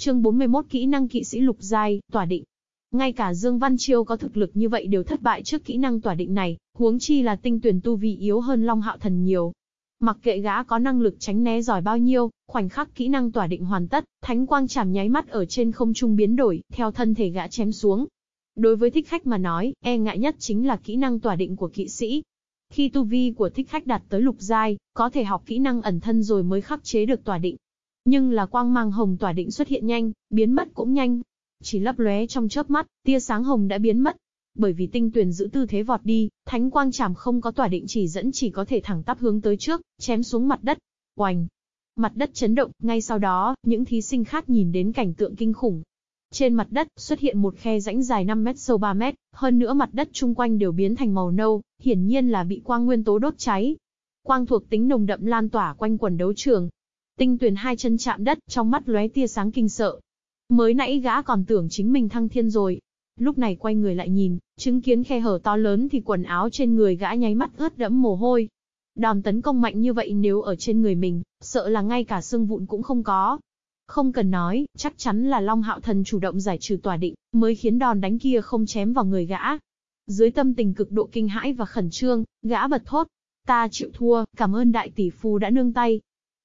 Chương 41 kỹ năng kỵ sĩ lục giai, tỏa định. Ngay cả Dương Văn Chiêu có thực lực như vậy đều thất bại trước kỹ năng tỏa định này, huống chi là tinh tuyển tu vi yếu hơn Long Hạo Thần nhiều. Mặc kệ gã có năng lực tránh né giỏi bao nhiêu, khoảnh khắc kỹ năng tỏa định hoàn tất, thánh quang chảm nháy mắt ở trên không trung biến đổi, theo thân thể gã chém xuống. Đối với thích khách mà nói, e ngại nhất chính là kỹ năng tỏa định của kỵ sĩ. Khi tu vi của thích khách đạt tới lục giai, có thể học kỹ năng ẩn thân rồi mới khắc chế được tỏa định. Nhưng là quang mang hồng tỏa định xuất hiện nhanh, biến mất cũng nhanh. Chỉ lấp lóe trong chớp mắt, tia sáng hồng đã biến mất. Bởi vì tinh tuyển giữ tư thế vọt đi, thánh quang chảm không có tỏa định chỉ dẫn chỉ có thể thẳng tắp hướng tới trước, chém xuống mặt đất. Oành! Mặt đất chấn động, ngay sau đó, những thí sinh khác nhìn đến cảnh tượng kinh khủng. Trên mặt đất, xuất hiện một khe rãnh dài 5 mét sâu 3 mét, hơn nữa mặt đất chung quanh đều biến thành màu nâu, hiển nhiên là bị quang nguyên tố đốt cháy. Quang thuộc tính nồng đậm lan tỏa quanh quần đấu trường, Tinh tuyển hai chân chạm đất, trong mắt lóe tia sáng kinh sợ. Mới nãy gã còn tưởng chính mình thăng thiên rồi. Lúc này quay người lại nhìn, chứng kiến khe hở to lớn thì quần áo trên người gã nháy mắt ướt đẫm mồ hôi. Đòn tấn công mạnh như vậy nếu ở trên người mình, sợ là ngay cả xương vụn cũng không có. Không cần nói, chắc chắn là Long Hạo Thần chủ động giải trừ tòa định, mới khiến đòn đánh kia không chém vào người gã. Dưới tâm tình cực độ kinh hãi và khẩn trương, gã bật thốt. Ta chịu thua, cảm ơn đại tỷ phu đã nương tay.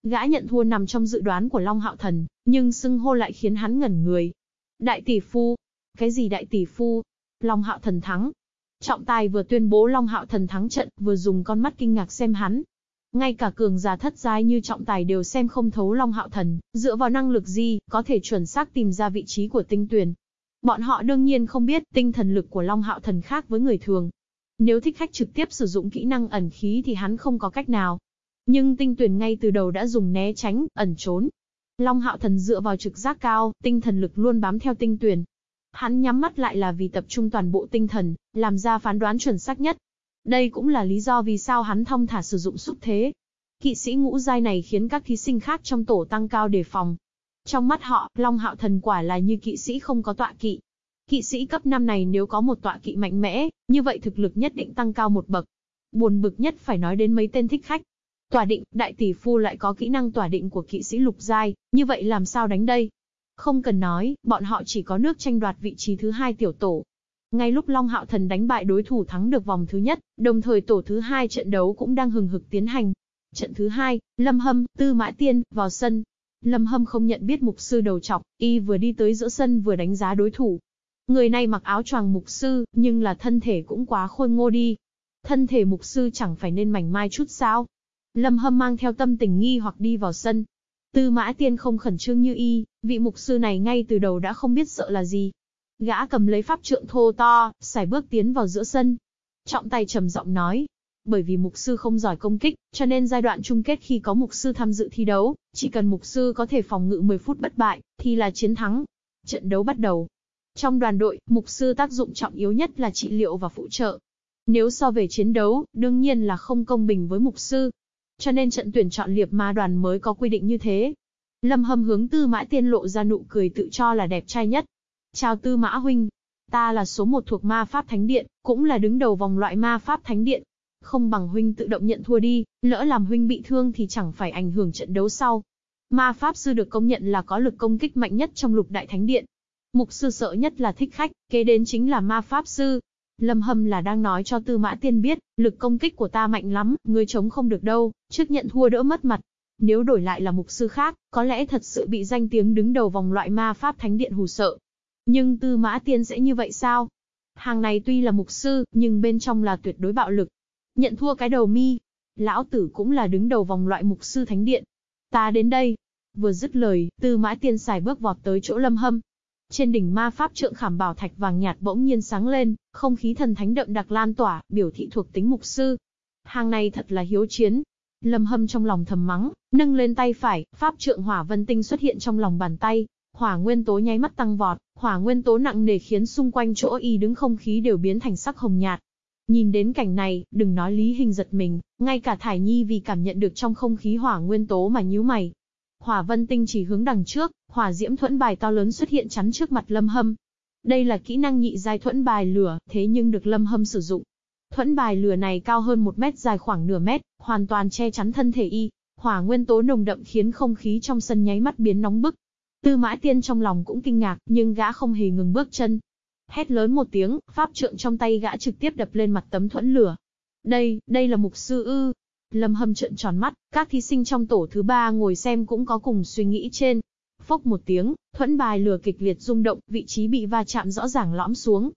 Gã nhận thua nằm trong dự đoán của Long Hạo Thần, nhưng xưng hô lại khiến hắn ngẩn người. Đại tỷ phu? Cái gì đại tỷ phu? Long Hạo Thần thắng. Trọng tài vừa tuyên bố Long Hạo Thần thắng trận, vừa dùng con mắt kinh ngạc xem hắn. Ngay cả cường giả thất giai như trọng tài đều xem không thấu Long Hạo Thần, dựa vào năng lực gì, có thể chuẩn xác tìm ra vị trí của tinh tuyển. Bọn họ đương nhiên không biết tinh thần lực của Long Hạo Thần khác với người thường. Nếu thích khách trực tiếp sử dụng kỹ năng ẩn khí thì hắn không có cách nào, nhưng tinh tuyển ngay từ đầu đã dùng né tránh, ẩn trốn. Long hạo thần dựa vào trực giác cao, tinh thần lực luôn bám theo tinh tuyển. Hắn nhắm mắt lại là vì tập trung toàn bộ tinh thần, làm ra phán đoán chuẩn xác nhất. Đây cũng là lý do vì sao hắn thông thả sử dụng xúc thế. Kỵ sĩ ngũ giai này khiến các thí sinh khác trong tổ tăng cao đề phòng. Trong mắt họ, Long Hạo Thần quả là như kỵ sĩ không có tọa kỵ. Kỵ sĩ cấp 5 này nếu có một tọa kỵ mạnh mẽ, như vậy thực lực nhất định tăng cao một bậc. Buồn bực nhất phải nói đến mấy tên thích khách. Tỏa định, đại tỷ phu lại có kỹ năng tỏa định của kỵ sĩ lục giai, như vậy làm sao đánh đây? Không cần nói, bọn họ chỉ có nước tranh đoạt vị trí thứ hai tiểu tổ. Ngay lúc Long Hạo Thần đánh bại đối thủ thắng được vòng thứ nhất, đồng thời tổ thứ hai trận đấu cũng đang hừng hực tiến hành. Trận thứ hai, Lâm Hâm, Tư Mã Tiên, vào sân. Lâm Hâm không nhận biết mục sư đầu chọc, y vừa đi tới giữa sân vừa đánh giá đối thủ. Người này mặc áo choàng mục sư, nhưng là thân thể cũng quá khôi ngô đi. Thân thể mục sư chẳng phải nên mảnh mai chút sao? Lâm Hâm mang theo tâm tình nghi hoặc đi vào sân. Tư Mã Tiên không khẩn trương như y, vị mục sư này ngay từ đầu đã không biết sợ là gì. Gã cầm lấy pháp trượng thô to, xài bước tiến vào giữa sân. Trọng tay trầm giọng nói, bởi vì mục sư không giỏi công kích, cho nên giai đoạn chung kết khi có mục sư tham dự thi đấu, chỉ cần mục sư có thể phòng ngự 10 phút bất bại, thì là chiến thắng. Trận đấu bắt đầu. Trong đoàn đội, mục sư tác dụng trọng yếu nhất là trị liệu và phụ trợ. Nếu so về chiến đấu, đương nhiên là không công bình với mục sư, cho nên trận tuyển chọn liệp ma đoàn mới có quy định như thế. Lâm Hâm hướng Tư Mã Tiên lộ ra nụ cười tự cho là đẹp trai nhất. Chào Tư Mã Huynh. Ta là số một thuộc ma pháp thánh điện, cũng là đứng đầu vòng loại ma pháp thánh điện. Không bằng Huynh tự động nhận thua đi, lỡ làm Huynh bị thương thì chẳng phải ảnh hưởng trận đấu sau. Ma pháp sư được công nhận là có lực công kích mạnh nhất trong lục đại thánh điện. Mục sư sợ nhất là thích khách, kế đến chính là ma pháp sư, Lâm Hâm là đang nói cho Tư Mã Tiên biết, lực công kích của ta mạnh lắm, ngươi chống không được đâu, trước nhận thua đỡ mất mặt. Nếu đổi lại là mục sư khác, có lẽ thật sự bị danh tiếng đứng đầu vòng loại ma pháp thánh điện hù sợ. Nhưng Tư Mã Tiên sẽ như vậy sao? Hàng này tuy là mục sư, nhưng bên trong là tuyệt đối bạo lực. Nhận thua cái đầu mi. Lão tử cũng là đứng đầu vòng loại mục sư thánh điện. Ta đến đây. Vừa dứt lời, Tư Mã Tiên xài bước vọt tới chỗ Lâm Hâm, trên đỉnh ma pháp trượng khảm bảo thạch vàng nhạt bỗng nhiên sáng lên, không khí thần thánh đậm đặc lan tỏa, biểu thị thuộc tính mục sư. Hàng này thật là hiếu chiến. Lâm Hâm trong lòng thầm mắng, nâng lên tay phải, pháp trượng hỏa vân tinh xuất hiện trong lòng bàn tay, hỏa nguyên tố nháy mắt tăng vọt, hỏa nguyên tố nặng nề khiến xung quanh chỗ y đứng không khí đều biến thành sắc hồng nhạt. Nhìn đến cảnh này, đừng nói Lý Hình giật mình, ngay cả Thải Nhi vì cảm nhận được trong không khí hỏa nguyên tố mà nhíu mày, Hỏa Vân Tinh chỉ hướng đằng trước, hỏa diễm thuẫn bài to lớn xuất hiện chắn trước mặt Lâm Hâm. Đây là kỹ năng nhị giai thuẫn bài lửa, thế nhưng được Lâm Hâm sử dụng. Thuẫn bài lửa này cao hơn một mét dài khoảng nửa mét, hoàn toàn che chắn thân thể y. Hỏa nguyên tố nồng đậm khiến không khí trong sân nháy mắt biến nóng bức. Tư mã tiên trong lòng cũng kinh ngạc, nhưng gã không hề ngừng bước chân. Hét lớn một tiếng, pháp trượng trong tay gã trực tiếp đập lên mặt tấm thuẫn lửa. Đây, đây là mục sư ư. Lâm hâm trợn tròn mắt, các thí sinh trong tổ thứ ba ngồi xem cũng có cùng suy nghĩ trên. Phốc một tiếng, thuẫn bài lửa kịch liệt rung động, vị trí bị va chạm rõ ràng lõm xuống.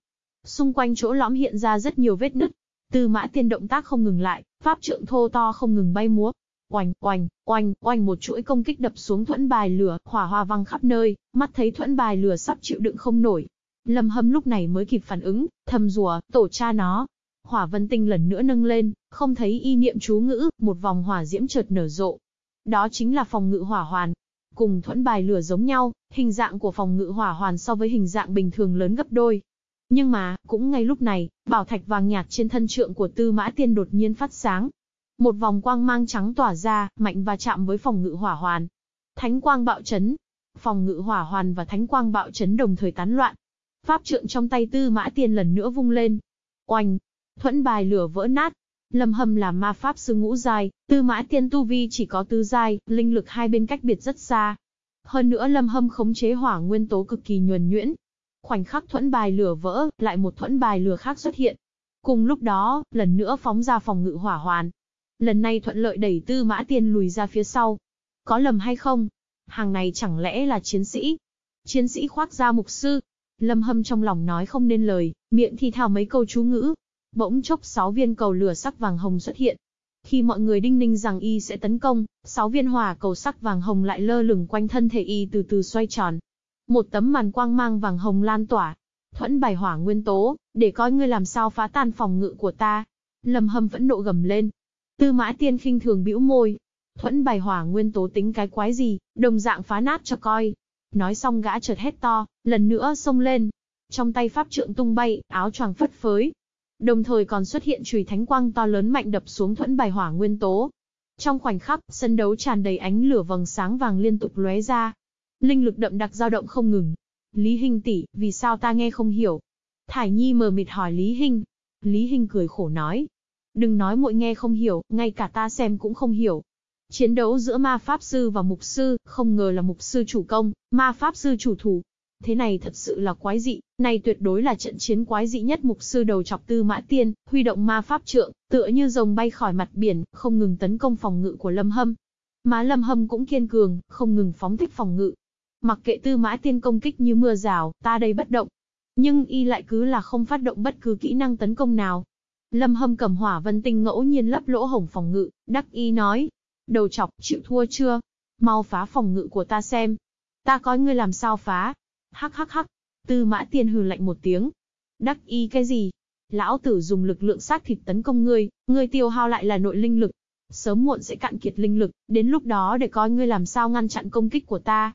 Xung quanh chỗ lõm hiện ra rất nhiều vết nứt. Tư mã tiên động tác không ngừng lại, pháp trượng thô to không ngừng bay múa, Oanh, oanh, oanh, oanh một chuỗi công kích đập xuống thuẫn bài lửa, hỏa hoa văng khắp nơi, mắt thấy thuẫn bài lửa sắp chịu đựng không nổi. Lâm Hâm lúc này mới kịp phản ứng, thầm rùa, tổ cha nó. Hỏa vân tinh lần nữa nâng lên, không thấy y niệm chú ngữ, một vòng hỏa diễm chợt nở rộ. Đó chính là phòng ngự hỏa hoàn. Cùng thuẫn bài lửa giống nhau, hình dạng của phòng ngự hỏa hoàn so với hình dạng bình thường lớn gấp đôi. Nhưng mà, cũng ngay lúc này, bảo thạch vàng nhạt trên thân trượng của tư mã tiên đột nhiên phát sáng, một vòng quang mang trắng tỏa ra, mạnh và chạm với phòng ngự hỏa hoàn. Thánh quang bạo chấn. Phòng ngự hỏa hoàn và thánh quang bạo chấn đồng thời tán loạn. Pháp trượng trong tay tư mã tiên lần nữa vung lên. Oanh! Thuẫn bài lửa vỡ nát. Lâm hâm là ma pháp sư ngũ giai, tư mã tiên tu vi chỉ có tứ giai, linh lực hai bên cách biệt rất xa. Hơn nữa lâm hâm khống chế hỏa nguyên tố cực kỳ nhuần nhuyễn. Khoảnh khắc thuẫn bài lửa vỡ, lại một thuẫn bài lửa khác xuất hiện. Cùng lúc đó, lần nữa phóng ra phòng ngự hỏa hoàn, lần này thuận lợi đẩy tư mã tiên lùi ra phía sau. Có lầm hay không? Hàng này chẳng lẽ là chiến sĩ? Chiến sĩ khoác da mục sư. Lâm hâm trong lòng nói không nên lời, miệng thì thào mấy câu chú ngữ. Bỗng chốc sáu viên cầu lửa sắc vàng hồng xuất hiện. Khi mọi người đinh ninh rằng y sẽ tấn công, sáu viên hỏa cầu sắc vàng hồng lại lơ lửng quanh thân thể y từ từ xoay tròn. Một tấm màn quang mang vàng hồng lan tỏa. Thuẫn bài hỏa nguyên tố, để coi ngươi làm sao phá tan phòng ngự của ta. Lâm hâm vẫn nộ gầm lên, Tư mã tiên khinh thường bĩu môi. Thuẫn bài hỏa nguyên tố tính cái quái gì, đồng dạng phá nát cho coi. Nói xong gã chợt hét to, lần nữa xông lên. Trong tay pháp trượng tung bay, áo choàng phất phới. Đồng thời còn xuất hiện chùy thánh quang to lớn mạnh đập xuống thuẫn bài hỏa nguyên tố. Trong khoảnh khắc, sân đấu tràn đầy ánh lửa vầng sáng vàng liên tục lóe ra. Linh lực đậm đặc dao động không ngừng. Lý Hinh tỷ, vì sao ta nghe không hiểu? Thải Nhi mờ mịt hỏi Lý Hinh. Lý Hinh cười khổ nói, Đừng nói muội nghe không hiểu, ngay cả ta xem cũng không hiểu. Chiến đấu giữa ma pháp sư và mục sư, không ngờ là mục sư chủ công, ma pháp sư chủ thủ. Thế này thật sự là quái dị, này tuyệt đối là trận chiến quái dị nhất mục sư đầu chọc tư mã tiên, huy động ma pháp trượng, tựa như rồng bay khỏi mặt biển, không ngừng tấn công phòng ngự của Lâm Hâm. Má Lâm Hâm cũng kiên cường, không ngừng phóng thích phòng ngự. Mặc kệ tư mã tiên công kích như mưa rào, ta đây bất động. Nhưng y lại cứ là không phát động bất cứ kỹ năng tấn công nào, Lâm Hâm cầm hỏa vân tinh ngẫu nhiên lấp lỗ hổng phòng ngự, đắc y nói. Đầu chọc, chịu thua chưa? Mau phá phòng ngự của ta xem. Ta coi ngươi làm sao phá. Hắc hắc hắc. Tư mã tiên hừ lạnh một tiếng. Đắc ý cái gì? Lão tử dùng lực lượng sát thịt tấn công ngươi, ngươi tiêu hao lại là nội linh lực. Sớm muộn sẽ cạn kiệt linh lực, đến lúc đó để coi ngươi làm sao ngăn chặn công kích của ta.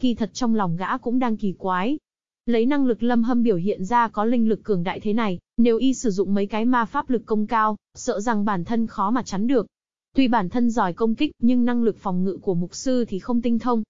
Kỳ thật trong lòng gã cũng đang kỳ quái, Lấy năng lực lâm hâm biểu hiện ra có linh lực cường đại thế này, nếu y sử dụng mấy cái ma pháp lực công cao, sợ rằng bản thân khó mà chắn được. Tuy bản thân giỏi công kích, nhưng năng lực phòng ngự của mục sư thì không tinh thông.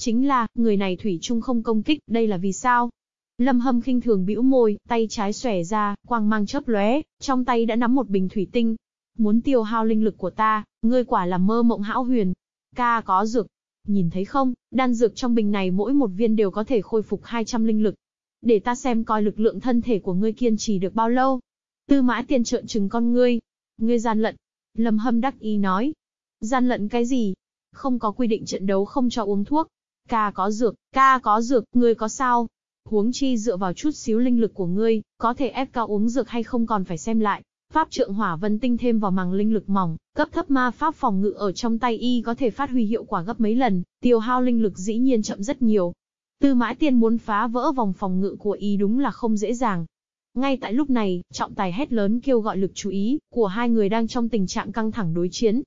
Chính là, người này thủy chung không công kích, đây là vì sao? Lâm Hâm khinh thường bĩu môi, tay trái xòe ra, quang mang chớp lóe, trong tay đã nắm một bình thủy tinh. Muốn tiêu hao linh lực của ta, ngươi quả là mơ mộng hão huyền. Ca có dược, Nhìn thấy không, đan dược trong bình này mỗi một viên đều có thể khôi phục 200 linh lực. Để ta xem coi lực lượng thân thể của ngươi kiên trì được bao lâu. Tư mã tiên trợn trừng con ngươi. Ngươi gian lận. Lâm hâm đắc ý nói. Gian lận cái gì? Không có quy định trận đấu không cho uống thuốc. Ca có dược, ca có dược, ngươi có sao? Huống chi dựa vào chút xíu linh lực của ngươi, có thể ép cao uống dược hay không còn phải xem lại. Pháp trượng hỏa vân tinh thêm vào màng linh lực mỏng, cấp thấp ma pháp phòng ngự ở trong tay y có thể phát huy hiệu quả gấp mấy lần, tiêu hao linh lực dĩ nhiên chậm rất nhiều. Tư mã tiên muốn phá vỡ vòng phòng ngự của y đúng là không dễ dàng. Ngay tại lúc này, trọng tài hét lớn kêu gọi lực chú ý của hai người đang trong tình trạng căng thẳng đối chiến.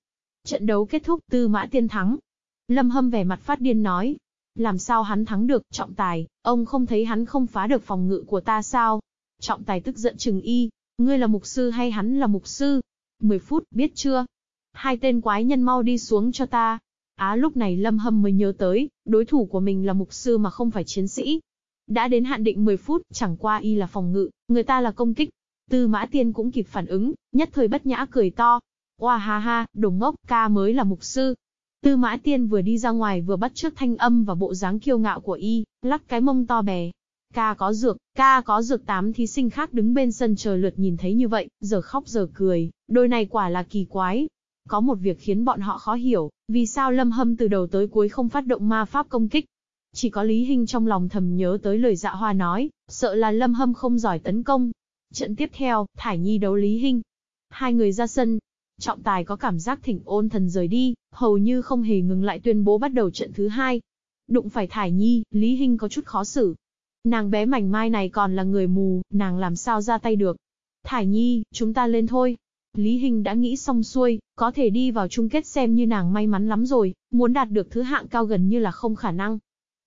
Trận đấu kết thúc, Tư Mã Tiên thắng. Lâm Hâm vẻ mặt phát điên nói, làm sao hắn thắng được, trọng tài, ông không thấy hắn không phá được phòng ngự của ta sao? Trọng tài tức giận chừng y, Ngươi là mục sư hay hắn là mục sư? 10 phút, biết chưa? Hai tên quái nhân mau đi xuống cho ta. Á lúc này Lâm Hâm mới nhớ tới, đối thủ của mình là mục sư mà không phải chiến sĩ. Đã đến hạn định 10 phút, chẳng qua y là phòng ngự, người ta là công kích. Tư Mã Tiên cũng kịp phản ứng, nhất thời bất nhã cười to. Oa ha ha, đồ ngốc, ca mới là mục sư. Tư Mã Tiên vừa đi ra ngoài vừa bắt trước thanh âm và bộ dáng kiêu ngạo của y, lắc cái mông to bè. Ca có dược, ca có dược tám thí sinh khác đứng bên sân chờ lượt nhìn thấy như vậy, giờ khóc giờ cười, đôi này quả là kỳ quái. Có một việc khiến bọn họ khó hiểu, vì sao Lâm Hâm từ đầu tới cuối không phát động ma pháp công kích. Chỉ có Lý Hinh trong lòng thầm nhớ tới lời dạ hoa nói, sợ là Lâm Hâm không giỏi tấn công. Trận tiếp theo, Thải Nhi đấu Lý Hinh. Hai người ra sân, trọng tài có cảm giác thỉnh ôn thần rời đi, hầu như không hề ngừng lại tuyên bố bắt đầu trận thứ hai. Đụng phải Thải Nhi, Lý Hinh có chút khó xử. Nàng bé mảnh mai này còn là người mù, nàng làm sao ra tay được. Thải Nhi, chúng ta lên thôi. Lý Hinh đã nghĩ xong xuôi, có thể đi vào chung kết xem như nàng may mắn lắm rồi, muốn đạt được thứ hạng cao gần như là không khả năng.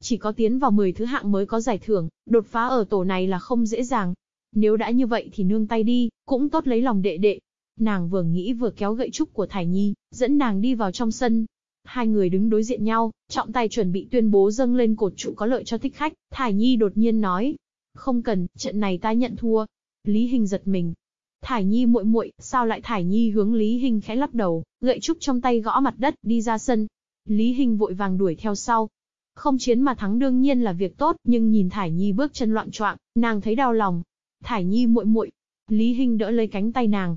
Chỉ có tiến vào 10 thứ hạng mới có giải thưởng, đột phá ở tổ này là không dễ dàng. Nếu đã như vậy thì nương tay đi, cũng tốt lấy lòng đệ đệ. Nàng vừa nghĩ vừa kéo gậy trúc của Thải Nhi, dẫn nàng đi vào trong sân. Hai người đứng đối diện nhau, trọng tài chuẩn bị tuyên bố dâng lên cột trụ có lợi cho thích khách. Thải Nhi đột nhiên nói. Không cần, trận này ta nhận thua. Lý Hình giật mình. Thải Nhi muội muội, sao lại Thải Nhi hướng Lý Hình khẽ lắc đầu, gậy trúc trong tay gõ mặt đất, đi ra sân. Lý Hình vội vàng đuổi theo sau, không chiến mà thắng đương nhiên là việc tốt, nhưng nhìn Thải Nhi bước chân loạn choạng, nàng thấy đau lòng. Thải Nhi muội muội, Lý Hinh đỡ lấy cánh tay nàng.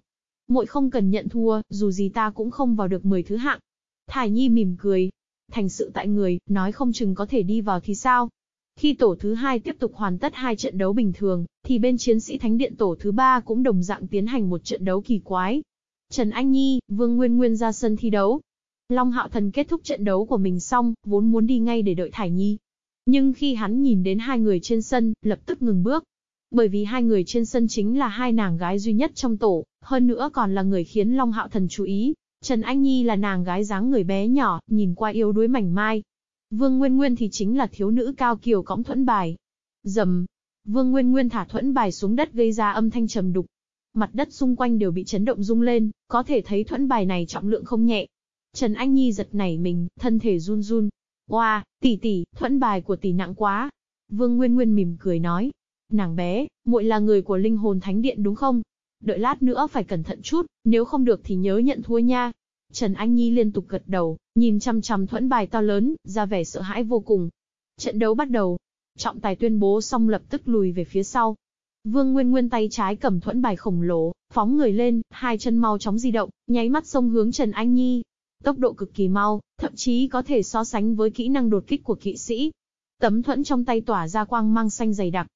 Muội không cần nhận thua, dù gì ta cũng không vào được 10 thứ hạng. Thải Nhi mỉm cười. Thành sự tại người, nói không chừng có thể đi vào thì sao? Khi tổ thứ hai tiếp tục hoàn tất hai trận đấu bình thường, thì bên chiến sĩ Thánh Điện tổ thứ ba cũng đồng dạng tiến hành một trận đấu kỳ quái. Trần Anh Nhi, Vương Nguyên Nguyên ra sân thi đấu, Long Hạo Thần kết thúc trận đấu của mình xong, vốn muốn đi ngay để đợi Thải Nhi. Nhưng khi hắn nhìn đến hai người trên sân, lập tức ngừng bước. Bởi vì hai người trên sân chính là hai nàng gái duy nhất trong tổ, hơn nữa còn là người khiến Long Hạo Thần chú ý. Trần Anh Nhi là nàng gái dáng người bé nhỏ, nhìn qua yếu đuối mảnh mai. Vương Nguyên Nguyên thì chính là thiếu nữ cao kiều cõng thuẫn bài. Dầm. Vương Nguyên Nguyên thả thuẫn bài xuống đất gây ra âm thanh trầm đục. Mặt đất xung quanh đều bị chấn động rung lên, có thể thấy thuẫn bài này trọng lượng không nhẹ, Trần Anh Nhi giật nảy mình, thân thể run run. Oa, wow, tỷ tỷ, thuẫn bài của tỷ nặng quá. Vương Nguyên Nguyên mỉm cười nói. Nàng bé, muội là người của linh hồn thánh điện đúng không? Đợi lát nữa phải cẩn thận chút, nếu không được thì nhớ nhận thua nha. Trần Anh Nhi liên tục gật đầu, nhìn chăm chăm thuẫn bài to lớn, ra vẻ sợ hãi vô cùng. Trận đấu bắt đầu. Trọng tài tuyên bố xong lập tức lùi về phía sau. Vương Nguyên Nguyên tay trái cầm thuẫn bài khổng lồ, phóng người lên, hai chân mau chóng di động, nháy mắt xông hướng Trần Anh Nhi. Tốc độ cực kỳ mau, thậm chí có thể so sánh với kỹ năng đột kích của kỵ sĩ. Tấm thuẫn trong tay tỏa ra quang mang xanh dày đặc.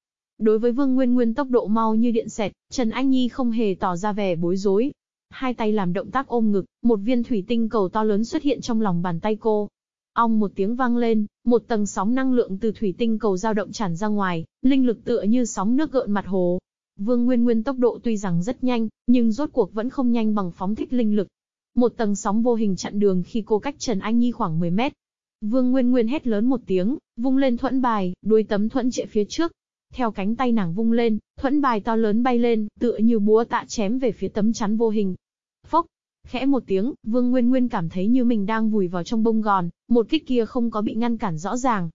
Đối với Vương Nguyên Nguyên tốc độ mau như điện xẹt, Trần Anh Nhi không hề tỏ ra vẻ bối rối. Hai tay làm động tác ôm ngực, một viên thủy tinh cầu to lớn xuất hiện trong lòng bàn tay cô. Ong một tiếng vang lên, một tầng sóng năng lượng từ thủy tinh cầu dao động tràn ra ngoài, linh lực tựa như sóng nước gợn mặt hồ. Vương Nguyên Nguyên tốc độ tuy rằng rất nhanh, nhưng rốt cuộc vẫn không nhanh bằng phóng thích linh lực, một tầng sóng vô hình chặn đường khi cô cách Trần Anh Nhi khoảng 10 mét. Vương Nguyên Nguyên hét lớn một tiếng, vung lên thuẫn bài, đuôi tấm thuẫn trệ phía trước. Theo cánh tay nàng vung lên, thuẫn bài to lớn bay lên, tựa như búa tạ chém về phía tấm chắn vô hình. Phốc, khẽ một tiếng, Vương Nguyên Nguyên cảm thấy như mình đang vùi vào trong bông gòn, một kích kia không có bị ngăn cản rõ ràng.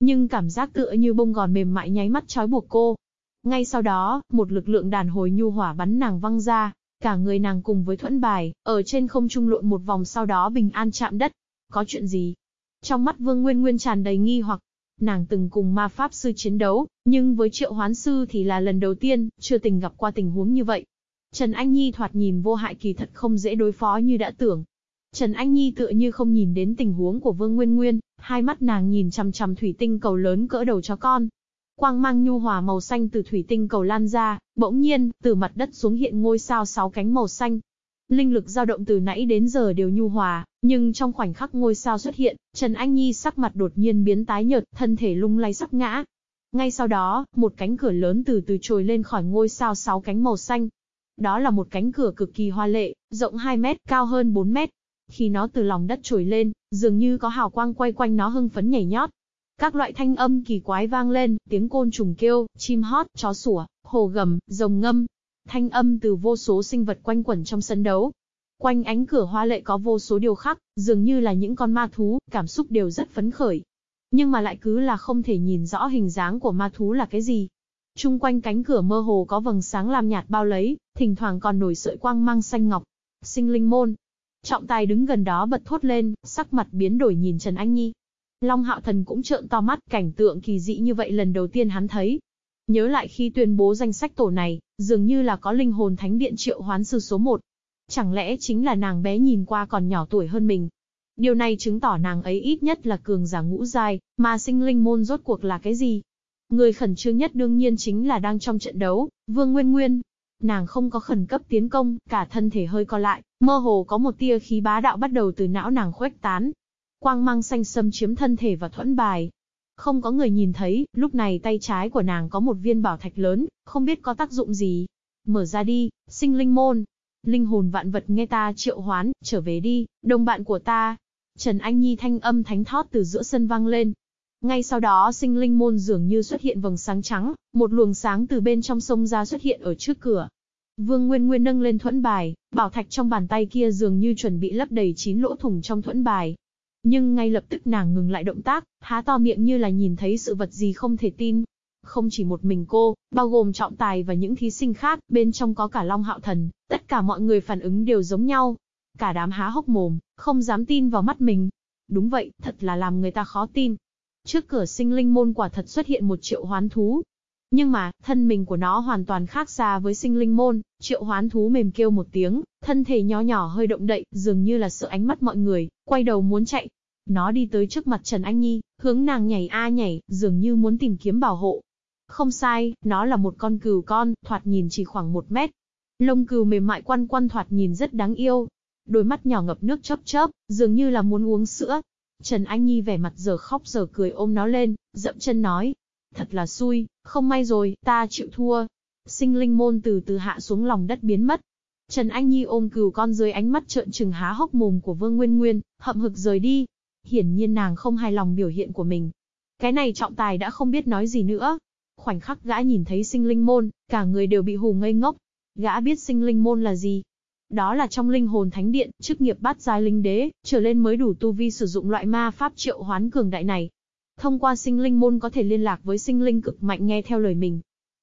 Nhưng cảm giác tựa như bông gòn mềm mại nháy mắt trói buộc cô. Ngay sau đó, một lực lượng đàn hồi nhu hỏa bắn nàng văng ra, Cả người nàng cùng với thuẫn bài, ở trên không trung lộn một vòng sau đó bình an chạm đất. Có chuyện gì? Trong mắt Vương Nguyên Nguyên tràn đầy nghi hoặc. Nàng từng cùng ma pháp sư chiến đấu, nhưng với triệu hoán sư thì là lần đầu tiên, chưa từng gặp qua tình huống như vậy. Trần Anh Nhi thoạt nhìn vô hại kỳ thật không dễ đối phó như đã tưởng. Trần Anh Nhi tựa như không nhìn đến tình huống của Vương Nguyên Nguyên, hai mắt nàng nhìn chằm chằm thủy tinh cầu lớn cỡ đầu chó con, Quang mang nhu hòa màu xanh từ thủy tinh cầu lan ra, bỗng nhiên, từ mặt đất xuống hiện ngôi sao sáu cánh màu xanh. Linh lực dao động từ nãy đến giờ đều nhu hòa, nhưng trong khoảnh khắc ngôi sao xuất hiện, Trần Anh Nhi sắc mặt đột nhiên biến tái nhợt, thân thể lung lay sắp ngã. Ngay sau đó, một cánh cửa lớn từ từ trồi lên khỏi ngôi sao sáu cánh màu xanh. Đó là một cánh cửa cực kỳ hoa lệ, rộng 2 mét, cao hơn 4 mét. Khi nó từ lòng đất trồi lên, dường như có hào quang quay quanh nó hưng phấn nhảy nhót, các loại thanh âm kỳ quái vang lên, tiếng côn trùng kêu, chim hót, chó sủa, hồ gầm, rồng ngâm. Thanh âm từ vô số sinh vật quanh quẩn trong sân đấu. Quanh ánh cửa hoa lệ có vô số điều khác, dường như là những con ma thú, cảm xúc đều rất phấn khởi. Nhưng mà lại cứ là không thể nhìn rõ hình dáng của ma thú là cái gì. Trung quanh cánh cửa mơ hồ có vầng sáng làm nhạt bao lấy, thỉnh thoảng còn nổi sợi quang mang xanh ngọc. Sinh linh môn. Trọng tài đứng gần đó bật thốt lên, sắc mặt biến đổi nhìn Trần Anh Nhi. Long Hạo Thần cũng trợn to mắt, cảnh tượng kỳ dị như vậy lần đầu tiên hắn thấy. Nhớ lại khi tuyên bố danh sách tổ này, dường như là có linh hồn thánh điện triệu hoán sư số 1. Chẳng lẽ chính là nàng bé nhìn qua còn nhỏ tuổi hơn mình, Điều này chứng tỏ nàng ấy ít nhất là cường giả ngũ giai, mà sinh linh môn rốt cuộc là cái gì? Người khẩn trương nhất đương nhiên chính là đang trong trận đấu, Vương Nguyên Nguyên. Nàng không có khẩn cấp tiến công, cả thân thể hơi co lại, mơ hồ có một tia khí bá đạo bắt đầu từ não nàng khuếch tán. Quang mang xanh xâm chiếm thân thể và thuẫn bài. Không có người nhìn thấy, lúc này tay trái của nàng có một viên bảo thạch lớn, không biết có tác dụng gì. Mở ra đi, sinh linh môn. Linh hồn vạn vật nghe ta triệu hoán, trở về đi, đồng bạn của ta. Trần Anh Nhi thanh âm thánh thót từ giữa sân vang lên. Ngay sau đó sinh linh môn dường như xuất hiện vầng sáng trắng, một luồng sáng từ bên trong sông ra xuất hiện ở trước cửa. Vương Nguyên Nguyên nâng lên thuẫn bài, bảo thạch trong bàn tay kia dường như chuẩn bị lấp đầy chín lỗ thủng trong thuẫn bài. Nhưng ngay lập tức nàng ngừng lại động tác, há to miệng như là nhìn thấy sự vật gì không thể tin. Không chỉ một mình cô, bao gồm trọng tài và những thí sinh khác, bên trong có cả Long Hạo Thần, tất cả mọi người phản ứng đều giống nhau. Cả đám há hốc mồm, không dám tin vào mắt mình. Đúng vậy, thật là làm người ta khó tin. Trước cửa sinh linh môn quả thật xuất hiện một triệu hoán thú. Nhưng mà, thân mình của nó hoàn toàn khác xa với sinh linh môn, triệu hoán thú mềm kêu một tiếng, thân thể nhỏ nhỏ hơi động đậy, dường như là sợ ánh mắt mọi người, quay đầu muốn chạy. Nó đi tới trước mặt Trần Anh Nhi, hướng nàng nhảy a nhảy, dường như muốn tìm kiếm bảo hộ. Không sai, nó là một con cừu con, thoạt nhìn chỉ khoảng một mét. Lông cừu mềm mại quăn quăn thoạt nhìn rất đáng yêu, đôi mắt nhỏ ngập nước chớp chớp, dường như là muốn uống sữa. Trần Anh Nhi vẻ mặt giờ khóc giờ cười ôm nó lên, dậm chân nói. Thật là xui, không may rồi, ta chịu thua. Sinh linh môn từ từ hạ xuống lòng đất biến mất. Trần Anh Nhi ôm cừu con dưới ánh mắt trợn trừng há hốc mồm của Vương Nguyên Nguyên, hậm hực rời đi. Hiển nhiên nàng không hài lòng biểu hiện của mình. Cái này trọng tài đã không biết nói gì nữa. Khoảnh khắc gã nhìn thấy sinh linh môn, cả người đều bị hù ngây ngốc. Gã biết sinh linh môn là gì, đó là trong linh hồn thánh điện, chức nghiệp bát giai linh đế, trở lên mới đủ tu vi sử dụng loại ma pháp triệu hoán cường đại này. Thông qua sinh linh môn có thể liên lạc với sinh linh cực mạnh nghe theo lời mình.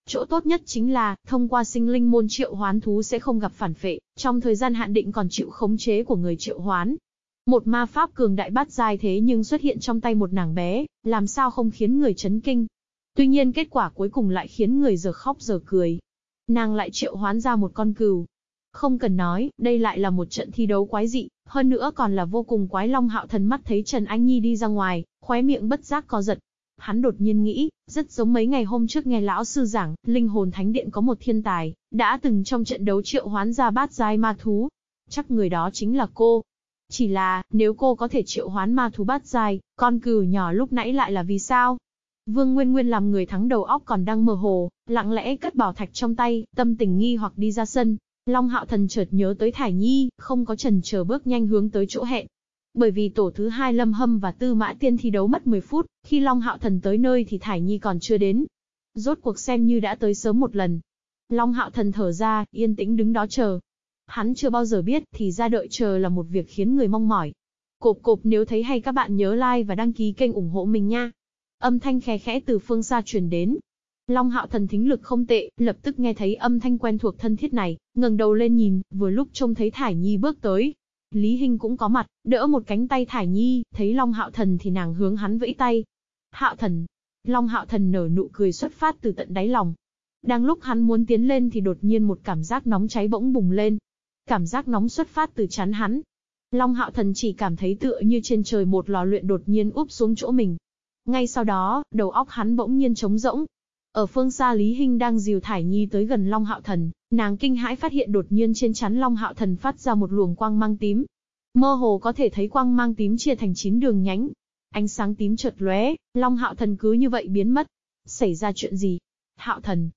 Chỗ tốt nhất chính là, thông qua sinh linh môn triệu hoán thú sẽ không gặp phản phệ, trong thời gian hạn định còn chịu khống chế của người triệu hoán. Một ma pháp cường đại bát giai thế nhưng xuất hiện trong tay một nàng bé, làm sao không khiến người chấn kinh. Tuy nhiên kết quả cuối cùng lại khiến người giờ khóc giờ cười. Nàng lại triệu hoán ra một con cừu, không cần nói, đây lại là một trận thi đấu quái dị, hơn nữa còn là vô cùng quái long hạo thần mắt thấy Trần Anh Nhi đi ra ngoài, khóe miệng bất giác co giật. Hắn đột nhiên nghĩ, rất giống mấy ngày hôm trước nghe lão sư giảng, linh hồn thánh điện có một thiên tài, đã từng trong trận đấu triệu hoán ra bát giai ma thú. Chắc người đó chính là cô. Chỉ là, nếu cô có thể triệu hoán ma thú bát dài, con cừu nhỏ lúc nãy lại là vì sao? Vương Nguyên Nguyên làm người thắng đầu óc còn đang mơ hồ, lặng lẽ cất bảo thạch trong tay, tâm tình nghi hoặc đi ra sân, Long Hạo Thần chợt nhớ tới Thải Nhi, không có chần chờ bước nhanh hướng tới chỗ hẹn. Bởi vì tổ thứ hai Lâm Hâm và Tư Mã Tiên thi đấu mất 10 phút, khi Long Hạo Thần tới nơi thì Thải Nhi còn chưa đến. Rốt cuộc xem như đã tới sớm một lần. Long Hạo Thần thở ra, yên tĩnh đứng đó chờ. Hắn chưa bao giờ biết thì ra đợi chờ là một việc khiến người mong mỏi. Cộp cộp nếu thấy hay các bạn nhớ like và đăng ký kênh ủng hộ mình nha. Âm thanh khe khẽ từ phương xa truyền đến, Long hạo thần thính lực không tệ, lập tức nghe thấy âm thanh quen thuộc thân thiết này, ngẩng đầu lên nhìn, vừa lúc trông thấy Thải Nhi bước tới. Lý Hinh cũng có mặt, đỡ một cánh tay Thải Nhi, thấy Long hạo thần thì nàng hướng hắn vẫy tay. Hạo thần. Long hạo thần nở nụ cười xuất phát từ tận đáy lòng. Đang lúc hắn muốn tiến lên thì đột nhiên một cảm giác nóng cháy bỗng bùng lên. Cảm giác nóng xuất phát từ chán hắn. Long hạo thần chỉ cảm thấy tựa như trên trời một lò luyện đột nhiên úp xuống chỗ mình. Ngay sau đó, đầu óc hắn bỗng nhiên trống rỗng, ở phương xa Lý Hinh đang dìu Thải Nhi tới gần Long Hạo Thần, nàng kinh hãi phát hiện đột nhiên trên chắn Long Hạo Thần phát ra một luồng quang mang tím. Mơ hồ có thể thấy quang mang tím chia thành chín đường nhánh. Ánh sáng tím chợt lóe, Long Hạo Thần cứ như vậy biến mất. Xảy ra chuyện gì? Hạo Thần.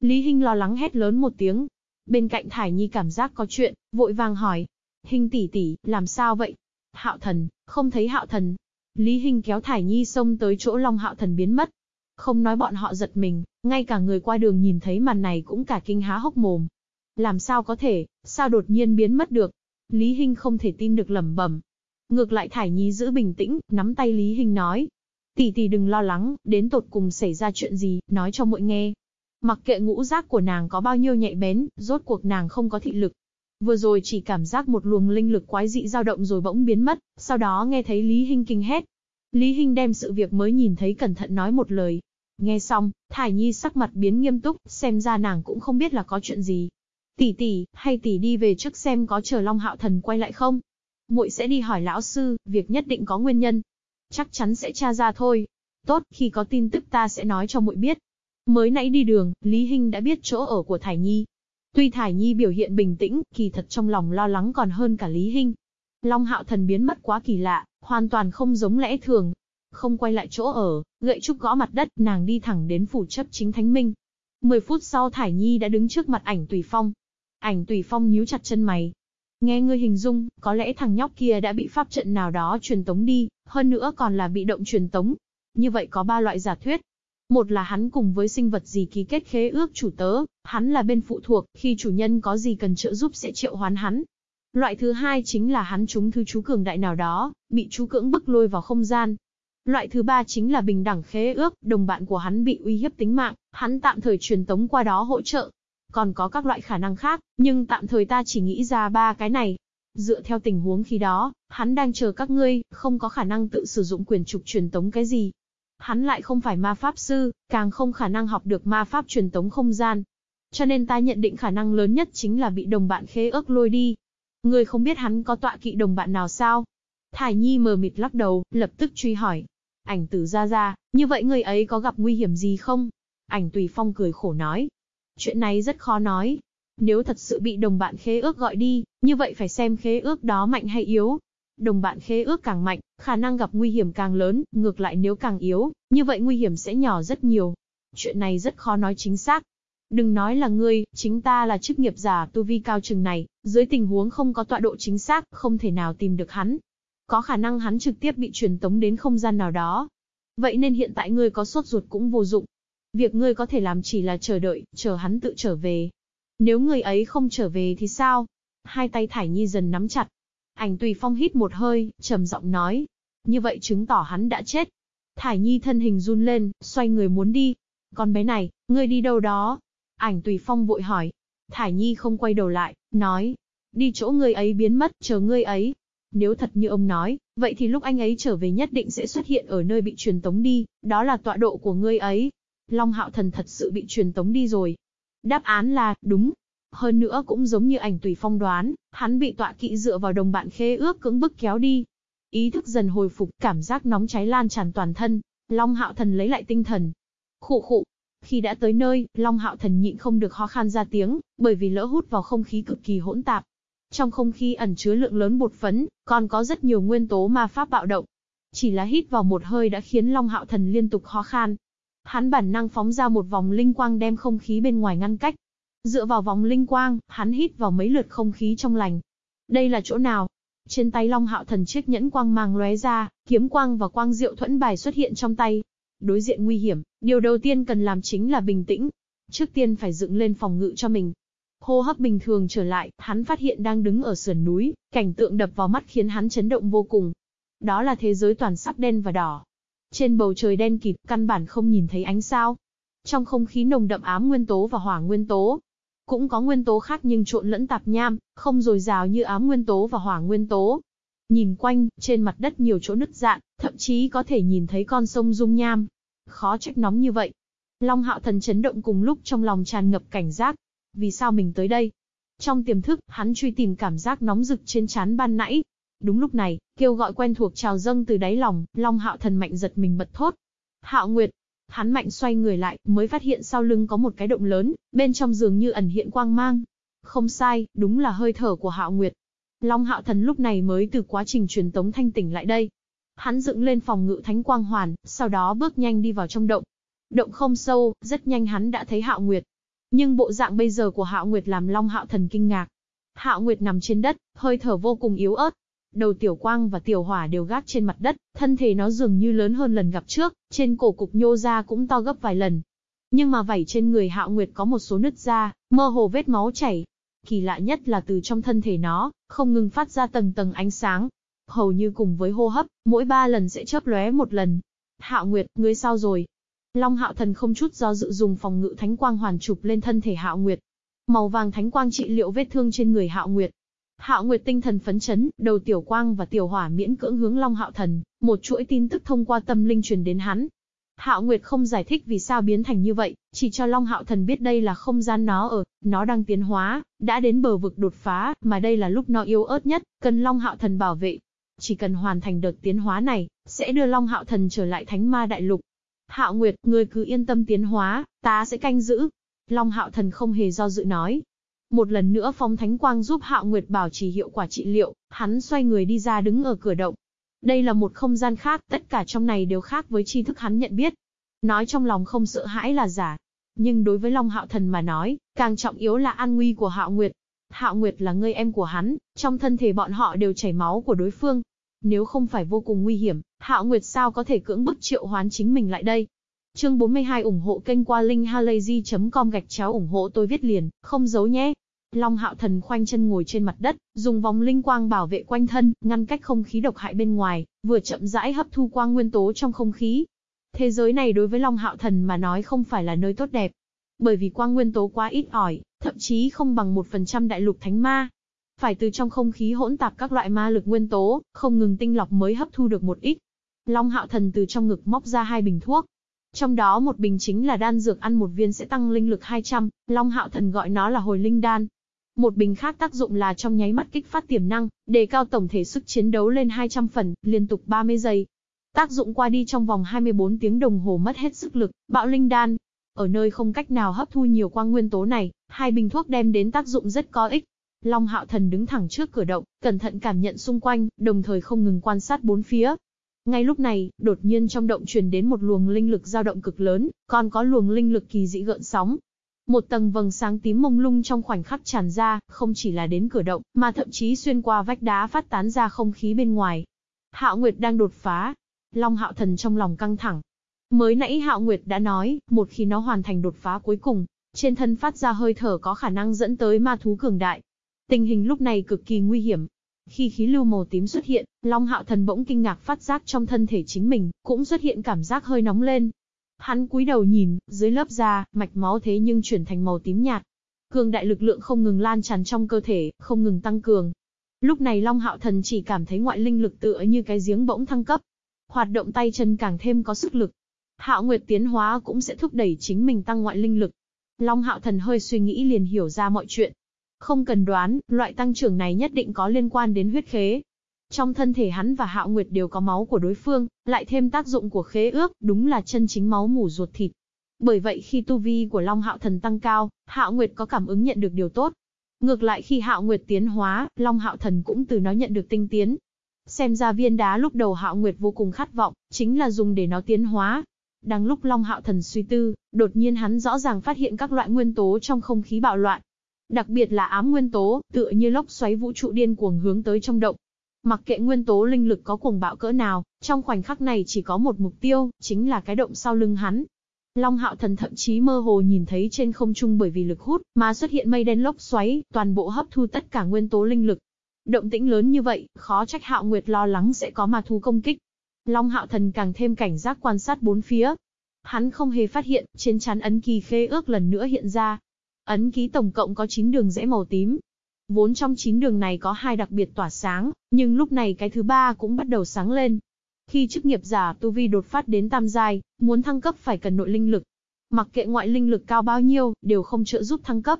Lý Hinh lo lắng hét lớn một tiếng. Bên cạnh Thải Nhi cảm giác có chuyện, vội vàng hỏi. Hinh tỷ tỷ, làm sao vậy? Hạo Thần, không thấy Hạo Thần. Lý Hinh kéo Thải Nhi xông tới chỗ Long Hạo Thần biến mất, không nói bọn họ giật mình, ngay cả người qua đường nhìn thấy màn này cũng cả kinh há hốc mồm. Làm sao có thể, sao đột nhiên biến mất được? Lý Hinh không thể tin được lẩm bẩm. Ngược lại Thải Nhi giữ bình tĩnh, nắm tay Lý Hinh nói. Tỷ tỷ đừng lo lắng, đến tột cùng xảy ra chuyện gì, nói cho muội nghe. Mặc kệ ngũ giác của nàng có bao nhiêu nhạy bén, rốt cuộc nàng không có thị lực. Vừa rồi chỉ cảm giác một luồng linh lực quái dị dao động rồi bỗng biến mất, sau đó nghe thấy Lý Hinh kinh hét. Lý Hinh đem sự việc mới nhìn thấy cẩn thận nói một lời. Nghe xong, Thải Nhi sắc mặt biến nghiêm túc, xem ra nàng cũng không biết là có chuyện gì. Tỷ tỷ, hay tỷ đi về trước xem có chờ Long Hạo Thần quay lại không? Muội sẽ đi hỏi lão sư, việc nhất định có nguyên nhân. Chắc chắn sẽ tra ra thôi. Tốt, khi có tin tức ta sẽ nói cho muội biết. Mới nãy đi đường, Lý Hinh đã biết chỗ ở của Thải Nhi. Tuy Thải Nhi biểu hiện bình tĩnh, kỳ thật trong lòng lo lắng còn hơn cả Lý Hinh. Long Hạo Thần biến mất quá kỳ lạ, hoàn toàn không giống lẽ thường. Không quay lại chỗ ở, gậy trúc gõ mặt đất, nàng đi thẳng đến phủ chấp chính Thánh Minh. Mười phút sau Thải Nhi đã đứng trước mặt ảnh Tùy Phong. Ảnh Tùy Phong nhíu chặt chân mày. Nghe ngươi hình dung, có lẽ thằng nhóc kia đã bị pháp trận nào đó truyền tống đi, hơn nữa còn là bị động truyền tống. Như vậy có ba loại giả thuyết. Một là hắn cùng với sinh vật gì ký kết khế ước chủ tớ, hắn là bên phụ thuộc, khi chủ nhân có gì cần trợ giúp sẽ triệu hoán hắn. Loại thứ hai chính là hắn trúng thứ chú cường đại nào đó, bị chú cưỡng bức lôi vào không gian. Loại thứ ba chính là bình đẳng khế ước, đồng bạn của hắn bị uy hiếp tính mạng, hắn tạm thời truyền tống qua đó hỗ trợ. Còn có các loại khả năng khác, nhưng tạm thời ta chỉ nghĩ ra ba cái này. Dựa theo tình huống khi đó, hắn đang chờ các ngươi, không có khả năng tự sử dụng quyền trục truyền tống cái gì, Hắn lại không phải ma pháp sư, càng không khả năng học được ma pháp truyền tống không gian. Cho nên ta nhận định khả năng lớn nhất chính là bị đồng bạn khế ước lôi đi. Người không biết hắn có tọa kỵ đồng bạn nào sao? Thải Nhi mờ mịt lắc đầu, lập tức truy hỏi. Ảnh tử ra ra, như vậy người ấy có gặp nguy hiểm gì không? Ảnh tùy phong cười khổ nói. Chuyện này rất khó nói. Nếu thật sự bị đồng bạn khế ước gọi đi, như vậy phải xem khế ước đó mạnh hay yếu, Đồng bạn khế ước càng mạnh, khả năng gặp nguy hiểm càng lớn, ngược lại nếu càng yếu, như vậy nguy hiểm sẽ nhỏ rất nhiều. Chuyện này rất khó nói chính xác. Đừng nói là ngươi, chính ta là chức nghiệp giả tu vi cao chừng này, dưới tình huống không có tọa độ chính xác, không thể nào tìm được hắn. Có khả năng hắn trực tiếp bị truyền tống đến không gian nào đó. Vậy nên hiện tại ngươi có sốt ruột cũng vô dụng. Việc ngươi có thể làm chỉ là chờ đợi, chờ hắn tự trở về. Nếu người ấy không trở về thì sao? Hai tay Thải Nhi dần nắm chặt, Ảnh Tùy Phong hít một hơi, trầm giọng nói. Như vậy chứng tỏ hắn đã chết. Thải Nhi thân hình run lên, xoay người muốn đi. Con bé này, ngươi đi đâu đó? Ảnh Tùy Phong vội hỏi. Thải Nhi không quay đầu lại, nói. Đi chỗ ngươi ấy biến mất, chờ ngươi ấy. Nếu thật như ông nói, vậy thì lúc anh ấy trở về nhất định sẽ xuất hiện ở nơi bị truyền tống đi, đó là tọa độ của ngươi ấy. Long Hạo Thần thật sự bị truyền tống đi rồi. Đáp án là, đúng, hơn nữa cũng giống như ảnh tùy phong đoán, hắn bị tọa kỵ dựa vào đồng bạn khế ước cưỡng bức kéo đi. Ý thức dần hồi phục, cảm giác nóng cháy lan tràn toàn thân, Long Hạo Thần lấy lại tinh thần. Khụ khụ. Khi đã tới nơi, Long Hạo Thần nhịn không được ho khan ra tiếng, bởi vì lỡ hút vào không khí cực kỳ hỗn tạp. Trong không khí ẩn chứa lượng lớn bột phấn, còn có rất nhiều nguyên tố ma pháp bạo động. Chỉ là hít vào một hơi đã khiến Long Hạo Thần liên tục ho khan. Hắn bản năng phóng ra một vòng linh quang đem không khí bên ngoài ngăn cách, Dựa vào vòng linh quang, hắn hít vào mấy lượt không khí trong lành. Đây là chỗ nào? Trên tay Long Hạo Thần chiếc nhẫn quang mang lóe ra, kiếm quang và quang diệu thuẫn bài xuất hiện trong tay. Đối diện nguy hiểm, điều đầu tiên cần làm chính là bình tĩnh. Trước tiên phải dựng lên phòng ngự cho mình. Hô hấp bình thường trở lại, hắn phát hiện đang đứng ở sườn núi, cảnh tượng đập vào mắt khiến hắn chấn động vô cùng. Đó là thế giới toàn sắc đen và đỏ. Trên bầu trời đen kịt, căn bản không nhìn thấy ánh sao. Trong không khí nồng đậm ám nguyên tố và hỏa nguyên tố, cũng có nguyên tố khác nhưng trộn lẫn tạp nham, không dồi dào như ám nguyên tố và hỏa nguyên tố. Nhìn quanh, trên mặt đất nhiều chỗ nứt dạn, thậm chí có thể nhìn thấy con sông dung nham. Khó trách nóng như vậy. Long hạo thần chấn động cùng lúc trong lòng tràn ngập cảnh giác. Vì sao mình tới đây? Trong tiềm thức, hắn truy tìm cảm giác nóng rực trên trán ban nãy. Đúng lúc này, kêu gọi quen thuộc trào dâng từ đáy lòng, Long hạo thần mạnh giật mình bật thốt. Hạo Nguyệt, Hắn mạnh xoay người lại, mới phát hiện sau lưng có một cái động lớn, bên trong dường như ẩn hiện quang mang. Không sai, đúng là hơi thở của Hạo Nguyệt. Long Hạo Thần lúc này mới từ quá trình truyền tống thanh tỉnh lại đây. Hắn dựng lên phòng ngự thánh quang hoàn, sau đó bước nhanh đi vào trong động. Động không sâu, rất nhanh hắn đã thấy Hạo Nguyệt. Nhưng bộ dạng bây giờ của Hạo Nguyệt làm Long Hạo Thần kinh ngạc. Hạo Nguyệt nằm trên đất, hơi thở vô cùng yếu ớt, Đầu tiểu quang và tiểu hỏa đều gác trên mặt đất, thân thể nó dường như lớn hơn lần gặp trước, trên cổ cục nhô ra cũng to gấp vài lần. Nhưng mà vảy trên người hạo nguyệt có một số nứt ra, mơ hồ vết máu chảy. Kỳ lạ nhất là từ trong thân thể nó, không ngừng phát ra tầng tầng ánh sáng. Hầu như cùng với hô hấp, mỗi ba lần sẽ chớp lóe một lần. Hạo Nguyệt, ngươi sao rồi? Long Hạo Thần không chút do dự dùng phòng ngự thánh quang hoàn chụp lên thân thể Hạo Nguyệt. Màu vàng thánh quang trị liệu vết thương trên người Hạo Nguyệt. Hạo Nguyệt tinh thần phấn chấn, đầu tiểu quang và tiểu hỏa miễn cưỡng hướng Long Hạo Thần, một chuỗi tin tức thông qua tâm linh truyền đến hắn. Hạo Nguyệt không giải thích vì sao biến thành như vậy, chỉ cho Long Hạo Thần biết đây là không gian nó ở, nó đang tiến hóa, đã đến bờ vực đột phá, mà đây là lúc nó yếu ớt nhất, cần Long Hạo Thần bảo vệ. Chỉ cần hoàn thành đợt tiến hóa này, sẽ đưa Long Hạo Thần trở lại Thánh Ma Đại Lục. Hạo Nguyệt, ngươi cứ yên tâm tiến hóa, ta sẽ canh giữ. Long Hạo Thần không hề do dự nói. Một lần nữa phóng thánh quang giúp Hạo Nguyệt bảo trì hiệu quả trị liệu, hắn xoay người đi ra đứng ở cửa động. Đây là một không gian khác, tất cả trong này đều khác với tri thức hắn nhận biết. Nói trong lòng không sợ hãi là giả. Nhưng đối với Long Hạo Thần mà nói, càng trọng yếu là an nguy của Hạo Nguyệt. Hạo Nguyệt là người em của hắn, trong thân thể bọn họ đều chảy máu của đối phương. Nếu không phải vô cùng nguy hiểm, Hạo Nguyệt sao có thể cưỡng bức triệu hoán chính mình lại đây? Chương 42 ủng hộ kênh qua linkhalazy.com gạch chéo ủng hộ tôi viết liền, không giấu nhé. Long Hạo Thần khoanh chân ngồi trên mặt đất, dùng vòng linh quang bảo vệ quanh thân, ngăn cách không khí độc hại bên ngoài, vừa chậm rãi hấp thu quang nguyên tố trong không khí. Thế giới này đối với Long Hạo Thần mà nói không phải là nơi tốt đẹp. Bởi vì quang nguyên tố quá ít ỏi, thậm chí không bằng 1% đại lục thánh ma. Phải từ trong không khí hỗn tạp các loại ma lực nguyên tố, không ngừng tinh lọc mới hấp thu được một ít. Long Hạo Thần từ trong ngực móc ra hai bình thuốc, trong đó một bình chính là đan dược ăn một viên sẽ tăng linh lực 200, Long Hạo Thần gọi nó là hồi linh đan. Một bình khác tác dụng là trong nháy mắt kích phát tiềm năng, đề cao tổng thể sức chiến đấu lên 200 phần, liên tục 30 giây. Tác dụng qua đi trong vòng 24 tiếng đồng hồ mất hết sức lực, bạo linh đan. Ở nơi không cách nào hấp thu nhiều quang nguyên tố này, hai bình thuốc đem đến tác dụng rất có ích. Long Hạo Thần đứng thẳng trước cửa động, cẩn thận cảm nhận xung quanh, đồng thời không ngừng quan sát bốn phía, ngay lúc này, đột nhiên trong động truyền đến một luồng linh lực dao động cực lớn, còn có luồng linh lực kỳ dị gợn sóng. Một tầng vầng sáng tím mông lung trong khoảnh khắc tràn ra, không chỉ là đến cửa động, mà thậm chí xuyên qua vách đá phát tán ra không khí bên ngoài. Hạo Nguyệt đang đột phá. Long Hạo Thần trong lòng căng thẳng. Mới nãy Hạo Nguyệt đã nói, một khi nó hoàn thành đột phá cuối cùng, trên thân phát ra hơi thở có khả năng dẫn tới ma thú cường đại. Tình hình lúc này cực kỳ nguy hiểm, khi khí lưu màu tím xuất hiện, Long Hạo Thần bỗng kinh ngạc phát giác trong thân thể chính mình, cũng xuất hiện cảm giác hơi nóng lên. Hắn cúi đầu nhìn, dưới lớp da, mạch máu thế nhưng chuyển thành màu tím nhạt. Cường đại lực lượng không ngừng lan tràn trong cơ thể, không ngừng tăng cường. Lúc này Long Hạo Thần chỉ cảm thấy ngoại linh lực tựa như cái giếng bỗng thăng cấp. Hoạt động tay chân càng thêm có sức lực. Hạo Nguyệt tiến hóa cũng sẽ thúc đẩy chính mình tăng ngoại linh lực. Long Hạo Thần hơi suy nghĩ liền hiểu ra mọi chuyện. Không cần đoán, loại tăng trưởng này nhất định có liên quan đến huyết khế. Trong thân thể hắn và Hạo Nguyệt đều có máu của đối phương, lại thêm tác dụng của khế ước, đúng là chân chính máu mủ ruột thịt. Bởi vậy khi tu vi của Long Hạo Thần tăng cao, Hạo Nguyệt có cảm ứng nhận được điều tốt. Ngược lại khi Hạo Nguyệt tiến hóa, Long Hạo Thần cũng từ nó nhận được tinh tiến. Xem ra viên đá lúc đầu Hạo Nguyệt vô cùng khát vọng, chính là dùng để nó tiến hóa. Đang lúc Long Hạo Thần suy tư, đột nhiên hắn rõ ràng phát hiện các loại nguyên tố trong không khí bạo loạn. Đặc biệt là ám nguyên tố, tựa như lốc xoáy vũ trụ điên cuồng hướng tới trong động. Mặc kệ nguyên tố linh lực có cuồng bạo cỡ nào, trong khoảnh khắc này chỉ có một mục tiêu, chính là cái động sau lưng hắn. Long hạo thần thậm chí mơ hồ nhìn thấy trên không trung bởi vì lực hút, mà xuất hiện mây đen lốc xoáy, toàn bộ hấp thu tất cả nguyên tố linh lực. Động tĩnh lớn như vậy, khó trách hạo nguyệt lo lắng sẽ có ma thú công kích. Long hạo thần càng thêm cảnh giác quan sát bốn phía. Hắn không hề phát hiện, trên chán ấn kỳ khê ước lần nữa hiện ra, Ấn ký tổng cộng có 9 đường rẽ màu tím. Vốn trong chín đường này có hai đặc biệt tỏa sáng, nhưng lúc này cái thứ ba cũng bắt đầu sáng lên. Khi chức nghiệp giả tu vi đột phát đến tam giai, muốn thăng cấp phải cần nội linh lực. Mặc kệ ngoại linh lực cao bao nhiêu, đều không trợ giúp thăng cấp.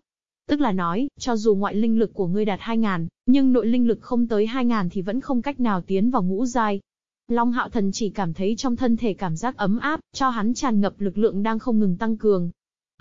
Tức là nói, cho dù ngoại linh lực của ngươi đạt 2.000, nhưng nội linh lực không tới 2.000 thì vẫn không cách nào tiến vào ngũ giai. Long Hạo Thần chỉ cảm thấy trong thân thể cảm giác ấm áp, cho hắn tràn ngập lực lượng đang không ngừng tăng cường,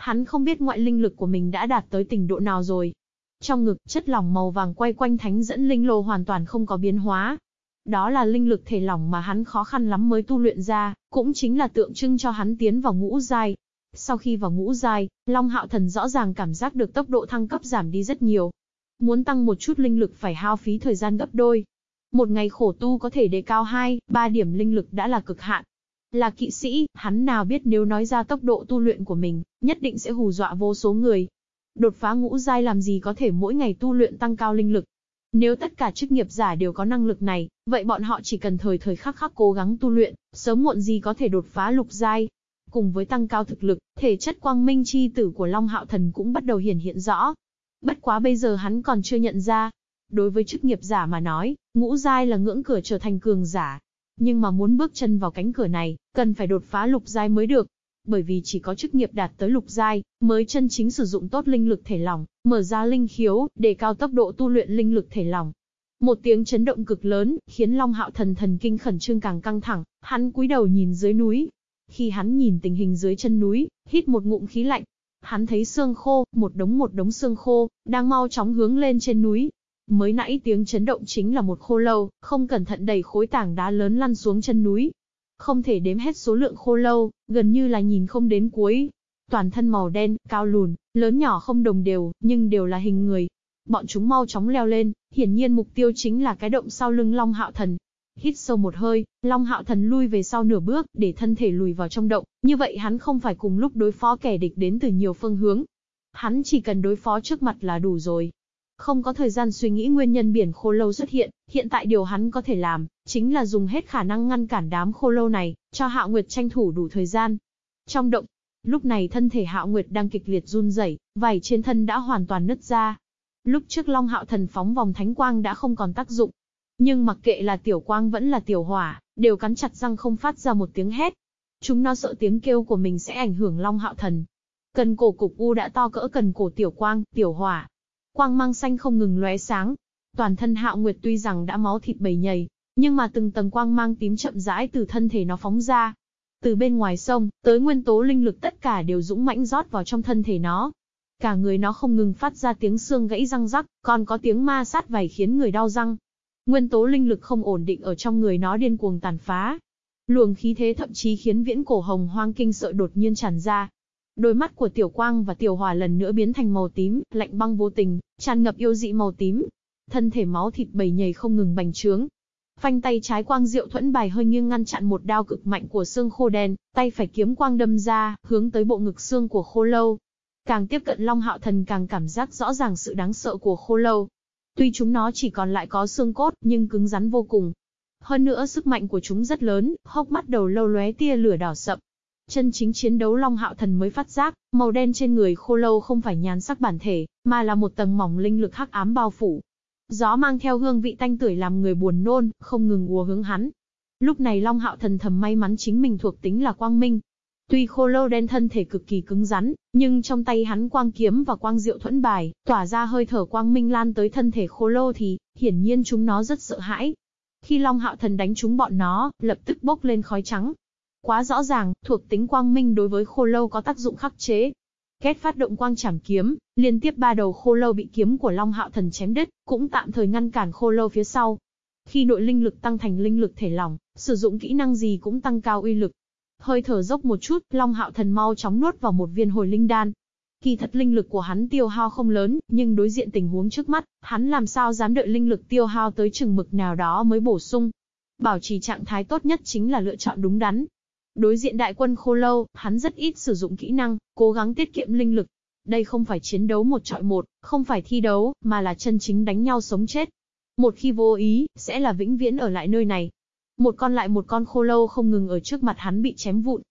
Hắn không biết ngoại linh lực của mình đã đạt tới tình độ nào rồi. Trong ngực, chất lỏng màu vàng quay quanh thánh dẫn linh lô hoàn toàn không có biến hóa. Đó là linh lực thể lỏng mà hắn khó khăn lắm mới tu luyện ra, cũng chính là tượng trưng cho hắn tiến vào ngũ giai. Sau khi vào ngũ giai, Long Hạo Thần rõ ràng cảm giác được tốc độ thăng cấp giảm đi rất nhiều. Muốn tăng một chút linh lực phải hao phí thời gian gấp đôi. Một ngày khổ tu có thể đề cao 2, 3 điểm linh lực đã là cực hạn. Là kỵ sĩ, hắn nào biết nếu nói ra tốc độ tu luyện của mình, nhất định sẽ hù dọa vô số người. Đột phá ngũ giai làm gì có thể mỗi ngày tu luyện tăng cao linh lực. Nếu tất cả chức nghiệp giả đều có năng lực này, vậy bọn họ chỉ cần thời thời khắc khắc cố gắng tu luyện, sớm muộn gì có thể đột phá lục giai. Cùng với tăng cao thực lực, thể chất quang minh chi tử của Long Hạo Thần cũng bắt đầu hiển hiện rõ. Bất quá bây giờ hắn còn chưa nhận ra. Đối với chức nghiệp giả mà nói, ngũ giai là ngưỡng cửa trở thành cường giả. Nhưng mà muốn bước chân vào cánh cửa này, cần phải đột phá lục giai mới được. Bởi vì chỉ có chức nghiệp đạt tới lục giai, mới chân chính sử dụng tốt linh lực thể lỏng, mở ra linh khiếu, để cao tốc độ tu luyện linh lực thể lỏng. Một tiếng chấn động cực lớn, khiến Long Hạo Thần thần kinh khẩn trương càng căng thẳng, hắn cúi đầu nhìn dưới núi. Khi hắn nhìn tình hình dưới chân núi, hít một ngụm khí lạnh, hắn thấy xương khô, một đống một đống xương khô, đang mau chóng hướng lên trên núi. Mới nãy tiếng chấn động chính là một khô lâu, không cẩn thận đẩy khối tảng đá lớn lăn xuống chân núi. Không thể đếm hết số lượng khô lâu, gần như là nhìn không đến cuối. Toàn thân màu đen, cao lùn, lớn nhỏ không đồng đều, nhưng đều là hình người, Bọn chúng mau chóng leo lên, hiển nhiên mục tiêu chính là cái động sau lưng Long Hạo Thần. Hít sâu một hơi, Long Hạo Thần lui về sau nửa bước, để thân thể lùi vào trong động, như vậy hắn không phải cùng lúc đối phó kẻ địch đến từ nhiều phương hướng. Hắn chỉ cần đối phó trước mặt là đủ rồi. Không có thời gian suy nghĩ nguyên nhân biển khô lâu xuất hiện, hiện tại điều hắn có thể làm, chính là dùng hết khả năng ngăn cản đám khô lâu này, cho Hạo Nguyệt tranh thủ đủ thời gian. Trong động, lúc này thân thể Hạo Nguyệt đang kịch liệt run rẩy, vảy trên thân đã hoàn toàn nứt ra, Lúc trước Long Hạo Thần phóng vòng thánh quang đã không còn tác dụng. Nhưng mặc kệ là tiểu quang vẫn là tiểu hỏa, đều cắn chặt răng không phát ra một tiếng hét. Chúng nó sợ tiếng kêu của mình sẽ ảnh hưởng Long Hạo Thần. Cần cổ cục u đã to cỡ cần cổ tiểu quang, tiểu hỏa. Quang mang xanh không ngừng lóe sáng. Toàn thân Hạo Nguyệt tuy rằng đã máu thịt bầy nhầy, nhưng mà từng tầng quang mang tím chậm rãi từ thân thể nó phóng ra. Từ bên ngoài sông, tới nguyên tố linh lực tất cả đều dũng mãnh rót vào trong thân thể nó. Cả người nó không ngừng phát ra tiếng xương gãy răng rắc, còn có tiếng ma sát vảy khiến người đau răng. Nguyên tố linh lực không ổn định ở trong người nó điên cuồng tàn phá. Luồng khí thế thậm chí khiến viễn cổ hồng hoang kinh sợ đột nhiên tràn ra. Đôi mắt của Tiểu Quang và Tiểu Hòa lần nữa biến thành màu tím, lạnh băng vô tình, tràn ngập yêu dị màu tím. Thân thể máu thịt bầy nhầy không ngừng bành trướng, phanh tay trái quang diệu thuẫn bài hơi nghiêng ngăn chặn một đao cực mạnh của xương khô đen, tay phải kiếm quang đâm ra, hướng tới bộ ngực xương của khô lâu. Càng tiếp cận Long Hạo Thần càng cảm giác rõ ràng sự đáng sợ của khô lâu. Tuy chúng nó chỉ còn lại có xương cốt, nhưng cứng rắn vô cùng. Hơn nữa sức mạnh của chúng rất lớn, hốc mắt đầu lâu lóe tia lửa đỏ sậm. Chân chính chiến đấu Long Hạo Thần mới phát giác, màu đen trên người khô lâu không phải nhàn sắc bản thể, mà là một tầng mỏng linh lực hắc ám bao phủ. Gió mang theo hương vị tanh tưởi làm người buồn nôn, không ngừng ùa hướng hắn. Lúc này Long Hạo Thần thầm may mắn chính mình thuộc tính là quang minh, Tuy khô lâu đen thân thể cực kỳ cứng rắn, nhưng trong tay hắn quang kiếm và quang diệu thuẫn bài, tỏa ra hơi thở quang minh lan tới thân thể khô lâu thì, hiển nhiên chúng nó rất sợ hãi. Khi Long Hạo Thần đánh chúng bọn nó, lập tức bốc lên khói trắng. Quá rõ ràng, thuộc tính quang minh đối với khô lâu có tác dụng khắc chế. Kết phát động quang chảm kiếm, liên tiếp ba đầu khô lâu bị kiếm của Long Hạo Thần chém đứt, cũng tạm thời ngăn cản khô lâu phía sau. Khi nội linh lực tăng thành linh lực thể lỏng, sử dụng kỹ năng gì cũng tăng cao uy lực, Hơi thở dốc một chút, Long Hạo Thần mau chóng nuốt vào một viên hồi linh đan. Kỳ thật linh lực của hắn tiêu hao không lớn, nhưng đối diện tình huống trước mắt, hắn làm sao dám đợi linh lực tiêu hao tới chừng mực nào đó mới bổ sung. Bảo trì trạng thái tốt nhất chính là lựa chọn đúng đắn. Đối diện đại quân khô lâu, hắn rất ít sử dụng kỹ năng, cố gắng tiết kiệm linh lực. Đây không phải chiến đấu một trọi một, không phải thi đấu, mà là chân chính đánh nhau sống chết. Một khi vô ý, sẽ là vĩnh viễn ở lại nơi này. Một con lại một con khô lâu không ngừng ở trước mặt hắn bị chém vụn.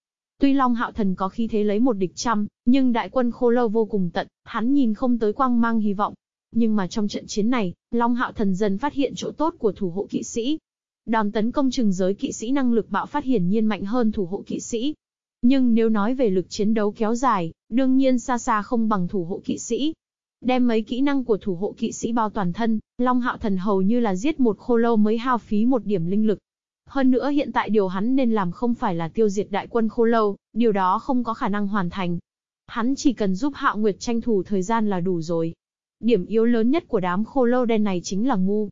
Tuy Long Hạo Thần có khi thế lấy một địch trăm, nhưng đại quân khô lâu vô cùng tận, hắn nhìn không tới quang mang hy vọng. Nhưng mà trong trận chiến này, Long Hạo Thần dần phát hiện chỗ tốt của thủ hộ kỵ sĩ. Đòn tấn công trừng giới kỵ sĩ năng lực bạo phát hiển nhiên mạnh hơn thủ hộ kỵ sĩ. Nhưng nếu nói về lực chiến đấu kéo dài, đương nhiên xa xa không bằng thủ hộ kỵ sĩ. Đem mấy kỹ năng của thủ hộ kỵ sĩ bao toàn thân, Long Hạo Thần hầu như là giết một khô lâu mới hao phí một điểm linh lực. Hơn nữa hiện tại điều hắn nên làm không phải là tiêu diệt đại quân khô lâu, điều đó không có khả năng hoàn thành. Hắn chỉ cần giúp Hạo Nguyệt tranh thủ thời gian là đủ rồi. Điểm yếu lớn nhất của đám khô lâu đen này chính là ngu.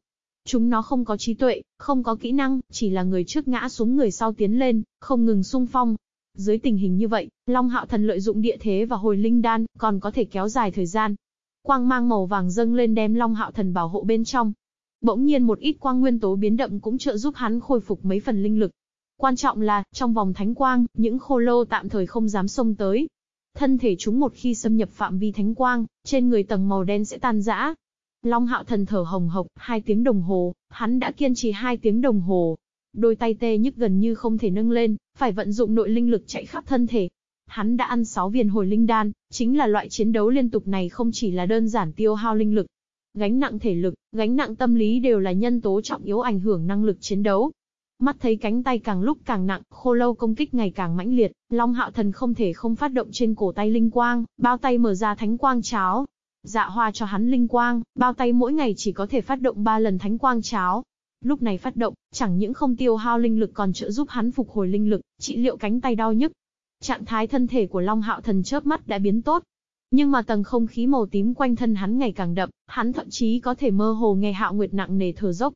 Chúng nó không có trí tuệ, không có kỹ năng, chỉ là người trước ngã xuống người sau tiến lên, không ngừng sung phong. Dưới tình hình như vậy, Long Hạo Thần lợi dụng địa thế và hồi linh đan, còn có thể kéo dài thời gian. Quang mang màu vàng dâng lên đem Long Hạo Thần bảo hộ bên trong, Bỗng nhiên một ít quang nguyên tố biến đậm cũng trợ giúp hắn khôi phục mấy phần linh lực. Quan trọng là, trong vòng thánh quang, những khô lô tạm thời không dám xông tới. Thân thể chúng một khi xâm nhập phạm vi thánh quang, trên người tầng màu đen sẽ tan rã. Long hạo thần thở hồng hộc, hai tiếng đồng hồ, hắn đã kiên trì hai tiếng đồng hồ. Đôi tay tê nhức gần như không thể nâng lên, phải vận dụng nội linh lực chạy khắp thân thể. Hắn đã ăn 6 viên hồi linh đan, chính là loại chiến đấu liên tục này không chỉ là đơn giản tiêu hao linh lực, gánh nặng thể lực, gánh nặng tâm lý đều là nhân tố trọng yếu ảnh hưởng năng lực chiến đấu. Mắt thấy cánh tay càng lúc càng nặng, khô lâu công kích ngày càng mãnh liệt, Long Hạo Thần không thể không phát động trên cổ tay linh quang, bao tay mở ra thánh quang cháo. Dạ hoa cho hắn linh quang, bao tay mỗi ngày chỉ có thể phát động 3 lần thánh quang cháo. Lúc này phát động, chẳng những không tiêu hao linh lực còn trợ giúp hắn phục hồi linh lực, trị liệu cánh tay đau nhức. Trạng thái thân thể của Long Hạo Thần chớp mắt đã biến tốt, nhưng mà tầng không khí màu tím quanh thân hắn ngày càng đậm, hắn thậm chí có thể mơ hồ nghe Hạo Nguyệt nặng nề thở dốc.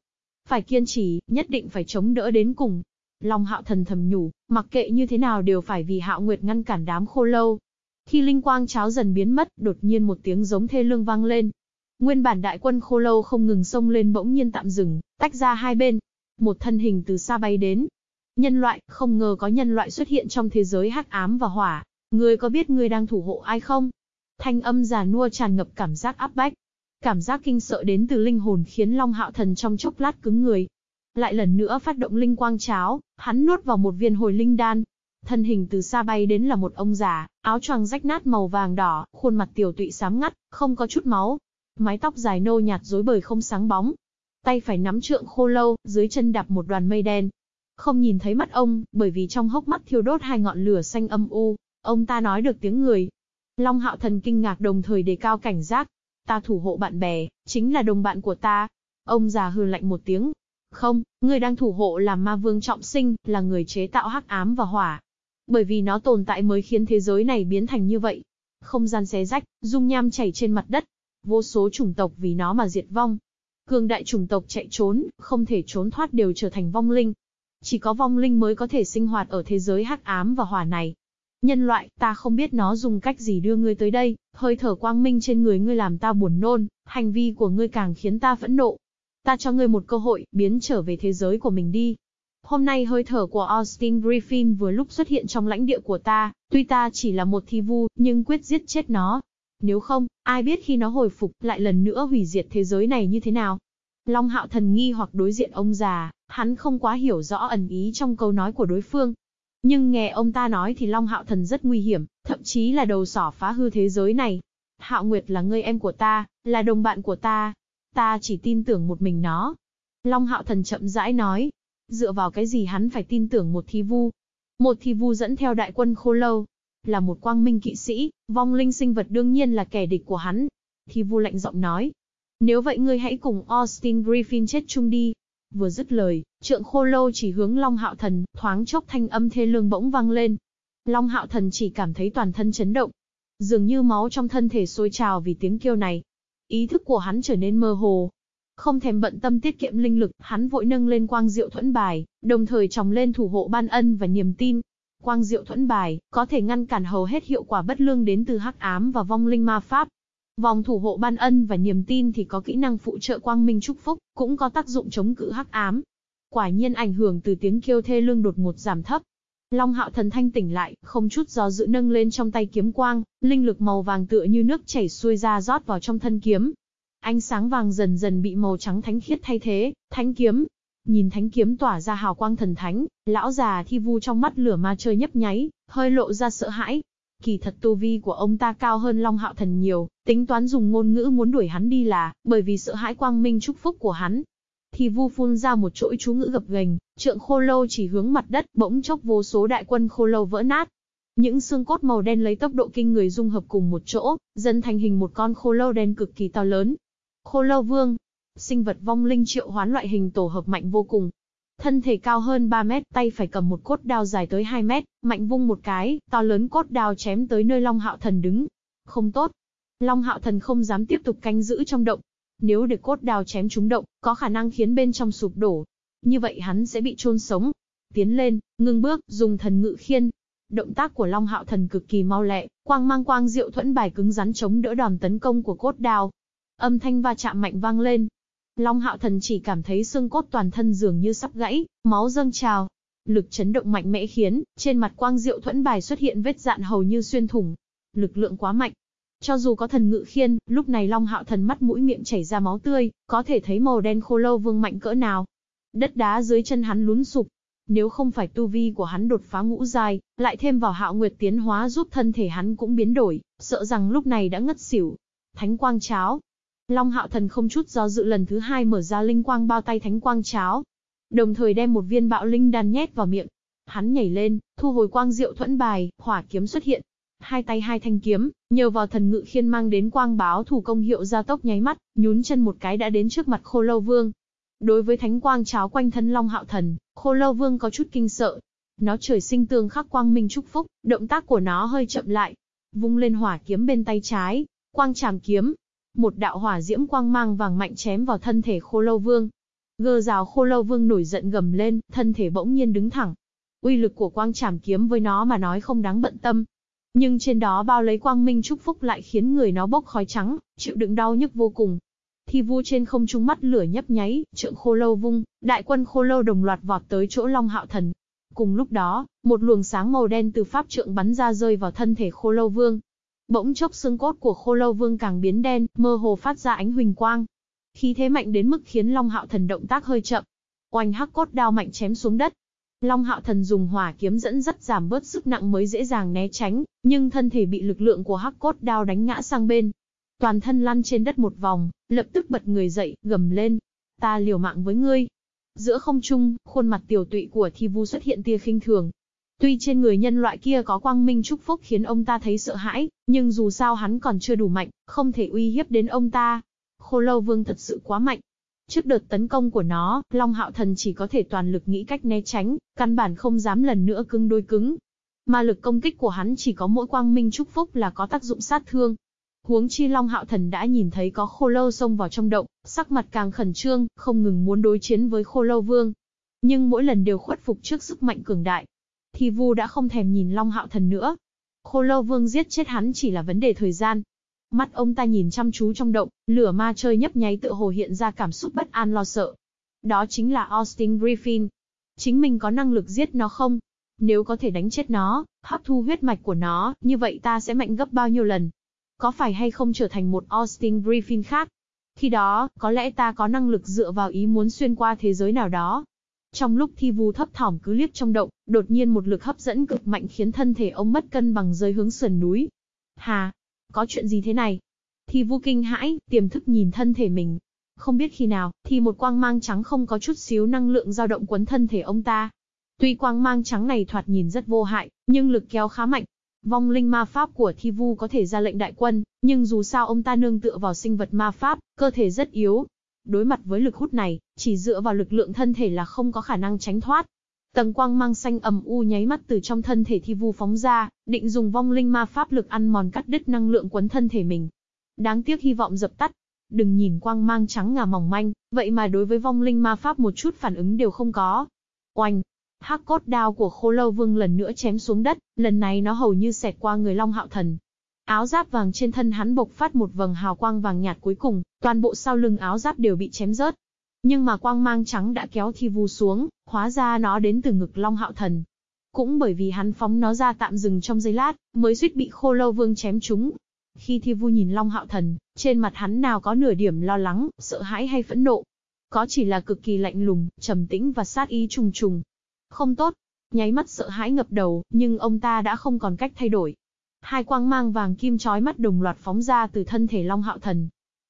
Phải kiên trì, nhất định phải chống đỡ đến cùng. Long Hạo Thần thầm nhủ, mặc kệ như thế nào đều phải vì Hạo Nguyệt ngăn cản đám khô lâu. Khi linh quang cháo dần biến mất, đột nhiên một tiếng giống thê lương vang lên. Nguyên bản đại quân khô lâu không ngừng xông lên bỗng nhiên tạm dừng, tách ra hai bên. Một thân hình từ xa bay đến. Nhân loại, không ngờ có nhân loại xuất hiện trong thế giới hắc ám và hỏa. Ngươi có biết ngươi đang thủ hộ ai không? Thanh âm già nua tràn ngập cảm giác áp bách. Cảm giác kinh sợ đến từ linh hồn khiến Long Hạo Thần trong chốc lát cứng người. Lại lần nữa phát động linh quang cháo, hắn nuốt vào một viên hồi linh đan. Thân hình từ xa bay đến là một ông già, áo choàng rách nát màu vàng đỏ, khuôn mặt tiểu tụy xám ngắt, không có chút máu. Mái tóc dài nâu nhạt rối bời không sáng bóng. Tay phải nắm trượng khô lâu, dưới chân đạp một đoàn mây đen. Không nhìn thấy mắt ông, bởi vì trong hốc mắt thiêu đốt hai ngọn lửa xanh âm u. Ông ta nói được tiếng người, Long Hạo Thần kinh ngạc đồng thời đề cao cảnh giác. Ta thủ hộ bạn bè, chính là đồng bạn của ta. Ông già hừ lạnh một tiếng. Không, người đang thủ hộ là ma vương trọng sinh, là người chế tạo hắc ám và hỏa. Bởi vì nó tồn tại mới khiến thế giới này biến thành như vậy. Không gian xé rách, dung nham chảy trên mặt đất. Vô số chủng tộc vì nó mà diệt vong. Cường đại chủng tộc chạy trốn, không thể trốn thoát đều trở thành vong linh. Chỉ có vong linh mới có thể sinh hoạt ở thế giới hắc ám và hỏa này. Nhân loại, ta không biết nó dùng cách gì đưa ngươi tới đây, hơi thở quang minh trên người ngươi làm ta buồn nôn, hành vi của ngươi càng khiến ta phẫn nộ. Ta cho ngươi một cơ hội, biến trở về thế giới của mình đi. Hôm nay hơi thở của Austin Griffin vừa lúc xuất hiện trong lãnh địa của ta, tuy ta chỉ là một thi vu, nhưng quyết giết chết nó. Nếu không, ai biết khi nó hồi phục, lại lần nữa hủy diệt thế giới này như thế nào? Long hạo thần nghi hoặc đối diện ông già, hắn không quá hiểu rõ ẩn ý trong câu nói của đối phương, nhưng nghe ông ta nói thì Long Hạo Thần rất nguy hiểm, thậm chí là đầu sỏ phá hư thế giới này. Hạo Nguyệt là người em của ta, là đồng bạn của ta. Ta chỉ tin tưởng một mình nó. Long Hạo Thần chậm rãi nói. Dựa vào cái gì hắn phải tin tưởng một thi vu? Một thi vu dẫn theo đại quân khô lâu. Là một quang minh kỵ sĩ, vong linh sinh vật đương nhiên là kẻ địch của hắn. Thi vu lạnh giọng nói. Nếu vậy ngươi hãy cùng Austin Griffin chết chung đi. Vừa dứt lời, trượng khô lâu chỉ hướng Long Hạo Thần, thoáng chốc thanh âm thê lương bỗng vang lên. Long Hạo Thần chỉ cảm thấy toàn thân chấn động. Dường như máu trong thân thể sôi trào vì tiếng kêu này. Ý thức của hắn trở nên mơ hồ. Không thèm bận tâm tiết kiệm linh lực, hắn vội nâng lên quang diệu thuẫn bài, đồng thời trồng lên thủ hộ ban ân và niềm tin. Quang diệu thuẫn bài, có thể ngăn cản hầu hết hiệu quả bất lương đến từ hắc ám và vong linh ma pháp. Vòng thủ hộ ban ân và niềm tin thì có kỹ năng phụ trợ quang minh chúc phúc, cũng có tác dụng chống cự hắc ám. Quả nhiên ảnh hưởng từ tiếng kêu thê lương đột ngột giảm thấp. Long hạo thần thanh tỉnh lại, không chút do dự nâng lên trong tay kiếm quang, linh lực màu vàng tựa như nước chảy xuôi ra rót vào trong thân kiếm. Ánh sáng vàng dần dần bị màu trắng thánh khiết thay thế, thánh kiếm. Nhìn thánh kiếm tỏa ra hào quang thần thánh, lão già thi vu trong mắt lửa ma chơi nhấp nháy, hơi lộ ra sợ hãi, Kỳ thật tu vi của ông ta cao hơn Long Hạo Thần nhiều, tính toán dùng ngôn ngữ muốn đuổi hắn đi là, bởi vì sợ hãi quang minh chúc phúc của hắn. Thì vu phun ra một chuỗi chú ngữ gập ghềnh, trượng khô lâu chỉ hướng mặt đất, bỗng chốc vô số đại quân khô lâu vỡ nát. Những xương cốt màu đen lấy tốc độ kinh người dung hợp cùng một chỗ, dần thành hình một con khô lâu đen cực kỳ to lớn. Khô lâu vương, sinh vật vong linh triệu hoán loại hình tổ hợp mạnh vô cùng, Thân thể cao hơn 3 mét, tay phải cầm một cốt đao dài tới 2 mét, mạnh vung một cái, to lớn cốt đao chém tới nơi Long Hạo Thần đứng. Không tốt. Long Hạo Thần không dám tiếp tục canh giữ trong động. Nếu để cốt đao chém trúng động, có khả năng khiến bên trong sụp đổ. Như vậy hắn sẽ bị chôn sống. Tiến lên, ngưng bước, dùng thần ngự khiên. Động tác của Long Hạo Thần cực kỳ mau lẹ, quang mang quang diệu thuẫn bài cứng rắn chống đỡ đòn tấn công của cốt đao. Âm thanh va chạm mạnh vang lên, Long hạo thần chỉ cảm thấy xương cốt toàn thân dường như sắp gãy, máu dâng trào. Lực chấn động mạnh mẽ khiến, trên mặt quang diệu thuẫn bài xuất hiện vết dạn hầu như xuyên thủng. Lực lượng quá mạnh. Cho dù có thần ngự khiên, lúc này Long hạo thần mắt mũi miệng chảy ra máu tươi, có thể thấy màu đen khô lâu vương mạnh cỡ nào. Đất đá dưới chân hắn lún sụp. Nếu không phải tu vi của hắn đột phá ngũ giai, lại thêm vào hạo nguyệt tiến hóa giúp thân thể hắn cũng biến đổi, sợ rằng lúc này đã ngất xỉu. Thánh quang cháo. Long hạo thần không chút do dự lần thứ hai mở ra linh quang bao tay thánh quang cháo. Đồng thời đem một viên bạo linh đan nhét vào miệng. Hắn nhảy lên, thu hồi quang diệu thuẫn bài, hỏa kiếm xuất hiện. Hai tay hai thanh kiếm, nhờ vào thần ngự khiên mang đến quang báo thủ công hiệu gia tốc nháy mắt, nhún chân một cái đã đến trước mặt khô lâu vương. Đối với thánh quang cháo quanh thân Long Hạo Thần, Khô Lâu Vương có chút kinh sợ. Nó trời sinh tương khắc quang minh chúc phúc, động tác của nó hơi chậm lại. Vung lên hỏa kiếm bên tay trái, quang tràng kiếm. Một đạo hỏa diễm quang mang vàng mạnh chém vào thân thể Khô Lâu Vương. Gơ rào Khô Lâu Vương nổi giận gầm lên, thân thể bỗng nhiên đứng thẳng. Uy lực của quang trảm kiếm với nó mà nói không đáng bận tâm, nhưng trên đó bao lấy quang minh chúc phúc lại khiến người nó bốc khói trắng, chịu đựng đau nhức vô cùng. Thi vu trên không trung mắt lửa nhấp nháy, trượng khô lâu vung, đại quân khô lâu đồng loạt vọt tới chỗ Long Hạo Thần. Cùng lúc đó, một luồng sáng màu đen từ pháp trượng bắn ra rơi vào thân thể khô lâu vương. Bỗng chốc xương cốt của khô lâu vương càng biến đen, mơ hồ phát ra ánh huỳnh quang. Khí thế mạnh đến mức khiến Long Hạo Thần động tác hơi chậm. Oanh hắc cốt đao mạnh chém xuống đất. Long Hạo Thần dùng hỏa kiếm dẫn dắt giảm bớt sức nặng mới dễ dàng né tránh, nhưng thân thể bị lực lượng của hắc cốt đao đánh ngã sang bên, toàn thân lăn trên đất một vòng, lập tức bật người dậy, gầm lên. Ta liều mạng với ngươi. Giữa không trung, khuôn mặt tiểu tụy của thi vu xuất hiện tia khinh thường. Tuy trên người nhân loại kia có quang minh chúc phúc khiến ông ta thấy sợ hãi, nhưng dù sao hắn còn chưa đủ mạnh, không thể uy hiếp đến ông ta. Khô lâu vương thật sự quá mạnh. Trước đợt tấn công của nó, Long Hạo Thần chỉ có thể toàn lực nghĩ cách né tránh, căn bản không dám lần nữa cứng đôi cứng. Mà lực công kích của hắn chỉ có mỗi quang minh chúc phúc là có tác dụng sát thương, Huống chi Long Hạo Thần đã nhìn thấy có khô lâu xông vào trong động, sắc mặt càng khẩn trương, không ngừng muốn đối chiến với khô lâu vương. Nhưng mỗi lần đều khuất phục trước sức mạnh cường đại. Thì Vu đã không thèm nhìn Long Hạo Thần nữa. Khô lâu vương giết chết hắn chỉ là vấn đề thời gian. Mắt ông ta nhìn chăm chú trong động, lửa ma chơi nhấp nháy tự hồ hiện ra cảm xúc bất an lo sợ. Đó chính là Austin Griffin. Chính mình có năng lực giết nó không? Nếu có thể đánh chết nó, hấp thu huyết mạch của nó, như vậy ta sẽ mạnh gấp bao nhiêu lần? có phải hay không trở thành một Austin Griffin khác. Khi đó, có lẽ ta có năng lực dựa vào ý muốn xuyên qua thế giới nào đó. Trong lúc thi vu thấp thỏm cứ liếc trong động, đột nhiên một lực hấp dẫn cực mạnh khiến thân thể ông mất cân bằng rơi hướng sườn núi. Hà, có chuyện gì thế này? Thi vu kinh hãi, tiềm thức nhìn thân thể mình. Không biết khi nào, thì một quang mang trắng không có chút xíu năng lượng dao động quấn thân thể ông ta. Tuy quang mang trắng này thoạt nhìn rất vô hại, nhưng lực kéo khá mạnh, Vong linh ma pháp của Thi Vu có thể ra lệnh đại quân, nhưng dù sao ông ta nương tựa vào sinh vật ma pháp, cơ thể rất yếu. Đối mặt với lực hút này, chỉ dựa vào lực lượng thân thể là không có khả năng tránh thoát. Tầng quang mang xanh ầm u nháy mắt từ trong thân thể Thi Vu phóng ra, định dùng vong linh ma pháp lực ăn mòn cắt đứt năng lượng quấn thân thể mình. Đáng tiếc hy vọng dập tắt. Đừng nhìn quang mang trắng ngà mỏng manh, vậy mà đối với vong linh ma pháp một chút phản ứng đều không có. Oanh, Hắc cốt đao của khô lâu vương lần nữa chém xuống đất, lần này nó hầu như xẹt qua người Long Hạo Thần. Áo giáp vàng trên thân hắn bộc phát một vầng hào quang vàng nhạt cuối cùng, toàn bộ sau lưng áo giáp đều bị chém rớt. Nhưng mà quang mang trắng đã kéo thi vu xuống, hóa ra nó đến từ ngực Long Hạo Thần. Cũng bởi vì hắn phóng nó ra tạm dừng trong giây lát, mới suýt bị khô lâu vương chém chúng. Khi thi vu nhìn Long Hạo Thần, trên mặt hắn nào có nửa điểm lo lắng, sợ hãi hay phẫn nộ. Có chỉ là cực kỳ lạnh lùng, trầm tĩnh và sát ý trùng trùng. Không tốt. Nháy mắt sợ hãi ngập đầu, nhưng ông ta đã không còn cách thay đổi. Hai quang mang vàng kim chói mắt đồng loạt phóng ra từ thân thể Long Hạo Thần.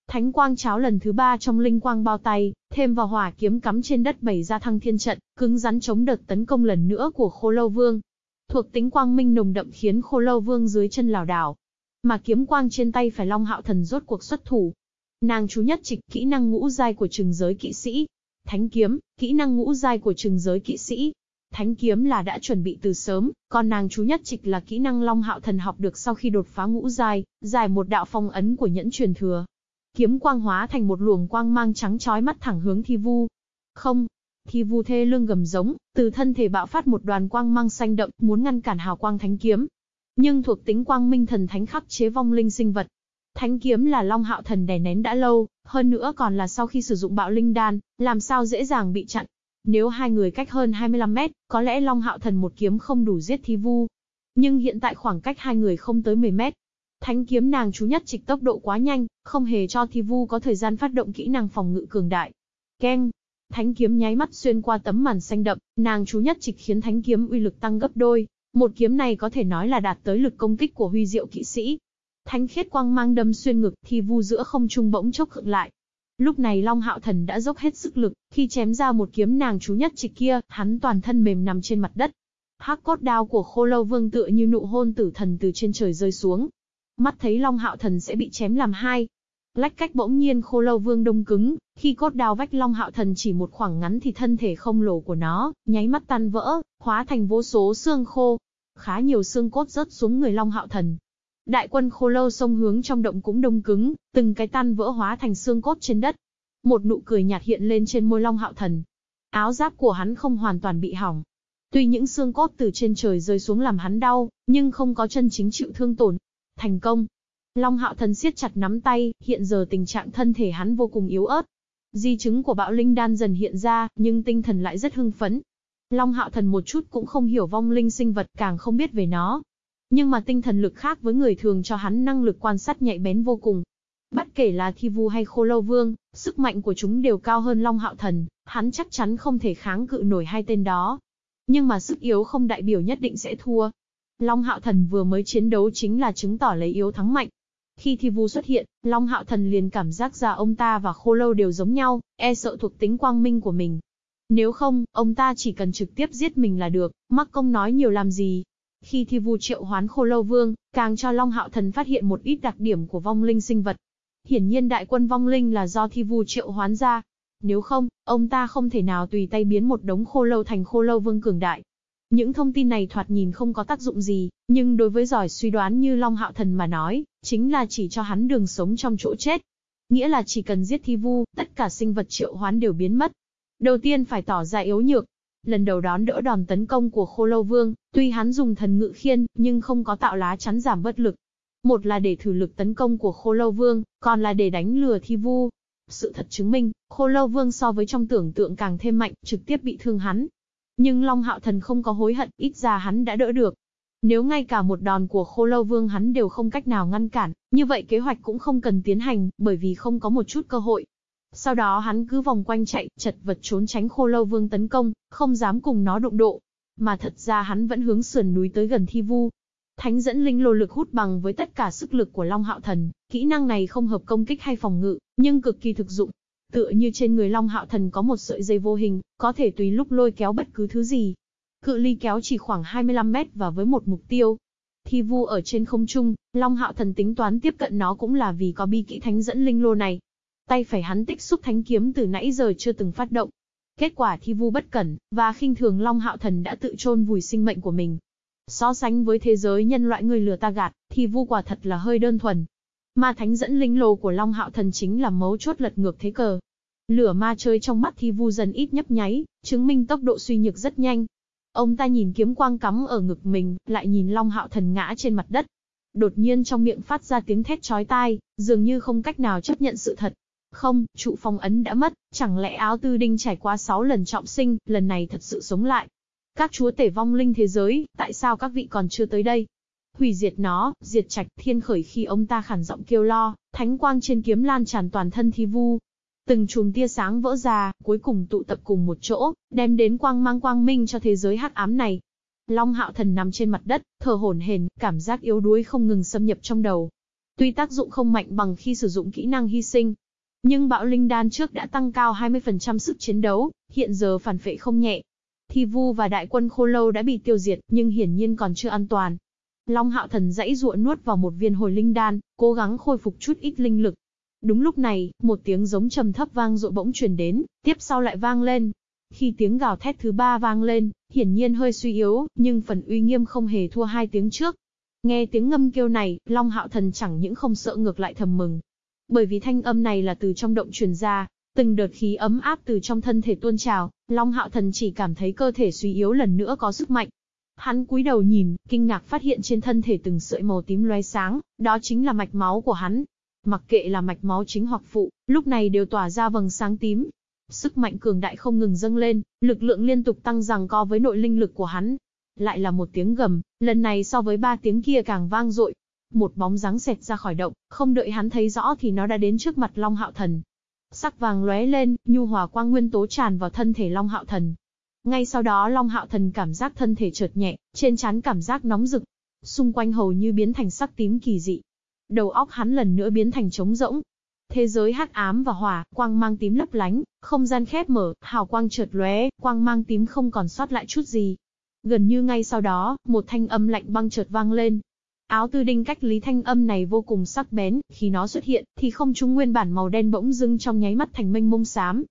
Thánh quang cháo lần thứ ba trong linh quang bao tay, thêm vào hỏa kiếm cắm trên đất bày ra thăng thiên trận, cứng rắn chống đợt tấn công lần nữa của Khô Lâu Vương. Thuộc tính quang minh nồng đậm khiến Khô Lâu Vương dưới chân lảo đảo, mà kiếm quang trên tay phải Long Hạo Thần rốt cuộc xuất thủ. Nàng chú nhất trịch kỹ năng ngũ giai của trừng giới kỵ sĩ. Thánh kiếm, kỹ năng ngũ giai của trừng giới kỵ sĩ. Thánh kiếm là đã chuẩn bị từ sớm, còn nàng chú nhất trịch là kỹ năng Long Hạo Thần học được sau khi đột phá ngũ giai, giải một đạo phong ấn của nhẫn truyền thừa. Kiếm quang hóa thành một luồng quang mang trắng chói mắt thẳng hướng Thi Vu. Không, Thi Vu thê lương gầm giống, từ thân thể bạo phát một đoàn quang mang xanh đậm, muốn ngăn cản hào quang thánh kiếm. Nhưng thuộc tính quang minh thần thánh khắc chế vong linh sinh vật, Thánh kiếm là Long Hạo Thần đè nén đã lâu, hơn nữa còn là sau khi sử dụng bạo linh đan, làm sao dễ dàng bị chặn. Nếu hai người cách hơn 25 mét, có lẽ Long Hạo Thần một kiếm không đủ giết Thi Vu. Nhưng hiện tại khoảng cách hai người không tới 10 mét. Thánh kiếm nàng chú nhất trịch tốc độ quá nhanh, không hề cho Thi Vu có thời gian phát động kỹ năng phòng ngự cường đại. Keng! Thánh kiếm nháy mắt xuyên qua tấm màn xanh đậm, nàng chú nhất trịch khiến thánh kiếm uy lực tăng gấp đôi. Một kiếm này có thể nói là đạt tới lực công kích của huy diệu kỵ sĩ. Thánh khiết quang mang đâm xuyên ngực, thì vu giữa không trung bỗng chốc khựng lại. Lúc này Long Hạo Thần đã dốc hết sức lực, khi chém ra một kiếm nàng chú nhất trịch kia, hắn toàn thân mềm nằm trên mặt đất. Hắc cốt đao của Khô Lâu Vương tựa như nụ hôn tử thần từ trên trời rơi xuống. Mắt thấy Long Hạo Thần sẽ bị chém làm hai, Lách cách bỗng nhiên khô lâu vương đông cứng, khi cốt đao vách long hạo thần chỉ một khoảng ngắn thì thân thể không lồ của nó, nháy mắt tan vỡ, hóa thành vô số xương khô. Khá nhiều xương cốt rớt xuống người long hạo thần. Đại quân khô lâu sông hướng trong động cũng đông cứng, từng cái tan vỡ hóa thành xương cốt trên đất. Một nụ cười nhạt hiện lên trên môi long hạo thần. Áo giáp của hắn không hoàn toàn bị hỏng. Tuy những xương cốt từ trên trời rơi xuống làm hắn đau, nhưng không có chân chính chịu thương tổn. Thành công, Long hạo thần siết chặt nắm tay, hiện giờ tình trạng thân thể hắn vô cùng yếu ớt. Di chứng của bạo linh đan dần hiện ra, nhưng tinh thần lại rất hưng phấn. Long hạo thần một chút cũng không hiểu vong linh sinh vật càng không biết về nó. Nhưng mà tinh thần lực khác với người thường cho hắn năng lực quan sát nhạy bén vô cùng. Bất kể là thi vu hay khô lâu vương, sức mạnh của chúng đều cao hơn Long hạo thần, hắn chắc chắn không thể kháng cự nổi hai tên đó. Nhưng mà sức yếu không đại biểu nhất định sẽ thua. Long hạo thần vừa mới chiến đấu chính là chứng tỏ lấy yếu thắng mạnh, khi Thi Vu xuất hiện, Long Hạo Thần liền cảm giác ra ông ta và Khô Lâu đều giống nhau, e sợ thuộc tính quang minh của mình. Nếu không, ông ta chỉ cần trực tiếp giết mình là được, mắc công nói nhiều làm gì. Khi Thi Vu triệu hoán Khô Lâu Vương, càng cho Long Hạo Thần phát hiện một ít đặc điểm của vong linh sinh vật. Hiển nhiên đại quân vong linh là do Thi Vu triệu hoán ra. Nếu không, ông ta không thể nào tùy tay biến một đống Khô Lâu thành Khô Lâu Vương cường đại. Những thông tin này thoạt nhìn không có tác dụng gì, nhưng đối với giỏi suy đoán như Long Hạo Thần mà nói, chính là chỉ cho hắn đường sống trong chỗ chết. Nghĩa là chỉ cần giết thi vu, tất cả sinh vật triệu hoán đều biến mất. Đầu tiên phải tỏ ra yếu nhược. Lần đầu đón đỡ đòn tấn công của Khô Lâu Vương, tuy hắn dùng thần ngự khiên, nhưng không có tạo lá chắn giảm bất lực. Một là để thử lực tấn công của Khô Lâu Vương, còn là để đánh lừa thi vu. Sự thật chứng minh, Khô Lâu Vương so với trong tưởng tượng càng thêm mạnh, trực tiếp bị thương hắn, nhưng Long Hạo Thần không có hối hận, ít ra hắn đã đỡ được. Nếu ngay cả một đòn của Khô Lâu Vương hắn đều không cách nào ngăn cản, như vậy kế hoạch cũng không cần tiến hành, bởi vì không có một chút cơ hội. Sau đó hắn cứ vòng quanh chạy, chật vật trốn tránh Khô Lâu Vương tấn công, không dám cùng nó đụng độ. Mà thật ra hắn vẫn hướng sườn núi tới gần Thi Vu. Thánh dẫn linh lô lực hút bằng với tất cả sức lực của Long Hạo Thần, kỹ năng này không hợp công kích hay phòng ngự, nhưng cực kỳ thực dụng, Tựa như trên người Long Hạo Thần có một sợi dây vô hình, có thể tùy lúc lôi kéo bất cứ thứ gì. Cự ly kéo chỉ khoảng 25 mét và với một mục tiêu. Thi vu ở trên không trung, Long Hạo Thần tính toán tiếp cận nó cũng là vì có bi kỹ thánh dẫn linh lô này. Tay phải hắn tích xúc thánh kiếm từ nãy giờ chưa từng phát động. Kết quả thi vu bất cẩn, và khinh thường Long Hạo Thần đã tự chôn vùi sinh mệnh của mình. So sánh với thế giới nhân loại người lừa ta gạt, thì vu quả thật là hơi đơn thuần. Ma thánh dẫn linh lồ của Long Hạo Thần chính là mấu chốt lật ngược thế cờ. Lửa ma chơi trong mắt thi vu dần ít nhấp nháy, chứng minh tốc độ suy nhược rất nhanh. Ông ta nhìn kiếm quang cắm ở ngực mình, lại nhìn Long Hạo Thần ngã trên mặt đất. Đột nhiên trong miệng phát ra tiếng thét chói tai, dường như không cách nào chấp nhận sự thật. Không, trụ phong ấn đã mất, chẳng lẽ áo tư đinh trải qua 6 lần trọng sinh, lần này thật sự sống lại. Các chúa tể vong linh thế giới, tại sao các vị còn chưa tới đây? hủy diệt nó, diệt trạch thiên khởi khi ông ta khản giọng kêu lo, thánh quang trên kiếm lan tràn toàn thân thi vu. Từng chùm tia sáng vỡ ra, cuối cùng tụ tập cùng một chỗ, đem đến quang mang quang minh cho thế giới hắc ám này. Long hạo thần nằm trên mặt đất, thở hổn hển, cảm giác yếu đuối không ngừng xâm nhập trong đầu. Tuy tác dụng không mạnh bằng khi sử dụng kỹ năng hy sinh, nhưng bạo linh đan trước đã tăng cao 20% sức chiến đấu, hiện giờ phản phệ không nhẹ. Thi vu và đại quân khô lâu đã bị tiêu diệt, nhưng hiển nhiên còn chưa an toàn. Long hạo thần dãy ruộng nuốt vào một viên hồi linh đan, cố gắng khôi phục chút ít linh lực. Đúng lúc này, một tiếng giống trầm thấp vang dội bỗng truyền đến, tiếp sau lại vang lên. Khi tiếng gào thét thứ ba vang lên, hiển nhiên hơi suy yếu, nhưng phần uy nghiêm không hề thua hai tiếng trước. Nghe tiếng ngâm kêu này, Long Hạo Thần chẳng những không sợ ngược lại thầm mừng. Bởi vì thanh âm này là từ trong động truyền ra, từng đợt khí ấm áp từ trong thân thể tuôn trào, Long Hạo Thần chỉ cảm thấy cơ thể suy yếu lần nữa có sức mạnh, Hắn cúi đầu nhìn, kinh ngạc phát hiện trên thân thể từng sợi màu tím loé sáng, đó chính là mạch máu của hắn. Mặc kệ là mạch máu chính hoặc phụ, lúc này đều tỏa ra vầng sáng tím. Sức mạnh cường đại không ngừng dâng lên, lực lượng liên tục tăng rằng co với nội linh lực của hắn. Lại là một tiếng gầm, lần này so với ba tiếng kia càng vang dội. Một bóng dáng xẹt ra khỏi động, không đợi hắn thấy rõ thì nó đã đến trước mặt Long Hạo Thần. Sắc vàng lóe lên, nhu hòa quang nguyên tố tràn vào thân thể Long Hạo Thần. Ngay sau đó Long Hạo Thần cảm giác thân thể chợt nhẹ, trên trán cảm giác nóng rực. Xung quanh hầu như biến thành sắc tím kỳ dị. Đầu óc hắn lần nữa biến thành trống rỗng. Thế giới hắc ám và hỏa, quang mang tím lấp lánh, không gian khép mở, hào quang chợt lóe, quang mang tím không còn sót lại chút gì. Gần như ngay sau đó, một thanh âm lạnh băng chợt vang lên, Áo tư đinh cách lý thanh âm này vô cùng sắc bén, khi nó xuất hiện, thì không trung nguyên bản màu đen bỗng dưng trong nháy mắt thành mênh mông xám.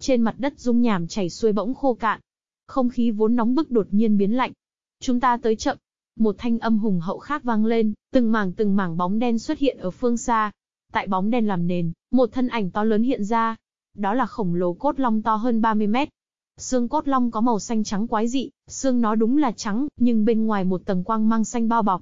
Trên mặt đất dung nhảm chảy xuôi bỗng khô cạn. Không khí vốn nóng bức đột nhiên biến lạnh. Chúng ta tới chậm. Một thanh âm hùng hậu khác vang lên, từng mảng từng mảng bóng đen xuất hiện ở phương xa. Tại bóng đen làm nền, một thân ảnh to lớn hiện ra. Đó là khổng lồ cốt long to hơn 30 mét, Xương cốt long có màu xanh trắng quái dị, xương nó đúng là trắng, nhưng bên ngoài một tầng quang mang xanh bao bọc.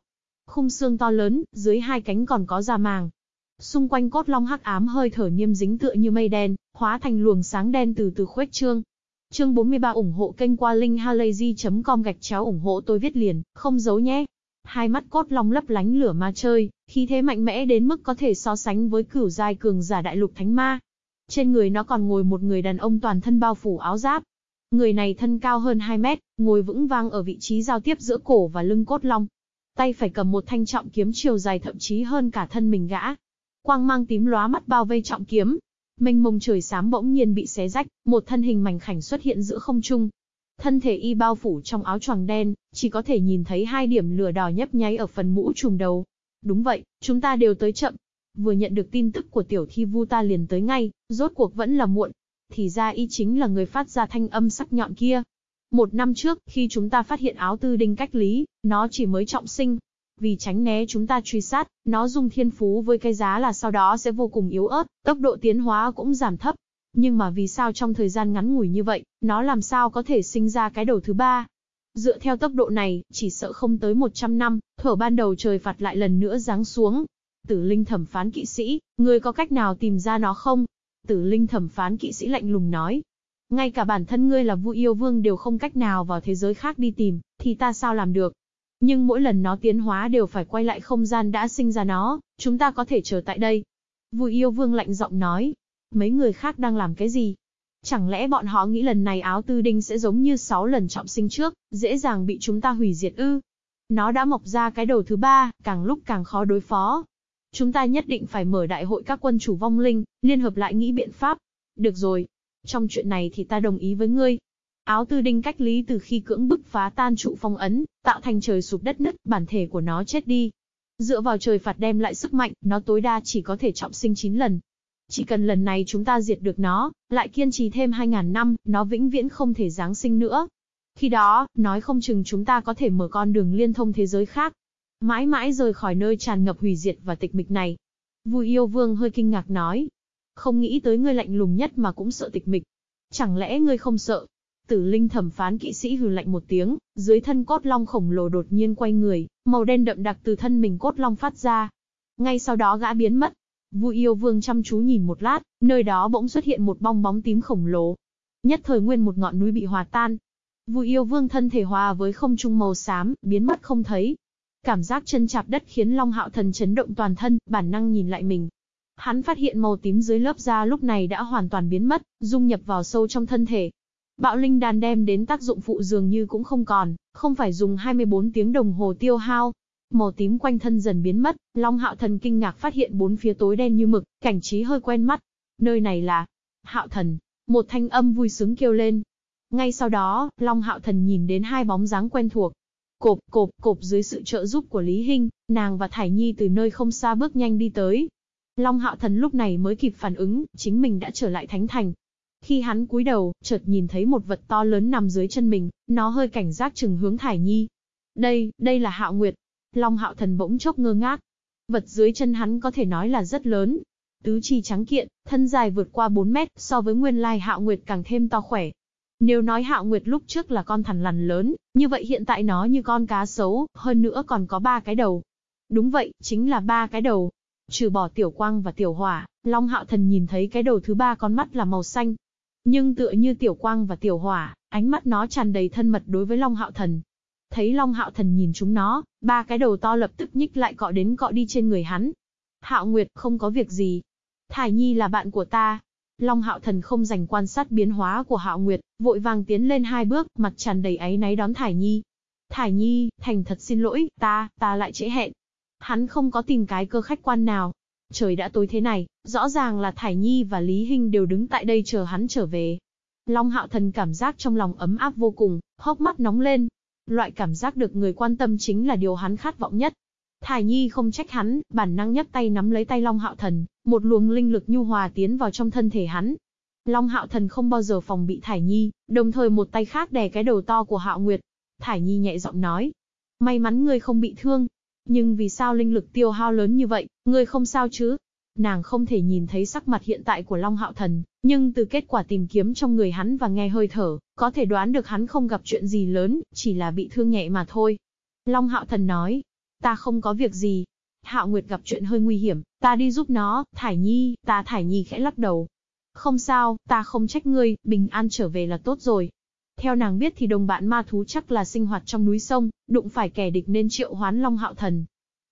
Khung xương to lớn, dưới hai cánh còn có da màng. Xung quanh cốt long hắc ám hơi thở niêm dính tựa như mây đen, hóa thành luồng sáng đen từ từ khuếch trương. Chương 43 ủng hộ kênh qua linkhalazy.com gạch chéo ủng hộ tôi viết liền, không giấu nhé. Hai mắt cốt long lấp lánh lửa ma chơi, khí thế mạnh mẽ đến mức có thể so sánh với cửu giai cường giả đại lục thánh ma. Trên người nó còn ngồi một người đàn ông toàn thân bao phủ áo giáp. Người này thân cao hơn 2 mét, ngồi vững vang ở vị trí giao tiếp giữa cổ và lưng cốt long tay phải cầm một thanh trọng kiếm chiều dài thậm chí hơn cả thân mình gã. Quang mang tím lóa mắt bao vây trọng kiếm. Mênh mông trời xám bỗng nhiên bị xé rách, một thân hình mảnh khảnh xuất hiện giữa không trung. Thân thể y bao phủ trong áo choàng đen, chỉ có thể nhìn thấy hai điểm lửa đỏ nhấp nháy ở phần mũ trùm đầu. Đúng vậy, chúng ta đều tới chậm. Vừa nhận được tin tức của tiểu thi vu ta liền tới ngay, rốt cuộc vẫn là muộn. Thì ra y chính là người phát ra thanh âm sắc nhọn kia, một năm trước, khi chúng ta phát hiện áo tư đinh cách lý, nó chỉ mới trọng sinh. Vì tránh né chúng ta truy sát, nó dùng thiên phú với cái giá là sau đó sẽ vô cùng yếu ớt, tốc độ tiến hóa cũng giảm thấp. Nhưng mà vì sao trong thời gian ngắn ngủi như vậy, nó làm sao có thể sinh ra cái đầu thứ ba? Dựa theo tốc độ này, chỉ sợ không tới 100 năm, thở ban đầu trời phạt lại lần nữa giáng xuống. Tử linh thẩm phán kỵ sĩ, người có cách nào tìm ra nó không? Tử linh thẩm phán kỵ sĩ lạnh lùng nói, ngay cả bản thân ngươi là Vu Yêu Vương đều không cách nào vào thế giới khác đi tìm, thì ta sao làm được? Nhưng mỗi lần nó tiến hóa đều phải quay lại không gian đã sinh ra nó, chúng ta có thể chờ tại đây. Vu Yêu Vương lạnh giọng nói. Mấy người khác đang làm cái gì? Chẳng lẽ bọn họ nghĩ lần này áo tư đinh sẽ giống như 6 lần trọng sinh trước, dễ dàng bị chúng ta hủy diệt ư? Nó đã mọc ra cái đầu thứ ba, càng lúc càng khó đối phó. Chúng ta nhất định phải mở đại hội các quân chủ vong linh, liên hợp lại nghĩ biện pháp. Được rồi, trong chuyện này thì ta đồng ý với ngươi. Áo tư đinh cách lý từ khi cưỡng bức phá tan trụ phong ấn, tạo thành trời sụp đất nứt, bản thể của nó chết đi. Dựa vào trời phạt đem lại sức mạnh, nó tối đa chỉ có thể trọng sinh 9 lần. Chỉ cần lần này chúng ta diệt được nó, lại kiên trì thêm 2.000 năm, nó vĩnh viễn không thể giáng sinh nữa. Khi đó, nói không chừng chúng ta có thể mở con đường liên thông thế giới khác. Mãi mãi rời khỏi nơi tràn ngập hủy diệt và tịch mịch này. Vui yêu vương hơi kinh ngạc nói, không nghĩ tới ngươi lạnh lùng nhất mà cũng sợ tịch mịch. Chẳng lẽ ngươi không sợ? Tử linh thẩm phán kỵ sĩ hừ lạnh một tiếng, dưới thân cốt long khổng lồ đột nhiên quay người, màu đen đậm đặc từ thân mình cốt long phát ra. Ngay sau đó gã biến mất. Vu yêu vương chăm chú nhìn một lát, nơi đó bỗng xuất hiện một bong bóng tím khổng lồ. Nhất thời nguyên một ngọn núi bị hòa tan. Vu yêu vương thân thể hòa với không trung màu xám, biến mất không thấy. Cảm giác chân chạp đất khiến Long Hạo Thần chấn động toàn thân, bản năng nhìn lại mình, Hắn phát hiện màu tím dưới lớp da lúc này đã hoàn toàn biến mất, dung nhập vào sâu trong thân thể. Bạo linh đàn đem đến tác dụng phụ dường như cũng không còn, không phải dùng 24 tiếng đồng hồ tiêu hao. Màu tím quanh thân dần biến mất, Long Hạo Thần kinh ngạc phát hiện bốn phía tối đen như mực, cảnh trí hơi quen mắt. Nơi này là Hạo Thần, một thanh âm vui sướng kêu lên. Ngay sau đó, Long Hạo Thần nhìn đến hai bóng dáng quen thuộc. Cộp, cộp, cộp dưới sự trợ giúp của Lý Hinh, nàng và Thải Nhi từ nơi không xa bước nhanh đi tới, Long Hạo Thần lúc này mới kịp phản ứng, chính mình đã trở lại Thánh Thành. Khi hắn cúi đầu, chợt nhìn thấy một vật to lớn nằm dưới chân mình, nó hơi cảnh giác chừng hướng Thải Nhi. Đây, đây là Hạo Nguyệt. Long Hạo Thần bỗng chốc ngơ ngác. Vật dưới chân hắn có thể nói là rất lớn. Tứ chi trắng kiện, thân dài vượt qua 4 mét, so với nguyên lai Hạo Nguyệt càng thêm to khỏe. Nếu nói Hạo Nguyệt lúc trước là con thằn lằn lớn, như vậy hiện tại nó như con cá sấu, hơn nữa còn có ba cái đầu. Đúng vậy, chính là ba cái đầu. Trừ bỏ tiểu quang và tiểu hỏa, Long Hạo Thần nhìn thấy cái đầu thứ ba con mắt là màu xanh. Nhưng tựa như tiểu quang và tiểu hỏa, ánh mắt nó tràn đầy thân mật đối với Long Hạo Thần. Thấy Long Hạo Thần nhìn chúng nó, ba cái đầu to lập tức nhích lại cọ đến cọ đi trên người hắn. Hạo Nguyệt không có việc gì. Thải Nhi là bạn của ta. Long Hạo Thần không dành quan sát biến hóa của Hạo Nguyệt, vội vàng tiến lên hai bước, mặt tràn đầy áy náy đón Thải Nhi. Thải Nhi, thành thật xin lỗi, ta, ta lại trễ hẹn. Hắn không có tìm cái cơ khách quan nào. Trời đã tối thế này, rõ ràng là Thải Nhi và Lý Hinh đều đứng tại đây chờ hắn trở về. Long Hạo Thần cảm giác trong lòng ấm áp vô cùng, hốc mắt nóng lên. Loại cảm giác được người quan tâm chính là điều hắn khát vọng nhất. Thải Nhi không trách hắn, bản năng nhấc tay nắm lấy tay Long Hạo Thần, một luồng linh lực nhu hòa tiến vào trong thân thể hắn. Long Hạo Thần không bao giờ phòng bị Thải Nhi, đồng thời một tay khác đè cái đầu to của Hạo Nguyệt. Thải Nhi nhẹ giọng nói, may mắn ngươi không bị thương. Nhưng vì sao linh lực tiêu hao lớn như vậy, ngươi không sao chứ? Nàng không thể nhìn thấy sắc mặt hiện tại của Long Hạo Thần, nhưng từ kết quả tìm kiếm trong người hắn và nghe hơi thở, có thể đoán được hắn không gặp chuyện gì lớn, chỉ là bị thương nhẹ mà thôi. Long Hạo Thần nói, ta không có việc gì. Hạo Nguyệt gặp chuyện hơi nguy hiểm, ta đi giúp nó, Thải Nhi, ta Thải Nhi khẽ lắc đầu. Không sao, ta không trách ngươi, bình an trở về là tốt rồi. Theo nàng biết thì đồng bạn ma thú chắc là sinh hoạt trong núi sông, đụng phải kẻ địch nên triệu hoán Long Hạo Thần.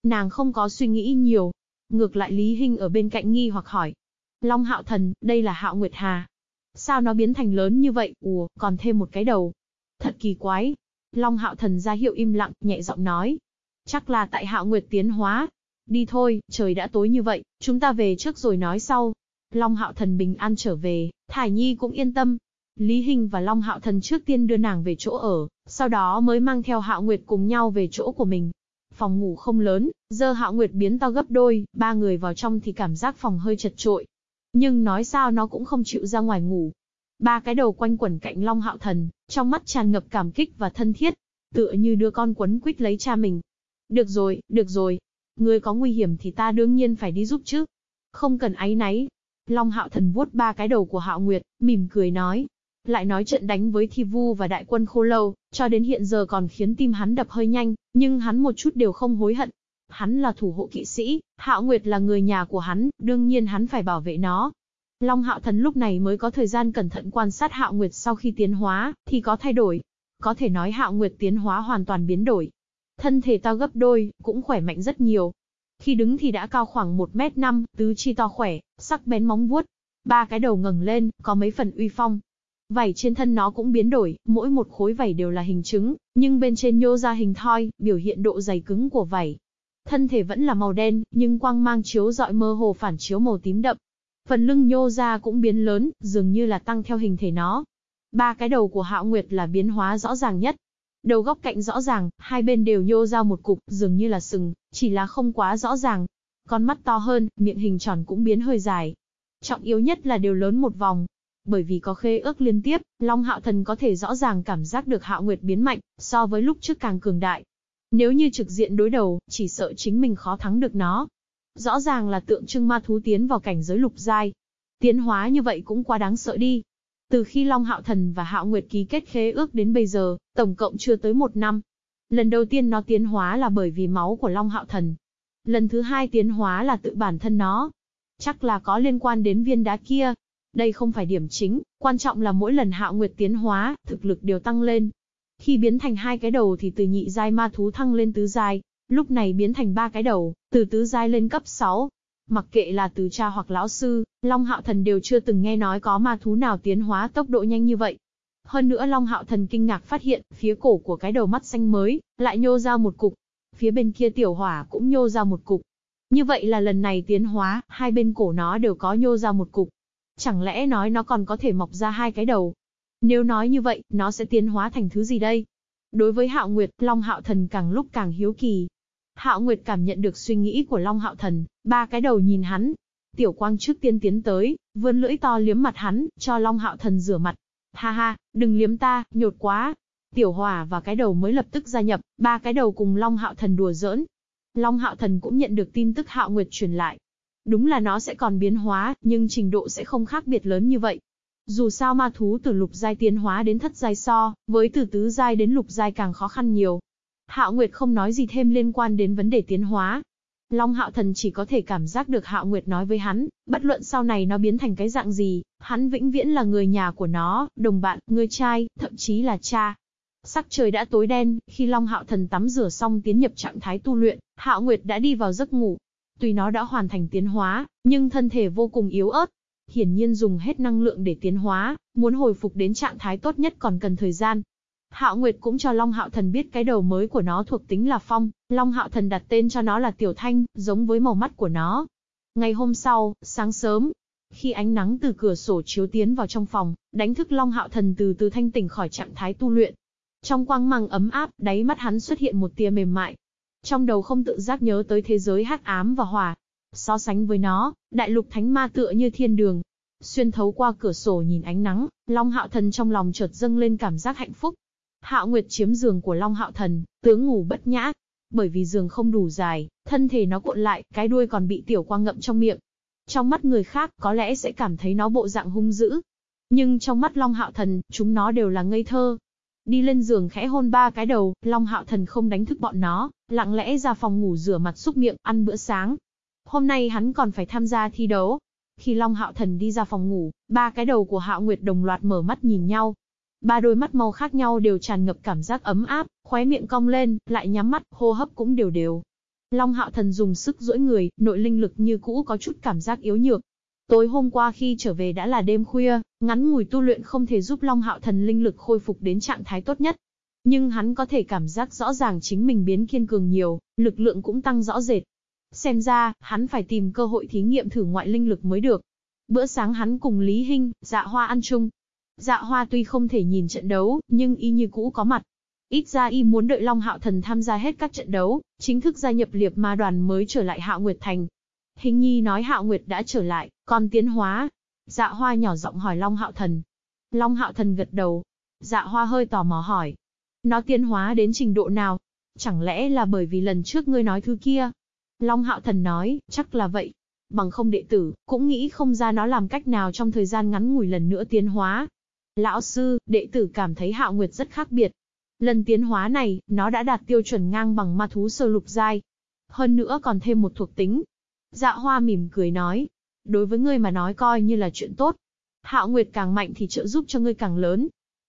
Nàng không có suy nghĩ nhiều. Ngược lại Lý Hinh ở bên cạnh nghi hoặc hỏi. Long Hạo Thần, đây là Hạo Nguyệt Hà. Sao nó biến thành lớn như vậy, ùa, còn thêm một cái đầu. Thật kỳ quái. Long Hạo Thần ra hiệu im lặng, nhẹ giọng nói. Chắc là tại Hạo Nguyệt tiến hóa. Đi thôi, trời đã tối như vậy, chúng ta về trước rồi nói sau. Long Hạo Thần bình an trở về, Thải Nhi cũng yên tâm. Lý Hình và Long Hạo Thần trước tiên đưa nàng về chỗ ở, sau đó mới mang theo Hạo Nguyệt cùng nhau về chỗ của mình. Phòng ngủ không lớn, giờ Hạo Nguyệt biến to gấp đôi, ba người vào trong thì cảm giác phòng hơi chật trội. Nhưng nói sao nó cũng không chịu ra ngoài ngủ. Ba cái đầu quanh quẩn cạnh Long Hạo Thần, trong mắt tràn ngập cảm kích và thân thiết, tựa như đứa con quấn quýt lấy cha mình. Được rồi, được rồi. Ngươi có nguy hiểm thì ta đương nhiên phải đi giúp chứ. Không cần áy náy. Long Hạo Thần vuốt ba cái đầu của Hạo Nguyệt, mỉm cười nói. Lại nói trận đánh với Thi Vu và đại quân Khô Lâu, cho đến hiện giờ còn khiến tim hắn đập hơi nhanh, nhưng hắn một chút đều không hối hận. Hắn là thủ hộ kỵ sĩ, Hạo Nguyệt là người nhà của hắn, đương nhiên hắn phải bảo vệ nó. Long Hạo Thần lúc này mới có thời gian cẩn thận quan sát Hạo Nguyệt sau khi tiến hóa, thì có thay đổi. Có thể nói Hạo Nguyệt tiến hóa hoàn toàn biến đổi, Thân thể to gấp đôi, cũng khỏe mạnh rất nhiều. Khi đứng thì đã cao khoảng 1 mét 5, tứ chi to khỏe, sắc bén móng vuốt. Ba cái đầu ngẩng lên, có mấy phần uy phong. Vảy trên thân nó cũng biến đổi, mỗi một khối vảy đều là hình trứng, nhưng bên trên nhô ra hình thoi, biểu hiện độ dày cứng của vảy. Thân thể vẫn là màu đen, nhưng quang mang chiếu dọi mơ hồ phản chiếu màu tím đậm. Phần lưng nhô ra cũng biến lớn, dường như là tăng theo hình thể nó. Ba cái đầu của Hạo Nguyệt là biến hóa rõ ràng nhất. Đầu góc cạnh rõ ràng, hai bên đều nhô ra một cục, dường như là sừng, chỉ là không quá rõ ràng. Con mắt to hơn, miệng hình tròn cũng biến hơi dài. Trọng yếu nhất là đều lớn một vòng. Bởi vì có khê ước liên tiếp, Long Hạo Thần có thể rõ ràng cảm giác được Hạo Nguyệt biến mạnh, so với lúc trước càng cường đại. Nếu như trực diện đối đầu, chỉ sợ chính mình khó thắng được nó. Rõ ràng là tượng trưng ma thú tiến vào cảnh giới lục giai. Tiến hóa như vậy cũng quá đáng sợ đi. Từ khi Long Hạo Thần và Hạo Nguyệt ký kết khế ước đến bây giờ, tổng cộng chưa tới một năm. Lần đầu tiên nó tiến hóa là bởi vì máu của Long Hạo Thần. Lần thứ hai tiến hóa là tự bản thân nó. Chắc là có liên quan đến viên đá kia. Đây không phải điểm chính, quan trọng là mỗi lần Hạo Nguyệt tiến hóa, thực lực đều tăng lên. Khi biến thành hai cái đầu thì từ nhị giai ma thú thăng lên tứ giai, lúc này biến thành ba cái đầu, từ tứ giai lên cấp 6, Mặc kệ là từ cha hoặc lão sư, Long Hạo Thần đều chưa từng nghe nói có ma thú nào tiến hóa tốc độ nhanh như vậy. Hơn nữa Long Hạo Thần kinh ngạc phát hiện, phía cổ của cái đầu mắt xanh mới, lại nhô ra một cục. Phía bên kia tiểu hỏa cũng nhô ra một cục. Như vậy là lần này tiến hóa, hai bên cổ nó đều có nhô ra một cục. Chẳng lẽ nói nó còn có thể mọc ra hai cái đầu? Nếu nói như vậy, nó sẽ tiến hóa thành thứ gì đây? Đối với Hạo Nguyệt, Long Hạo Thần càng lúc càng hiếu kỳ, Hạo Nguyệt cảm nhận được suy nghĩ của Long Hạo Thần, ba cái đầu nhìn hắn. Tiểu Quang trước tiên tiến tới, vươn lưỡi to liếm mặt hắn, cho Long Hạo Thần rửa mặt. Ha ha, đừng liếm ta, nhột quá. Tiểu Hỏa và cái đầu mới lập tức gia nhập, ba cái đầu cùng Long Hạo Thần đùa giỡn. Long Hạo Thần cũng nhận được tin tức Hạo Nguyệt truyền lại. Đúng là nó sẽ còn biến hóa, nhưng trình độ sẽ không khác biệt lớn như vậy. Dù sao ma thú từ lục giai tiến hóa đến thất giai so, với từ tứ giai đến lục giai càng khó khăn nhiều, Hạo Nguyệt không nói gì thêm liên quan đến vấn đề tiến hóa. Long Hạo Thần chỉ có thể cảm giác được Hạo Nguyệt nói với hắn, bất luận sau này nó biến thành cái dạng gì, hắn vĩnh viễn là người nhà của nó, đồng bạn, người trai, thậm chí là cha. Sắc trời đã tối đen, khi Long Hạo Thần tắm rửa xong tiến nhập trạng thái tu luyện, Hạo Nguyệt đã đi vào giấc ngủ. Tuy nó đã hoàn thành tiến hóa, nhưng thân thể vô cùng yếu ớt. hiển nhiên dùng hết năng lượng để tiến hóa, muốn hồi phục đến trạng thái tốt nhất còn cần thời gian. Hạo Nguyệt cũng cho Long Hạo Thần biết cái đầu mới của nó thuộc tính là phong, Long Hạo Thần đặt tên cho nó là Tiểu Thanh, giống với màu mắt của nó. Ngày hôm sau, sáng sớm, khi ánh nắng từ cửa sổ chiếu tiến vào trong phòng, đánh thức Long Hạo Thần từ từ thanh tỉnh khỏi trạng thái tu luyện. Trong quang mang ấm áp, đáy mắt hắn xuất hiện một tia mềm mại. Trong đầu không tự giác nhớ tới thế giới hắc ám và hỏa. So sánh với nó, đại lục thánh ma tựa như thiên đường. Xuyên thấu qua cửa sổ nhìn ánh nắng, Long Hạo Thần trong lòng chợt dâng lên cảm giác hạnh phúc. Hạo Nguyệt chiếm giường của Long Hạo Thần, tướng ngủ bất nhã. Bởi vì giường không đủ dài, thân thể nó cuộn lại, cái đuôi còn bị tiểu quang ngậm trong miệng. Trong mắt người khác, có lẽ sẽ cảm thấy nó bộ dạng hung dữ. Nhưng trong mắt Long Hạo Thần, chúng nó đều là ngây thơ. Đi lên giường khẽ hôn ba cái đầu, Long Hạo Thần không đánh thức bọn nó, lặng lẽ ra phòng ngủ rửa mặt xúc miệng, ăn bữa sáng. Hôm nay hắn còn phải tham gia thi đấu. Khi Long Hạo Thần đi ra phòng ngủ, ba cái đầu của Hạo Nguyệt đồng loạt mở mắt nhìn nhau, Ba đôi mắt màu khác nhau đều tràn ngập cảm giác ấm áp, khóe miệng cong lên, lại nhắm mắt, hô hấp cũng đều đều. Long hạo thần dùng sức duỗi người, nội linh lực như cũ có chút cảm giác yếu nhược. Tối hôm qua khi trở về đã là đêm khuya, ngắn ngủi tu luyện không thể giúp Long hạo thần linh lực khôi phục đến trạng thái tốt nhất. Nhưng hắn có thể cảm giác rõ ràng chính mình biến kiên cường nhiều, lực lượng cũng tăng rõ rệt. Xem ra, hắn phải tìm cơ hội thí nghiệm thử ngoại linh lực mới được. Bữa sáng hắn cùng Lý Hinh, dạ hoa ăn chung, Dạ hoa tuy không thể nhìn trận đấu, nhưng y như cũ có mặt. Ít ra y muốn đợi Long Hạo Thần tham gia hết các trận đấu, chính thức gia nhập liệp ma đoàn mới trở lại Hạo Nguyệt Thành. Hình nhi nói Hạo Nguyệt đã trở lại, còn tiến hóa. Dạ hoa nhỏ giọng hỏi Long Hạo Thần. Long Hạo Thần gật đầu. Dạ hoa hơi tò mò hỏi. Nó tiến hóa đến trình độ nào? Chẳng lẽ là bởi vì lần trước ngươi nói thứ kia? Long Hạo Thần nói, chắc là vậy. Bằng không đệ tử, cũng nghĩ không ra nó làm cách nào trong thời gian ngắn ngủi lần nữa tiến hóa. Lão sư, đệ tử cảm thấy Hạo Nguyệt rất khác biệt. Lần tiến hóa này, nó đã đạt tiêu chuẩn ngang bằng ma thú sơ lục giai. Hơn nữa còn thêm một thuộc tính. Dạ hoa mỉm cười nói. Đối với ngươi mà nói coi như là chuyện tốt. Hạo Nguyệt càng mạnh thì trợ giúp cho ngươi càng lớn.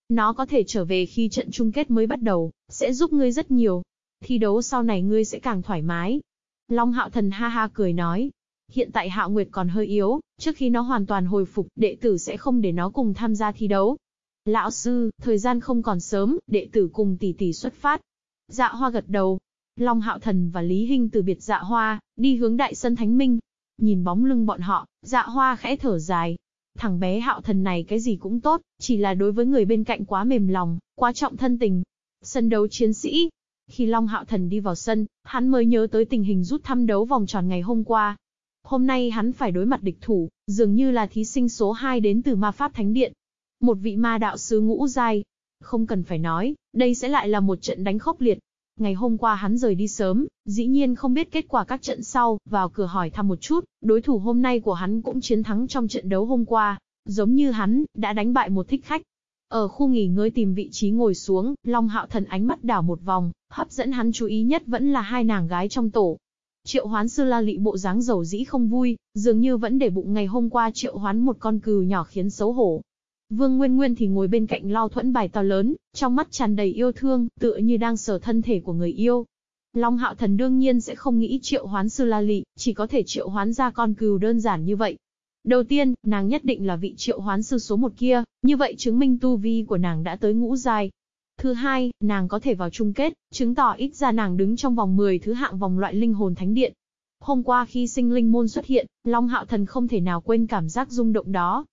Nó có thể trở về khi trận chung kết mới bắt đầu, sẽ giúp ngươi rất nhiều. Thi đấu sau này ngươi sẽ càng thoải mái. Long Hạo Thần ha ha cười nói, Hiện tại Hạo Nguyệt còn hơi yếu, trước khi nó hoàn toàn hồi phục, đệ tử sẽ không để nó cùng tham gia thi đấu. Lão sư, thời gian không còn sớm, đệ tử cùng tỷ tỷ xuất phát. Dạ hoa gật đầu. Long Hạo Thần và Lý Hinh từ biệt dạ hoa, đi hướng đại sân Thánh Minh. Nhìn bóng lưng bọn họ, dạ hoa khẽ thở dài. Thằng bé Hạo Thần này cái gì cũng tốt, chỉ là đối với người bên cạnh quá mềm lòng, quá trọng thân tình. Sân đấu chiến sĩ. Khi Long Hạo Thần đi vào sân, hắn mới nhớ tới tình hình rút thăm đấu vòng tròn ngày hôm qua. Hôm nay hắn phải đối mặt địch thủ, dường như là thí sinh số 2 đến từ ma pháp thánh điện. Một vị ma đạo sứ ngũ giai. Không cần phải nói, đây sẽ lại là một trận đánh khốc liệt. Ngày hôm qua hắn rời đi sớm, dĩ nhiên không biết kết quả các trận sau, vào cửa hỏi thăm một chút, đối thủ hôm nay của hắn cũng chiến thắng trong trận đấu hôm qua. Giống như hắn, đã đánh bại một thích khách. Ở khu nghỉ ngơi tìm vị trí ngồi xuống, Long Hạo Thần ánh mắt đảo một vòng, hấp dẫn hắn chú ý nhất vẫn là hai nàng gái trong tổ. Triệu hoán sư la lị bộ dáng dầu dĩ không vui, dường như vẫn để bụng ngày hôm qua triệu hoán một con cừu nhỏ khiến xấu hổ. Vương Nguyên Nguyên thì ngồi bên cạnh lo thuẫn bài to lớn, trong mắt tràn đầy yêu thương, tựa như đang sờ thân thể của người yêu. Long Hạo Thần đương nhiên sẽ không nghĩ triệu hoán sư la lị, chỉ có thể triệu hoán ra con cừu đơn giản như vậy. Đầu tiên, nàng nhất định là vị triệu hoán sư số một kia, như vậy chứng minh tu vi của nàng đã tới ngũ giai, Thứ hai, nàng có thể vào chung kết, chứng tỏ ít ra nàng đứng trong vòng 10 thứ hạng vòng loại linh hồn thánh điện. Hôm qua khi sinh linh môn xuất hiện, Long Hạo Thần không thể nào quên cảm giác rung động đó.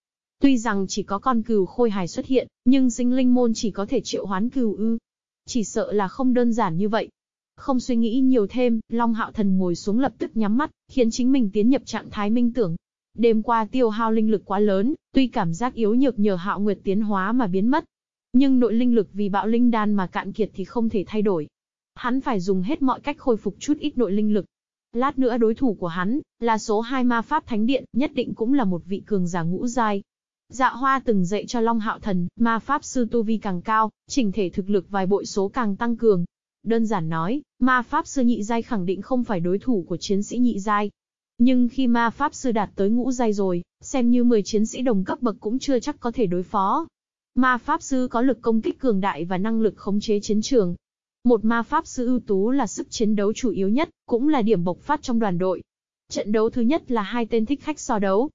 Tuy rằng chỉ có con cừu khôi hài xuất hiện, nhưng sinh linh môn chỉ có thể triệu hoán cừu ư. Chỉ sợ là không đơn giản như vậy. Không suy nghĩ nhiều thêm, Long Hạo Thần ngồi xuống lập tức nhắm mắt, khiến chính mình tiến nhập trạng thái minh tưởng. Đêm qua tiêu hao linh lực quá lớn, tuy cảm giác yếu nhược nhờ Hạo Nguyệt tiến hóa mà biến mất, nhưng nội linh lực vì bạo linh đan mà cạn kiệt thì không thể thay đổi. Hắn phải dùng hết mọi cách khôi phục chút ít nội linh lực. Lát nữa đối thủ của hắn, là số 2 ma pháp thánh điện, nhất định cũng là một vị cường giả ngũ giai. Dạ hoa từng dạy cho Long Hạo Thần, ma pháp sư tu vi càng cao, chỉnh thể thực lực vài bội số càng tăng cường. Đơn giản nói, ma pháp sư nhị giai khẳng định không phải đối thủ của chiến sĩ nhị giai. Nhưng khi ma pháp sư đạt tới ngũ giai rồi, xem như 10 chiến sĩ đồng cấp bậc cũng chưa chắc có thể đối phó. Ma Pháp Sư có lực công kích cường đại và năng lực khống chế chiến trường. Một ma Pháp Sư ưu tú là sức chiến đấu chủ yếu nhất, cũng là điểm bộc phát trong đoàn đội. Trận đấu thứ nhất là hai tên thích khách so đấu.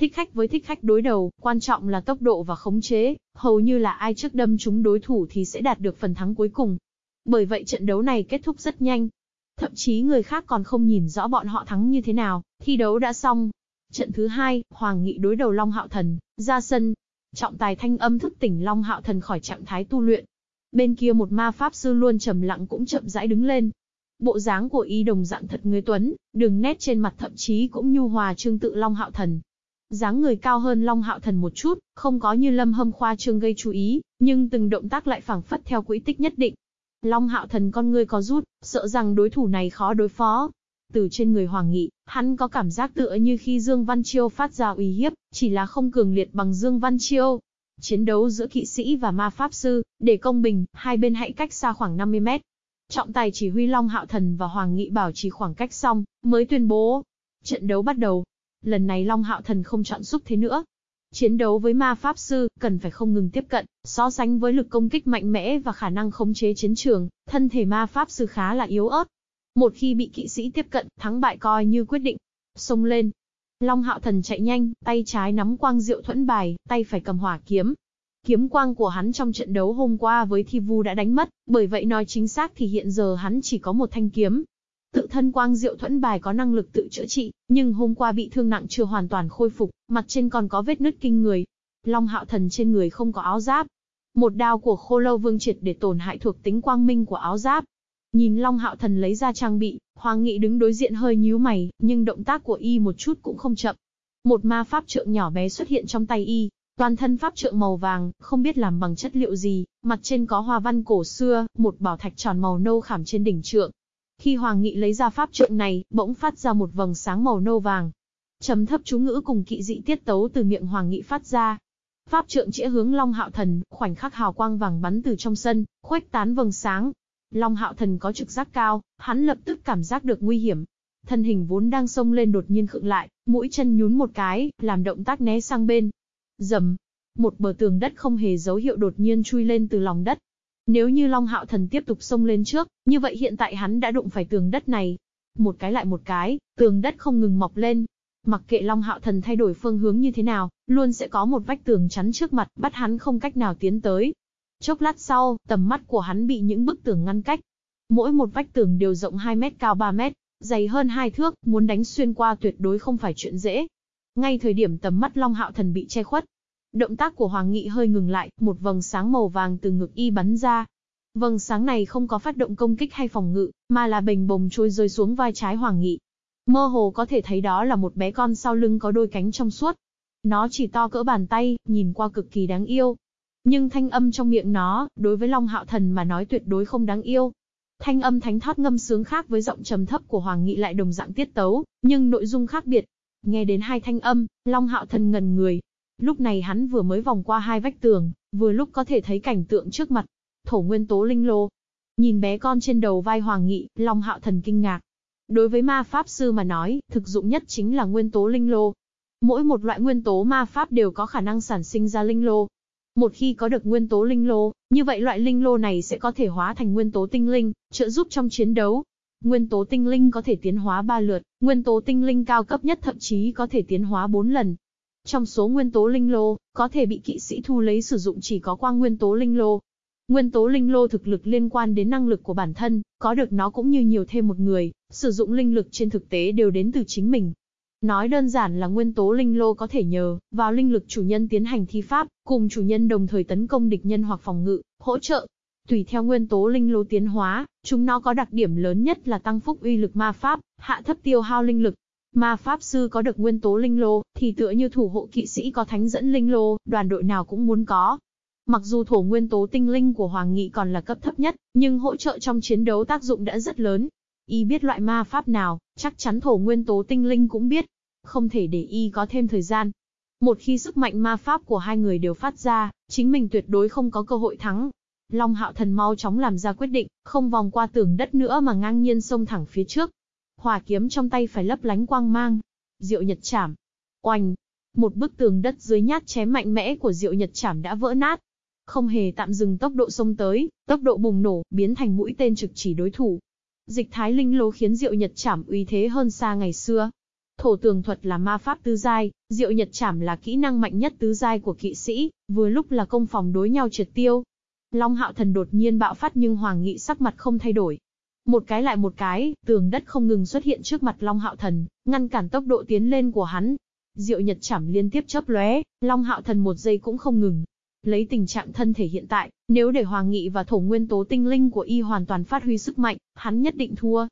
Thích khách với thích khách đối đầu, quan trọng là tốc độ và khống chế, hầu như là ai trước đâm trúng đối thủ thì sẽ đạt được phần thắng cuối cùng. Bởi vậy trận đấu này kết thúc rất nhanh. Thậm chí người khác còn không nhìn rõ bọn họ thắng như thế nào, thi đấu đã xong. Trận thứ hai, Hoàng Nghị đối đầu Long Hạo Thần, ra sân. Trọng tài thanh âm thức tỉnh Long Hạo Thần khỏi trạng thái tu luyện. Bên kia một ma pháp sư luôn trầm lặng cũng chậm rãi đứng lên, Bộ dáng của y đồng dạng thật người tuấn, đường nét trên mặt thậm chí cũng nhu hòa trương tự Long Hạo Thần dáng người cao hơn Long Hạo Thần một chút, không có như Lâm Hâm khoa trương gây chú ý, nhưng từng động tác lại phảng phất theo quỹ tích nhất định. Long Hạo Thần con ngươi có rút, sợ rằng đối thủ này khó đối phó. Từ trên người Hoàng Nghị, hắn có cảm giác tựa như khi Dương Văn Chiêu phát ra uy hiếp, chỉ là không cường liệt bằng Dương Văn Chiêu. Chiến đấu giữa kỵ sĩ và ma pháp sư, để công bình, hai bên hãy cách xa khoảng 50 mét. Trọng tài chỉ huy Long Hạo Thần và Hoàng Nghị bảo trì khoảng cách xong, mới tuyên bố. Trận đấu bắt đầu. Lần này Long Hạo Thần không chọn xúc thế nữa. Chiến đấu với ma pháp sư, cần phải không ngừng tiếp cận, so sánh với lực công kích mạnh mẽ và khả năng khống chế chiến trường, thân thể ma pháp sư khá là yếu ớt. Một khi bị kỵ sĩ tiếp cận, thắng bại coi như quyết định. Xông lên. Long Hạo Thần chạy nhanh, tay trái nắm quang diệu thuẫn bài, tay phải cầm hỏa kiếm, Kiếm quang của hắn trong trận đấu hôm qua với Thi Vu đã đánh mất, bởi vậy nói chính xác thì hiện giờ hắn chỉ có một thanh kiếm. Tự thân quang diệu thuẫn bài có năng lực tự chữa trị, nhưng hôm qua bị thương nặng chưa hoàn toàn khôi phục, mặt trên còn có vết nứt kinh người. Long hạo thần trên người không có áo giáp. Một đao của khô lâu vương triệt để tổn hại thuộc tính quang minh của áo giáp. Nhìn Long hạo thần lấy ra trang bị, Hoàng Nghị đứng đối diện hơi nhíu mày, nhưng động tác của y một chút cũng không chậm. Một ma pháp trượng nhỏ bé xuất hiện trong tay y, Toàn thân pháp trượng màu vàng, không biết làm bằng chất liệu gì, mặt trên có hoa văn cổ xưa, một bảo thạch tròn màu nâu khảm trên đỉnh trượng. Khi Hoàng Nghị lấy ra pháp trượng này, bỗng phát ra một vầng sáng màu nâu vàng. Chấm thấp chú ngữ cùng kỵ dị tiết tấu từ miệng Hoàng Nghị phát ra. Pháp trượng chĩa hướng Long Hạo Thần, khoảnh khắc hào quang vàng bắn từ trong sân, khuếch tán vầng sáng. Long Hạo Thần có trực giác cao, hắn lập tức cảm giác được nguy hiểm. Thân hình vốn đang sông lên đột nhiên khựng lại, mũi chân nhún một cái, làm động tác né sang bên. Dầm. Một bờ tường đất không hề dấu hiệu đột nhiên chui lên từ lòng đất. Nếu như Long Hạo Thần tiếp tục xông lên trước, như vậy hiện tại hắn đã đụng phải tường đất này. Một cái lại một cái, tường đất không ngừng mọc lên. Mặc kệ Long Hạo Thần thay đổi phương hướng như thế nào, luôn sẽ có một vách tường chắn trước mặt, bắt hắn không cách nào tiến tới. Chốc lát sau, tầm mắt của hắn bị những bức tường ngăn cách. Mỗi một vách tường đều rộng 2 mét cao 3 mét, dày hơn 2 thước, muốn đánh xuyên qua tuyệt đối không phải chuyện dễ. Ngay thời điểm tầm mắt Long Hạo Thần bị che khuất, động tác của Hoàng Nghị hơi ngừng lại, một vầng sáng màu vàng từ ngực y bắn ra. Vầng sáng này không có phát động công kích hay phòng ngự, mà là bình bồng trôi rơi xuống vai trái Hoàng Nghị. Mơ hồ có thể thấy đó là một bé con sau lưng có đôi cánh trong suốt. Nó chỉ to cỡ bàn tay, nhìn qua cực kỳ đáng yêu. Nhưng thanh âm trong miệng nó, đối với Long Hạo Thần mà nói tuyệt đối không đáng yêu. Thanh âm thánh thoát ngâm sướng khác với giọng trầm thấp của Hoàng Nghị lại đồng dạng tiết tấu, nhưng nội dung khác biệt. Nghe đến hai thanh âm, Long Hạo Thần ngần người. Lúc này hắn vừa mới vòng qua hai vách tường, vừa lúc có thể thấy cảnh tượng trước mặt. Thổ nguyên tố linh lô. Nhìn bé con trên đầu vai Hoàng Nghị, Long Hạo Thần kinh ngạc. Đối với ma pháp sư mà nói, thực dụng nhất chính là nguyên tố linh lô. Mỗi một loại nguyên tố ma pháp đều có khả năng sản sinh ra linh lô. Một khi có được nguyên tố linh lô, như vậy loại linh lô này sẽ có thể hóa thành nguyên tố tinh linh, trợ giúp trong chiến đấu. Nguyên tố tinh linh có thể tiến hóa 3 lượt, nguyên tố tinh linh cao cấp nhất thậm chí có thể tiến hóa 4 lần. Trong số nguyên tố linh lô, có thể bị kỵ sĩ thu lấy sử dụng chỉ có quang nguyên tố linh lô. Nguyên tố linh lô thực lực liên quan đến năng lực của bản thân, có được nó cũng như nhiều thêm một người, sử dụng linh lực trên thực tế đều đến từ chính mình. Nói đơn giản là nguyên tố linh lô có thể nhờ vào linh lực chủ nhân tiến hành thi pháp, cùng chủ nhân đồng thời tấn công địch nhân hoặc phòng ngự, hỗ trợ. Tùy theo nguyên tố linh lô tiến hóa, chúng nó có đặc điểm lớn nhất là tăng phúc uy lực ma pháp, hạ thấp tiêu hao linh lực, Ma Pháp Sư có được nguyên tố linh lô, thì tựa như thủ hộ kỵ sĩ có thánh dẫn linh lô, đoàn đội nào cũng muốn có. Mặc dù thổ nguyên tố tinh linh của Hoàng Nghị còn là cấp thấp nhất, nhưng hỗ trợ trong chiến đấu tác dụng đã rất lớn. Y biết loại ma pháp nào, chắc chắn thổ nguyên tố tinh linh cũng biết. Không thể để Y có thêm thời gian. Một khi sức mạnh ma pháp của hai người đều phát ra, chính mình tuyệt đối không có cơ hội thắng. Long hạo thần mau chóng làm ra quyết định, không vòng qua tường đất nữa mà ngang nhiên xông thẳng phía trước. Hỏa kiếm trong tay phải lấp lánh quang mang. Diệu Nhật Chảm. Oanh. Một bức tường đất dưới nhát chém mạnh mẽ của Diệu Nhật Chảm đã vỡ nát. Không hề tạm dừng tốc độ xông tới, tốc độ bùng nổ, biến thành mũi tên trực chỉ đối thủ. Dịch thái linh lô khiến Diệu Nhật Chảm uy thế hơn xa ngày xưa. Thổ tường thuật là ma pháp tứ giai, diệu nhật chảm là kỹ năng mạnh nhất tứ giai của kỵ sĩ, vừa lúc là công phòng đối nhau triệt tiêu. Long hạo thần đột nhiên bạo phát nhưng Hoàng Nghị sắc mặt không thay đổi. Một cái lại một cái, tường đất không ngừng xuất hiện trước mặt Long hạo thần, ngăn cản tốc độ tiến lên của hắn. Diệu nhật chảm liên tiếp chớp lóe, Long hạo thần một giây cũng không ngừng. Lấy tình trạng thân thể hiện tại, nếu để Hoàng Nghị và thổ nguyên tố tinh linh của y hoàn toàn phát huy sức mạnh, hắn nhất định thua.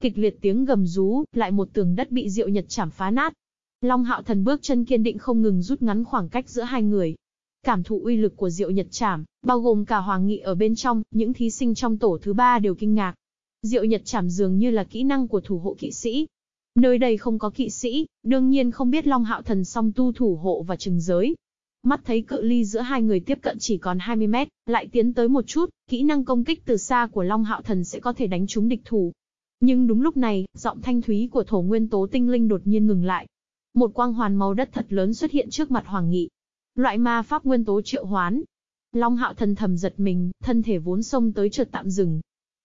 Kịch liệt tiếng gầm rú, lại một tường đất bị Diệu Nhật chảm phá nát. Long Hạo Thần bước chân kiên định không ngừng rút ngắn khoảng cách giữa hai người. Cảm thụ uy lực của Diệu Nhật chảm, bao gồm cả Hoàng Nghị ở bên trong, những thí sinh trong tổ thứ ba đều kinh ngạc. Diệu Nhật chảm dường như là kỹ năng của thủ hộ kỵ sĩ. Nơi đây không có kỵ sĩ, đương nhiên không biết Long Hạo Thần song tu thủ hộ và trừng giới. Mắt thấy cự ly giữa hai người tiếp cận chỉ còn 20 mét, lại tiến tới một chút, kỹ năng công kích từ xa của Long Hạo Thần sẽ có thể đánh trúng địch thủ. Nhưng đúng lúc này, giọng thanh thúy của thổ nguyên tố tinh linh đột nhiên ngừng lại. Một quang hoàn màu đất thật lớn xuất hiện trước mặt Hoàng Nghị. Loại ma pháp nguyên tố triệu hoán. Long hạo thần thầm giật mình, thân thể vốn xông tới chợt tạm dừng.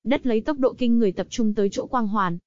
Đất lấy tốc độ kinh người tập trung tới chỗ quang hoàn.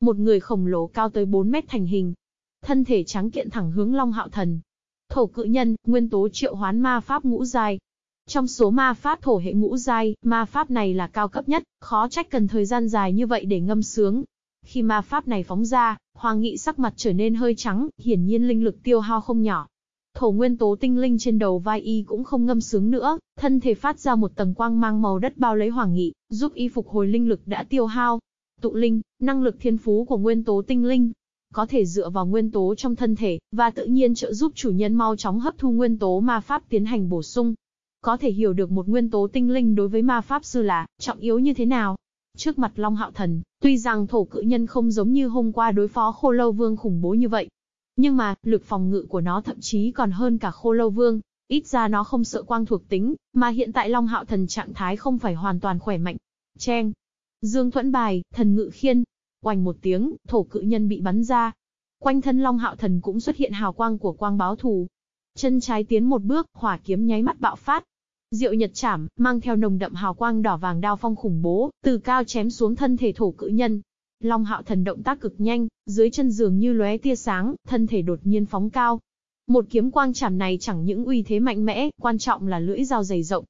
Một người khổng lồ cao tới 4 mét thành hình. Thân thể trắng kiện thẳng hướng Long hạo thần. Thổ cự nhân, nguyên tố triệu hoán ma pháp ngũ giai, trong số ma pháp thổ hệ ngũ giai, ma pháp này là cao cấp nhất, khó trách cần thời gian dài như vậy để ngâm sướng. Khi ma pháp này phóng ra, Hoàng Nghị sắc mặt trở nên hơi trắng, hiển nhiên linh lực tiêu hao không nhỏ. Thổ nguyên tố tinh linh trên đầu vai y cũng không ngâm sướng nữa, thân thể phát ra một tầng quang mang màu đất bao lấy Hoàng Nghị, giúp y phục hồi linh lực đã tiêu hao. Tụ linh, năng lực thiên phú của nguyên tố tinh linh, có thể dựa vào nguyên tố trong thân thể, và tự nhiên trợ giúp chủ nhân mau chóng hấp thu nguyên tố ma pháp tiến hành bổ sung. Có thể hiểu được một nguyên tố tinh linh đối với ma pháp sư là trọng yếu như thế nào. Trước mặt Long Hạo Thần, tuy rằng thổ cự nhân không giống như hôm qua đối phó khô lâu vương khủng bố như vậy. Nhưng mà, lực phòng ngự của nó thậm chí còn hơn cả khô lâu vương. Ít ra nó không sợ quang thuộc tính, mà hiện tại Long Hạo Thần trạng thái không phải hoàn toàn khỏe mạnh. Cheng! Dương thuẫn bài, thần ngự khiên. Oanh một tiếng, thổ cự nhân bị bắn ra. Quanh thân Long Hạo Thần cũng xuất hiện hào quang của quang báo thù. Chân trái tiến một bước, hỏa kiếm nháy mắt bạo phát, Diệu Nhật chảm, mang theo nồng đậm hào quang đỏ vàng đao phong khủng bố, từ cao chém xuống thân thể thổ cự nhân. Long Hạo Thần động tác cực nhanh, dưới chân giường như lóe tia sáng, thân thể đột nhiên phóng cao. Một kiếm quang chảm này chẳng những uy thế mạnh mẽ, quan trọng là lưỡi dao dày rộng.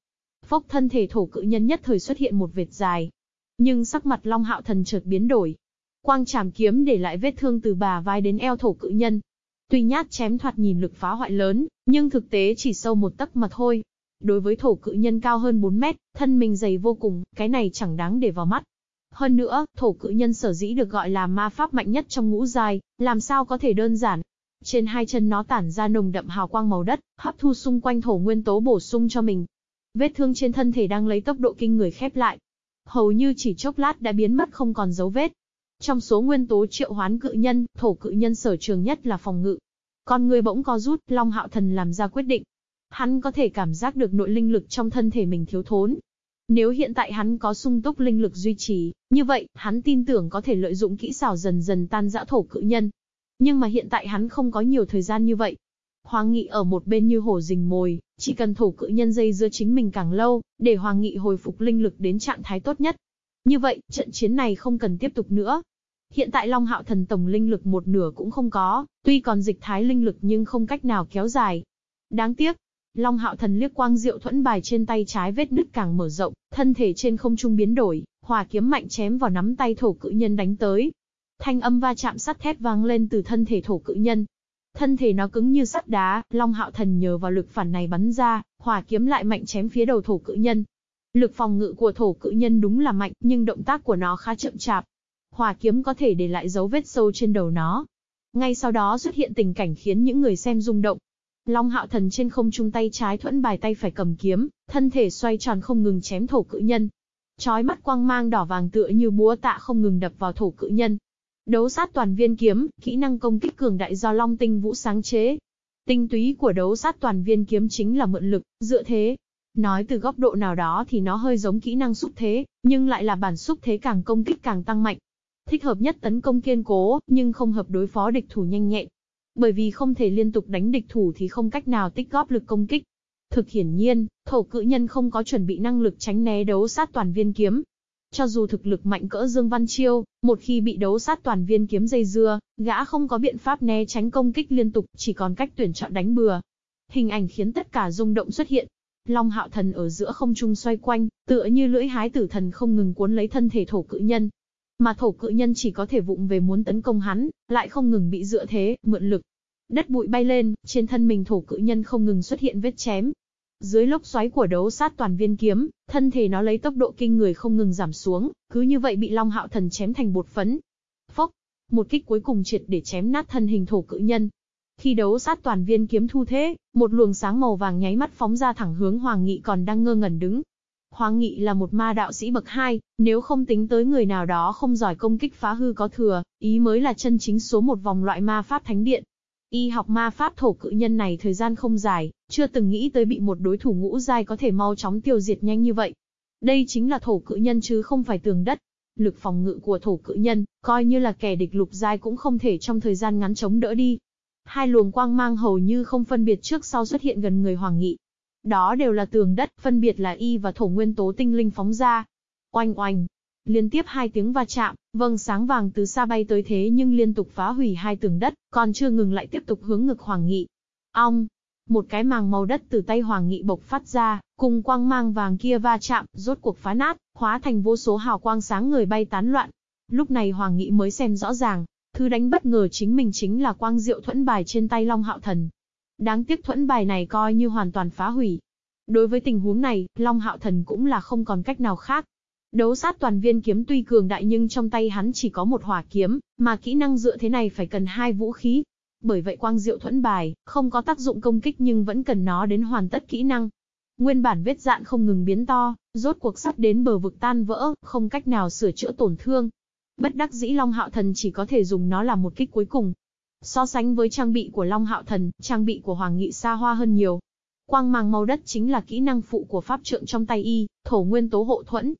Phốc thân thể thổ cự nhân nhất thời xuất hiện một vệt dài. Nhưng sắc mặt Long Hạo Thần chợt biến đổi. Quang chảm kiếm để lại vết thương từ bà vai đến eo thổ cự nhân. Tuy nhát chém thoạt nhìn lực phá hoại lớn, nhưng thực tế chỉ sâu một tấc mà thôi, Đối với thổ cự nhân cao hơn 4 mét, thân mình dày vô cùng, cái này chẳng đáng để vào mắt. Hơn nữa, thổ cự nhân sở dĩ được gọi là ma pháp mạnh nhất trong ngũ giai, làm sao có thể đơn giản. Trên hai chân nó tản ra nồng đậm hào quang màu đất, hấp thu xung quanh thổ nguyên tố bổ sung cho mình. Vết thương trên thân thể đang lấy tốc độ kinh người khép lại. Hầu như chỉ chốc lát đã biến mất không còn dấu vết. Trong số nguyên tố triệu hoán cự nhân, thổ cự nhân sở trường nhất là phòng ngự. Con người bỗng co rút, Long Hạo Thần làm ra quyết định, Hắn có thể cảm giác được nội linh lực trong thân thể mình thiếu thốn. Nếu hiện tại hắn có sung túc linh lực duy trì, như vậy, hắn tin tưởng có thể lợi dụng kỹ xảo dần dần tan dã thổ cự nhân. Nhưng mà hiện tại hắn không có nhiều thời gian như vậy. Hoàng Nghị ở một bên như hổ rình mồi, chỉ cần thổ cự nhân dây dưa chính mình càng lâu, để Hoàng Nghị hồi phục linh lực đến trạng thái tốt nhất. Như vậy, trận chiến này không cần tiếp tục nữa. Hiện tại Long Hạo Thần tổng linh lực một nửa cũng không có, tuy còn dịch thái linh lực nhưng không cách nào kéo dài. Đáng tiếc, Long hạo thần liếc quang diệu thuẫn bài trên tay trái vết nứt càng mở rộng, thân thể trên không trung biến đổi, hỏa kiếm mạnh chém vào nắm tay thổ cự nhân đánh tới. Thanh âm va chạm sắt thép vang lên từ thân thể thổ cự nhân. Thân thể nó cứng như sắt đá, Long hạo thần nhờ vào lực phản này bắn ra, hỏa kiếm lại mạnh chém phía đầu thổ cự nhân. Lực phòng ngự của thổ cự nhân đúng là mạnh, nhưng động tác của nó khá chậm chạp. Hỏa kiếm có thể để lại dấu vết sâu trên đầu nó. Ngay sau đó xuất hiện tình cảnh khiến những người xem rung động, Long hạo thần trên không trung tay trái thuẫn bài tay phải cầm kiếm, thân thể xoay tròn không ngừng chém thổ cự nhân. Chói mắt quang mang đỏ vàng tựa như búa tạ không ngừng đập vào thổ cự nhân. Đấu sát toàn viên kiếm, kỹ năng công kích cường đại do Long Tinh Vũ sáng chế. Tinh túy của đấu sát toàn viên kiếm chính là mượn lực, dựa thế. Nói từ góc độ nào đó thì nó hơi giống kỹ năng xúc thế, nhưng lại là bản xúc thế càng công kích càng tăng mạnh. Thích hợp nhất tấn công kiên cố, nhưng không hợp đối phó địch thủ nhanh nhẹn, bởi vì không thể liên tục đánh địch thủ thì không cách nào tích góp lực công kích. Thực hiển nhiên, thổ cự nhân không có chuẩn bị năng lực tránh né đấu sát toàn viên kiếm. Cho dù thực lực mạnh cỡ Dương Văn Chiêu, một khi bị đấu sát toàn viên kiếm dây dưa, gã không có biện pháp né tránh công kích liên tục, chỉ còn cách tuyển chọn đánh bừa. Hình ảnh khiến tất cả rung động xuất hiện. Long Hạo Thần ở giữa không trung xoay quanh, tựa như lưỡi hái tử thần không ngừng cuốn lấy thân thể thổ cự nhân. Mà thổ cự nhân chỉ có thể vụng về muốn tấn công hắn, lại không ngừng bị dựa thế, mượn lực. Đất bụi bay lên, trên thân mình thổ cự nhân không ngừng xuất hiện vết chém, dưới lốc xoáy của đấu sát toàn viên kiếm, thân thể nó lấy tốc độ kinh người không ngừng giảm xuống, cứ như vậy bị Long Hạo Thần chém thành bột phấn. Phốc, một kích cuối cùng triệt để chém nát thân hình thổ cự nhân. Khi đấu sát toàn viên kiếm thu thế, một luồng sáng màu vàng nháy mắt phóng ra thẳng hướng Hoàng Nghị còn đang ngơ ngẩn đứng. Hoàng Nghị là một ma đạo sĩ bậc 2, nếu không tính tới người nào đó không giỏi công kích phá hư có thừa, ý mới là chân chính số một vòng loại ma pháp thánh điện. Y học ma pháp thổ cự nhân này thời gian không dài, chưa từng nghĩ tới bị một đối thủ ngũ giai có thể mau chóng tiêu diệt nhanh như vậy. Đây chính là thổ cự nhân chứ không phải tường đất. Lực phòng ngự của thổ cự nhân, coi như là kẻ địch lục giai cũng không thể trong thời gian ngắn chống đỡ đi. Hai luồng quang mang hầu như không phân biệt trước sau xuất hiện gần người Hoàng Nghị. Đó đều là tường đất, phân biệt là y và thổ nguyên tố tinh linh phóng ra. Oanh oanh, Liên tiếp hai tiếng va chạm, vâng sáng vàng từ xa bay tới thế nhưng liên tục phá hủy hai tường đất, còn chưa ngừng lại tiếp tục hướng ngực Hoàng Nghị. Ong! Một cái màng màu đất từ tay Hoàng Nghị bộc phát ra, cùng quang mang vàng kia va chạm, rốt cuộc phá nát, hóa thành vô số hào quang sáng người bay tán loạn. Lúc này Hoàng Nghị mới xem rõ ràng, thứ đánh bất ngờ chính mình chính là quang diệu thuẫn bài trên tay Long Hạo Thần. Đáng tiếc thuẫn bài này coi như hoàn toàn phá hủy. Đối với tình huống này, Long Hạo Thần cũng là không còn cách nào khác, Đấu sát toàn viên kiếm tuy cường đại nhưng trong tay hắn chỉ có một hỏa kiếm, mà kỹ năng dựa thế này phải cần hai vũ khí. Bởi vậy quang diệu thuẫn bài, không có tác dụng công kích nhưng vẫn cần nó đến hoàn tất kỹ năng. Nguyên bản vết dạn không ngừng biến to, rốt cuộc sắp đến bờ vực tan vỡ, không cách nào sửa chữa tổn thương. Bất đắc dĩ Long Hạo Thần chỉ có thể dùng nó làm một kích cuối cùng. So sánh với trang bị của Long Hạo Thần, trang bị của Hoàng Nghị xa hoa hơn nhiều. Quang màng màu đất chính là kỹ năng phụ của pháp trượng trong tay y, thổ nguyên tố hộ thuẫn,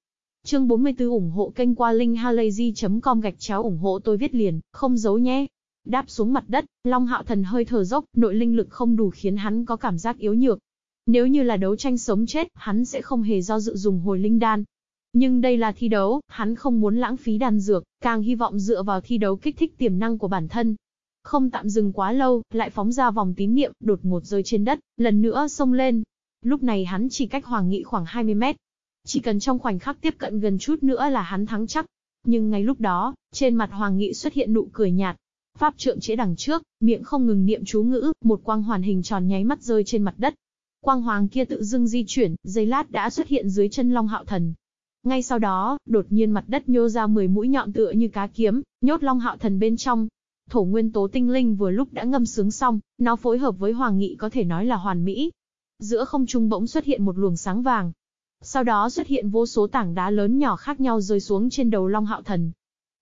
Chương 44 ủng hộ kênh qua linkhalazy.com gạch chéo ủng hộ tôi viết liền, không giấu nhé. Đáp xuống mặt đất, Long Hạo Thần hơi thở dốc, nội linh lực không đủ khiến hắn có cảm giác yếu nhược. Nếu như là đấu tranh sống chết, hắn sẽ không hề do dự dùng hồi linh đan. Nhưng đây là thi đấu, hắn không muốn lãng phí đan dược, càng hy vọng dựa vào thi đấu kích thích tiềm năng của bản thân. Không tạm dừng quá lâu, lại phóng ra vòng tín niệm, đột ngột rơi trên đất, lần nữa xông lên. Lúc này hắn chỉ cách Hoàng Nghị khoảng 20 mét, chỉ cần trong khoảnh khắc tiếp cận gần chút nữa là hắn thắng chắc. Nhưng ngay lúc đó, trên mặt Hoàng Nghị xuất hiện nụ cười nhạt. Pháp trượng chế đằng trước, miệng không ngừng niệm chú ngữ, một quang hoàn hình tròn nháy mắt rơi trên mặt đất. Quang hoàng kia tự dưng di chuyển, giây lát đã xuất hiện dưới chân Long Hạo Thần. Ngay sau đó, đột nhiên mặt đất nhô ra 10 mũi nhọn tựa như cá kiếm, nhốt Long Hạo Thần bên trong. Thổ nguyên tố tinh linh vừa lúc đã ngâm sướng xong, nó phối hợp với Hoàng Nghị có thể nói là hoàn mỹ. Giữa không trung bỗng xuất hiện một luồng sáng vàng, sau đó xuất hiện vô số tảng đá lớn nhỏ khác nhau rơi xuống trên đầu Long Hạo Thần.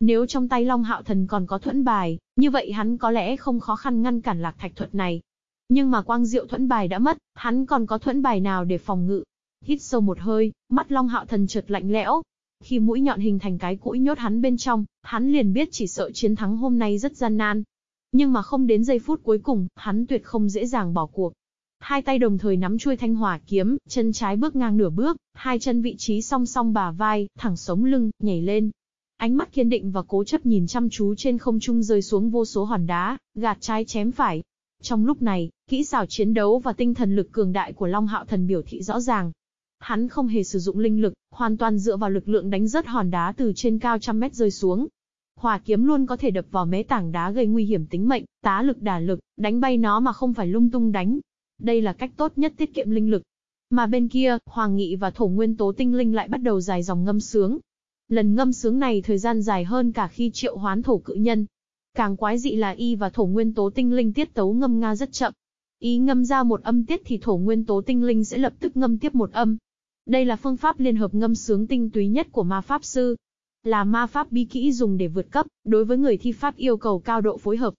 Nếu trong tay Long Hạo Thần còn có thuẫn bài, như vậy hắn có lẽ không khó khăn ngăn cản lạc thạch thuật này. Nhưng mà quang diệu thuẫn bài đã mất, hắn còn có thuẫn bài nào để phòng ngự. Hít sâu một hơi, mắt Long Hạo Thần chợt lạnh lẽo. Khi mũi nhọn hình thành cái cũi nhốt hắn bên trong, hắn liền biết chỉ sợ chiến thắng hôm nay rất gian nan. Nhưng mà không đến giây phút cuối cùng, hắn tuyệt không dễ dàng bỏ cuộc. Hai tay đồng thời nắm chuôi thanh hỏa kiếm, chân trái bước ngang nửa bước, hai chân vị trí song song bả vai, thẳng sống lưng, nhảy lên. Ánh mắt kiên định và cố chấp nhìn chăm chú trên không trung rơi xuống vô số hòn đá, gạt trái chém phải. Trong lúc này, kỹ xảo chiến đấu và tinh thần lực cường đại của Long Hạo Thần biểu thị rõ ràng. Hắn không hề sử dụng linh lực, hoàn toàn dựa vào lực lượng đánh rớt hòn đá từ trên cao trăm mét rơi xuống. Hỏa kiếm luôn có thể đập vào mé tảng đá gây nguy hiểm tính mệnh, tá lực đả lực, đánh bay nó mà không phải lung tung đánh, đây là cách tốt nhất tiết kiệm linh lực. Mà bên kia, Hoàng Nghị và Thổ Nguyên Tố Tinh Linh lại bắt đầu dài dòng ngâm sướng. Lần ngâm sướng này thời gian dài hơn cả khi triệu hoán thổ cự nhân. Càng quái dị là y và Thổ Nguyên Tố Tinh Linh tiết tấu ngâm nga rất chậm. Ý ngâm ra một âm tiết thì Thổ Nguyên Tố Tinh Linh sẽ lập tức ngâm tiếp một âm. Đây là phương pháp liên hợp ngâm sướng tinh túy nhất của ma pháp sư. Là ma pháp bí kỹ dùng để vượt cấp, đối với người thi pháp yêu cầu cao độ phối hợp,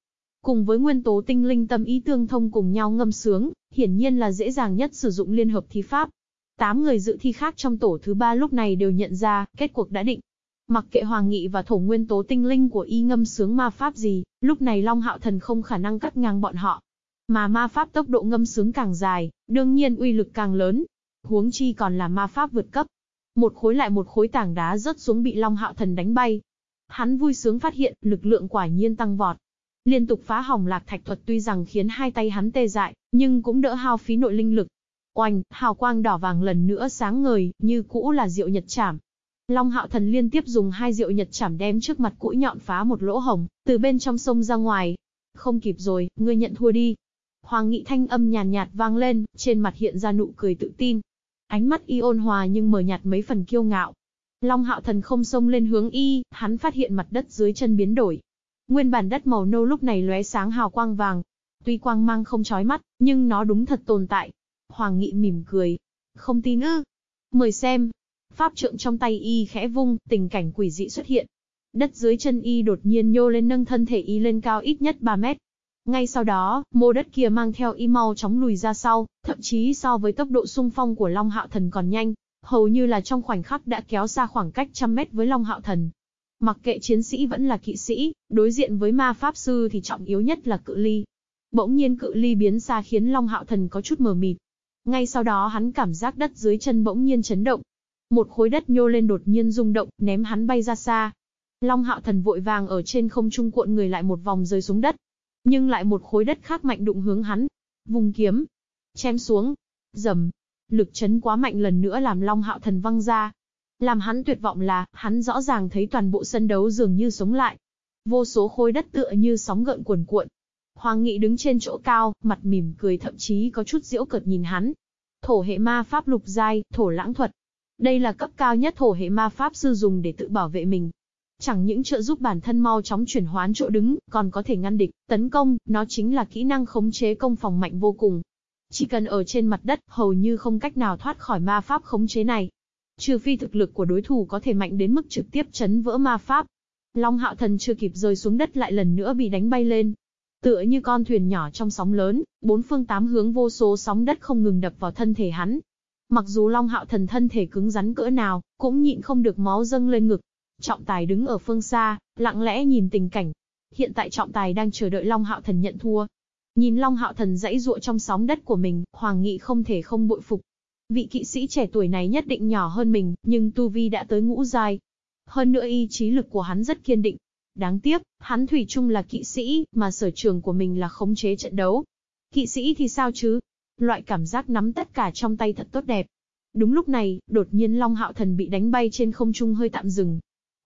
Cùng với nguyên tố tinh linh tâm ý tương thông cùng nhau ngâm sướng, hiển nhiên là dễ dàng nhất sử dụng liên hợp thi pháp. Tám người dự thi khác trong tổ thứ ba lúc này đều nhận ra, kết cuộc đã định. Mặc kệ Hoàng Nghị và thổ nguyên tố tinh linh của y ngâm sướng ma pháp gì, lúc này Long Hạo Thần không khả năng cắt ngang bọn họ. Mà ma pháp tốc độ ngâm sướng càng dài, đương nhiên uy lực càng lớn. Huống chi còn là ma pháp vượt cấp. Một khối lại một khối tảng đá rớt xuống bị Long Hạo Thần đánh bay. Hắn vui sướng phát hiện, lực lượng quả nhiên tăng vọt. Liên tục phá hỏng lạc thạch thuật tuy rằng khiến hai tay hắn tê dại, nhưng cũng đỡ hao phí nội linh lực. Oanh, hào quang đỏ vàng lần nữa sáng ngời, như cũ là diệu nhật chảm. Long Hạo Thần liên tiếp dùng hai diệu nhật chảm đem trước mặt cũi nhọn phá một lỗ hồng, từ bên trong sông ra ngoài. Không kịp rồi, ngươi nhận thua đi. Hoàng Nghị thanh âm nhàn nhạt, nhạt vang lên, trên mặt hiện ra nụ cười tự tin. Ánh mắt y ôn hòa nhưng mờ nhạt mấy phần kiêu ngạo. Long Hạo Thần không xông lên hướng y, hắn phát hiện mặt đất dưới chân biến đổi. Nguyên bản đất màu nâu lúc này lóe sáng hào quang vàng. Tuy quang mang không chói mắt, nhưng nó đúng thật tồn tại. Hoàng Nghị mỉm cười. Không tin ư? Mời xem. Pháp trượng trong tay y khẽ vung, tình cảnh quỷ dị xuất hiện. Đất dưới chân y đột nhiên nhô lên nâng thân thể y lên cao ít nhất 3 mét. Ngay sau đó, mô đất kia mang theo y mau chóng lùi ra sau, thậm chí so với tốc độ xung phong của Long Hạo Thần còn nhanh, hầu như là trong khoảnh khắc đã kéo xa khoảng cách trăm mét với Long Hạo Thần. Mặc kệ chiến sĩ vẫn là kỵ sĩ, đối diện với ma pháp sư thì trọng yếu nhất là cự ly. Bỗng nhiên cự ly biến xa khiến Long Hạo Thần có chút mờ mịt. Ngay sau đó hắn cảm giác đất dưới chân bỗng nhiên chấn động. Một khối đất nhô lên đột nhiên rung động, ném hắn bay ra xa. Long Hạo Thần vội vàng ở trên không trung cuộn người lại một vòng rơi xuống đất. Nhưng lại một khối đất khác mạnh đụng hướng hắn. Vùng kiếm. Chém xuống. Dầm. Lực chấn quá mạnh lần nữa làm Long Hạo Thần văng ra. Làm hắn tuyệt vọng là, hắn rõ ràng thấy toàn bộ sân đấu dường như sống lại. Vô số khối đất tựa như sóng gợn cuồn cuộn. Hoàng Nghị đứng trên chỗ cao, mặt mỉm cười thậm chí có chút diễu cợt nhìn hắn. Thổ hệ ma pháp lục giai, thổ lãng thuật. Đây là cấp cao nhất thổ hệ ma pháp sư dùng để tự bảo vệ mình. Chẳng những trợ giúp bản thân mau chóng chuyển hoán chỗ đứng, còn có thể ngăn địch, tấn công, nó chính là kỹ năng khống chế công phòng mạnh vô cùng. Chỉ cần ở trên mặt đất, hầu như không cách nào thoát khỏi ma pháp khống chế này. Trừ phi thực lực của đối thủ có thể mạnh đến mức trực tiếp chấn vỡ ma pháp. Long hạo thần chưa kịp rơi xuống đất lại lần nữa bị đánh bay lên. Tựa như con thuyền nhỏ trong sóng lớn, bốn phương tám hướng vô số sóng đất không ngừng đập vào thân thể hắn. Mặc dù Long Hạo Thần thân thể cứng rắn cỡ nào, cũng nhịn không được máu dâng lên ngực. Trọng Tài đứng ở phương xa, lặng lẽ nhìn tình cảnh. Hiện tại Trọng Tài đang chờ đợi Long Hạo Thần nhận thua. Nhìn Long Hạo Thần dãy dụa trong sóng đất của mình, Hoàng Nghị không thể không bội phục. Vị kỵ sĩ trẻ tuổi này nhất định nhỏ hơn mình, nhưng Tu Vi đã tới ngũ giai. Hơn nữa ý chí lực của hắn rất kiên định. Đáng tiếc, hắn thủy chung là kỵ sĩ, mà sở trường của mình là khống chế trận đấu. Kỵ sĩ thì sao chứ? Loại cảm giác nắm tất cả trong tay thật tốt đẹp. Đúng lúc này, đột nhiên Long Hạo Thần bị đánh bay trên không trung hơi tạm dừng.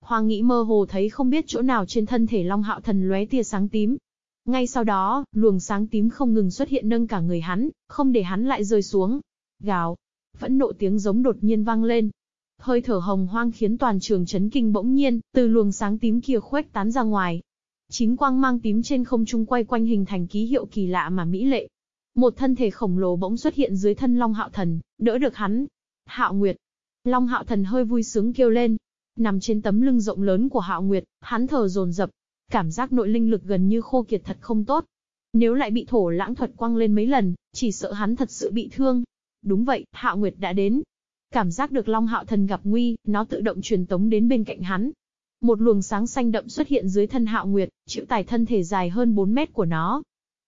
Hoàng nghĩ mơ hồ thấy không biết chỗ nào trên thân thể Long Hạo Thần lóe tia sáng tím. Ngay sau đó, luồng sáng tím không ngừng xuất hiện nâng cả người hắn, không để hắn lại rơi xuống. Gào, phẫn nộ tiếng giống đột nhiên vang lên. Hơi thở hồng hoang khiến toàn trường chấn kinh bỗng nhiên, từ luồng sáng tím kia khuếch tán ra ngoài. Chín quang mang tím trên không trung quay quanh hình thành ký hiệu kỳ lạ mà mỹ lệ. Một thân thể khổng lồ bỗng xuất hiện dưới thân Long Hạo Thần, đỡ được hắn. Hạo Nguyệt. Long Hạo Thần hơi vui sướng kêu lên. Nằm trên tấm lưng rộng lớn của Hạo Nguyệt, hắn thở dồn dập. Cảm giác nội linh lực gần như khô kiệt thật không tốt. Nếu lại bị thổ lãng thuật quăng lên mấy lần, chỉ sợ hắn thật sự bị thương. Đúng vậy, Hạo Nguyệt đã đến. Cảm giác được Long Hạo Thần gặp nguy, nó tự động truyền tống đến bên cạnh hắn. Một luồng sáng xanh đậm xuất hiện dưới thân Hạo Nguyệt, chịu tải thân thể dài hơn 4 mét của nó,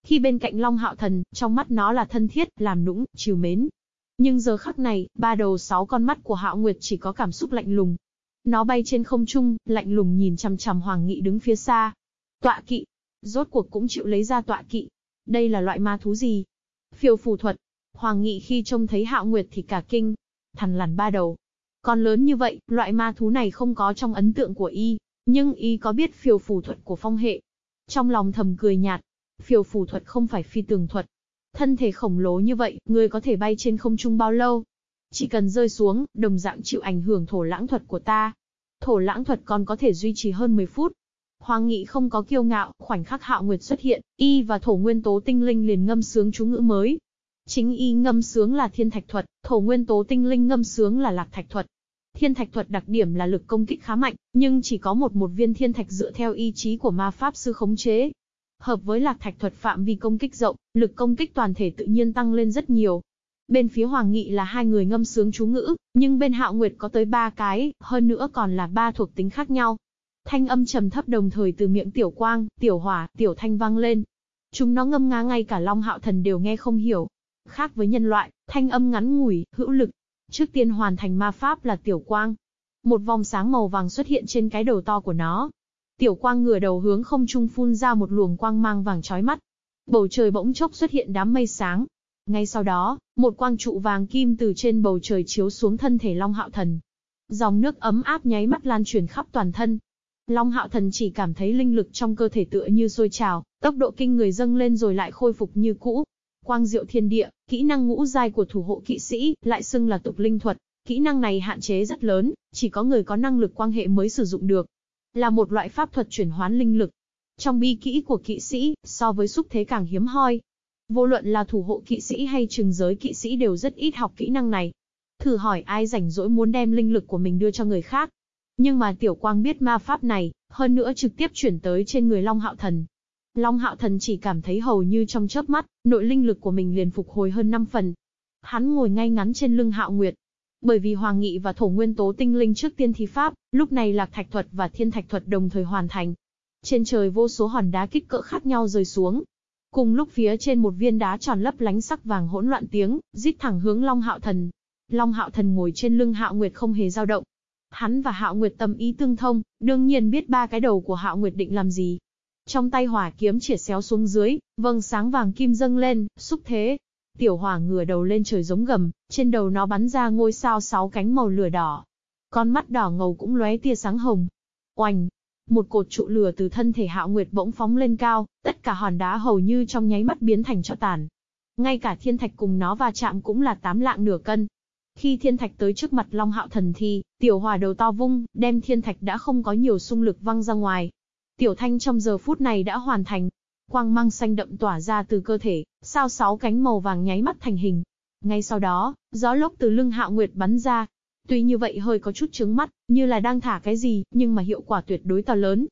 khi bên cạnh Long Hạo Thần, trong mắt nó là thân thiết, làm nũng, chiều mến. Nhưng giờ khắc này, ba đầu sáu con mắt của Hạo Nguyệt chỉ có cảm xúc lạnh lùng. Nó bay trên không trung, lạnh lùng nhìn chằm chằm Hoàng Nghị đứng phía xa. Tọa kỵ. Rốt cuộc cũng chịu lấy ra tọa kỵ. Đây là loại ma thú gì? Phiêu phù thuật. Hoàng Nghị khi trông thấy Hạo Nguyệt thì cả kinh. Thằn lằn ba đầu. Còn lớn như vậy, loại ma thú này không có trong ấn tượng của y. Nhưng y có biết phiêu phù thuật của phong hệ. Trong lòng thầm cười nhạt, Phiêu phù thuật không phải phi tường thuật. Thân thể khổng lồ như vậy, người có thể bay trên không trung bao lâu? Chỉ cần rơi xuống, đồng dạng chịu ảnh hưởng thổ lãng thuật của ta. Thổ lãng thuật còn có thể duy trì hơn 10 phút. Hoàng Nghị không có kiêu ngạo, khoảnh khắc Hạo Nguyệt xuất hiện, y và thổ nguyên tố tinh linh liền ngâm sướng chú ngữ mới. Chính y ngâm sướng là thiên thạch thuật, thổ nguyên tố tinh linh ngâm sướng là lạc thạch thuật. Thiên thạch thuật đặc điểm là lực công kích khá mạnh, nhưng chỉ có một một viên thiên thạch dựa theo ý chí của ma pháp sư khống chế, Hợp với lạc thạch thuật phạm vi công kích rộng, lực công kích toàn thể tự nhiên tăng lên rất nhiều. Bên phía Hoàng Nghị là hai người ngâm sướng chú ngữ, nhưng bên Hạo Nguyệt có tới ba cái, hơn nữa còn là ba thuộc tính khác nhau. Thanh âm trầm thấp đồng thời từ miệng Tiểu Quang, Tiểu Hỏa, Tiểu Thanh vang lên. Chúng nó ngâm nga ngay cả Long Hạo Thần đều nghe không hiểu. Khác với nhân loại, thanh âm ngắn ngủi, hữu lực. Trước tiên hoàn thành ma pháp là tiểu quang. Một vòng sáng màu vàng xuất hiện trên cái đầu to của nó. Tiểu quang ngửa đầu hướng không trung phun ra một luồng quang mang vàng chói mắt. Bầu trời bỗng chốc xuất hiện đám mây sáng. Ngay sau đó, một quang trụ vàng kim từ trên bầu trời chiếu xuống thân thể Long Hạo Thần. Dòng nước ấm áp nháy mắt lan truyền khắp toàn thân. Long Hạo Thần chỉ cảm thấy linh lực trong cơ thể tựa như sôi trào, tốc độ kinh người dâng lên rồi lại khôi phục như cũ. Quang diệu thiên địa, kỹ năng ngũ giai của thủ hộ kỵ sĩ, lại xưng là tục linh thuật. Kỹ năng này hạn chế rất lớn, chỉ có người có năng lực quang hệ mới sử dụng được. Là một loại pháp thuật chuyển hoán linh lực. Trong bi kỹ của kỵ sĩ, so với xúc thế càng hiếm hoi. Vô luận là thủ hộ kỵ sĩ hay trừng giới kỵ sĩ đều rất ít học kỹ năng này. Thử hỏi ai rảnh rỗi muốn đem linh lực của mình đưa cho người khác. Nhưng mà Tiểu Quang biết ma pháp này, hơn nữa trực tiếp chuyển tới trên người Long Hạo Thần. Long Hạo Thần chỉ cảm thấy hầu như trong chớp mắt, nội linh lực của mình liền phục hồi hơn 5 phần. Hắn ngồi ngay ngắn trên lưng Hạo Nguyệt. Bởi vì Hoàng Nghị và Thổ Nguyên Tố tinh linh trước tiên thi pháp, lúc này Lạc Thạch thuật và Thiên Thạch thuật đồng thời hoàn thành. Trên trời vô số hòn đá kích cỡ khác nhau rơi xuống, Cùng lúc phía trên một viên đá tròn lấp lánh sắc vàng hỗn loạn tiếng, rít thẳng hướng Long Hạo Thần. Long Hạo Thần ngồi trên lưng Hạo Nguyệt không hề dao động. Hắn và Hạo Nguyệt tâm ý tương thông, đương nhiên biết ba cái đầu của Hạo Nguyệt định làm gì. Trong tay hỏa kiếm chĩa xéo xuống dưới, vầng sáng vàng kim dâng lên, xúc thế. Tiểu hỏa ngửa đầu lên trời giống gầm, trên đầu nó bắn ra ngôi sao sáu cánh màu lửa đỏ. Con mắt đỏ ngầu cũng lóe tia sáng hồng. Oanh! Một cột trụ lửa từ thân thể Hạo Nguyệt bỗng phóng lên cao, tất cả hòn đá hầu như trong nháy mắt biến thành tro tàn. Ngay cả thiên thạch cùng nó va chạm cũng là tám lạng nửa cân. Khi thiên thạch tới trước mặt Long Hạo Thần thì, tiểu hòa đầu to vung, đem thiên thạch đã không có nhiều xung lực văng ra ngoài. Tiểu thanh trong giờ phút này đã hoàn thành. Quang mang xanh đậm tỏa ra từ cơ thể, sao sáu cánh màu vàng nháy mắt thành hình. Ngay sau đó, gió lốc từ lưng Hạo Nguyệt bắn ra, Tuy như vậy hơi có chút trứng mắt, như là đang thả cái gì, nhưng mà hiệu quả tuyệt đối to lớn.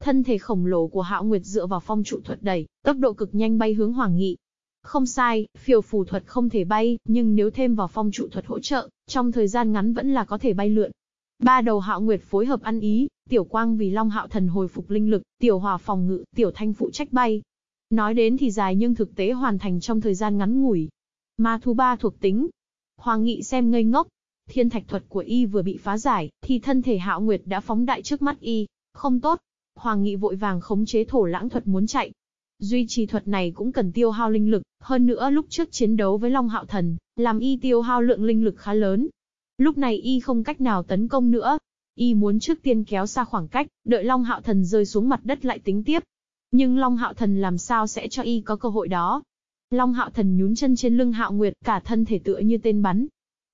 Thân thể khổng lồ của Hạo Nguyệt dựa vào phong trụ thuật đẩy, tốc độ cực nhanh bay hướng Hoàng Nghị. Không sai, phiêu phù thuật không thể bay, nhưng nếu thêm vào phong trụ thuật hỗ trợ, trong thời gian ngắn vẫn là có thể bay lượn. Ba đầu Hạo Nguyệt phối hợp ăn ý, Tiểu Quang vì Long Hạo Thần hồi phục linh lực, Tiểu Hòa phòng ngự, Tiểu Thanh phụ trách bay. Nói đến thì dài nhưng thực tế hoàn thành trong thời gian ngắn ngủi. Ma thú ba thuộc tính. Hoàng Nghị xem ngây ngốc, thiên thạch thuật của y vừa bị phá giải, thì thân thể hạo nguyệt đã phóng đại trước mắt y. Không tốt. Hoàng nghị vội vàng khống chế thổ lãng thuật muốn chạy. Duy trì thuật này cũng cần tiêu hao linh lực, hơn nữa lúc trước chiến đấu với Long Hạo Thần, làm y tiêu hao lượng linh lực khá lớn. Lúc này y không cách nào tấn công nữa. Y muốn trước tiên kéo xa khoảng cách, đợi Long Hạo Thần rơi xuống mặt đất lại tính tiếp. Nhưng Long Hạo Thần làm sao sẽ cho y có cơ hội đó? Long Hạo Thần nhún chân trên lưng Hạo Nguyệt, cả thân thể tựa như tên bắn,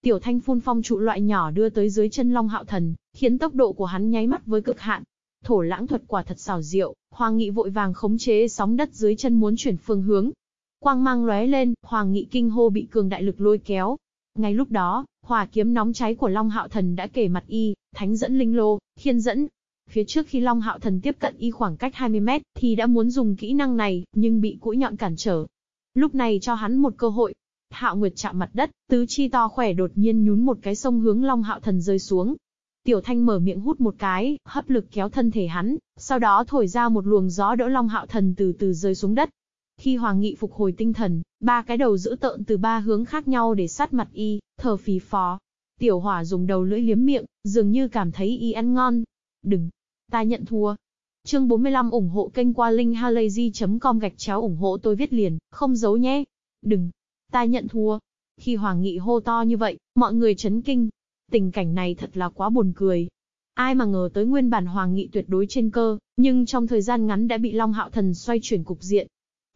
Tiểu thanh phun phong trụ loại nhỏ đưa tới dưới chân Long Hạo Thần, khiến tốc độ của hắn nháy mắt với cực hạn. Thổ lãng thuật quả thật xảo diệu, Hoàng Nghị vội vàng khống chế sóng đất dưới chân muốn chuyển phương hướng. Quang mang lóe lên, Hoàng Nghị kinh hô bị cường đại lực lôi kéo. Ngay lúc đó, hỏa kiếm nóng cháy của Long Hạo Thần đã kể mặt y, thánh dẫn linh lô, khiên dẫn. Phía trước khi Long Hạo Thần tiếp cận y khoảng cách 20 mét, thì đã muốn dùng kỹ năng này, nhưng bị cũi nhọn cản trở. Lúc này cho hắn một cơ hội, Hạo Nguyệt chạm mặt đất, tứ chi to khỏe đột nhiên nhún một cái sông hướng Long Hạo Thần rơi xuống. Tiểu Thanh mở miệng hút một cái, hấp lực kéo thân thể hắn, sau đó thổi ra một luồng gió đỡ Long Hạo Thần từ từ rơi xuống đất. Khi Hoàng Nghị phục hồi tinh thần, ba cái đầu giữ tợn từ ba hướng khác nhau để sát mặt y, thở phì phò. Tiểu Hỏa dùng đầu lưỡi liếm miệng, dường như cảm thấy y ăn ngon. Đừng, ta nhận thua. Chương 45 ủng hộ kênh qua linkhalazy.com gạch chéo ủng hộ tôi viết liền, không giấu nhé. Đừng, Ta nhận thua. Khi Hoàng Nghị hô to như vậy, mọi người chấn kinh. Tình cảnh này thật là quá buồn cười. Ai mà ngờ tới nguyên bản Hoàng Nghị tuyệt đối trên cơ, nhưng trong thời gian ngắn đã bị Long Hạo Thần xoay chuyển cục diện.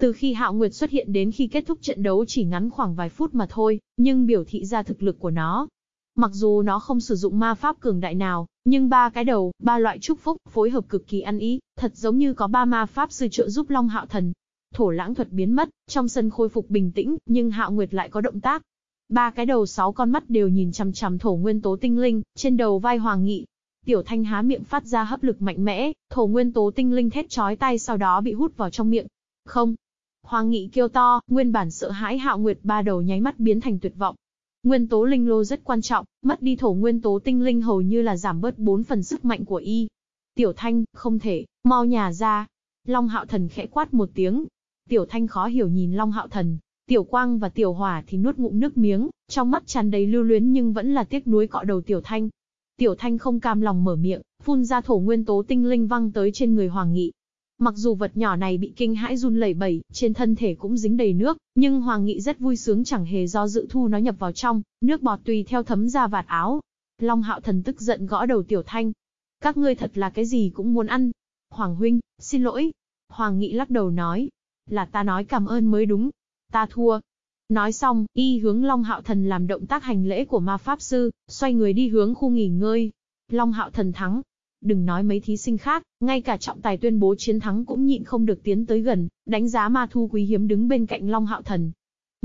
Từ khi Hạo Nguyệt xuất hiện đến khi kết thúc trận đấu chỉ ngắn khoảng vài phút mà thôi, nhưng biểu thị ra thực lực của nó. Mặc dù nó không sử dụng ma pháp cường đại nào, nhưng ba cái đầu, ba loại chúc phúc, phối hợp cực kỳ ăn ý, thật giống như có ba ma pháp sư trợ giúp Long Hạo Thần. Thổ lãng thuật biến mất, trong sân khôi phục bình tĩnh, nhưng Hạo Nguyệt lại có động tác. Ba cái đầu sáu con mắt đều nhìn chằm chằm thổ nguyên tố tinh linh, trên đầu vai Hoàng Nghị. Tiểu Thanh há miệng phát ra hấp lực mạnh mẽ, thổ nguyên tố tinh linh thét chói tay sau đó bị hút vào trong miệng. Không. Hoàng Nghị kêu to, nguyên bản sợ hãi Hạo Nguyệt ba đầu nháy mắt biến thành tuyệt vọng. Nguyên tố linh lô rất quan trọng, mất đi thổ nguyên tố tinh linh hầu như là giảm bớt bốn phần sức mạnh của y. Tiểu Thanh, không thể, mau nhà ra. Long Hạo Thần khẽ quát một tiếng, Tiểu Thanh khó hiểu nhìn Long Hạo Thần. Tiểu Quang và Tiểu Hỏa thì nuốt ngụm nước miếng, trong mắt tràn đầy lưu luyến nhưng vẫn là tiếc nuối cọ đầu Tiểu Thanh. Tiểu Thanh không cam lòng mở miệng, phun ra thổ nguyên tố tinh linh văng tới trên người Hoàng Nghị. Mặc dù vật nhỏ này bị kinh hãi run lẩy bẩy, trên thân thể cũng dính đầy nước, nhưng Hoàng Nghị rất vui sướng chẳng hề do dự thu nó nhập vào trong, nước bọt tùy theo thấm ra vạt áo. Long Hạo Thần tức giận gõ đầu Tiểu Thanh. Các ngươi thật là cái gì cũng muốn ăn. Hoàng huynh, xin lỗi. Hoàng Nghị lắc đầu nói. Là ta nói cảm ơn mới đúng. Ta thua. Nói xong, y hướng Long Hạo Thần làm động tác hành lễ của ma pháp sư, xoay người đi hướng khu nghỉ ngơi. Long Hạo Thần thắng, Đừng nói mấy thí sinh khác, ngay cả trọng tài tuyên bố chiến thắng cũng nhịn không được tiến tới gần, đánh giá ma Thú quý hiếm đứng bên cạnh Long Hạo Thần.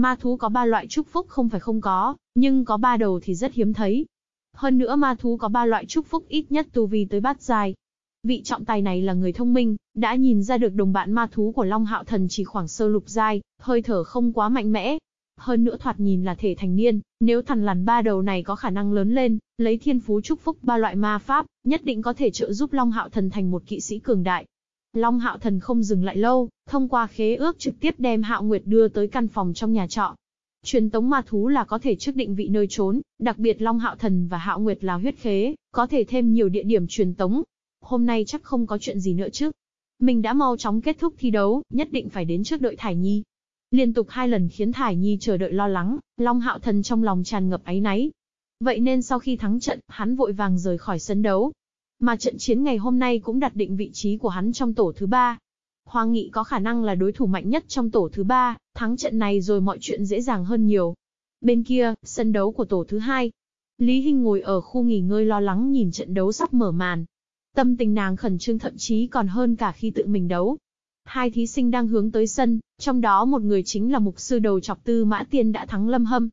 Ma thú có ba loại chúc phúc không phải không có, nhưng có ba đầu thì rất hiếm thấy. Hơn nữa ma thú có ba loại chúc phúc ít nhất tu vi tới bát dài. Vị trọng tài này là người thông minh, đã nhìn ra được đồng bạn ma thú của Long Hạo Thần chỉ khoảng sơ lục giai, hơi thở không quá mạnh mẽ, hơn nữa thoạt nhìn là thể thành niên, nếu thằn lằn ba đầu này có khả năng lớn lên, lấy thiên phú chúc phúc ba loại ma pháp, nhất định có thể trợ giúp Long Hạo Thần thành một kỵ sĩ cường đại. Long Hạo Thần không dừng lại lâu, thông qua khế ước trực tiếp đem Hạo Nguyệt đưa tới căn phòng trong nhà trọ. Truyền tống ma thú là có thể trước định vị nơi trốn, đặc biệt Long Hạo Thần và Hạo Nguyệt là huyết khế, có thể thêm nhiều địa điểm truyền tống. Hôm nay chắc không có chuyện gì nữa chứ. Mình đã mau chóng kết thúc thi đấu, nhất định phải đến trước đợi Thải Nhi. Liên tục hai lần khiến Thải Nhi chờ đợi lo lắng, Long Hạo Thần trong lòng tràn ngập áy náy. Vậy nên sau khi thắng trận, hắn vội vàng rời khỏi sân đấu. Mà trận chiến ngày hôm nay cũng đặt định vị trí của hắn trong tổ thứ ba. Hoàng Nghị có khả năng là đối thủ mạnh nhất trong tổ thứ ba, thắng trận này rồi mọi chuyện dễ dàng hơn nhiều. Bên kia, sân đấu của tổ thứ hai. Lý Hinh ngồi ở khu nghỉ ngơi lo lắng nhìn trận đấu sắp mở màn. Tâm tình nàng khẩn trương thậm chí còn hơn cả khi tự mình đấu. Hai thí sinh đang hướng tới sân, trong đó một người chính là mục sư đầu chọc tư mã tiên đã thắng lâm hâm.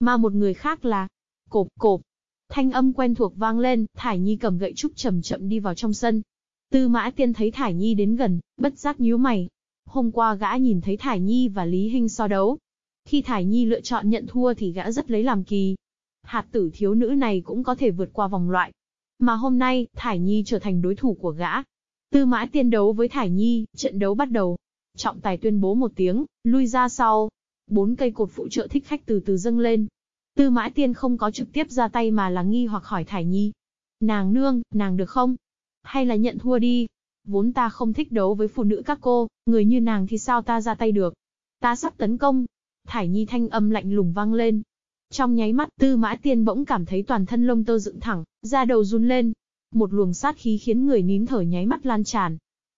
Mà một người khác là cộp cộp. Thanh âm quen thuộc vang lên, Thải Nhi cầm gậy trúc chậm chậm đi vào trong sân. Tư mã tiên thấy Thải Nhi đến gần, bất giác nhíu mày. Hôm qua gã nhìn thấy Thải Nhi và Lý Hinh so đấu. Khi Thải Nhi lựa chọn nhận thua thì gã rất lấy làm kỳ. Hạt tử thiếu nữ này cũng có thể vượt qua vòng loại. Mà hôm nay, Thải Nhi trở thành đối thủ của gã, Tư mã tiên đấu với Thải Nhi, trận đấu bắt đầu. Trọng tài tuyên bố một tiếng, lui ra sau. Bốn cây cột phụ trợ thích khách từ từ dâng lên. Tư mã tiên không có trực tiếp ra tay mà là nghi hoặc hỏi Thải Nhi. Nàng nương, nàng được không? Hay là nhận thua đi? Vốn ta không thích đấu với phụ nữ các cô, người như nàng thì sao ta ra tay được? Ta sắp tấn công. Thải Nhi thanh âm lạnh lùng vang lên. Trong nháy mắt, tư mã tiên bỗng cảm thấy toàn thân lông tơ dựng thẳng, da đầu run lên, một luồng sát khí khiến người nín thở nháy mắt lan tràn.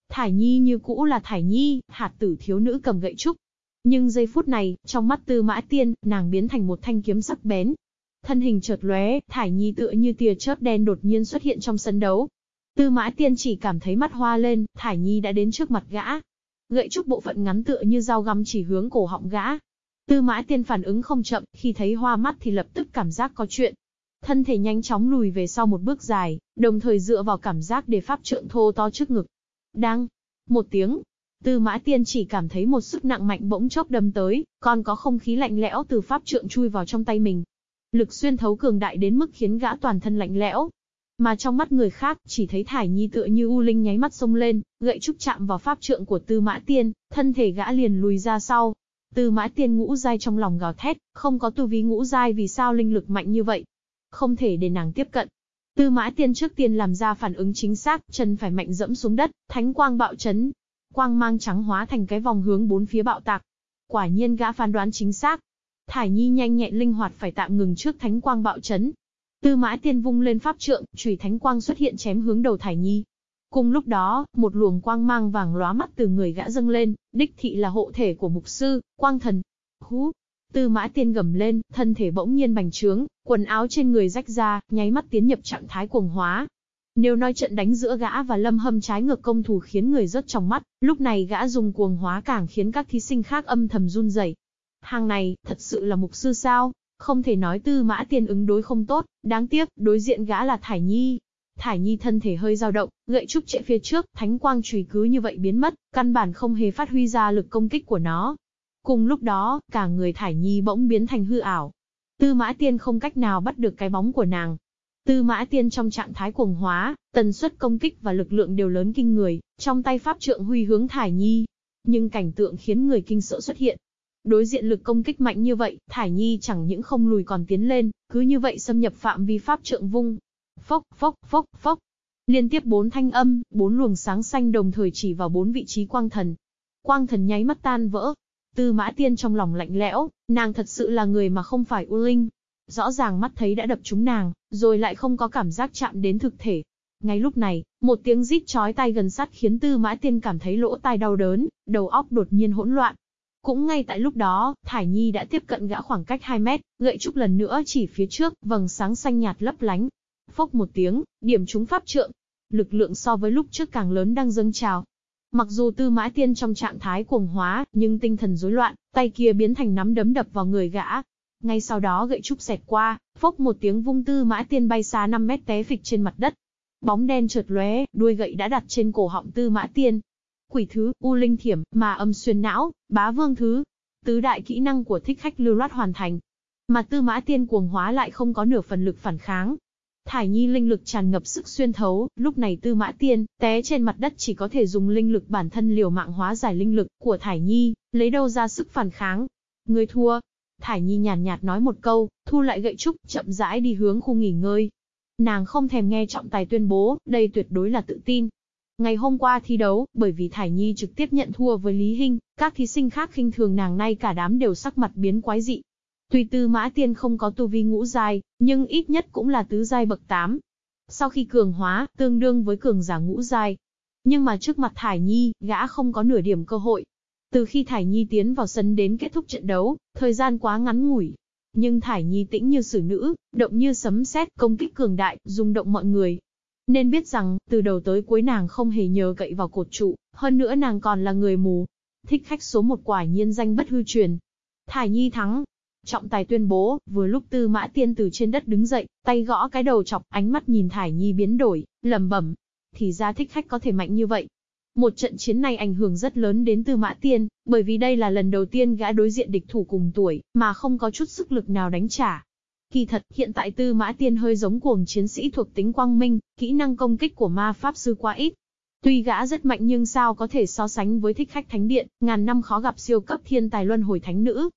Thải Nhi như cũ là Thải Nhi, hạt tử thiếu nữ cầm gậy trúc. Nhưng giây phút này, trong mắt Tư Mã Tiên, nàng biến thành một thanh kiếm sắc bén. Thân hình chợt lóe, Thải Nhi tựa như tia chớp đen đột nhiên xuất hiện trong sân đấu. Tư Mã Tiên chỉ cảm thấy mắt hoa lên, Thải Nhi đã đến trước mặt gã. Gậy trúc bộ phận ngắn tựa như dao găm chỉ hướng cổ họng gã. Tư Mã Tiên phản ứng không chậm, khi thấy hoa mắt thì lập tức cảm giác có chuyện, thân thể nhanh chóng lùi về sau một bước dài, đồng thời dựa vào cảm giác để pháp trượng thô to trước ngực. Đang, một tiếng, Tư Mã Tiên chỉ cảm thấy một sức nặng mạnh bỗng chốc đâm tới, còn có không khí lạnh lẽo từ pháp trượng chui vào trong tay mình. Lực xuyên thấu cường đại đến mức khiến gã toàn thân lạnh lẽo. Mà trong mắt người khác, chỉ thấy Thải Nhi tựa như u linh nháy mắt xông lên, gậy trúc chạm vào pháp trượng của Tư Mã Tiên, thân thể gã liền lùi ra sau. Tư Mã Tiên ngũ giai trong lòng gào thét, không có tu vi ngũ giai vì sao linh lực mạnh như vậy, không thể để nàng tiếp cận. Tư mã tiên trước tiên làm ra phản ứng chính xác, chân phải mạnh dẫm xuống đất, thánh quang bạo chấn. Quang mang trắng hóa thành cái vòng hướng bốn phía bạo tạc. Quả nhiên gã phán đoán chính xác. Thải Nhi nhanh nhẹn linh hoạt phải tạm ngừng trước thánh quang bạo chấn. Tư mã tiên vung lên pháp trượng, chùy thánh quang xuất hiện chém hướng đầu Thải Nhi. Cùng lúc đó, một luồng quang mang vàng lóa mắt từ người gã dâng lên, đích thị là hộ thể của mục sư, quang thần. Hú, Tư mã tiên gầm lên, thân thể bỗng nhiên bành trướng, quần áo trên người rách ra, nháy mắt tiến nhập trạng thái cuồng hóa. Nếu nói trận đánh giữa gã và lâm hâm trái ngược công thủ khiến người rất trong mắt, lúc này gã dùng cuồng hóa càng khiến các thí sinh khác âm thầm run rẩy. Hàng này, thật sự là mục sư sao? Không thể nói tư mã tiên ứng đối không tốt, đáng tiếc, đối diện gã là Thải Nhi. Thải Nhi thân thể hơi dao động, gậy trúc chạy phía trước, thánh quang chùy cứ như vậy biến mất, căn bản không hề phát huy ra lực công kích của nó. Cùng lúc đó, cả người Thải Nhi bỗng biến thành hư ảo. Tư Mã Tiên không cách nào bắt được cái bóng của nàng. Tư Mã Tiên trong trạng thái cuồng hóa, tần suất công kích và lực lượng đều lớn kinh người, trong tay pháp trượng huy hướng Thải Nhi. Nhưng cảnh tượng khiến người kinh sợ xuất hiện. Đối diện lực công kích mạnh như vậy, Thải Nhi chẳng những không lùi còn tiến lên, cứ như vậy xâm nhập phạm vi pháp trượng vung. Phốc, phốc, phốc, phốc. Liên tiếp bốn thanh âm, bốn luồng sáng xanh đồng thời chỉ vào bốn vị trí quang thần. Quang thần nháy mắt tan vỡ. Tư mã tiên trong lòng lạnh lẽo, nàng thật sự là người mà không phải U Linh. Rõ ràng mắt thấy đã đập trúng nàng, rồi lại không có cảm giác chạm đến thực thể. Ngay lúc này, một tiếng rít chói tai gần sát khiến Tư Mã Tiên cảm thấy lỗ tai đau đớn, đầu óc đột nhiên hỗn loạn. Cũng ngay tại lúc đó, Thải Nhi đã tiếp cận gã khoảng cách 2 mét, gậy trúc lần nữa chỉ phía trước, vầng sáng xanh nhạt lấp lánh. Phốc một tiếng, điểm trúng pháp trượng. Lực lượng so với lúc trước càng lớn đang dâng trào. Mặc dù Tư Mã Tiên trong trạng thái cuồng hóa, nhưng tinh thần rối loạn, tay kia biến thành nắm đấm đập vào người gã. Ngay sau đó gậy trúc xẹt qua, phốc một tiếng vung Tư Mã Tiên bay xa 5 mét té phịch trên mặt đất. Bóng đen chợt lóe, đuôi gậy đã đặt trên cổ họng Tư Mã Tiên. Quỷ thứ, U Linh Thiểm, mà âm xuyên não, bá vương thứ. Tứ đại kỹ năng của thích khách lưu loát hoàn thành. Mà Tư Mã Tiên cuồng hóa lại không có nửa phần lực phản kháng. Thải Nhi linh lực tràn ngập sức xuyên thấu, lúc này Tư Mã Tiên, té trên mặt đất chỉ có thể dùng linh lực bản thân liều mạng hóa giải linh lực của Thải Nhi, lấy đâu ra sức phản kháng. Người thua. Thải Nhi nhàn nhạt nói một câu, thu lại gậy trúc, chậm rãi đi hướng khu nghỉ ngơi. Nàng không thèm nghe trọng tài tuyên bố, đây tuyệt đối là tự tin. Ngày hôm qua thi đấu, bởi vì Thải Nhi trực tiếp nhận thua với Lý Hinh, các thí sinh khác khinh thường nàng nay cả đám đều sắc mặt biến quái dị. Tuy tư mã tiên không có tu vi ngũ giai, nhưng ít nhất cũng là tứ giai bậc 8. Sau khi cường hóa, tương đương với cường giả ngũ giai. Nhưng mà trước mặt Thải Nhi, gã không có nửa điểm cơ hội. Từ khi Thải Nhi tiến vào sân đến kết thúc trận đấu, thời gian quá ngắn ngủi, nhưng Thải Nhi tĩnh như xử nữ, động như sấm sét, công kích cường đại, rung động mọi người. Nên biết rằng, từ đầu tới cuối nàng không hề nhờ cậy vào cột trụ, hơn nữa nàng còn là người mù. Thích khách số một quả nhiên danh bất hư truyền. Thải Nhi thắng. Trọng tài tuyên bố, vừa lúc tư mã tiên từ trên đất đứng dậy, tay gõ cái đầu chọc, ánh mắt nhìn Thải Nhi biến đổi, lầm bẩm. Thì ra thích khách có thể mạnh như vậy, một trận chiến này ảnh hưởng rất lớn đến Tư Mã Tiên, bởi vì đây là lần đầu tiên gã đối diện địch thủ cùng tuổi, mà không có chút sức lực nào đánh trả. Kỳ thật, hiện tại Tư Mã Tiên hơi giống cuồng chiến sĩ thuộc tính quang minh, kỹ năng công kích của ma pháp sư quá ít. Tuy gã rất mạnh nhưng sao có thể so sánh với thích khách thánh điện, ngàn năm khó gặp siêu cấp thiên tài luân hồi thánh nữ.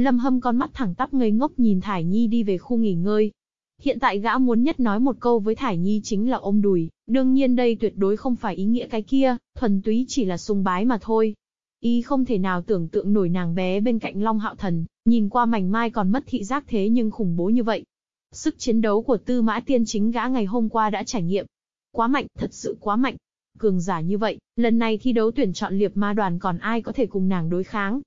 Lâm Hâm con mắt thẳng tắp ngây ngốc nhìn Thải Nhi đi về khu nghỉ ngơi, Hiện tại gã muốn nhất nói một câu với Thải Nhi chính là ôm đùi, đương nhiên đây tuyệt đối không phải ý nghĩa cái kia, thuần túy chỉ là sung bái mà thôi. Y không thể nào tưởng tượng nổi nàng bé bên cạnh Long Hạo Thần, nhìn qua mảnh mai còn mất thị giác thế nhưng khủng bố như vậy. Sức chiến đấu của Tư Mã Tiên chính gã ngày hôm qua đã trải nghiệm. Quá mạnh, thật sự quá mạnh. Cường giả như vậy, lần này thi đấu tuyển chọn liệp ma đoàn còn ai có thể cùng nàng đối kháng.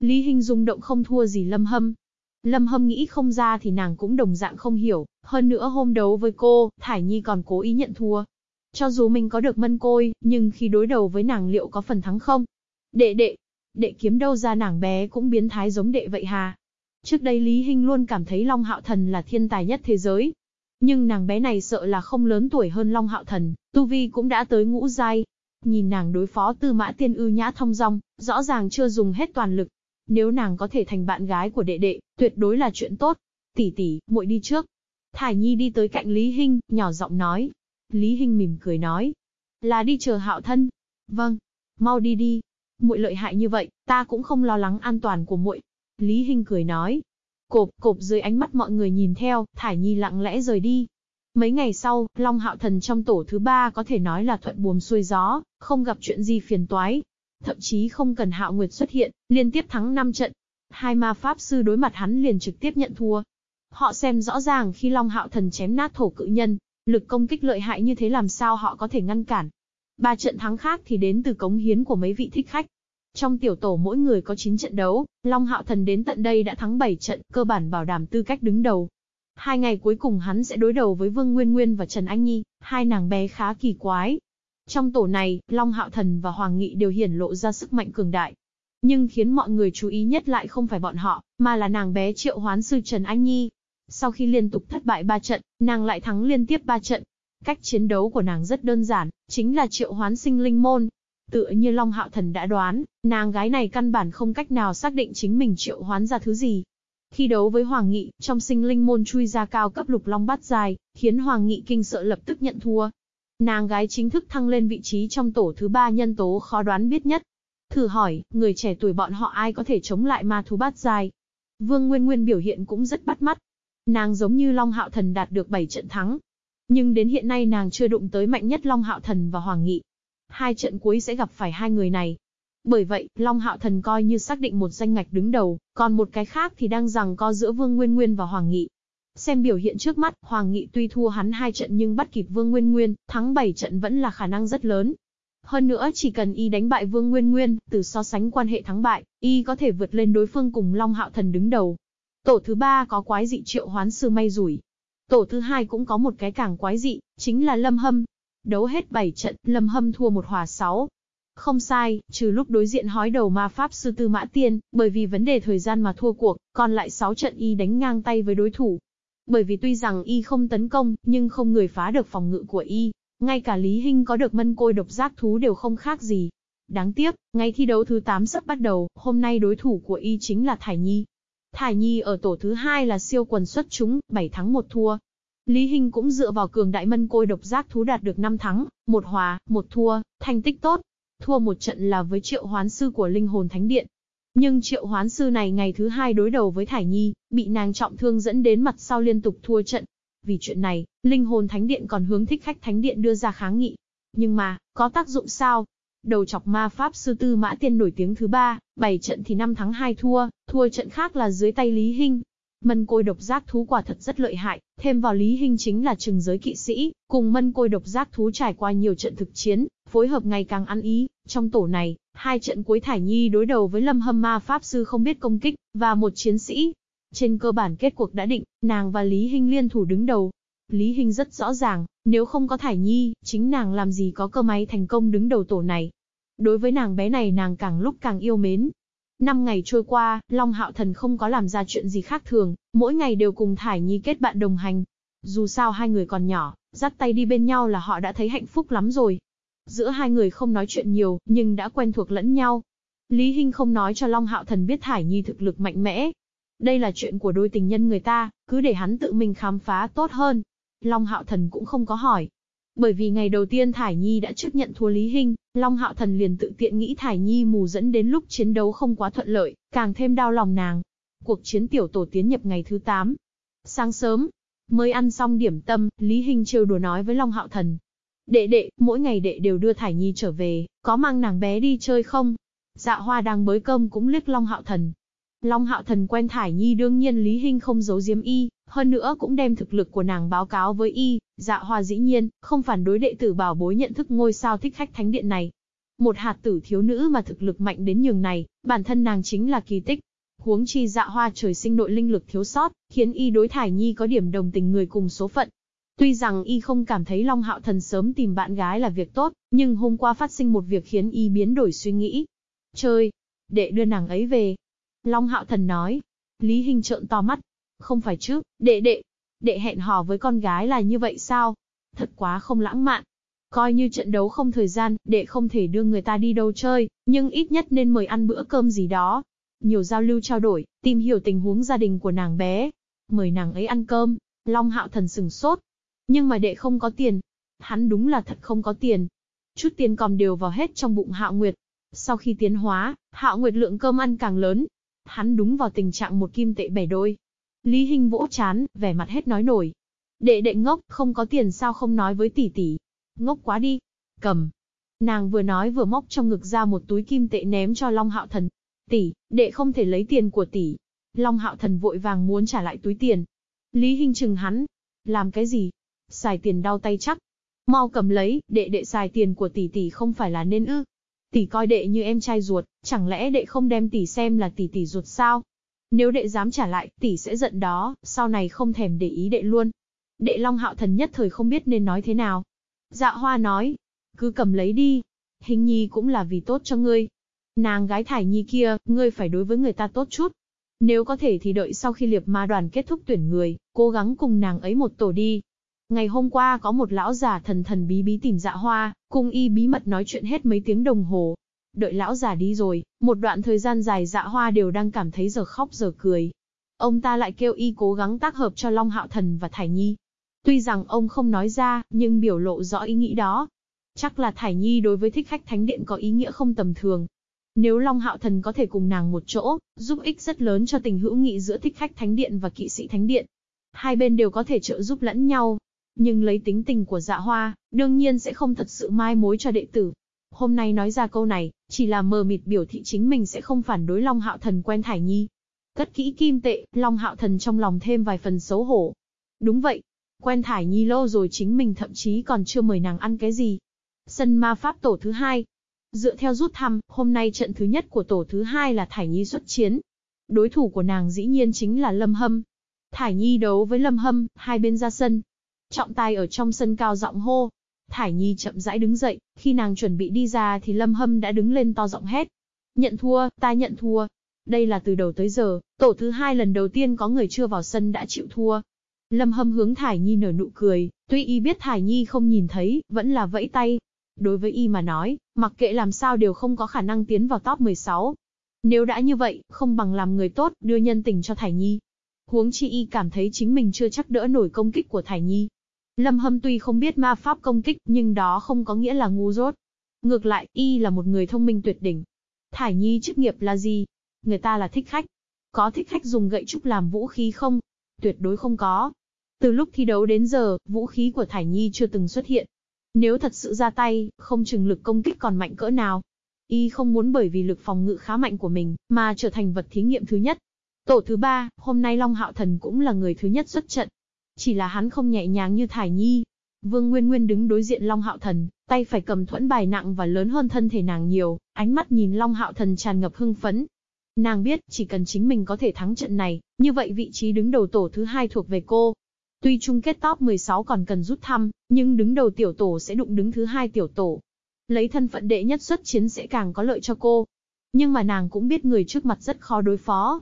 Lý Hinh rung động không thua gì Lâm Hâm, Lâm Hâm nghĩ không ra thì nàng cũng đồng dạng không hiểu, hơn nữa hôm đấu với cô, Thải Nhi còn cố ý nhận thua. Cho dù mình có được mân côi, nhưng khi đối đầu với nàng liệu có phần thắng không? Đệ đệ, đệ kiếm đâu ra nàng bé cũng biến thái giống đệ vậy hà? Trước đây Lý Hinh luôn cảm thấy Long Hạo Thần là thiên tài nhất thế giới. Nhưng nàng bé này sợ là không lớn tuổi hơn Long Hạo Thần, Tu Vi cũng đã tới ngũ giai. Nhìn nàng đối phó tư mã tiên ư nhã thông dong, rõ ràng chưa dùng hết toàn lực, nếu nàng có thể thành bạn gái của đệ đệ, tuyệt đối là chuyện tốt. Tỷ tỷ, muội đi trước. Thải Nhi đi tới cạnh Lý Hinh, nhỏ giọng nói. Lý Hinh mỉm cười nói. Là đi chờ hạo thân. Vâng. Mau đi đi. muội lợi hại như vậy, ta cũng không lo lắng an toàn của muội. Lý Hinh cười nói. Cộp, cộp dưới ánh mắt mọi người nhìn theo, Thải Nhi lặng lẽ rời đi. Mấy ngày sau, Long Hạo Thần trong tổ thứ ba có thể nói là thuận buồm xuôi gió, không gặp chuyện gì phiền toái. Thậm chí không cần Hạo Nguyệt xuất hiện, liên tiếp thắng 5 trận. Hai ma pháp sư đối mặt hắn liền trực tiếp nhận thua. Họ xem rõ ràng khi Long Hạo Thần chém nát thổ cự nhân, lực công kích lợi hại như thế làm sao họ có thể ngăn cản. Ba trận thắng khác thì đến từ cống hiến của mấy vị thích khách. Trong tiểu tổ mỗi người có 9 trận đấu, Long Hạo Thần đến tận đây đã thắng 7 trận, cơ bản bảo đảm tư cách đứng đầu. Hai ngày cuối cùng hắn sẽ đối đầu với Vương Nguyên Nguyên và Trần Anh Nhi, hai nàng bé khá kỳ quái, trong tổ này, Long Hạo Thần và Hoàng Nghị đều hiển lộ ra sức mạnh cường đại. Nhưng khiến mọi người chú ý nhất lại không phải bọn họ, mà là nàng bé triệu hoán sư Trần Anh Nhi. Sau khi liên tục thất bại 3 trận, nàng lại thắng liên tiếp 3 trận. Cách chiến đấu của nàng rất đơn giản, chính là triệu hoán sinh linh môn. Tựa như Long Hạo Thần đã đoán, nàng gái này căn bản không cách nào xác định chính mình triệu hoán ra thứ gì. Khi đấu với Hoàng Nghị, trong sinh linh môn chui ra cao cấp lục long bát dài, khiến Hoàng Nghị kinh sợ lập tức nhận thua. Nàng gái chính thức thăng lên vị trí trong tổ thứ ba nhân tố khó đoán biết nhất. Thử hỏi, người trẻ tuổi bọn họ ai có thể chống lại ma thú bát giai? Vương Nguyên Nguyên biểu hiện cũng rất bắt mắt. Nàng giống như Long Hạo Thần đạt được 7 trận thắng. Nhưng đến hiện nay nàng chưa đụng tới mạnh nhất Long Hạo Thần và Hoàng Nghị. Hai trận cuối sẽ gặp phải hai người này. Bởi vậy, Long Hạo Thần coi như xác định một danh ngạch đứng đầu, còn một cái khác thì đang rằng co giữa Vương Nguyên Nguyên và Hoàng Nghị. Xem biểu hiện trước mắt, Hoàng Nghị tuy thua hắn hai trận nhưng bắt kịp Vương Nguyên Nguyên, thắng 7 trận vẫn là khả năng rất lớn. Hơn nữa chỉ cần y đánh bại Vương Nguyên Nguyên, từ so sánh quan hệ thắng bại, y có thể vượt lên đối phương cùng Long Hạo Thần đứng đầu. Tổ thứ ba có quái dị triệu hoán sư may rủi. Tổ thứ hai cũng có một cái càng quái dị, chính là Lâm Hâm. Đấu hết 7 trận, Lâm Hâm thua một hòa 6. Không sai, trừ lúc đối diện hói đầu ma pháp sư Tư Mã Tiên, bởi vì vấn đề thời gian mà thua cuộc, còn lại 6 trận y đánh ngang tay với đối thủ. Bởi vì tuy rằng y không tấn công, nhưng không người phá được phòng ngự của y, ngay cả Lý Hinh có được mân côi độc giác thú đều không khác gì. Đáng tiếc, ngày thi đấu thứ 8 sắp bắt đầu, hôm nay đối thủ của y chính là Thải Nhi. Thải Nhi ở tổ thứ hai là siêu quần xuất chúng, 7 thắng 1 thua. Lý Hinh cũng dựa vào cường đại mân côi độc giác thú đạt được 5 thắng, 1 hòa, 1 thua, thành tích tốt. Thua một trận là với triệu hoán sư của linh hồn thánh điện. Nhưng triệu hoán sư này ngày thứ hai đối đầu với Thải Nhi, bị nàng trọng thương dẫn đến mặt sau liên tục thua trận, vì chuyện này, linh hồn thánh điện còn hướng thích khách thánh điện đưa ra kháng nghị. Nhưng mà, có tác dụng sao? Đầu chọc ma pháp sư tư mã tiên nổi tiếng thứ ba, 7 trận thì 5 thắng 2 thua, thua trận khác là dưới tay Lý Hinh. Mân côi độc giác thú quả thật rất lợi hại, thêm vào Lý Hinh chính là trừng giới kỵ sĩ, cùng mân côi độc giác thú trải qua nhiều trận thực chiến, phối hợp ngày càng ăn ý. Trong tổ này, hai trận cuối Thải Nhi đối đầu với Lâm Hâm Ma Pháp Sư không biết công kích, và một chiến sĩ, trên cơ bản kết cuộc đã định, nàng và Lý Hinh liên thủ đứng đầu. Lý Hinh rất rõ ràng, nếu không có Thải Nhi, chính nàng làm gì có cơ may thành công đứng đầu tổ này. Đối với nàng bé này nàng càng lúc càng yêu mến. Năm ngày trôi qua, Long Hạo Thần không có làm ra chuyện gì khác thường, mỗi ngày đều cùng Thải Nhi kết bạn đồng hành. Dù sao hai người còn nhỏ, dắt tay đi bên nhau là họ đã thấy hạnh phúc lắm rồi. Giữa hai người không nói chuyện nhiều, nhưng đã quen thuộc lẫn nhau. Lý Hinh không nói cho Long Hạo Thần biết Thải Nhi thực lực mạnh mẽ, đây là chuyện của đôi tình nhân người ta, cứ để hắn tự mình khám phá tốt hơn. Long Hạo Thần cũng không có hỏi. Bởi vì ngày đầu tiên Thải Nhi đã chấp nhận thua Lý Hinh, Long Hạo Thần liền tự tiện nghĩ Thải Nhi mù dẫn đến lúc chiến đấu không quá thuận lợi, càng thêm đau lòng nàng. Cuộc chiến tiểu tổ tiến nhập ngày thứ 8. Sáng sớm, mới ăn xong điểm tâm, Lý Hinh trêu đùa nói với Long Hạo Thần. Đệ đệ, mỗi ngày đệ đều đưa Thải Nhi trở về, có mang nàng bé đi chơi không? Dạ hoa đang bới cơm cũng liếc Long Hạo Thần, Long Hạo Thần quen Thải Nhi đương nhiên Lý Hinh không giấu giếm y, hơn nữa cũng đem thực lực của nàng báo cáo với y, dạ hoa dĩ nhiên, không phản đối đệ tử bảo bối nhận thức ngôi sao thích khách thánh điện này. Một hạt tử thiếu nữ mà thực lực mạnh đến nhường này, bản thân nàng chính là kỳ tích. Huống chi dạ hoa trời sinh nội linh lực thiếu sót, khiến y đối Thải Nhi có điểm đồng tình người cùng số phận. Tuy rằng y không cảm thấy Long Hạo Thần sớm tìm bạn gái là việc tốt, nhưng hôm qua phát sinh một việc khiến y biến đổi suy nghĩ. Chơi, đệ đưa nàng ấy về, Long Hạo Thần nói. Lý Hinh trợn to mắt. Không phải chứ, đệ đệ. Đệ hẹn hò với con gái là như vậy sao? Thật quá không lãng mạn. Coi như trận đấu không thời gian, đệ không thể đưa người ta đi đâu chơi, nhưng ít nhất nên mời ăn bữa cơm gì đó. Nhiều giao lưu trao đổi, tìm hiểu tình huống gia đình của nàng bé. Mời nàng ấy ăn cơm. Long Hạo Thần sừng sốt. Nhưng mà đệ không có tiền. Hắn đúng là thật không có tiền. Chút tiền còn đều vào hết trong bụng Hạo Nguyệt. Sau khi tiến hóa, Hạo Nguyệt lượng cơm ăn càng lớn, Hắn đúng vào tình trạng một kim tệ bẻ đôi. Lý Hinh vỗ chán, vẻ mặt hết nói nổi. Đệ đệ ngốc, không có tiền sao không nói với tỷ tỷ. Ngốc quá đi. Cầm. Nàng vừa nói vừa móc trong ngực ra một túi kim tệ ném cho Long Hạo Thần. Tỷ, đệ không thể lấy tiền của tỷ. Long Hạo Thần vội vàng muốn trả lại túi tiền. Lý Hinh chừng hắn. Làm cái gì? Xài tiền đau tay chắc. Mau cầm lấy, đệ đệ xài tiền của tỷ tỷ không phải là nên ư. Tỷ coi đệ như em trai ruột, chẳng lẽ đệ không đem tỷ xem là tỷ tỷ ruột sao? Nếu đệ dám trả lại, tỷ sẽ giận đó, sau này không thèm để ý đệ luôn. Đệ Long Hạo Thần nhất thời không biết nên nói thế nào. Dạ Hoa nói, cứ cầm lấy đi. Hình nhi cũng là vì tốt cho ngươi. Nàng gái thải nhi kia, ngươi phải đối với người ta tốt chút. Nếu có thể thì đợi sau khi liệp ma đoàn kết thúc tuyển người, cố gắng cùng nàng ấy một tổ đi. Ngày hôm qua có một lão già thần thần bí bí tìm dạ hoa, cùng y bí mật nói chuyện hết mấy tiếng đồng hồ. Đợi lão già đi rồi, một đoạn thời gian dài dạ hoa đều đang cảm thấy giờ khóc giờ cười. Ông ta lại kêu y cố gắng tác hợp cho Long Hạo Thần và Thải Nhi. Tuy rằng ông không nói ra, nhưng biểu lộ rõ ý nghĩ đó. Chắc là Thải Nhi đối với thích khách thánh điện có ý nghĩa không tầm thường. Nếu Long Hạo Thần có thể cùng nàng một chỗ, giúp ích rất lớn cho tình hữu nghị giữa thích khách thánh điện và kỵ sĩ thánh điện. Hai bên đều có thể trợ giúp lẫn nhau. Nhưng lấy tính tình của dạ hoa, đương nhiên sẽ không thật sự mai mối cho đệ tử. Hôm nay nói ra câu này, chỉ là mờ mịt biểu thị chính mình sẽ không phản đối Long Hạo Thần quen Thải Nhi. Cất kỹ kim tệ, Long Hạo Thần trong lòng thêm vài phần xấu hổ. Đúng vậy, quen Thải Nhi lâu rồi chính mình thậm chí còn chưa mời nàng ăn cái gì. Sân ma pháp tổ thứ hai, Dựa theo rút thăm, hôm nay trận thứ nhất của tổ thứ hai là Thải Nhi xuất chiến. Đối thủ của nàng dĩ nhiên chính là Lâm Hâm. Thải Nhi đấu với Lâm Hâm, hai bên ra sân. Trọng tài ở trong sân cao giọng hô. Thải Nhi chậm rãi đứng dậy, khi nàng chuẩn bị đi ra thì Lâm Hâm đã đứng lên to giọng hét. Nhận thua, ta nhận thua. Đây là từ đầu tới giờ, tổ thứ hai lần đầu tiên có người chưa vào sân đã chịu thua. Lâm Hâm hướng Thải Nhi nở nụ cười, tuy y biết Thải Nhi không nhìn thấy, vẫn là vẫy tay, Đối với y mà nói, mặc kệ làm sao đều không có khả năng tiến vào top 16. Nếu đã như vậy, không bằng làm người tốt, đưa nhân tình cho Thải Nhi. Huống chi y cảm thấy chính mình chưa chắc đỡ nổi công kích của Thải Nhi. Lâm Hâm tuy không biết ma pháp công kích, nhưng đó không có nghĩa là ngu dốt. Ngược lại, y là một người thông minh tuyệt đỉnh. Thải Nhi chức nghiệp là gì? Người ta là thích khách. Có thích khách dùng gậy trúc làm vũ khí không? Tuyệt đối không có. Từ lúc thi đấu đến giờ, vũ khí của Thải Nhi chưa từng xuất hiện. Nếu thật sự ra tay, không chừng lực công kích còn mạnh cỡ nào. Y không muốn bởi vì lực phòng ngự khá mạnh của mình, mà trở thành vật thí nghiệm thứ nhất. Tổ thứ ba, hôm nay Long Hạo Thần cũng là người thứ nhất xuất trận. Chỉ là hắn không nhẹ nhàng như Thải Nhi. Vương Nguyên Nguyên đứng đối diện Long Hạo Thần, tay phải cầm thuẫn bài nặng và lớn hơn thân thể nàng nhiều, ánh mắt nhìn Long Hạo Thần tràn ngập hưng phấn. Nàng biết, chỉ cần chính mình có thể thắng trận này, như vậy vị trí đứng đầu tổ thứ hai thuộc về cô. Tuy chung kết top 16 còn cần rút thăm, nhưng đứng đầu tiểu tổ sẽ đụng đứng thứ hai tiểu tổ. Lấy thân phận đệ nhất xuất chiến sẽ càng có lợi cho cô. Nhưng mà nàng cũng biết người trước mặt rất khó đối phó.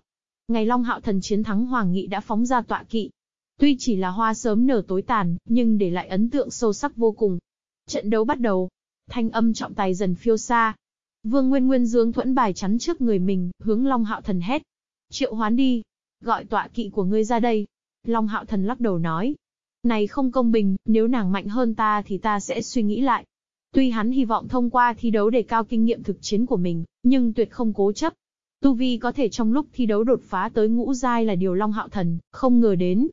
Ngày Long Hạo Thần chiến thắng Hoàng Nghị đã phóng ra tọa kỵ. Tuy chỉ là hoa sớm nở tối tàn, nhưng để lại ấn tượng sâu sắc vô cùng. Trận đấu bắt đầu. Thanh âm trọng tài dần phiêu xa. Vương Nguyên Nguyên dương thuẫn bài chắn trước người mình, hướng Long Hạo Thần hét. Triệu hoán đi. Gọi tọa kỵ của ngươi ra đây. Long Hạo Thần lắc đầu nói. Này không công bình, nếu nàng mạnh hơn ta thì ta sẽ suy nghĩ lại. Tuy hắn hy vọng thông qua thi đấu để cao kinh nghiệm thực chiến của mình, nhưng tuyệt không cố chấp. Tu Vi có thể trong lúc thi đấu đột phá tới ngũ giai là điều Long Hạo Thần, không ngờ đến.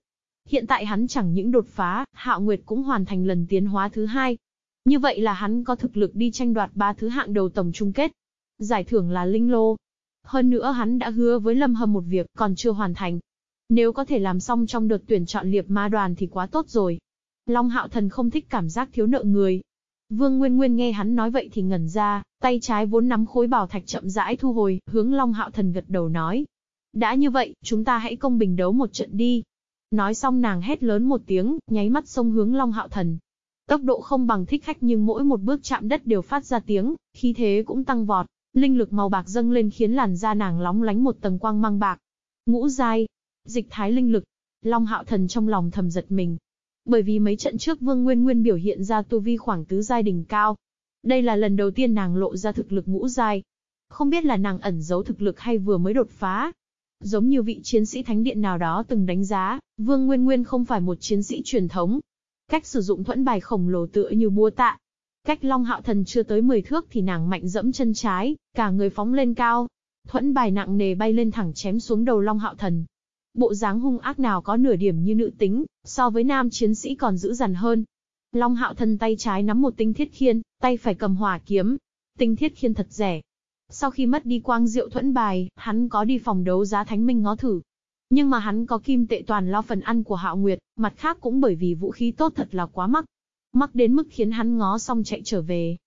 Hiện tại hắn chẳng những đột phá, Hạo Nguyệt cũng hoàn thành lần tiến hóa thứ hai. Như vậy là hắn có thực lực đi tranh đoạt ba thứ hạng đầu tổng chung kết. Giải thưởng là Linh Lô. Hơn nữa hắn đã hứa với Lâm Hâm một việc còn chưa hoàn thành, nếu có thể làm xong trong đợt tuyển chọn liệp ma đoàn thì quá tốt rồi. Long Hạo Thần không thích cảm giác thiếu nợ người. Vương Nguyên Nguyên nghe hắn nói vậy thì ngẩn ra, tay trái vốn nắm khối bảo thạch chậm rãi thu hồi, hướng Long Hạo Thần gật đầu nói. Đã như vậy, chúng ta hãy công bình đấu một trận đi. Nói xong nàng hét lớn một tiếng, nháy mắt sông hướng Long Hạo Thần. Tốc độ không bằng thích khách nhưng mỗi một bước chạm đất đều phát ra tiếng, khí thế cũng tăng vọt, linh lực màu bạc dâng lên khiến làn da nàng lóng lánh một tầng quang mang bạc. Ngũ giai, Dịch thái linh lực. Long hạo thần trong lòng thầm giật mình. Bởi vì mấy trận trước Vương Nguyên Nguyên biểu hiện ra tu vi khoảng tứ giai đỉnh cao. Đây là lần đầu tiên nàng lộ ra thực lực ngũ giai. Không biết là nàng ẩn giấu thực lực hay vừa mới đột phá. Giống như vị chiến sĩ thánh điện nào đó từng đánh giá, Vương Nguyên Nguyên không phải một chiến sĩ truyền thống. Cách sử dụng thuẫn bài khổng lồ tựa như búa tạ. Cách Long Hạo Thần chưa tới 10 thước thì nàng mạnh dẫm chân trái, cả người phóng lên cao. Thuẫn bài nặng nề bay lên thẳng chém xuống đầu Long Hạo Thần. Bộ dáng hung ác nào có nửa điểm như nữ tính, so với nam chiến sĩ còn dữ dằn hơn. Long hạo thần tay trái nắm một tinh thiết khiên, tay phải cầm hỏa kiếm. Tinh thiết khiên thật rẻ. Sau khi mất đi quang diệu thuẫn bài, hắn có đi phòng đấu giá thánh minh ngó thử. Nhưng mà hắn có kim tệ toàn lo phần ăn của hạo nguyệt, mặt khác cũng bởi vì vũ khí tốt thật là quá mắc. Mắc đến mức khiến hắn ngó xong chạy trở về,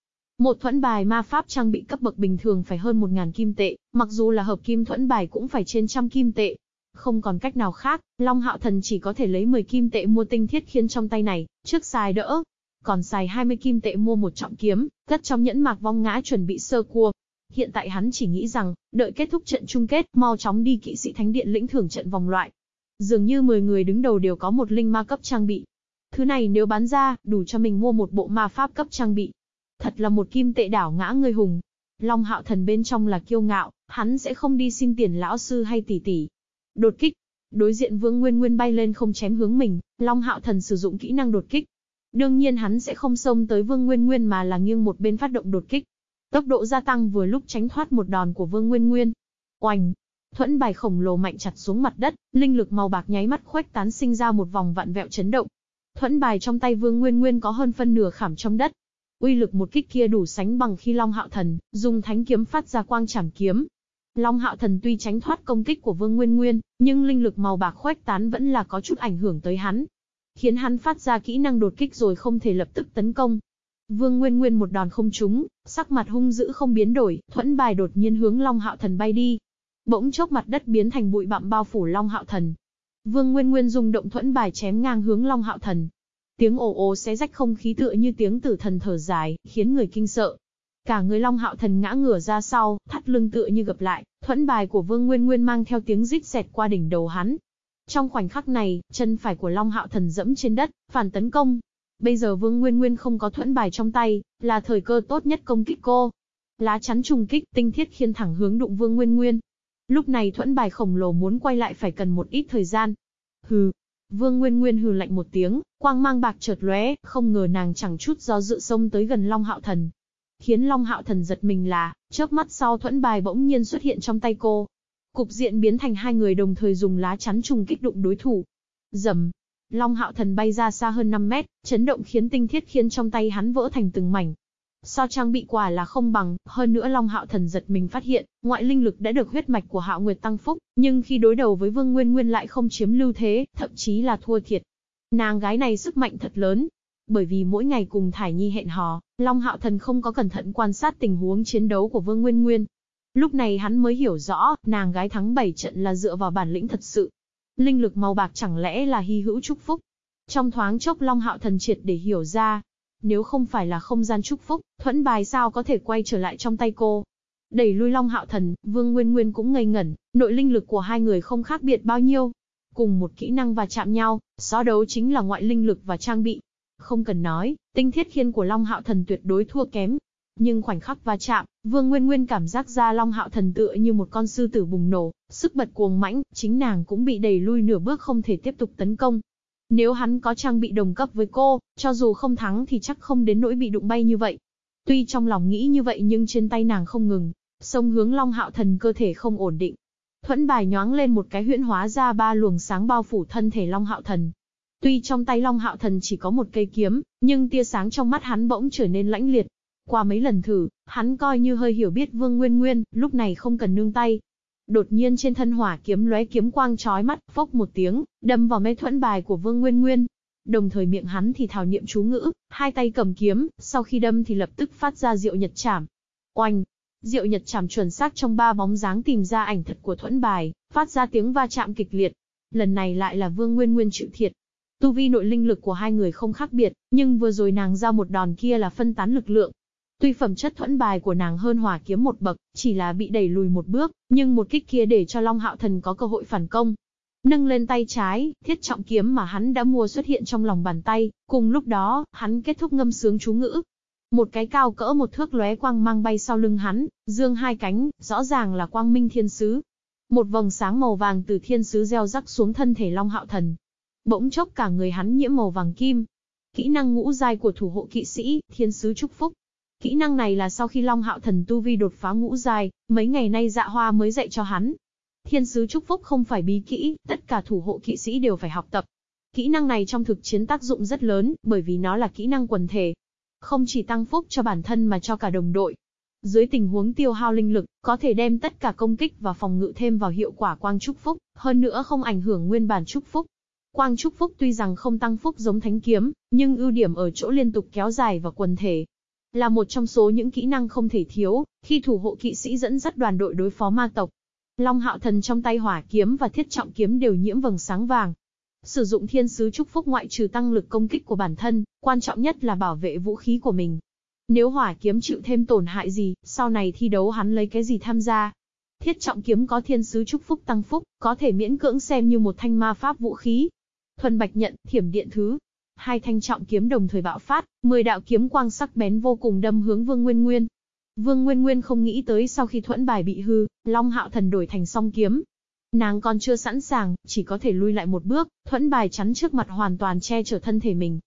một thuẫn bài ma pháp trang bị cấp bậc bình thường phải hơn 1.000 kim tệ, mặc dù là hợp kim thuẫn bài cũng phải trên trăm kim tệ. Không còn cách nào khác, Long Hạo Thần chỉ có thể lấy 10 kim tệ mua tinh thiết khiến trong tay này, trước xài đỡ. Còn xài 20 kim tệ mua một trọng kiếm, cất trong nhẫn mạc vong ngã chuẩn bị sơ cua. Hiện tại hắn chỉ nghĩ rằng, đợi kết thúc trận chung kết, mau chóng đi kỵ sĩ thánh điện lĩnh thưởng trận vòng loại. Dường như 10 người đứng đầu đều có một linh ma cấp trang bị. Thứ này nếu bán ra, đủ cho mình mua một bộ ma pháp cấp trang bị. Thật là một kim tệ đảo ngã người hùng. Long hạo thần bên trong là kiêu ngạo, hắn sẽ không đi xin tiền lão sư hay tỷ tỷ, Đột kích. Đối diện Vương Nguyên Nguyên bay lên không chém hướng mình, Long Hạo Thần sử dụng kỹ năng đột kích. Đương nhiên hắn sẽ không xông tới Vương Nguyên Nguyên mà là nghiêng một bên phát động đột kích. Tốc độ gia tăng vừa lúc tránh thoát một đòn của Vương Nguyên Nguyên. Oanh! Thuẫn bài khổng lồ mạnh chặt xuống mặt đất, linh lực màu bạc nháy mắt khuếch tán sinh ra một vòng vạn vẹo chấn động. Thuẫn bài trong tay Vương Nguyên Nguyên có hơn phân nửa khảm trong đất. Uy lực một kích kia đủ sánh bằng khi Long Hạo Thần dùng thánh kiếm phát ra quang chảm kiếm. Long Hạo Thần tuy tránh thoát công kích của Vương Nguyên Nguyên, nhưng linh lực màu bạc khuếch tán vẫn là có chút ảnh hưởng tới hắn, khiến hắn phát ra kỹ năng đột kích rồi không thể lập tức tấn công. Vương Nguyên Nguyên một đòn không trúng, sắc mặt hung dữ không biến đổi, thuẫn bài đột nhiên hướng Long Hạo Thần bay đi. Bỗng chốc mặt đất biến thành bụi bặm bao phủ Long Hạo Thần. Vương Nguyên Nguyên dùng động thuẫn bài chém ngang hướng Long Hạo Thần. Tiếng ồ ồ xé rách không khí tựa như tiếng tử thần thở dài, khiến người kinh sợ. Cả người Long Hạo Thần ngã ngửa ra sau, thắt lưng tựa như gập lại, thuẫn bài của Vương Nguyên Nguyên mang theo tiếng rít xẹt qua đỉnh đầu hắn. Trong khoảnh khắc này, chân phải của Long Hạo Thần dẫm trên đất, phản tấn công. Bây giờ Vương Nguyên Nguyên không có thuẫn bài trong tay, là thời cơ tốt nhất công kích cô. Lá chắn trùng kích, tinh thiết khiên thẳng hướng đụng Vương Nguyên Nguyên. Lúc này thuẫn bài khổng lồ muốn quay lại phải cần một ít thời gian. Hừ. Vương Nguyên Nguyên hừ lạnh một tiếng, quang mang bạc chợt lóe, không ngờ nàng chẳng chút do dự xông tới gần Long Hạo Thần. Khiến Long Hạo Thần giật mình là, chớp mắt sau thuẫn bài bỗng nhiên xuất hiện trong tay cô. Cục diện biến thành hai người đồng thời dùng lá chắn trùng kích đụng đối thủ. Dầm. Long Hạo Thần bay ra xa hơn 5 mét, chấn động khiến tinh thiết khiến trong tay hắn vỡ thành từng mảnh. So trang bị quả là không bằng, hơn nữa Long Hạo Thần giật mình phát hiện, ngoại linh lực đã được huyết mạch của Hạo Nguyệt tăng phúc, nhưng khi đối đầu với Vương Nguyên Nguyên lại không chiếm lưu thế, thậm chí là thua thiệt. Nàng gái này sức mạnh thật lớn. Bởi vì mỗi ngày cùng Thải Nhi hẹn hò, Long Hạo Thần không có cẩn thận quan sát tình huống chiến đấu của Vương Nguyên Nguyên. Lúc này hắn mới hiểu rõ, nàng gái thắng 7 trận là dựa vào bản lĩnh thật sự. Linh lực màu bạc chẳng lẽ là hy hữu chúc phúc. Trong thoáng chốc Long Hạo Thần triệt để hiểu ra, nếu không phải là không gian chúc phúc, thuẫn bài sao có thể quay trở lại trong tay cô. Đẩy lui Long Hạo Thần, Vương Nguyên Nguyên cũng ngây ngẩn, nội linh lực của hai người không khác biệt bao nhiêu. Cùng một kỹ năng và chạm nhau, so đấu chính là ngoại linh lực và trang bị. Không cần nói, tinh thiết khiên của Long Hạo Thần tuyệt đối thua kém. Nhưng khoảnh khắc va chạm, Vương Nguyên Nguyên cảm giác ra Long Hạo Thần tựa như một con sư tử bùng nổ, sức bật cuồng mãnh, chính nàng cũng bị đẩy lui nửa bước không thể tiếp tục tấn công. Nếu hắn có trang bị đồng cấp với cô, cho dù không thắng thì chắc không đến nỗi bị đụng bay như vậy. Tuy trong lòng nghĩ như vậy nhưng trên tay nàng không ngừng, sông hướng Long Hạo Thần cơ thể không ổn định. Thuẫn bài nhoáng lên một cái huyễn hóa ra ba luồng sáng bao phủ thân thể Long Hạo Thần. Tuy trong tay Long Hạo Thần chỉ có một cây kiếm, nhưng tia sáng trong mắt hắn bỗng trở nên lãnh liệt. Qua mấy lần thử, hắn coi như hơi hiểu biết Vương Nguyên Nguyên, lúc này không cần nương tay, Đột nhiên trên thân hỏa kiếm lóe kiếm quang chói mắt, phốc một tiếng, đâm vào mê thuẫn bài của Vương Nguyên Nguyên. Đồng thời miệng hắn thì thảo niệm chú ngữ, hai tay cầm kiếm, sau khi đâm thì lập tức phát ra diệu nhật chảm. Oanh! Diệu nhật chảm chuẩn xác trong ba bóng dáng tìm ra ảnh thật của thuẫn bài, phát ra tiếng va chạm kịch liệt. Lần này lại là Vương Nguyên Nguyên chịu thiệt. Tu vi nội linh lực của hai người không khác biệt, nhưng vừa rồi nàng ra một đòn kia là phân tán lực lượng, Tuy phẩm chất thuẫn bài của nàng hơn hỏa kiếm một bậc, chỉ là bị đẩy lùi một bước, nhưng một kích kia để cho Long Hạo Thần có cơ hội phản công. Nâng lên tay trái, thiết trọng kiếm mà hắn đã mua xuất hiện trong lòng bàn tay, cùng lúc đó, hắn kết thúc ngâm sướng chú ngữ. Một cái cao cỡ một thước lóe quang mang bay sau lưng hắn, dương hai cánh, rõ ràng là quang minh thiên sứ. Một vầng sáng màu vàng từ thiên sứ gieo rắc xuống thân thể Long Hạo Thần. Bỗng chốc cả người hắn nhiễm màu vàng kim. Kỹ năng ngũ giai của thủ hộ kỵ sĩ, thiên sứ chúc phúc, Kỹ năng này là sau khi Long Hạo Thần tu vi đột phá ngũ giai, mấy ngày nay Dạ Hoa mới dạy cho hắn. Thiên sứ chúc phúc không phải bí kỹ, tất cả thủ hộ kỵ sĩ đều phải học tập. Kỹ năng này trong thực chiến tác dụng rất lớn, bởi vì nó là kỹ năng quần thể. Không chỉ tăng phúc cho bản thân mà cho cả đồng đội. Dưới tình huống tiêu hao linh lực, có thể đem tất cả công kích và phòng ngự thêm vào hiệu quả quang chúc phúc, hơn nữa không ảnh hưởng nguyên bản chúc phúc. Quang chúc phúc tuy rằng không tăng phúc giống thánh kiếm, nhưng ưu điểm ở chỗ liên tục kéo dài và quần thể, là một trong số những kỹ năng không thể thiếu, khi thủ hộ kỵ sĩ dẫn dắt đoàn đội đối phó ma tộc. Long hạo thần trong tay hỏa kiếm và thiết trọng kiếm đều nhiễm vầng sáng vàng. Sử dụng thiên sứ chúc phúc ngoại trừ tăng lực công kích của bản thân, quan trọng nhất là bảo vệ vũ khí của mình. Nếu hỏa kiếm chịu thêm tổn hại gì, sau này thi đấu hắn lấy cái gì tham gia? Thiết trọng kiếm có thiên sứ chúc phúc tăng phúc, có thể miễn cưỡng xem như một thanh ma pháp vũ khí. Thuần bạch nhận, thiểm điện thứ, hai thanh trọng kiếm đồng thời bạo phát, mười đạo kiếm quang sắc bén vô cùng đâm hướng Vương Nguyên Nguyên. Vương Nguyên Nguyên không nghĩ tới sau khi thuẫn bài bị hư, Long Hạo Thần đổi thành song kiếm. Nàng còn chưa sẵn sàng, chỉ có thể lui lại một bước, thuẫn bài chắn trước mặt hoàn toàn che chở thân thể mình.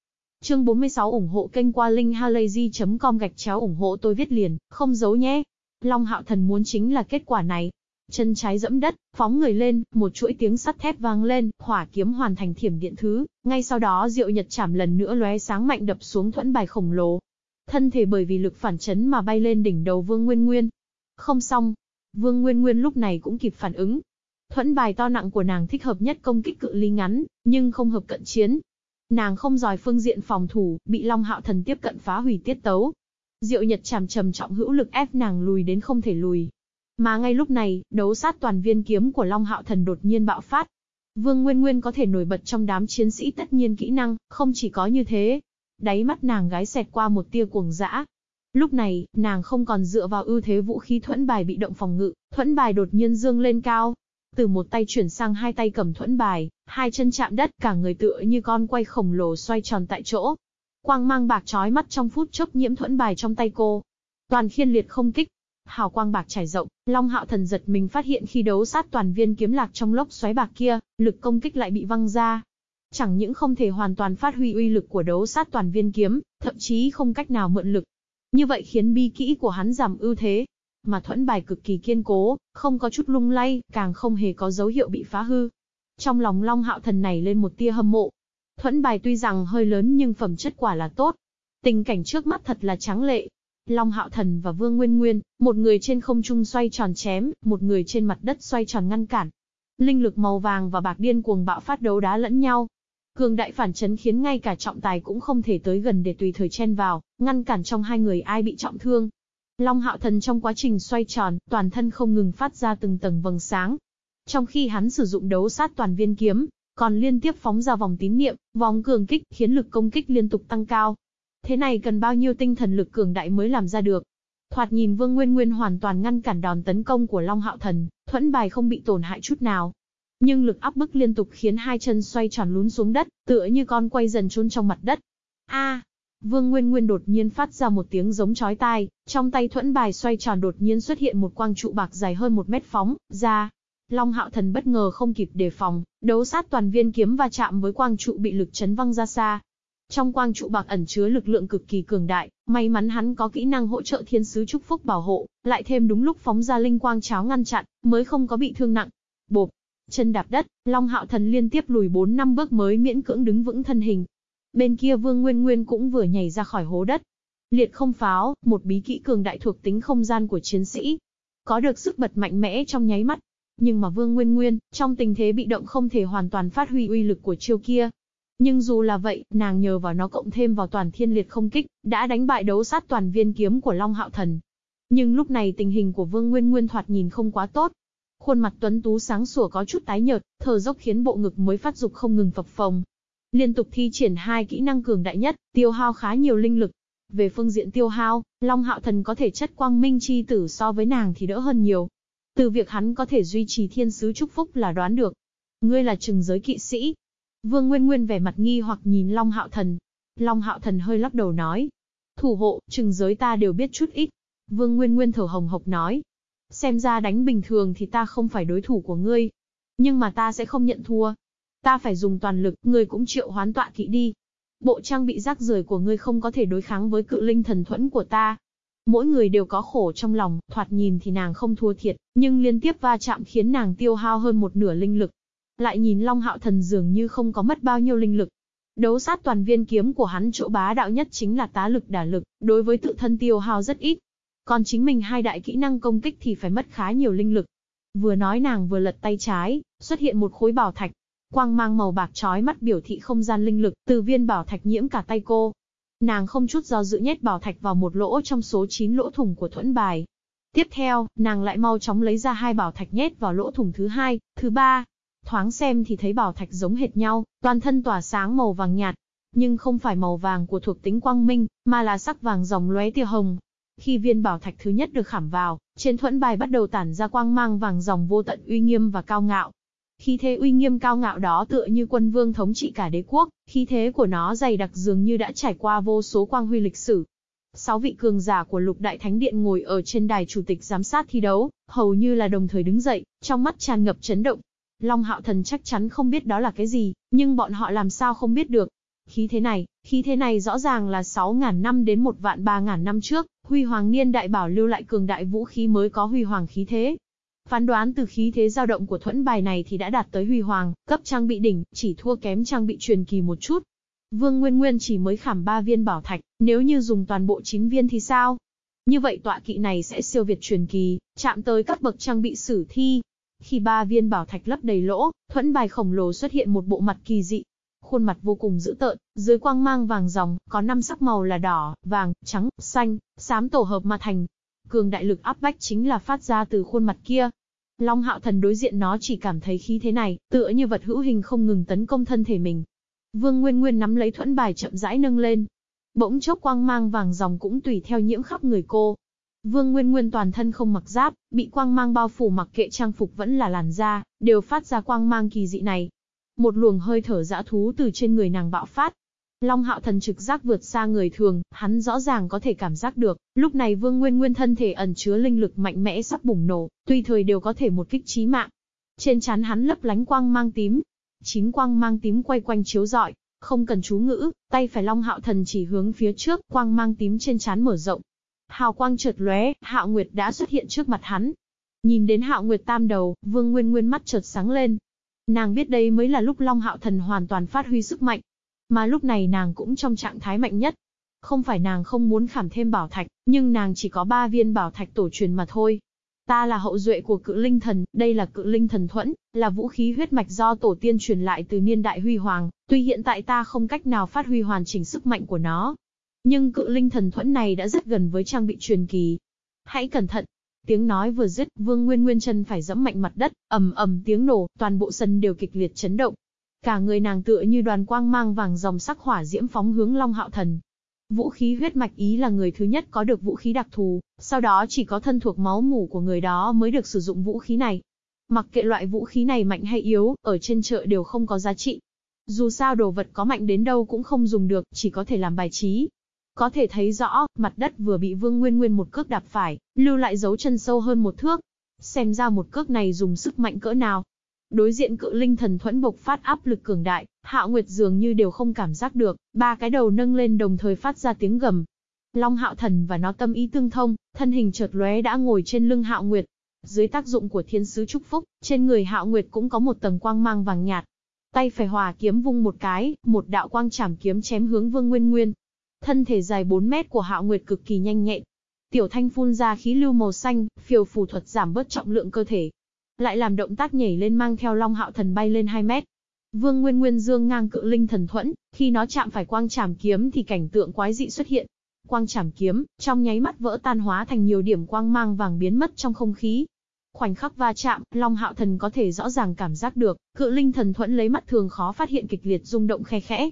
Chương 46 ủng hộ kênh qua linkhalazy.com gạch chéo ủng hộ tôi viết liền, không giấu nhé. Long Hạo Thần muốn chính là kết quả này. Chân trái dẫm đất, phóng người lên, một chuỗi tiếng sắt thép vang lên, hỏa kiếm hoàn thành thiểm điện thứ, ngay sau đó Diệu Nhật chảm lần nữa lóe sáng mạnh đập xuống thuẫn bài khổng lồ. Thân thể bởi vì lực phản chấn mà bay lên đỉnh đầu Vương Nguyên Nguyên. Không xong, Vương Nguyên Nguyên lúc này cũng kịp phản ứng. Thuẫn bài to nặng của nàng thích hợp nhất công kích cự ly ngắn, nhưng không hợp cận chiến. Nàng không giỏi phương diện phòng thủ, bị Long Hạo Thần tiếp cận phá hủy tiết tấu. Diệu Nhật chàm trầm trọng hữu lực ép nàng lùi đến không thể lùi. Mà ngay lúc này, đấu sát toàn viên kiếm của Long Hạo Thần đột nhiên bạo phát. Vương Nguyên Nguyên có thể nổi bật trong đám chiến sĩ tất nhiên kỹ năng, không chỉ có như thế. Đáy mắt nàng gái xẹt qua một tia cuồng dã, Lúc này, nàng không còn dựa vào ưu thế vũ khí thuẫn bài bị động phòng ngự, thuẫn bài đột nhiên dương lên cao. Từ một tay chuyển sang hai tay cầm thuẫn bài, hai chân chạm đất, cả người tựa như con quay khổng lồ xoay tròn tại chỗ. Quang mang bạc chói mắt trong phút chốc nhiễm thuẫn bài trong tay cô. Toàn khiên liệt không kích. Hào quang bạc trải rộng, Long Hạo Thần giật mình phát hiện khi đấu sát toàn viên kiếm lạc trong lốc xoáy bạc kia, lực công kích lại bị văng ra, chẳng những không thể hoàn toàn phát huy uy lực của đấu sát toàn viên kiếm, thậm chí không cách nào mượn lực, như vậy khiến bi kỹ của hắn giảm ưu thế. Mà thuẫn bài cực kỳ kiên cố, không có chút lung lay, càng không hề có dấu hiệu bị phá hư. Trong lòng Long Hạo Thần này lên một tia hâm mộ. Thuẫn bài tuy rằng hơi lớn nhưng phẩm chất quả là tốt. Tình cảnh trước mắt thật là trắng lệ. Long Hạo Thần và Vương Nguyên Nguyên, một người trên không trung xoay tròn chém, một người trên mặt đất xoay tròn ngăn cản. Linh lực màu vàng và bạc điên cuồng bạo phát đấu đá lẫn nhau, Cường đại phản chấn khiến ngay cả trọng tài cũng không thể tới gần để tùy thời chen vào, ngăn cản trong hai người ai bị trọng thương. Long hạo thần trong quá trình xoay tròn, toàn thân không ngừng phát ra từng tầng vầng sáng. Trong khi hắn sử dụng đấu sát toàn viên kiếm, còn liên tiếp phóng ra vòng tín niệm, vòng cường kích khiến lực công kích liên tục tăng cao. Thế này cần bao nhiêu tinh thần lực cường đại mới làm ra được. Thoạt nhìn Vương Nguyên Nguyên hoàn toàn ngăn cản đòn tấn công của Long Hạo Thần, thuẫn bài không bị tổn hại chút nào. Nhưng lực áp bức liên tục khiến hai chân xoay tròn lún xuống đất, tựa như con quay dần chôn trong mặt đất. A! Vương Nguyên Nguyên đột nhiên phát ra một tiếng giống chói tai, trong tay thuẫn bài xoay tròn đột nhiên xuất hiện một quang trụ bạc dài hơn một mét phóng ra. Long Hạo Thần bất ngờ không kịp đề phòng, đấu sát toàn viên kiếm và chạm với quang trụ bị lực chấn văng ra xa. Trong quang trụ bạc ẩn chứa lực lượng cực kỳ cường đại, may mắn hắn có kỹ năng hỗ trợ thiên sứ chúc phúc bảo hộ, lại thêm đúng lúc phóng ra linh quang cháo ngăn chặn, mới không có bị thương nặng. Bộp, Chân đạp đất, Long Hạo Thần liên tiếp lùi 4 năm bước mới miễn cưỡng đứng vững thân hình. Bên kia Vương Nguyên Nguyên cũng vừa nhảy ra khỏi hố đất. Liệt không pháo, một bí kỹ cường đại thuộc tính không gian của chiến sĩ. Có được sức bật mạnh mẽ trong nháy mắt. Nhưng mà Vương Nguyên Nguyên, trong tình thế bị động không thể hoàn toàn phát huy uy lực của chiêu kia. Nhưng dù là vậy, nàng nhờ vào nó cộng thêm vào toàn thiên liệt không kích, đã đánh bại đấu sát toàn viên kiếm của Long Hạo Thần. Nhưng lúc này tình hình của Vương Nguyên Nguyên thoạt nhìn không quá tốt. Khuôn mặt tuấn tú sáng sủa có chút tái nhợt, thở dốc khiến bộ ngực mới phát dục không ngừng phập phồng. Liên tục thi triển hai kỹ năng cường đại nhất, tiêu hao khá nhiều linh lực. Về phương diện tiêu hao, Long Hạo Thần có thể chất quang minh chi tử so với nàng thì đỡ hơn nhiều. Từ việc hắn có thể duy trì thiên sứ chúc phúc là đoán được. Ngươi là trừng giới kỵ sĩ. Vương Nguyên Nguyên vẻ mặt nghi hoặc nhìn Long Hạo Thần. Long Hạo Thần hơi lắc đầu nói. Thủ hộ, trừng giới ta đều biết chút ít. Vương Nguyên Nguyên thở hồng hộc nói. Xem ra đánh bình thường thì ta không phải đối thủ của ngươi. Nhưng mà ta sẽ không nhận thua. Ta phải dùng toàn lực, ngươi cũng triệu hoán tọa kỵ đi. Bộ trang bị rác rưởi của ngươi không có thể đối kháng với cự linh thần thuẫn của ta. Mỗi người đều có khổ trong lòng, thoạt nhìn thì nàng không thua thiệt, nhưng liên tiếp va chạm khiến nàng tiêu hao hơn một nửa linh lực. Lại nhìn Long Hạo Thần dường như không có mất bao nhiêu linh lực. Đấu sát toàn viên kiếm của hắn chỗ bá đạo nhất chính là tá lực đả lực, đối với tự thân tiêu hao rất ít, còn chính mình hai đại kỹ năng công kích thì phải mất khá nhiều linh lực. Vừa nói nàng vừa lật tay trái, xuất hiện một khối bảo thạch. Quang mang màu bạc chói mắt biểu thị không gian linh lực, từ viên bảo thạch nhiễm cả tay cô. Nàng không chút do dự nhét bảo thạch vào một lỗ trong số 9 lỗ thủng của thuẫn bài. Tiếp theo, nàng lại mau chóng lấy ra hai bảo thạch nhét vào lỗ thủng thứ hai, thứ ba. Thoáng xem thì thấy bảo thạch giống hệt nhau, toàn thân tỏa sáng màu vàng nhạt. Nhưng không phải màu vàng của thuộc tính quang minh, mà là sắc vàng dòng lóe tia hồng, khi viên bảo thạch thứ nhất được khảm vào, trên thuẫn bài bắt đầu tản ra quang mang vàng dòng vô tận uy nghiêm và cao ngạo. Khi thế uy nghiêm cao ngạo đó tựa như quân vương thống trị cả đế quốc, khi thế của nó dày đặc dường như đã trải qua vô số quang huy lịch sử. Sáu vị cường giả của lục đại thánh điện ngồi ở trên đài chủ tịch giám sát thi đấu, hầu như là đồng thời đứng dậy, trong mắt tràn ngập chấn động. Long hạo thần chắc chắn không biết đó là cái gì, nhưng bọn họ làm sao không biết được. Khí thế này, khí thế này rõ ràng là 6.000 năm đến một vạn 3.000 năm trước, huy hoàng niên đại bảo lưu lại cường đại vũ khí mới có huy hoàng khí thế. Phán đoán từ khí thế dao động của thuẫn bài này thì đã đạt tới huy hoàng, cấp trang bị đỉnh, chỉ thua kém trang bị truyền kỳ một chút. Vương Nguyên Nguyên chỉ mới khảm 3 viên bảo thạch, nếu như dùng toàn bộ 9 viên thì sao? Như vậy tọa kỵ này sẽ siêu việt truyền kỳ, chạm tới các bậc trang bị sử thi. Khi ba viên bảo thạch lấp đầy lỗ, thuẫn bài khổng lồ xuất hiện một bộ mặt kỳ dị. Khuôn mặt vô cùng dữ tợn, dưới quang mang vàng ròng, có năm sắc màu là đỏ, vàng, trắng, xanh, xám tổ hợp mà thành. Cường đại lực áp bách chính là phát ra từ khuôn mặt kia. Long hạo thần đối diện nó chỉ cảm thấy khí thế này, tựa như vật hữu hình không ngừng tấn công thân thể mình. Vương Nguyên Nguyên nắm lấy thuẫn bài chậm rãi nâng lên, Bỗng chốc quang mang vàng dòng cũng tùy theo nhiễm khắp người cô. Vương Nguyên Nguyên toàn thân không mặc giáp, bị quang mang bao phủ mặc kệ trang phục vẫn là làn da, đều phát ra quang mang kỳ dị này. Một luồng hơi thở dã thú từ trên người nàng bạo phát. Long hạo thần trực giác vượt xa người thường, hắn rõ ràng có thể cảm giác được, lúc này Vương Nguyên Nguyên thân thể ẩn chứa linh lực mạnh mẽ sắp bùng nổ, tùy thời đều có thể một kích chí mạng. Trên trán hắn lấp lánh quang mang tím. Chín quang mang tím quay quanh chiếu rọi, không cần chú ngữ, tay phải Long Hạo Thần chỉ hướng phía trước, quang mang tím trên trán mở rộng. Hào quang chợt lóe, Hạo Nguyệt đã xuất hiện trước mặt hắn. Nhìn đến Hạo Nguyệt tam đầu, Vương Nguyên Nguyên mắt chợt sáng lên. Nàng biết đây mới là lúc Long Hạo Thần hoàn toàn phát huy sức mạnh. Mà lúc này nàng cũng trong trạng thái mạnh nhất. Không phải nàng không muốn khảm thêm bảo thạch, nhưng nàng chỉ có ba viên bảo thạch tổ truyền mà thôi. Ta là hậu duệ của cự linh thần, đây là cự linh thần thuẫn, là vũ khí huyết mạch do tổ tiên truyền lại từ niên đại huy hoàng, tuy hiện tại ta không cách nào phát huy hoàn chỉnh sức mạnh của nó. Nhưng cự linh thần thuẫn này đã rất gần với trang bị truyền kỳ. Hãy cẩn thận. Tiếng nói vừa dứt, Vương Nguyên Nguyên chân phải dẫm mạnh mặt đất, ầm ầm tiếng nổ, toàn bộ sân đều kịch liệt chấn động. Cả người nàng tựa như đoàn quang mang vàng dòng sắc hỏa diễm phóng hướng Long Hạo Thần, Vũ khí huyết mạch ý là người thứ nhất có được vũ khí đặc thù, sau đó chỉ có thân thuộc máu mủ của người đó mới được sử dụng vũ khí này. Mặc kệ loại vũ khí này mạnh hay yếu, ở trên chợ đều không có giá trị. Dù sao đồ vật có mạnh đến đâu cũng không dùng được, chỉ có thể làm bài trí. Có thể thấy rõ, mặt đất vừa bị Vương Nguyên Nguyên một cước đạp phải, lưu lại dấu chân sâu hơn một thước. Xem ra một cước này dùng sức mạnh cỡ nào. Đối diện cự linh thần thuẫn bộc phát áp lực cường đại, Hạo Nguyệt dường như đều không cảm giác được, ba cái đầu nâng lên đồng thời phát ra tiếng gầm. Long Hạo Thần và nó tâm ý tương thông, thân hình chợt lóe đã ngồi trên lưng Hạo Nguyệt. Dưới tác dụng của thiên sứ chúc phúc, trên người Hạo Nguyệt cũng có một tầng quang mang vàng nhạt. Tay phải hòa kiếm vung một cái, một đạo quang chảm kiếm chém hướng Vương Nguyên Nguyên. Thân thể dài 4 mét của Hạo Nguyệt cực kỳ nhanh nhẹn. Tiểu Thanh phun ra khí lưu màu xanh, phiêu phù thuật giảm bớt trọng lượng cơ thể, lại làm động tác nhảy lên mang theo Long Hạo Thần bay lên 2 mét. Vương Nguyên Nguyên dương ngang cự linh thần thuẫn, khi nó chạm phải quang trảm kiếm thì cảnh tượng quái dị xuất hiện. Quang trảm kiếm, trong nháy mắt vỡ tan hóa thành nhiều điểm quang mang vàng biến mất trong không khí. Khoảnh khắc va chạm, Long Hạo Thần có thể rõ ràng cảm giác được, cự linh thần thuẫn lấy mắt thường khó phát hiện kịch liệt rung động khe khẽ.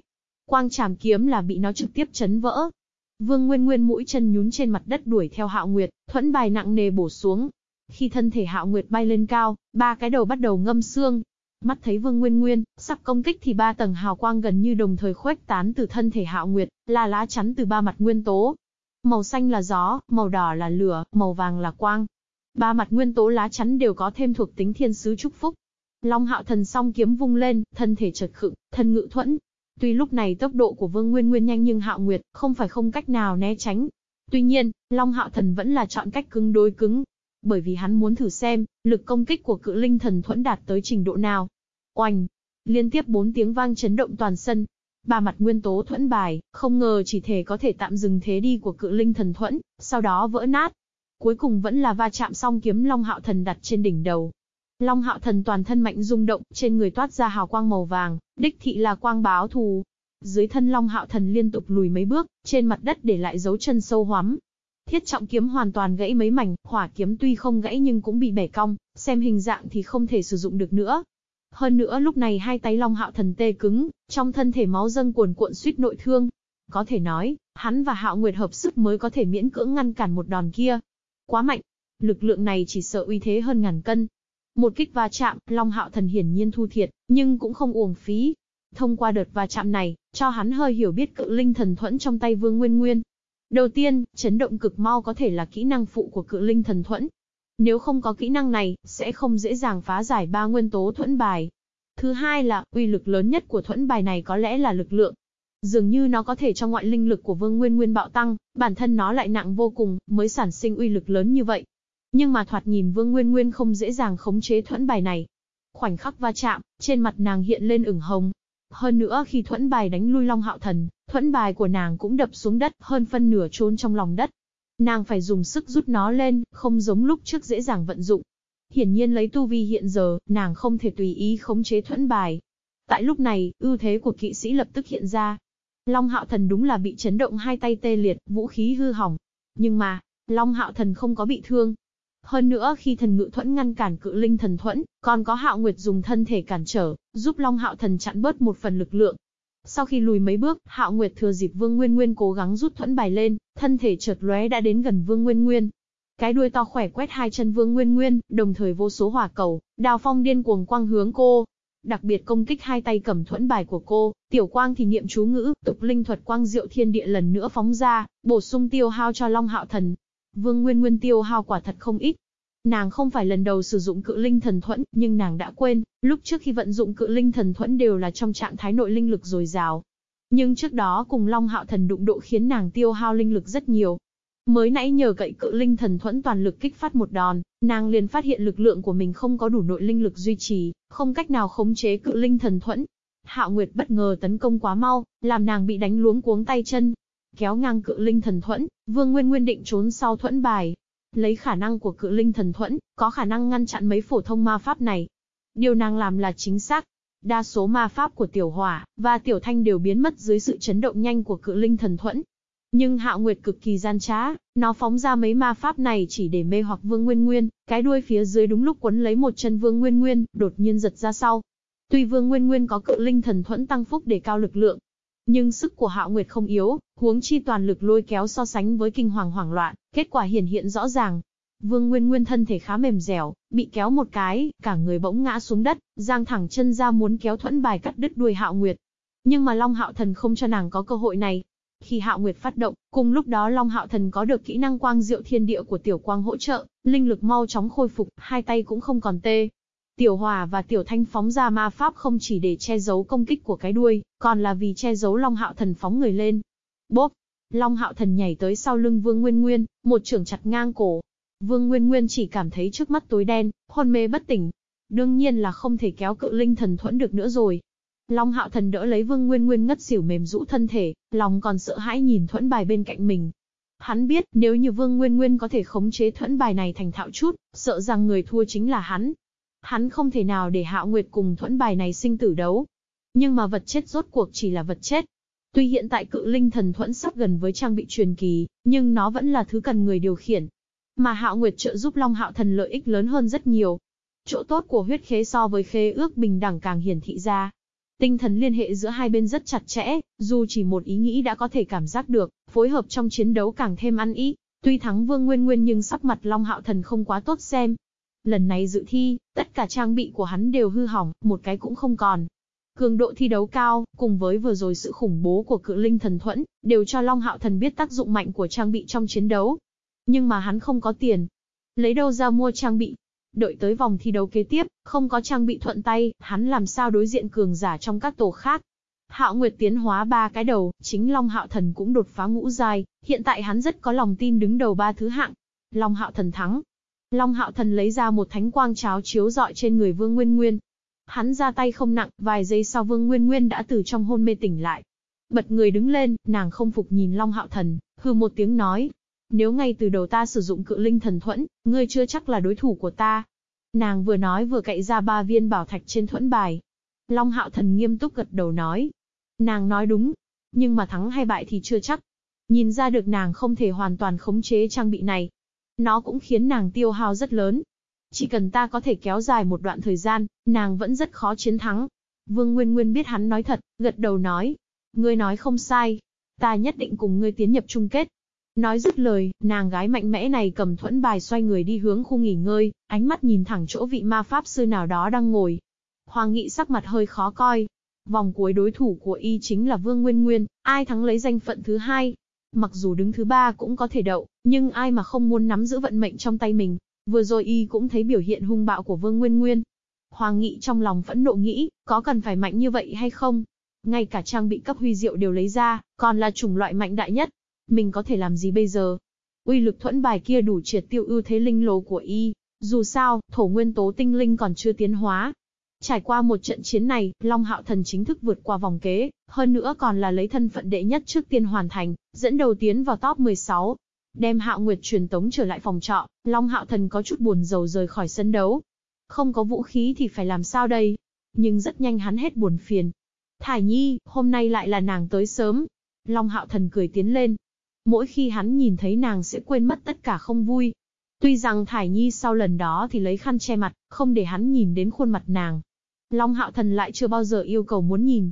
Quang trảm kiếm là bị nó trực tiếp chấn vỡ. Vương Nguyên Nguyên mũi chân nhún trên mặt đất đuổi theo Hạo Nguyệt, thuẫn bài nặng nề bổ xuống, khi thân thể Hạo Nguyệt bay lên cao, ba cái đầu bắt đầu ngâm xương. Mắt thấy Vương Nguyên Nguyên, sắp công kích thì ba tầng hào quang gần như đồng thời khuếch tán từ thân thể Hạo Nguyệt, là lá chắn từ ba mặt nguyên tố. Màu xanh là gió, màu đỏ là lửa, màu vàng là quang. Ba mặt nguyên tố lá chắn đều có thêm thuộc tính thiên sứ chúc phúc. Long Hạo Thần song kiếm vung lên, thân thể chợt khựng, thân ngự thuẫn. Tuy lúc này tốc độ của Vương Nguyên Nguyên nhanh nhưng Hạo Nguyệt không phải không cách nào né tránh. Tuy nhiên, Long Hạo Thần vẫn là chọn cách cứng đối cứng, bởi vì hắn muốn thử xem, lực công kích của cự linh thần thuẫn đạt tới trình độ nào. Oanh! Liên tiếp bốn tiếng vang chấn động toàn sân. Ba mặt nguyên tố thuẫn bài, không ngờ chỉ thể có thể tạm dừng thế đi của cự linh thần thuẫn, sau đó vỡ nát. Cuối cùng vẫn là va chạm xong kiếm Long Hạo Thần đặt trên đỉnh đầu. Long Hạo Thần toàn thân mạnh rung động, trên người toát ra hào quang màu vàng, đích thị là quang báo thù. Dưới thân Long Hạo Thần liên tục lùi mấy bước, trên mặt đất để lại dấu chân sâu hoắm, Thiết trọng kiếm hoàn toàn gãy mấy mảnh, hỏa kiếm tuy không gãy nhưng cũng bị bẻ cong, xem hình dạng thì không thể sử dụng được nữa. Hơn nữa lúc này hai tay Long Hạo Thần tê cứng, trong thân thể máu dâng cuồn cuộn suýt nội thương. Có thể nói, hắn và Hạo Nguyệt hợp sức mới có thể miễn cưỡng ngăn cản một đòn kia. Quá mạnh, lực lượng này chỉ sợ uy thế hơn ngàn cân. Một kích va chạm, Long Hạo Thần hiển nhiên thu thiệt, nhưng cũng không uổng phí. Thông qua đợt va chạm này, cho hắn hơi hiểu biết cự linh thần thuẫn trong tay Vương Nguyên Nguyên, Đầu tiên, chấn động cực mau có thể là kỹ năng phụ của cự linh thần thuẫn. Nếu không có kỹ năng này, sẽ không dễ dàng phá giải ba nguyên tố thuẫn bài. Thứ hai là, uy lực lớn nhất của thuẫn bài này có lẽ là lực lượng. Dường như nó có thể cho ngoại linh lực của Vương Nguyên Nguyên bạo tăng, bản thân nó lại nặng vô cùng, mới sản sinh uy lực lớn như vậy. Nhưng mà thoạt nhìn Vương Nguyên Nguyên không dễ dàng khống chế thuẫn bài này. Khoảnh khắc va chạm, trên mặt nàng hiện lên ửng hồng. Hơn nữa khi thuẫn bài đánh lui Long Hạo Thần, thuẫn bài của nàng cũng đập xuống đất, hơn phân nửa trôn trong lòng đất. Nàng phải dùng sức rút nó lên, không giống lúc trước dễ dàng vận dụng. Hiển nhiên lấy tu vi hiện giờ, nàng không thể tùy ý khống chế thuẫn bài. Tại lúc này, ưu thế của kỵ sĩ lập tức hiện ra. Long Hạo Thần đúng là bị chấn động hai tay tê liệt, vũ khí hư hỏng. Nhưng mà, Long Hạo Thần không có bị thương. Hơn nữa khi thần ngự thuẫn ngăn cản cự linh thần thuẫn, còn có Hạo Nguyệt dùng thân thể cản trở, giúp Long Hạo Thần chặn bớt một phần lực lượng. Sau khi lùi mấy bước, Hạo Nguyệt thừa dịp Vương Nguyên Nguyên cố gắng rút thuẫn bài lên, thân thể chợt lóe đã đến gần Vương Nguyên Nguyên. Cái đuôi to khỏe quét hai chân Vương Nguyên Nguyên, đồng thời vô số hỏa cầu, đào phong điên cuồng quang hướng cô. Đặc biệt công kích hai tay cầm thuẫn bài của cô, tiểu quang thì niệm chú ngữ, tục linh thuật quang diệu thiên địa lần nữa phóng ra, bổ sung tiêu hao cho Long Hạo Thần. Vương Nguyên Nguyên tiêu hao quả thật không ít, Nàng không phải lần đầu sử dụng cự linh thần thuẫn, nhưng nàng đã quên, lúc trước khi vận dụng cự linh thần thuẫn đều là trong trạng thái nội linh lực dồi dào. Nhưng trước đó cùng Long Hạo Thần đụng độ khiến nàng tiêu hao linh lực rất nhiều. Mới nãy nhờ cậy cự linh thần thuẫn toàn lực kích phát một đòn, nàng liền phát hiện lực lượng của mình không có đủ nội linh lực duy trì, không cách nào khống chế cự linh thần thuẫn. Hạo Nguyệt bất ngờ tấn công quá mau, làm nàng bị đánh luống cuống tay chân. Kéo ngang cự linh thần thuẫn, Vương Nguyên Nguyên định trốn sau thuẫn bài, Lấy khả năng của cự linh thần thuẫn, có khả năng ngăn chặn mấy phổ thông ma pháp này. Điều nàng làm là chính xác. Đa số ma pháp của tiểu hỏa và tiểu thanh đều biến mất dưới sự chấn động nhanh của cự linh thần thuẫn. Nhưng Hạo Nguyệt cực kỳ gian trá, nó phóng ra mấy ma pháp này chỉ để mê hoặc Vương Nguyên Nguyên, cái đuôi phía dưới đúng lúc quấn lấy một chân Vương Nguyên Nguyên, đột nhiên giật ra sau. Tuy Vương Nguyên Nguyên có cự linh thần thuẫn tăng phúc để cao lực lượng, nhưng sức của Hạo Nguyệt không yếu, huống chi toàn lực lôi kéo so sánh với kinh hoàng hoảng loạn, kết quả hiển hiện rõ ràng. Vương Nguyên Nguyên thân thể khá mềm dẻo, bị kéo một cái, cả người bỗng ngã xuống đất, giang thẳng chân ra muốn kéo thuẫn bài cắt đứt đuôi Hạo Nguyệt. Nhưng mà Long Hạo Thần không cho nàng có cơ hội này. Khi Hạo Nguyệt phát động, cùng lúc đó Long Hạo Thần có được kỹ năng quang diệu thiên địa của Tiểu Quang hỗ trợ, linh lực mau chóng khôi phục, hai tay cũng không còn tê, Tiểu Hòa và Tiểu Thanh phóng ra ma pháp không chỉ để che giấu công kích của cái đuôi, còn là vì che giấu Long Hạo Thần phóng người lên. Bốp! Long Hạo Thần nhảy tới sau lưng Vương Nguyên Nguyên, một trường chặt ngang cổ. Vương Nguyên Nguyên chỉ cảm thấy trước mắt tối đen, hôn mê bất tỉnh. Đương nhiên là không thể kéo cự linh thần thuẫn được nữa rồi. Long Hạo Thần đỡ lấy Vương Nguyên Nguyên ngất xỉu mềm rũ thân thể, lòng còn sợ hãi nhìn thuẫn bài bên cạnh mình. Hắn biết, nếu như Vương Nguyên Nguyên có thể khống chế thuẫn bài này thành thạo chút, sợ rằng người thua chính là hắn. Hắn không thể nào để Hạo Nguyệt cùng thuẫn bài này sinh tử đấu. Nhưng mà vật chết rốt cuộc chỉ là vật chết. Tuy hiện tại cự linh thần thuẫn sắp gần với trang bị truyền kỳ, nhưng nó vẫn là thứ cần người điều khiển. Mà Hạo Nguyệt trợ giúp Long Hạo Thần lợi ích lớn hơn rất nhiều. Chỗ tốt của huyết khế so với khế ước bình đẳng càng hiển thị ra. Tinh thần liên hệ giữa hai bên rất chặt chẽ, dù chỉ một ý nghĩ đã có thể cảm giác được, phối hợp trong chiến đấu càng thêm ăn ý. Tuy thắng Vương Nguyên Nguyên nhưng sắc mặt Long Hạo Thần không quá tốt xem, Lần này dự thi, tất cả trang bị của hắn đều hư hỏng, một cái cũng không còn. Cường độ thi đấu cao, cùng với vừa rồi sự khủng bố của cự linh thần thuẫn, đều cho Long Hạo Thần biết tác dụng mạnh của trang bị trong chiến đấu. Nhưng mà hắn không có tiền. Lấy đâu ra mua trang bị? Đợi tới vòng thi đấu kế tiếp, không có trang bị thuận tay, hắn làm sao đối diện cường giả trong các tổ khác. Hạo Nguyệt tiến hóa ba cái đầu, chính Long Hạo Thần cũng đột phá ngũ giai, hiện tại hắn rất có lòng tin đứng đầu ba thứ hạng. Long Hạo Thần thắng, Long Hạo Thần lấy ra một thánh quang cháo chiếu dọi trên người Vương Nguyên Nguyên. Hắn ra tay không nặng, vài giây sau Vương Nguyên Nguyên đã từ trong hôn mê tỉnh lại. Bật người đứng lên, nàng không phục nhìn Long Hạo Thần, hư một tiếng nói. Nếu ngay từ đầu ta sử dụng cự linh thần thuẫn, ngươi chưa chắc là đối thủ của ta. Nàng vừa nói vừa cậy ra ba viên bảo thạch trên thuẫn bài. Long Hạo Thần nghiêm túc gật đầu nói. Nàng nói đúng, nhưng mà thắng hay bại thì chưa chắc. Nhìn ra được nàng không thể hoàn toàn khống chế trang bị này, nó cũng khiến nàng tiêu hao rất lớn. Chỉ cần ta có thể kéo dài một đoạn thời gian, nàng vẫn rất khó chiến thắng. Vương Nguyên Nguyên biết hắn nói thật, gật đầu nói. Ngươi nói không sai. Ta nhất định cùng ngươi tiến nhập chung kết. Nói dứt lời, nàng gái mạnh mẽ này cầm thuẫn bài xoay người đi hướng khu nghỉ ngơi, ánh mắt nhìn thẳng chỗ vị ma pháp sư nào đó đang ngồi. Hoàng nghị sắc mặt hơi khó coi. Vòng cuối đối thủ của y chính là Vương Nguyên Nguyên, ai thắng lấy danh phận thứ hai, Mặc dù đứng thứ ba cũng có thể đậu, nhưng ai mà không muốn nắm giữ vận mệnh trong tay mình. Vừa rồi y cũng thấy biểu hiện hung bạo của Vương Nguyên Nguyên. Hoàng Nghị trong lòng phẫn nộ nghĩ, có cần phải mạnh như vậy hay không? Ngay cả trang bị cấp huy diệu đều lấy ra, còn là chủng loại mạnh đại nhất. Mình có thể làm gì bây giờ? Uy lực thuẫn bài kia đủ triệt tiêu ưu thế linh lồ của y. Dù sao, thổ nguyên tố tinh linh còn chưa tiến hóa. Trải qua một trận chiến này, Long Hạo Thần chính thức vượt qua vòng kế, hơn nữa còn là lấy thân phận đệ nhất trước tiên hoàn thành, dẫn đầu tiến vào top 16. Đem Hạo Nguyệt truyền tống trở lại phòng trọ, Long Hạo Thần có chút buồn rầu rời khỏi sân đấu. Không có vũ khí thì phải làm sao đây? Nhưng rất nhanh hắn hết buồn phiền. Thải Nhi, hôm nay lại là nàng tới sớm. Long Hạo Thần cười tiến lên. Mỗi khi hắn nhìn thấy nàng sẽ quên mất tất cả không vui. Tuy rằng Thải Nhi sau lần đó thì lấy khăn che mặt, không để hắn nhìn đến khuôn mặt nàng. Long Hạo Thần lại chưa bao giờ yêu cầu muốn nhìn.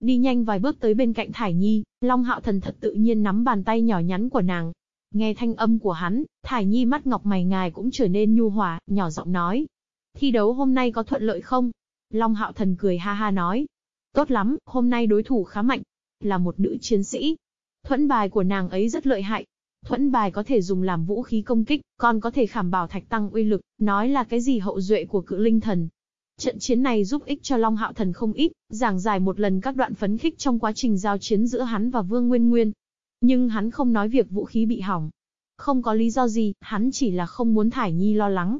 Đi nhanh vài bước tới bên cạnh Thải Nhi, Long Hạo Thần thật tự nhiên nắm bàn tay nhỏ nhắn của nàng, Nghe thanh âm của hắn, Thải Nhi mắt ngọc mày ngài cũng trở nên nhu hòa, nhỏ giọng nói. Thi đấu hôm nay có thuận lợi không? Long Hạo Thần cười ha ha nói. Tốt lắm, hôm nay đối thủ khá mạnh. Là một nữ chiến sĩ. Thuẫn bài của nàng ấy rất lợi hại. Thuẫn bài có thể dùng làm vũ khí công kích, còn có thể khảm bảo thạch tăng uy lực, nói là cái gì hậu duệ của cự linh thần. Trận chiến này giúp ích cho Long Hạo Thần không ít, giảng giải một lần các đoạn phấn khích trong quá trình giao chiến giữa hắn và Vương Nguyên Nguyên. Nhưng hắn không nói việc vũ khí bị hỏng. Không có lý do gì, hắn chỉ là không muốn Thải Nhi lo lắng.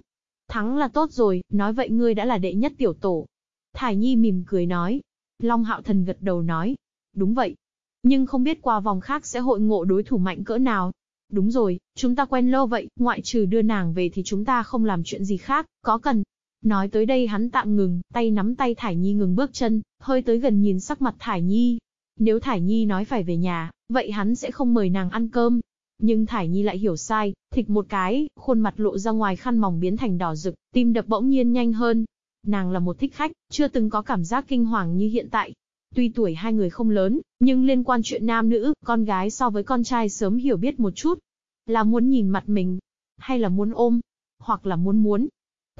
Thắng là tốt rồi, nói vậy ngươi đã là đệ nhất tiểu tổ. Thải Nhi mỉm cười nói. Long Hạo Thần gật đầu nói. Đúng vậy. Nhưng không biết qua vòng khác sẽ hội ngộ đối thủ mạnh cỡ nào. Đúng rồi, chúng ta quen lâu vậy, ngoại trừ đưa nàng về thì chúng ta không làm chuyện gì khác, có cần. Nói tới đây hắn tạm ngừng, tay nắm tay Thải Nhi ngừng bước chân, hơi tới gần nhìn sắc mặt Thải Nhi. Nếu Thải Nhi nói phải về nhà, vậy hắn sẽ không mời nàng ăn cơm. Nhưng Thải Nhi lại hiểu sai, thịch một cái, khuôn mặt lộ ra ngoài khăn mỏng biến thành đỏ rực, tim đập bỗng nhiên nhanh hơn. Nàng là một thích khách, chưa từng có cảm giác kinh hoàng như hiện tại. Tuy tuổi hai người không lớn, nhưng liên quan chuyện nam nữ, con gái so với con trai sớm hiểu biết một chút. Là muốn nhìn mặt mình, hay là muốn ôm, hoặc là muốn muốn.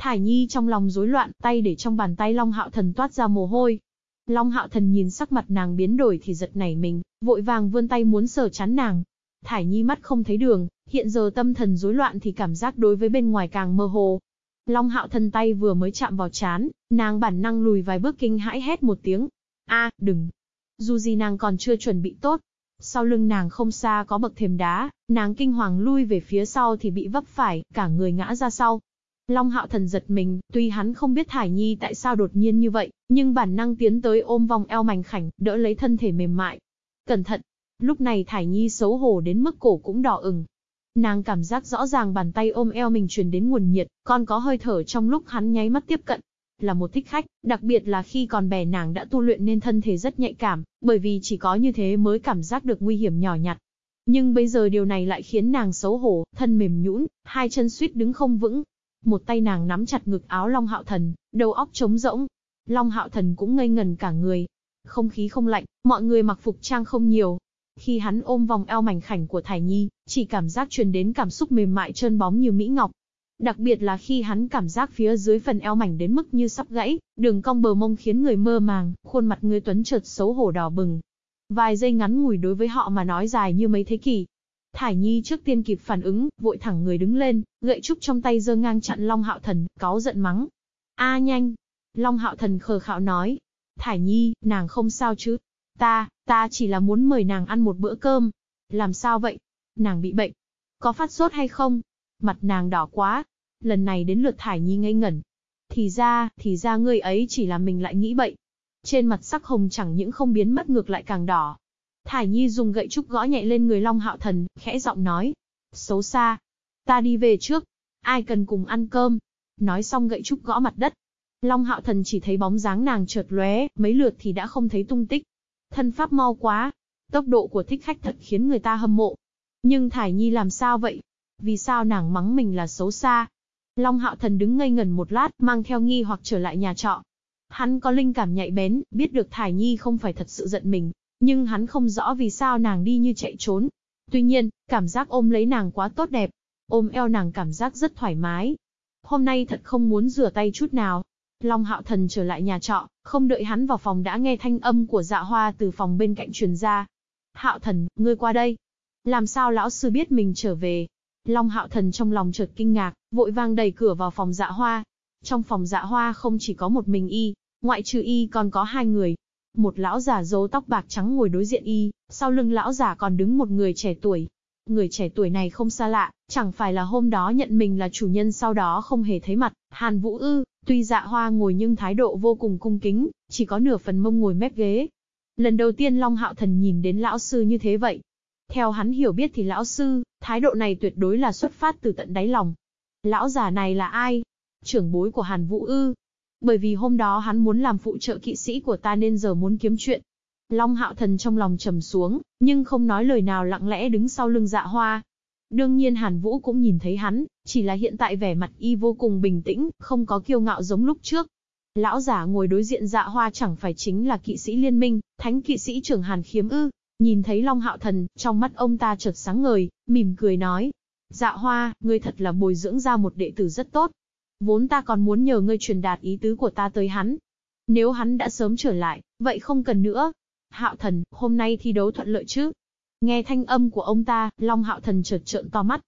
Thải Nhi trong lòng rối loạn, tay để trong bàn tay Long Hạo Thần toát ra mồ hôi, Long hạo thần nhìn sắc mặt nàng biến đổi thì giật nảy mình, vội vàng vươn tay muốn sờ chán nàng. Thải nhi mắt không thấy đường, hiện giờ tâm thần rối loạn thì cảm giác đối với bên ngoài càng mơ hồ. Long hạo thần tay vừa mới chạm vào chán, nàng bản năng lùi vài bước kinh hãi hét một tiếng. a đừng. Dù gì nàng còn chưa chuẩn bị tốt. Sau lưng nàng không xa có bậc thềm đá, nàng kinh hoàng lui về phía sau thì bị vấp phải, cả người ngã ra sau. Long hạo thần giật mình, tuy hắn không biết Thải Nhi tại sao đột nhiên như vậy, nhưng bản năng tiến tới ôm vòng eo mảnh khảnh, đỡ lấy thân thể mềm mại. Cẩn thận! Lúc này Thải Nhi xấu hổ đến mức cổ cũng đỏ ửng. Nàng cảm giác rõ ràng bàn tay ôm eo mình truyền đến nguồn nhiệt, còn có hơi thở trong lúc hắn nháy mắt tiếp cận. Là một thích khách, đặc biệt là khi còn bè nàng đã tu luyện nên thân thể rất nhạy cảm, bởi vì chỉ có như thế mới cảm giác được nguy hiểm nhỏ nhặt. Nhưng bây giờ điều này lại khiến nàng xấu hổ, thân mềm nhũn, hai chân suýt đứng không vững, một tay nàng nắm chặt ngực áo Long Hạo Thần, đầu óc trống rỗng. Long Hạo Thần cũng ngây ngần cả người. Không khí không lạnh, mọi người mặc phục trang không nhiều. Khi hắn ôm vòng eo mảnh khảnh của Thải Nhi, chỉ cảm giác truyền đến cảm xúc mềm mại trơn bóng như mỹ ngọc. Đặc biệt là khi hắn cảm giác phía dưới phần eo mảnh đến mức như sắp gãy, đường cong bờ mông khiến người mơ màng, khuôn mặt người tuấn chợt xấu hổ đỏ bừng. Vài giây ngắn ngủi đối với họ mà nói dài như mấy thế kỷ, Thải Nhi trước tiên kịp phản ứng, vội thẳng người đứng lên, gậy trúc trong tay giơ ngang chặn Long Hạo Thần, cáu giận mắng. A nhanh! Long Hạo Thần khờ khạo nói. Thải Nhi, nàng không sao chứ? Ta, ta chỉ là muốn mời nàng ăn một bữa cơm. Làm sao vậy? Nàng bị bệnh. Có phát sốt hay không? Mặt nàng đỏ quá. Lần này đến lượt Thải Nhi ngây ngẩn. Thì ra, thì ra ngươi ấy chỉ là mình lại nghĩ bậy. Trên mặt sắc hồng chẳng những không biến mất ngược lại càng đỏ, Thải Nhi dùng gậy trúc gõ nhẹ lên người Long Hạo Thần, khẽ giọng nói. Xấu xa. Ta đi về trước. Ai cần cùng ăn cơm. Nói xong gậy trúc gõ mặt đất. Long Hạo Thần chỉ thấy bóng dáng nàng chợt lóe, mấy lượt thì đã không thấy tung tích. Thân pháp mau quá. Tốc độ của thích khách thật khiến người ta hâm mộ. Nhưng Thải Nhi làm sao vậy? Vì sao nàng mắng mình là xấu xa? Long Hạo Thần đứng ngây ngẩn một lát, mang theo nghi hoặc trở lại nhà trọ. Hắn có linh cảm nhạy bén, biết được Thải Nhi không phải thật sự giận mình, nhưng hắn không rõ vì sao nàng đi như chạy trốn. Tuy nhiên, cảm giác ôm lấy nàng quá tốt đẹp. Ôm eo nàng cảm giác rất thoải mái. Hôm nay thật không muốn rửa tay chút nào. Long hạo thần trở lại nhà trọ, không đợi hắn vào phòng đã nghe thanh âm của dạ hoa từ phòng bên cạnh truyền ra. Hạo thần, ngươi qua đây. Làm sao lão sư biết mình trở về? Long hạo thần trong lòng chợt kinh ngạc, vội vang đẩy cửa vào phòng dạ hoa. Trong phòng dạ hoa không chỉ có một mình y, ngoại trừ y còn có hai người, một lão già râu tóc bạc trắng ngồi đối diện y, sau lưng lão già còn đứng một người trẻ tuổi. Người trẻ tuổi này không xa lạ, chẳng phải là hôm đó nhận mình là chủ nhân sau đó không hề thấy mặt, Hàn Vũ ư, tuy dạ hoa ngồi nhưng thái độ vô cùng cung kính, chỉ có nửa phần mông ngồi mép ghế. Lần đầu tiên Long Hạo Thần nhìn đến lão sư như thế vậy. Theo hắn hiểu biết thì lão sư, thái độ này tuyệt đối là xuất phát từ tận đáy lòng. Lão già này là ai? Trưởng bối của Hàn Vũ ư? Bởi vì hôm đó hắn muốn làm phụ trợ kỵ sĩ của ta nên giờ muốn kiếm chuyện. Long hạo thần trong lòng trầm xuống, nhưng không nói lời nào lặng lẽ đứng sau lưng dạ hoa. Đương nhiên Hàn Vũ cũng nhìn thấy hắn, chỉ là hiện tại vẻ mặt y vô cùng bình tĩnh, không có kiêu ngạo giống lúc trước. Lão giả ngồi đối diện dạ hoa chẳng phải chính là kỵ sĩ liên minh, thánh kỵ sĩ trưởng Hàn khiếm ư. Nhìn thấy Long Hạo Thần, trong mắt ông ta chợt sáng ngời, mỉm cười nói. Dạ hoa, ngươi thật là bồi dưỡng ra một đệ tử rất tốt. Vốn ta còn muốn nhờ ngươi truyền đạt ý tứ của ta tới hắn. Nếu hắn đã sớm trở lại, vậy không cần nữa. Hạo thần, hôm nay thi đấu thuận lợi chứ? Nghe thanh âm của ông ta, Long Hạo thần chợt trợn to mắt.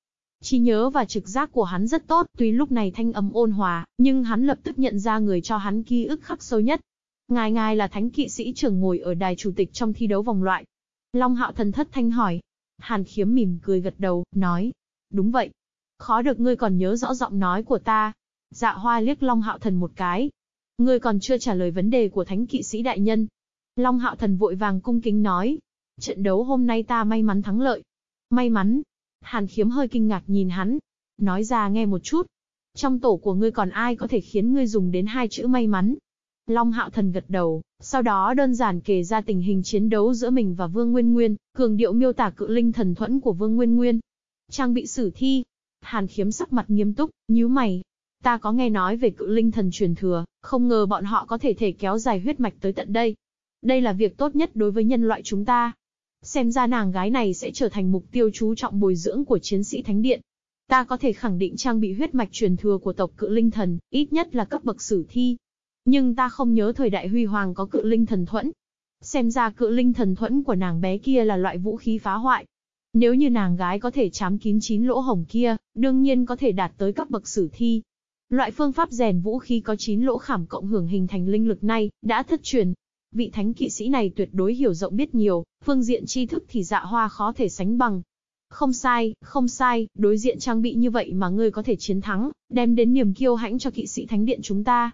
Trí nhớ và trực giác của hắn rất tốt, tuy lúc này thanh âm ôn hòa, nhưng hắn lập tức nhận ra người cho hắn ký ức khắc sâu nhất. Ngài ngài là thánh kỵ sĩ trưởng ngồi ở đài chủ tịch trong thi đấu vòng loại. Long Hạo thần thất thanh hỏi. Hàn khiếm mỉm cười gật đầu, nói. Đúng vậy. Khó được ngươi còn nhớ rõ giọng nói của ta. Dạ hoa liếc Long Hạo Thần một cái. Ngươi còn chưa trả lời vấn đề của thánh kỵ sĩ đại nhân. Long Hạo Thần vội vàng cung kính nói. Trận đấu hôm nay ta may mắn thắng lợi. May mắn. Hàn khiếm hơi kinh ngạc nhìn hắn. Nói ra nghe một chút. Trong tổ của ngươi còn ai có thể khiến ngươi dùng đến hai chữ may mắn? Long Hạo Thần gật đầu, sau đó đơn giản kể ra tình hình chiến đấu giữa mình và Vương Nguyên Nguyên, cường điệu miêu tả cự linh thần thuẫn của Vương Nguyên Nguyên. Trang bị sử thi. Hàn khiếm sắc mặt nghiêm túc, nhíu mày, Ta có nghe nói về cự linh thần truyền thừa, không ngờ bọn họ có thể thể kéo dài huyết mạch tới tận đây. Đây là việc tốt nhất đối với nhân loại chúng ta. Xem ra nàng gái này sẽ trở thành mục tiêu chú trọng bồi dưỡng của chiến sĩ Thánh Điện. Ta có thể khẳng định trang bị huyết mạch truyền thừa của tộc cự linh thần, ít nhất là cấp bậc sử thi. Nhưng ta không nhớ thời đại huy hoàng có cự linh thần thuẫn. Xem ra cự linh thần thuẫn của nàng bé kia là loại vũ khí phá hoại. Nếu như nàng gái có thể chám kín chín lỗ hồng kia, đương nhiên có thể đạt tới cấp bậc sử thi. Loại phương pháp rèn vũ khí có 9 lỗ khảm cộng hưởng hình thành linh lực này, đã thất truyền. Vị thánh kỵ sĩ này tuyệt đối hiểu rộng biết nhiều, phương diện tri thức thì dạ hoa khó thể sánh bằng. Không sai, không sai, đối diện trang bị như vậy mà ngươi có thể chiến thắng, đem đến niềm kiêu hãnh cho kỵ sĩ thánh điện chúng ta.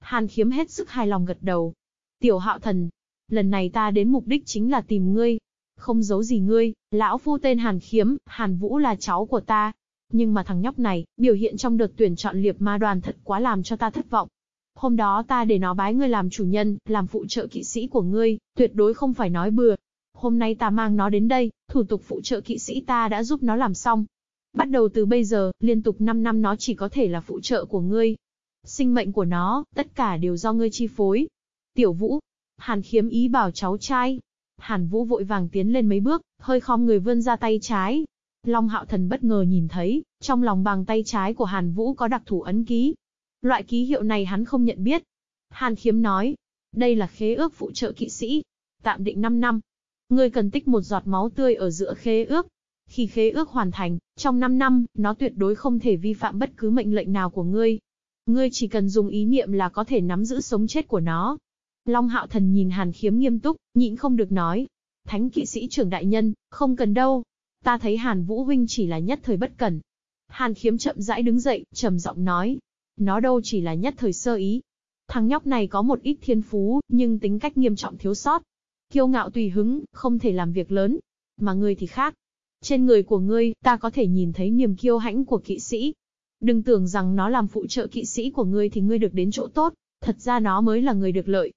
Hàn khiếm hết sức hài lòng gật đầu. Tiểu hạo thần, lần này ta đến mục đích chính là tìm ngươi. Không giấu gì ngươi, lão phu tên Hàn khiếm, Hàn Vũ là cháu của ta, nhưng mà thằng nhóc này, biểu hiện trong đợt tuyển chọn liệp ma đoàn thật quá làm cho ta thất vọng. Hôm đó ta để nó bái ngươi làm chủ nhân, làm phụ trợ kỵ sĩ của ngươi, tuyệt đối không phải nói bừa. Hôm nay ta mang nó đến đây, thủ tục phụ trợ kỵ sĩ ta đã giúp nó làm xong. Bắt đầu từ bây giờ, liên tục 5 năm nó chỉ có thể là phụ trợ của ngươi. Sinh mệnh của nó, tất cả đều do ngươi chi phối. Tiểu Vũ, Hàn khiếm ý bảo cháu trai. Hàn Vũ vội vàng tiến lên mấy bước, hơi khom người vươn ra tay trái, Long Hạo Thần bất ngờ nhìn thấy, trong lòng bàn tay trái của Hàn Vũ có đặc thủ ấn ký. Loại ký hiệu này hắn không nhận biết. Hàn Khiếm nói, đây là khế ước phụ trợ kỵ sĩ. Tạm định 5 năm. Ngươi cần tích một giọt máu tươi ở giữa khế ước. Khi khế ước hoàn thành, trong 5 năm, nó tuyệt đối không thể vi phạm bất cứ mệnh lệnh nào của ngươi. Ngươi chỉ cần dùng ý niệm là có thể nắm giữ sống chết của nó. Long Hạo Thần nhìn Hàn Khiếm nghiêm túc, nhịn không được nói. Thánh kỵ sĩ trưởng đại nhân, không cần đâu, Ta thấy Hàn Vũ Huynh chỉ là nhất thời bất cẩn. Hàn khiếm chậm rãi đứng dậy, trầm giọng nói. Nó đâu chỉ là nhất thời sơ ý. Thằng nhóc này có một ít thiên phú, nhưng tính cách nghiêm trọng thiếu sót. Kiêu ngạo tùy hứng, không thể làm việc lớn. Mà ngươi thì khác. Trên người của ngươi, ta có thể nhìn thấy niềm kiêu hãnh của kỵ sĩ. Đừng tưởng rằng nó làm phụ trợ kỵ sĩ của ngươi thì ngươi được đến chỗ tốt, thật ra nó mới là người được lợi.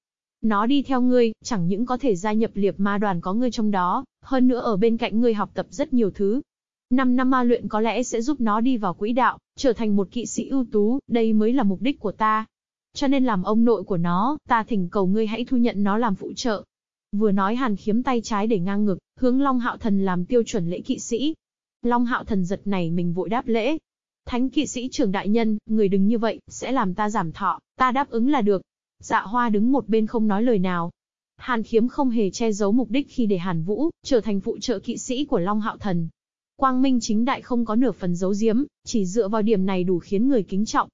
Nó đi theo ngươi, chẳng những có thể gia nhập liệp ma đoàn có ngươi trong đó, hơn nữa ở bên cạnh ngươi học tập rất nhiều thứ. Năm năm ma luyện có lẽ sẽ giúp nó đi vào quỹ đạo, trở thành một kỵ sĩ ưu tú, đây mới là mục đích của ta. Cho nên làm ông nội của nó, ta thỉnh cầu ngươi hãy thu nhận nó làm phụ trợ. Vừa nói hàn khiếm tay trái để ngang ngực, hướng Long Hạo Thần làm tiêu chuẩn lễ kỵ sĩ. Long Hạo Thần giật này mình vội đáp lễ. Thánh kỵ sĩ trưởng đại nhân, người đừng như vậy, sẽ làm ta giảm thọ, ta đáp ứng là được. Dạ hoa đứng một bên không nói lời nào. Hàn khiếm không hề che giấu mục đích khi để Hàn Vũ, trở thành phụ trợ kỵ sĩ của Long Hạo Thần. Quang Minh chính đại không có nửa phần giấu giếm, chỉ dựa vào điểm này đủ khiến người kính trọng.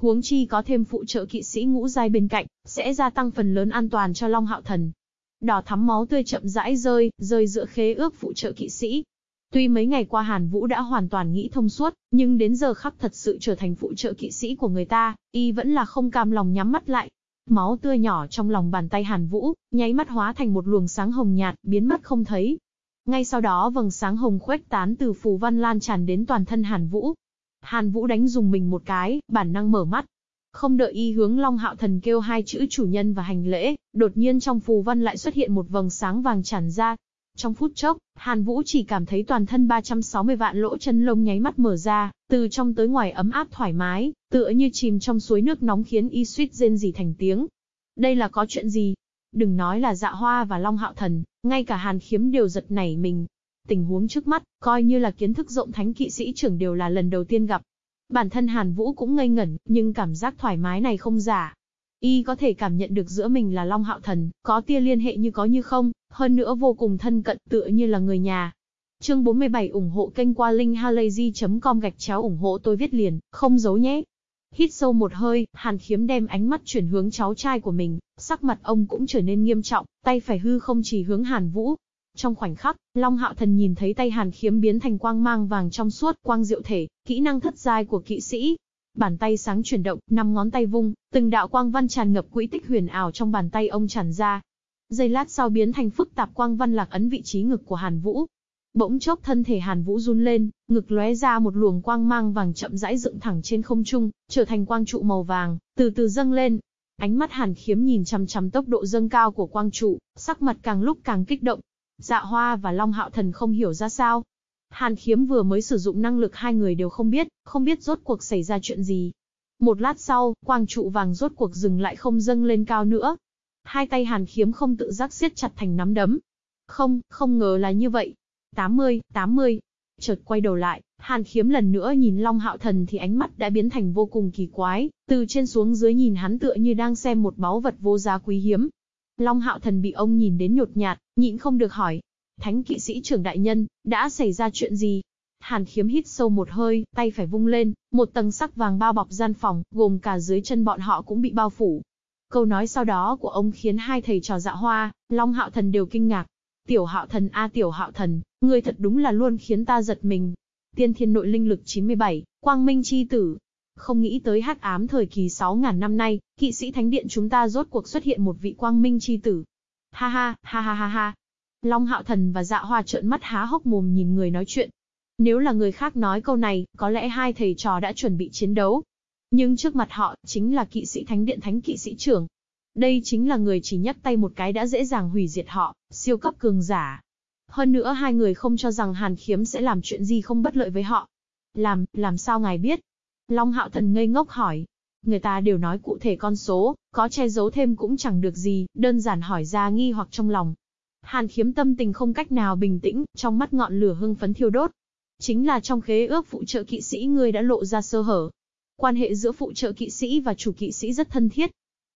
Huống chi có thêm phụ trợ kỵ sĩ ngũ giai bên cạnh, sẽ gia tăng phần lớn an toàn cho Long Hạo Thần. Đỏ thắm máu tươi chậm rãi rơi, rơi giữa khế ước phụ trợ kỵ sĩ. Tuy mấy ngày qua Hàn Vũ đã hoàn toàn nghĩ thông suốt, nhưng đến giờ khắc thật sự trở thành phụ trợ kỵ sĩ của người ta, y vẫn là không cam lòng nhắm mắt lại. Máu tươi nhỏ trong lòng bàn tay Hàn Vũ, nháy mắt hóa thành một luồng sáng hồng nhạt, biến mất không thấy. Ngay sau đó vầng sáng hồng khuếch tán từ phù văn lan tràn đến toàn thân Hàn Vũ. Hàn Vũ đánh dùng mình một cái, bản năng mở mắt, không đợi y hướng Long Hạo Thần kêu hai chữ chủ nhân và hành lễ, đột nhiên trong phù văn lại xuất hiện một vầng sáng vàng tràn ra. Trong phút chốc, Hàn Vũ chỉ cảm thấy toàn thân 360 vạn lỗ chân lông nháy mắt mở ra, từ trong tới ngoài ấm áp thoải mái, tựa như chìm trong suối nước nóng khiến y suýt rên rỉ thành tiếng. Đây là có chuyện gì? Đừng nói là dạ hoa và Long Hạo Thần, ngay cả Hàn Khiếm đều giật nảy mình. Tình huống trước mắt, coi như là kiến thức rộng thánh kỵ sĩ trưởng đều là lần đầu tiên gặp, Bản thân Hàn Vũ cũng ngây ngẩn, nhưng cảm giác thoải mái này không giả. Y có thể cảm nhận được giữa mình là Long Hạo Thần, có tia liên hệ như có như không, hơn nữa vô cùng thân cận tựa như là người nhà. Chương 47 ủng hộ kênh qua linkhalazy.com gạch chéo ủng hộ tôi viết liền, không giấu nhé. Hít sâu một hơi, Hàn Khiếm đem ánh mắt chuyển hướng cháu trai của mình, sắc mặt ông cũng trở nên nghiêm trọng, tay phải hư không chỉ hướng Hàn Vũ, trong khoảnh khắc, Long Hạo Thần nhìn thấy tay Hàn Khiếm biến thành quang mang vàng trong suốt, quang diệu thể, kỹ năng thất giai của kỵ sĩ. Bàn tay sáng chuyển động, năm ngón tay vung, từng đạo quang văn tràn ngập quỹ tích huyền ảo trong bàn tay ông tràn ra. Giây lát sau biến thành phức tạp quang văn lạc ấn vị trí ngực của Hàn Vũ. Bỗng chốc thân thể Hàn Vũ run lên, ngực lóe ra một luồng quang mang vàng chậm rãi dựng thẳng trên không trung, trở thành quang trụ màu vàng, từ từ dâng lên, Ánh mắt Hàn Khiếm nhìn chăm chăm tốc độ dâng cao của quang trụ, sắc mặt càng lúc càng kích động, Dạ Hoa và Long Hạo Thần không hiểu ra sao. Hàn Khiếm vừa mới sử dụng năng lực hai người đều không biết, không biết rốt cuộc xảy ra chuyện gì. Một lát sau, quang trụ vàng rốt cuộc dừng lại không dâng lên cao nữa. Hai tay Hàn Khiếm không tự giác siết chặt thành nắm đấm. Không, không ngờ là như vậy. 80, 80. Chợt quay đầu lại, Hàn Khiếm lần nữa nhìn Long Hạo Thần thì ánh mắt đã biến thành vô cùng kỳ quái, từ trên xuống dưới nhìn hắn tựa như đang xem một báu vật vô giá quý hiếm, Long hạo thần bị ông nhìn đến nhột nhạt, nhịn không được hỏi. Thánh kỵ sĩ trưởng đại nhân, đã xảy ra chuyện gì? Hàn khiếm hít sâu một hơi, tay phải vung lên, một tầng sắc vàng bao bọc gian phòng, gồm cả dưới chân bọn họ cũng bị bao phủ. Câu nói sau đó của ông khiến hai thầy trò dạ hoa, Long hạo thần đều kinh ngạc. Tiểu hạo thần a tiểu hạo thần, người thật đúng là luôn khiến ta giật mình. Tiên thiên nội linh lực 97, quang minh chi tử, không nghĩ tới hắc ám thời kỳ 6.000 năm nay, kỵ sĩ thánh điện chúng ta rốt cuộc xuất hiện một vị quang minh chi tử. Ha ha, ha ha ha ha. Long hạo thần và dạ hoa trợn mắt há hốc mồm nhìn người nói chuyện. Nếu là người khác nói câu này, có lẽ hai thầy trò đã chuẩn bị chiến đấu. Nhưng trước mặt họ, chính là kỵ sĩ thánh điện thánh kỵ sĩ trưởng. Đây chính là người chỉ nhấc tay một cái đã dễ dàng hủy diệt họ, siêu cấp cường giả. Hơn nữa hai người không cho rằng Hàn Khiếm sẽ làm chuyện gì không bất lợi với họ. Làm, làm sao ngài biết? Long hạo thần ngây ngốc hỏi. Người ta đều nói cụ thể con số, có che giấu thêm cũng chẳng được gì, đơn giản hỏi ra nghi hoặc trong lòng. Hàn khiếm tâm tình không cách nào bình tĩnh, trong mắt ngọn lửa hưng phấn thiêu đốt. Chính là trong khế ước phụ trợ kỵ sĩ ngươi đã lộ ra sơ hở. Quan hệ giữa phụ trợ kỵ sĩ và chủ kỵ sĩ rất thân thiết.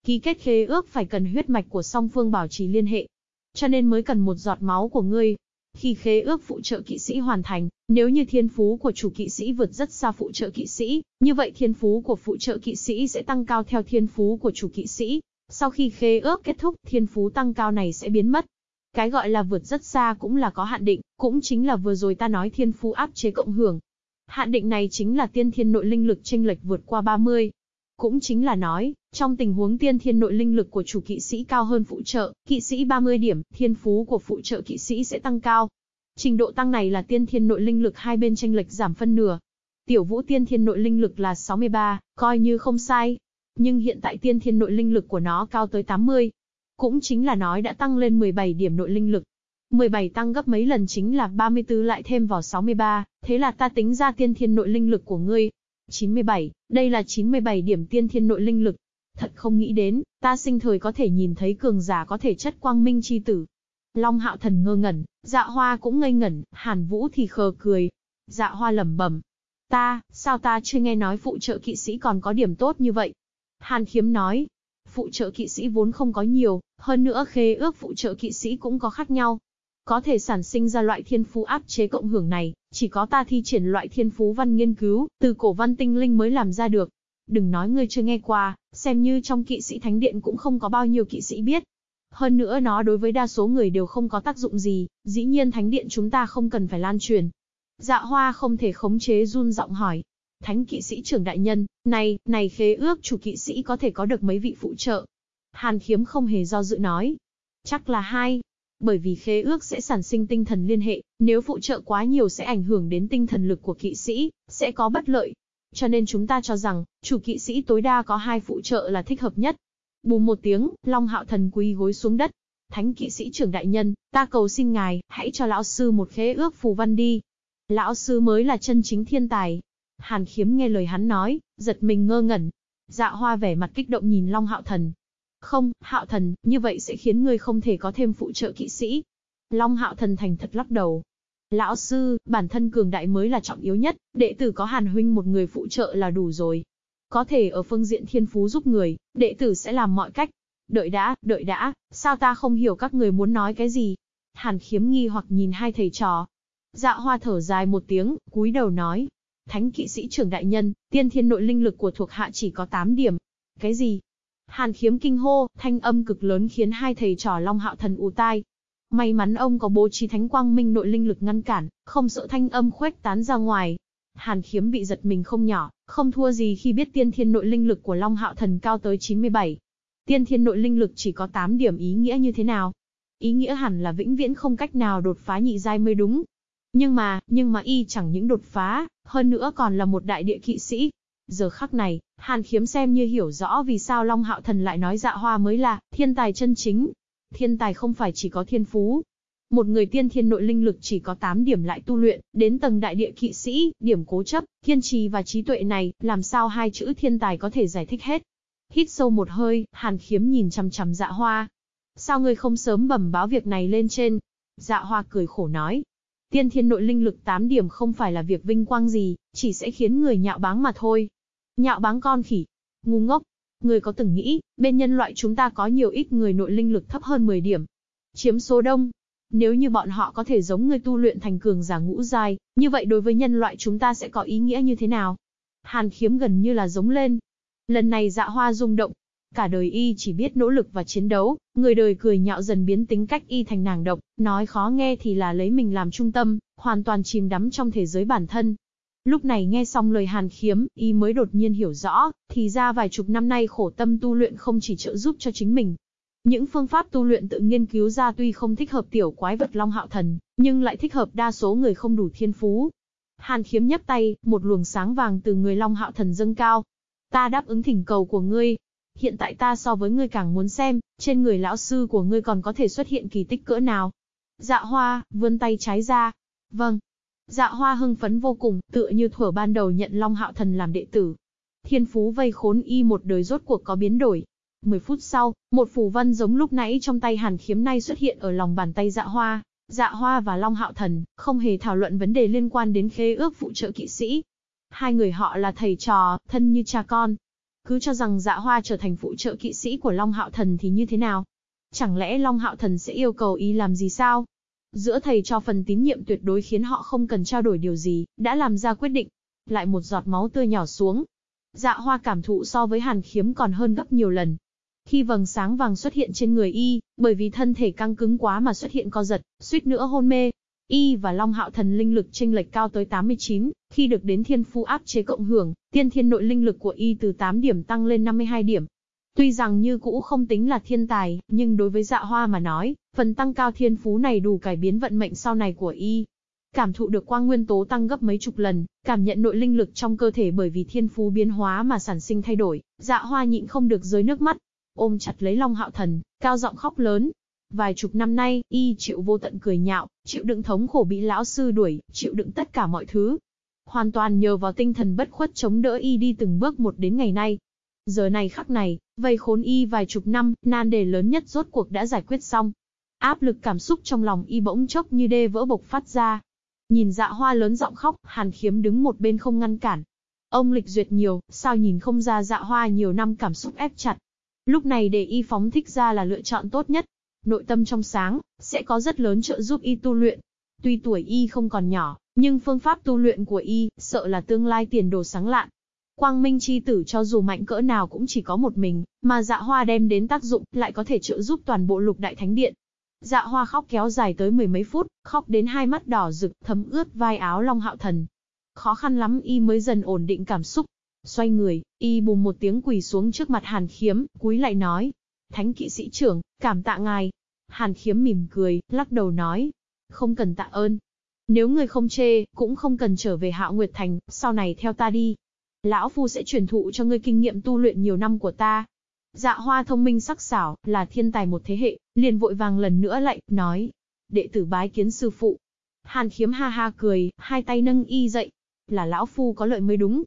Ký kết khế ước phải cần huyết mạch của song phương bảo trì liên hệ. Cho nên mới cần một giọt máu của ngươi, khi khế ước phụ trợ kỵ sĩ hoàn thành, nếu như thiên phú của chủ kỵ sĩ vượt rất xa phụ trợ kỵ sĩ, như vậy thiên phú của phụ trợ kỵ sĩ sẽ tăng cao theo thiên phú của chủ kỵ sĩ. Sau khi khế ước kết thúc, thiên phú tăng cao này sẽ biến mất. Cái gọi là vượt rất xa cũng là có hạn định, cũng chính là vừa rồi ta nói thiên phú áp chế cộng hưởng. Hạn định này chính là tiên thiên nội linh lực chênh lệch vượt qua 30. Cũng chính là nói, trong tình huống tiên thiên nội linh lực của chủ kỵ sĩ cao hơn phụ trợ, kỵ sĩ 30 điểm, thiên phú của phụ trợ kỵ sĩ sẽ tăng cao. Trình độ tăng này là tiên thiên nội linh lực hai bên tranh lệch giảm phân nửa. Tiểu vũ tiên thiên nội linh lực là 63, coi như không sai. Nhưng hiện tại tiên thiên nội linh lực của nó cao tới 80. Cũng chính là nói đã tăng lên 17 điểm nội linh lực. 17 tăng gấp mấy lần chính là 34 lại thêm vào 63, thế là ta tính ra tiên thiên nội linh lực của ngươi, 97, đây là 97 điểm tiên thiên nội linh lực. Thật không nghĩ đến, ta sinh thời có thể nhìn thấy cường giả có thể chất quang minh chi tử. Long hạo thần ngơ ngẩn, dạ hoa cũng ngây ngẩn, hàn vũ thì khờ cười. Dạ hoa lẩm bẩm. Ta, sao ta chưa nghe nói phụ trợ kỵ sĩ còn có điểm tốt như vậy? Hàn khiếm nói. Phụ trợ kỵ sĩ vốn không có nhiều, hơn nữa khế ước phụ trợ kỵ sĩ cũng có khác nhau. Có thể sản sinh ra loại thiên phú áp chế cộng hưởng này, chỉ có ta thi triển loại thiên phú văn nghiên cứu, từ cổ văn tinh linh mới làm ra được. Đừng nói ngươi chưa nghe qua, xem như trong kỵ sĩ thánh điện cũng không có bao nhiêu kỵ sĩ biết. Hơn nữa nó đối với đa số người đều không có tác dụng gì, dĩ nhiên thánh điện chúng ta không cần phải lan truyền. Dạ hoa không thể khống chế run giọng hỏi. Thánh kỵ sĩ trưởng đại nhân, này, này khế ước chủ kỵ sĩ có thể có được mấy vị phụ trợ. Hàn khiếm không hề do dự nói. Chắc là hai. Bởi vì khế ước sẽ sản sinh tinh thần liên hệ, nếu phụ trợ quá nhiều sẽ ảnh hưởng đến tinh thần lực của kỵ sĩ, sẽ có bất lợi. Cho nên chúng ta cho rằng, chủ kỵ sĩ tối đa có hai phụ trợ là thích hợp nhất. Bù một tiếng, Long Hạo Thần quỳ gối xuống đất. Thánh kỵ sĩ trưởng đại nhân, ta cầu xin ngài, hãy cho lão sư một khế ước phù văn đi. Lão sư mới là chân chính thiên tài. Hàn khiếm nghe lời hắn nói, giật mình ngơ ngẩn. Dạ hoa vẻ mặt kích động nhìn Long Hạo Thần. Không, Hạo Thần, như vậy sẽ khiến ngươi không thể có thêm phụ trợ kỵ sĩ. Long Hạo Thần thành thật lắc đầu. Lão sư, bản thân cường đại mới là trọng yếu nhất, đệ tử có Hàn huynh một người phụ trợ là đủ rồi. Có thể ở phương diện thiên phú giúp người, đệ tử sẽ làm mọi cách. Đợi đã, đợi đã, sao ta không hiểu các người muốn nói cái gì? Hàn khiếm nghi hoặc nhìn hai thầy trò. Dạ hoa thở dài một tiếng, cúi đầu nói. Thánh kỵ sĩ trưởng đại nhân, tiên thiên nội linh lực của thuộc hạ chỉ có 8 điểm. Cái gì? Hàn khiếm kinh hô, thanh âm cực lớn khiến hai thầy trò Long Hạo Thần ù tai. May mắn ông có bố trí thánh quang minh nội linh lực ngăn cản, không sợ thanh âm khuếch tán ra ngoài. Hàn khiếm bị giật mình không nhỏ, không thua gì khi biết tiên thiên nội linh lực của Long Hạo Thần cao tới 97. Tiên thiên nội linh lực chỉ có 8 điểm ý nghĩa như thế nào? Ý nghĩa hẳn là vĩnh viễn không cách nào đột phá nhị giai mới đúng. Nhưng mà, nhưng mà y chẳng những đột phá, hơn nữa còn là một đại địa kỵ sĩ. Giờ khắc này, Hàn Khiếm xem như hiểu rõ vì sao Long Hạo Thần lại nói dạ hoa mới là thiên tài chân chính. Thiên tài không phải chỉ có thiên phú. Một người tiên thiên nội linh lực chỉ có 8 điểm lại tu luyện, đến tầng đại địa kỵ sĩ, điểm cố chấp, kiên trì và trí tuệ này, làm sao hai chữ thiên tài có thể giải thích hết. Hít sâu một hơi, Hàn Khiếm nhìn chằm chằm dạ hoa. Sao ngươi không sớm bẩm báo việc này lên trên? Dạ hoa cười khổ nói, Tiên thiên nội linh lực 8 điểm không phải là việc vinh quang gì, chỉ sẽ khiến người nhạo báng mà thôi. Nhạo báng con khỉ. Ngu ngốc. Người có từng nghĩ, bên nhân loại chúng ta có nhiều ít người nội linh lực thấp hơn 10 điểm. Chiếm số đông. Nếu như bọn họ có thể giống người tu luyện thành cường giả ngũ giai, như vậy đối với nhân loại chúng ta sẽ có ý nghĩa như thế nào? Hàn khiếm gần như là giống lên. Lần này dạ hoa rung động, Cả đời y chỉ biết nỗ lực và chiến đấu, người đời cười nhạo dần biến tính cách y thành nàng độc, nói khó nghe thì là lấy mình làm trung tâm, hoàn toàn chìm đắm trong thế giới bản thân. Lúc này nghe xong lời hàn khiếm, y mới đột nhiên hiểu rõ, thì ra vài chục năm nay khổ tâm tu luyện không chỉ trợ giúp cho chính mình. Những phương pháp tu luyện tự nghiên cứu ra tuy không thích hợp tiểu quái vật Long Hạo Thần, nhưng lại thích hợp đa số người không đủ thiên phú. Hàn khiếm nhấp tay, một luồng sáng vàng từ người Long Hạo Thần dâng cao. Ta đáp ứng thỉnh cầu của ngươi, Hiện tại ta so với ngươi càng muốn xem, trên người lão sư của ngươi còn có thể xuất hiện kỳ tích cỡ nào. Dạ hoa, vươn tay trái ra. Vâng. Dạ hoa hưng phấn vô cùng, tựa như thuở ban đầu nhận Long Hạo Thần làm đệ tử. Thiên phú vây khốn y một đời rốt cuộc có biến đổi. Mười phút sau, một phù văn giống lúc nãy trong tay hàn khiếm nay xuất hiện ở lòng bàn tay dạ hoa. Dạ hoa và Long Hạo Thần, không hề thảo luận vấn đề liên quan đến khế ước phụ trợ kỵ sĩ. Hai người họ là thầy trò, thân như cha con, cứ cho rằng dạ hoa trở thành phụ trợ kỵ sĩ của Long Hạo Thần thì như thế nào? Chẳng lẽ Long Hạo Thần sẽ yêu cầu y làm gì sao? Giữa thầy cho phần tín nhiệm tuyệt đối khiến họ không cần trao đổi điều gì, đã làm ra quyết định. Lại một giọt máu tươi nhỏ xuống. Dạ hoa cảm thụ so với hàn khiếm còn hơn gấp nhiều lần. Khi vầng sáng vàng xuất hiện trên người y, bởi vì thân thể căng cứng quá mà xuất hiện co giật, suýt nữa hôn mê. Y và Long Hạo Thần linh lực chênh lệch cao tới 89, khi được đến thiên phu áp chế cộng hưởng, tiên thiên nội linh lực của Y từ 8 điểm tăng lên 52 điểm. Tuy rằng như cũ không tính là thiên tài, nhưng đối với dạ hoa mà nói, phần tăng cao thiên phú này đủ cải biến vận mệnh sau này của Y. Cảm thụ được quang nguyên tố tăng gấp mấy chục lần, cảm nhận nội linh lực trong cơ thể bởi vì thiên phú biến hóa mà sản sinh thay đổi, dạ hoa nhịn không được rơi nước mắt. Ôm chặt lấy Long Hạo Thần, cao giọng khóc lớn, Vài chục năm nay, y chịu vô tận cười nhạo, chịu đựng thống khổ bị lão sư đuổi, chịu đựng tất cả mọi thứ. Hoàn toàn nhờ vào tinh thần bất khuất chống đỡ y đi từng bước một đến ngày nay. Giờ này khắc này, vây khốn y vài chục năm, nan đề lớn nhất rốt cuộc đã giải quyết xong. Áp lực cảm xúc trong lòng y bỗng chốc như đê vỡ bộc phát ra. Nhìn dạ hoa lớn giọng khóc, hàn khiếm đứng một bên không ngăn cản. Ông lịch duyệt nhiều, sao nhìn không ra dạ hoa nhiều năm cảm xúc ép chặt. Lúc này để y phóng thích ra là lựa chọn tốt nhất, nội tâm trong sáng, sẽ có rất lớn trợ giúp y tu luyện. Tuy tuổi y không còn nhỏ, nhưng phương pháp tu luyện của y, sợ là tương lai tiền đồ sáng lạn. Quang Minh chi tử cho dù mạnh cỡ nào cũng chỉ có một mình, mà dạ hoa đem đến tác dụng, lại có thể trợ giúp toàn bộ lục đại thánh điện. Dạ hoa khóc kéo dài tới mười mấy phút, khóc đến hai mắt đỏ rực, thấm ướt vai áo Long Hạo Thần. Khó khăn lắm y mới dần ổn định cảm xúc. Xoay người, y bùm một tiếng quỳ xuống trước mặt Hàn Khiếm, cúi lại nói. Thánh kỵ sĩ trưởng, cảm tạ ngài. Hàn Khiếm mỉm cười, lắc đầu nói. Không cần tạ ơn. Nếu người không chê, cũng không cần trở về Hạo Nguyệt Thành, sau này theo ta đi. Lão Phu sẽ truyền thụ cho ngươi kinh nghiệm tu luyện nhiều năm của ta. Dạ hoa thông minh sắc sảo, là thiên tài một thế hệ, liền vội vàng lần nữa lại, nói. Đệ tử bái kiến sư phụ. Hàn khiếm ha ha cười, hai tay nâng y dậy. Là lão phu có lợi mới đúng.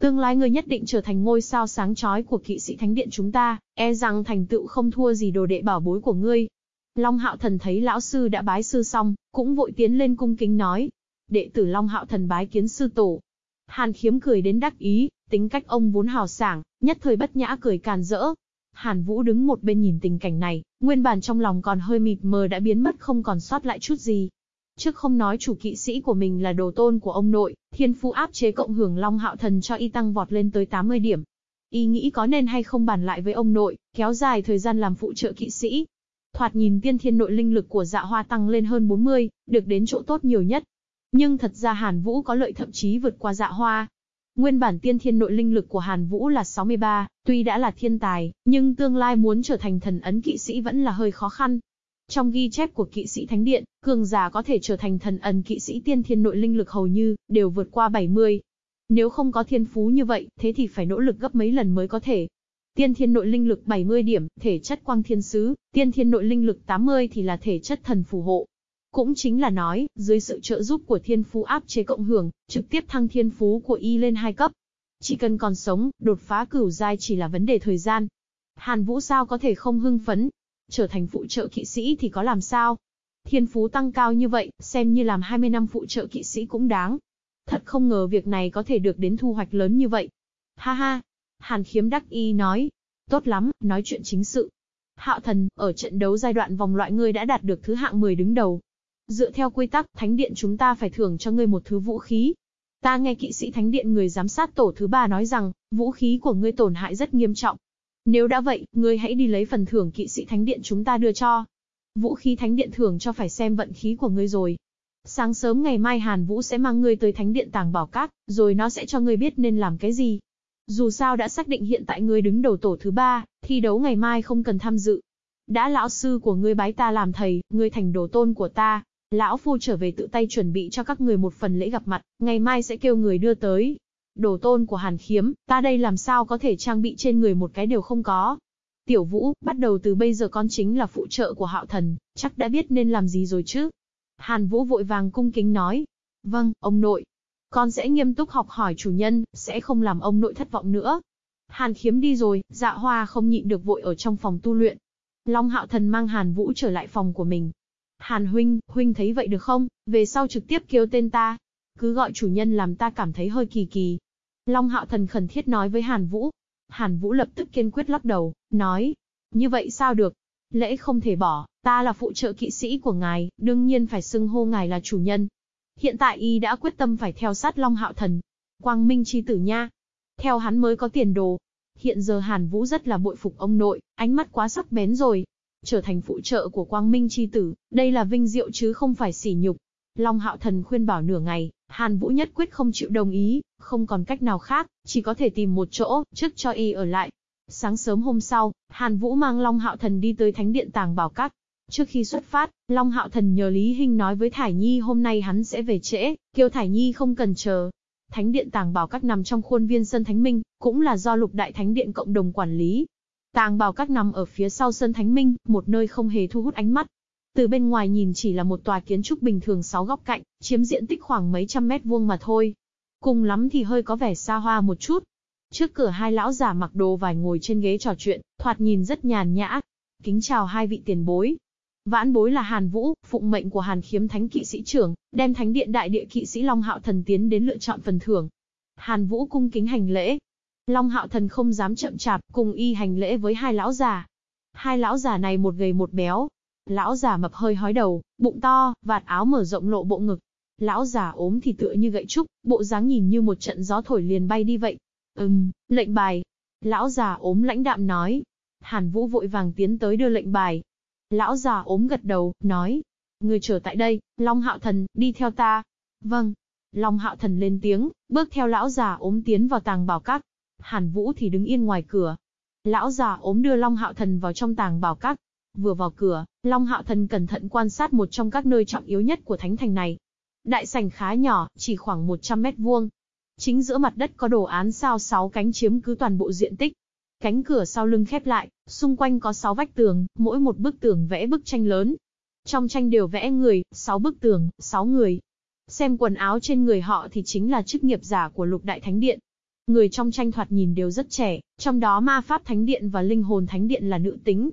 Tương lai ngươi nhất định trở thành ngôi sao sáng chói của kỵ sĩ thánh điện chúng ta, e rằng thành tựu không thua gì đồ đệ bảo bối của ngươi. Long hạo thần thấy lão sư đã bái sư xong, cũng vội tiến lên cung kính nói. Đệ tử Long hạo thần bái kiến sư tổ. Hàn khiếm cười đến đắc ý, tính cách ông vốn hào sảng, nhất thời bất nhã cười càn rỡ, Hàn Vũ đứng một bên nhìn tình cảnh này, nguyên bản trong lòng còn hơi mịt mờ đã biến mất không còn sót lại chút gì. Trước không nói chủ kỵ sĩ của mình là đồ tôn của ông nội, thiên phú áp chế cộng hưởng Long Hạo Thần cho y tăng vọt lên tới 80 điểm. Y nghĩ có nên hay không bàn lại với ông nội, kéo dài thời gian làm phụ trợ kỵ sĩ. Thoạt nhìn tiên thiên nội linh lực của dạ hoa tăng lên hơn 40, được đến chỗ tốt nhiều nhất. Nhưng thật ra Hàn Vũ có lợi thậm chí vượt qua dạ hoa, Nguyên bản tiên thiên nội linh lực của Hàn Vũ là 63, tuy đã là thiên tài, nhưng tương lai muốn trở thành thần ấn kỵ sĩ vẫn là hơi khó khăn. Trong ghi chép của kỵ sĩ thánh điện, cường giả có thể trở thành thần ẩn kỵ sĩ tiên thiên nội linh lực hầu như đều vượt qua 70. Nếu không có thiên phú như vậy, thế thì phải nỗ lực gấp mấy lần mới có thể. Tiên thiên nội linh lực 70 điểm, thể chất quang thiên sứ, tiên thiên nội linh lực 80 thì là thể chất thần phù hộ, cũng chính là nói, dưới sự trợ giúp của thiên phú áp chế cộng hưởng, trực tiếp thăng thiên phú của y lên hai cấp. Chỉ cần còn sống, đột phá cửu giai chỉ là vấn đề thời gian. Hàn Vũ sao có thể không hưng phấn? Trở thành phụ trợ kỵ sĩ thì có làm sao? Thiên phú tăng cao như vậy, xem như làm 20 năm phụ trợ kỵ sĩ cũng đáng. Thật không ngờ việc này có thể được đến thu hoạch lớn như vậy. Ha ha! Hàn khiếm đắc y nói. Tốt lắm, nói chuyện chính sự. Hạo thần, ở trận đấu giai đoạn vòng loại ngươi đã đạt được thứ hạng 10 đứng đầu, Dựa theo quy tắc, thánh điện chúng ta phải thưởng cho ngươi một thứ vũ khí. Ta nghe kỵ sĩ thánh điện người giám sát tổ thứ ba nói rằng, vũ khí của ngươi tổn hại rất nghiêm trọng. Nếu đã vậy, ngươi hãy đi lấy phần thưởng kỵ sĩ thánh điện chúng ta đưa cho. Vũ khí thánh điện thưởng cho phải xem vận khí của ngươi rồi. Sáng sớm ngày mai Hàn Vũ sẽ mang ngươi tới thánh điện tàng bảo cát, rồi nó sẽ cho ngươi biết nên làm cái gì. Dù sao đã xác định hiện tại ngươi đứng đầu tổ thứ ba, thi đấu ngày mai không cần tham dự. Đã lão sư của ngươi bái ta làm thầy, ngươi thành đồ tôn của ta, Lão Phu trở về tự tay chuẩn bị cho các người một phần lễ gặp mặt, ngày mai sẽ kêu người đưa tới. Đồ tôn của Hàn Khiếm, ta đây làm sao có thể trang bị trên người một cái đều không có. Tiểu Vũ, bắt đầu từ bây giờ con chính là phụ trợ của Hạo Thần, chắc đã biết nên làm gì rồi chứ. Hàn Vũ vội vàng cung kính nói. Vâng, ông nội. Con sẽ nghiêm túc học hỏi chủ nhân, sẽ không làm ông nội thất vọng nữa. Hàn Khiếm đi rồi, dạ hoa không nhịn được vội ở trong phòng tu luyện. Long Hạo Thần mang Hàn Vũ trở lại phòng của mình, Hàn huynh, huynh thấy vậy được không? Về sau trực tiếp kêu tên ta. Cứ gọi chủ nhân làm ta cảm thấy hơi kỳ kỳ. Long hạo thần khẩn thiết nói với Hàn Vũ. Hàn Vũ lập tức kiên quyết lắc đầu, nói. Như vậy sao được? Lễ không thể bỏ, ta là phụ trợ kỵ sĩ của ngài, đương nhiên phải xưng hô ngài là chủ nhân. Hiện tại y đã quyết tâm phải theo sát Long hạo thần. Quang Minh chi tử nha. Theo hắn mới có tiền đồ. Hiện giờ Hàn Vũ rất là bội phục ông nội, ánh mắt quá sắc bén rồi, trở thành phụ trợ của Quang Minh chi tử, đây là vinh diệu chứ không phải sỉ nhục. Long Hạo Thần khuyên bảo nửa ngày, Hàn Vũ nhất quyết không chịu đồng ý, không còn cách nào khác, chỉ có thể tìm một chỗ, trước cho y ở lại. Sáng sớm hôm sau, Hàn Vũ mang Long Hạo Thần đi tới Thánh Điện Tàng Bảo Các. Trước khi xuất phát, Long Hạo Thần nhờ Lý Hinh nói với Thải Nhi hôm nay hắn sẽ về trễ, kêu Thải Nhi không cần chờ. Thánh Điện Tàng Bảo Các nằm trong khuôn viên sân Thánh Minh, cũng là do Lục Đại Thánh Điện cộng đồng quản lý, Tàng Bảo các nằm ở phía sau sân Thánh Minh, một nơi không hề thu hút ánh mắt. Từ bên ngoài nhìn chỉ là một tòa kiến trúc bình thường sáu góc cạnh, chiếm diện tích khoảng mấy trăm mét vuông mà thôi. Cùng lắm thì hơi có vẻ xa hoa một chút. Trước cửa hai lão già mặc đồ vải ngồi trên ghế trò chuyện, thoạt nhìn rất nhàn nhã. Kính chào hai vị tiền bối. Vãn bối là Hàn Vũ, phụng mệnh của Hàn Khiếm Thánh Kỵ Sĩ trưởng, đem Thánh Điện Đại Địa Kỵ Sĩ Long Hạo Thần tiến đến lựa chọn phần thưởng. Hàn Vũ cung kính hành lễ, Long hạo thần không dám chậm chạp, cùng y hành lễ với hai lão già. Hai lão già này một gầy một béo. Lão già mập hơi hói đầu, bụng to, vạt áo mở rộng lộ bộ ngực. Lão già ốm thì tựa như gậy trúc, bộ dáng nhìn như một trận gió thổi liền bay đi vậy. Ừm, lệnh bài. Lão già ốm lãnh đạm nói. Hàn Vũ vội vàng tiến tới đưa lệnh bài. Lão già ốm gật đầu, nói. Người chờ tại đây, Long Hạo Thần, đi theo ta. Vâng. Long Hạo Thần lên tiếng, bước theo lão già ốm tiến vào tàng bảo các. Hàn Vũ thì đứng yên ngoài cửa. Lão già ốm đưa Long Hạo Thần vào trong tàng bảo các. Vừa vào cửa, Long Hạo Thần cẩn thận quan sát một trong các nơi trọng yếu nhất của thánh thành này. Đại sảnh khá nhỏ, chỉ khoảng 100 mét vuông. Chính giữa mặt đất có đồ án sao sáu cánh chiếm cứ toàn bộ diện tích. Cánh cửa sau lưng khép lại, xung quanh có 6 vách tường, mỗi một bức tường vẽ bức tranh lớn. Trong tranh đều vẽ người, 6 bức tường, 6 người. Xem quần áo trên người họ thì chính là chức nghiệp giả của lục đại thánh điện. Người trong tranh thoạt nhìn đều rất trẻ, trong đó ma pháp thánh điện và linh hồn thánh điện là nữ tính.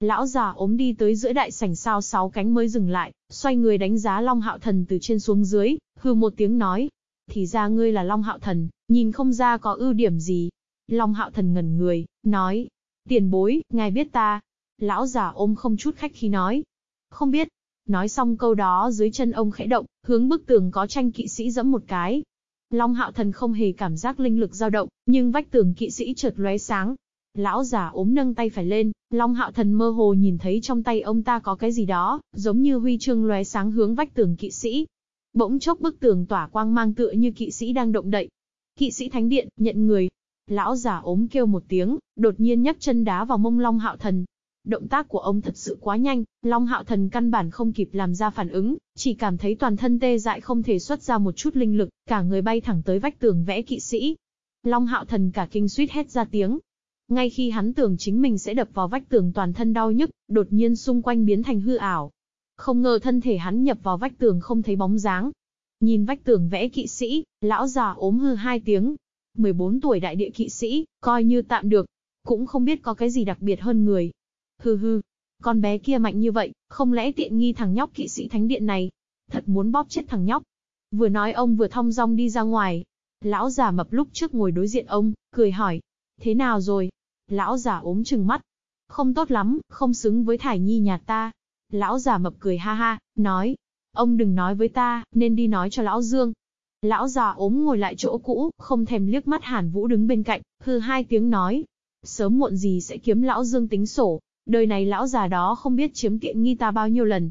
Lão già ốm đi tới giữa đại sảnh sao sáu cánh mới dừng lại, xoay người đánh giá Long Hạo Thần từ trên xuống dưới, hư một tiếng nói. Thì ra ngươi là Long Hạo Thần, nhìn không ra có ưu điểm gì. Long Hạo Thần ngẩn người, nói. Tiền bối, ngài biết ta. Lão già ôm không chút khách khi nói. Không biết. Nói xong câu đó dưới chân ông khẽ động, hướng bức tường có tranh kỵ sĩ dẫm một cái. Long Hạo Thần không hề cảm giác linh lực dao động, nhưng vách tường kỵ sĩ chợt lóe sáng, Lão già ốm nâng tay phải lên, Long Hạo Thần mơ hồ nhìn thấy trong tay ông ta có cái gì đó, giống như huy chương lóe sáng hướng vách tường kỵ sĩ. Bỗng chốc bức tường tỏa quang mang tựa như kỵ sĩ đang động đậy. Kỵ sĩ thánh điện, nhận người. Lão già ốm kêu một tiếng, đột nhiên nhấc chân đá vào mông Long Hạo Thần. Động tác của ông thật sự quá nhanh, Long Hạo Thần căn bản không kịp làm ra phản ứng, chỉ cảm thấy toàn thân tê dại không thể xuất ra một chút linh lực, cả người bay thẳng tới vách tường vẽ kỵ sĩ. Long Hạo Thần cả kinh suýt hét ra tiếng, ngay khi hắn tưởng chính mình sẽ đập vào vách tường toàn thân đau nhức, đột nhiên xung quanh biến thành hư ảo. Không ngờ thân thể hắn nhập vào vách tường không thấy bóng dáng. Nhìn vách tường vẽ kỵ sĩ, lão già ốm hư hai tiếng. 14 tuổi đại địa kỵ sĩ, coi như tạm được. Cũng không biết có cái gì đặc biệt hơn người. Hừ hừ, con bé kia mạnh như vậy, không lẽ tiện nghi thằng nhóc kỵ sĩ thánh điện này? Thật muốn bóp chết thằng nhóc. Vừa nói ông vừa thong dong đi ra ngoài. Lão già mập lúc trước ngồi đối diện ông, cười hỏi. Thế nào rồi? Lão già ốm chừng mắt. Không tốt lắm, không xứng với Thải Nhi nhà ta. Lão già mập cười ha ha, nói. Ông đừng nói với ta, nên đi nói cho Lão Dương. Lão già ốm ngồi lại chỗ cũ, không thèm liếc mắt Hàn Vũ đứng bên cạnh, hư hai tiếng nói. Sớm muộn gì sẽ kiếm Lão Dương tính sổ. Đời này lão già đó không biết chiếm tiện nghi ta bao nhiêu lần.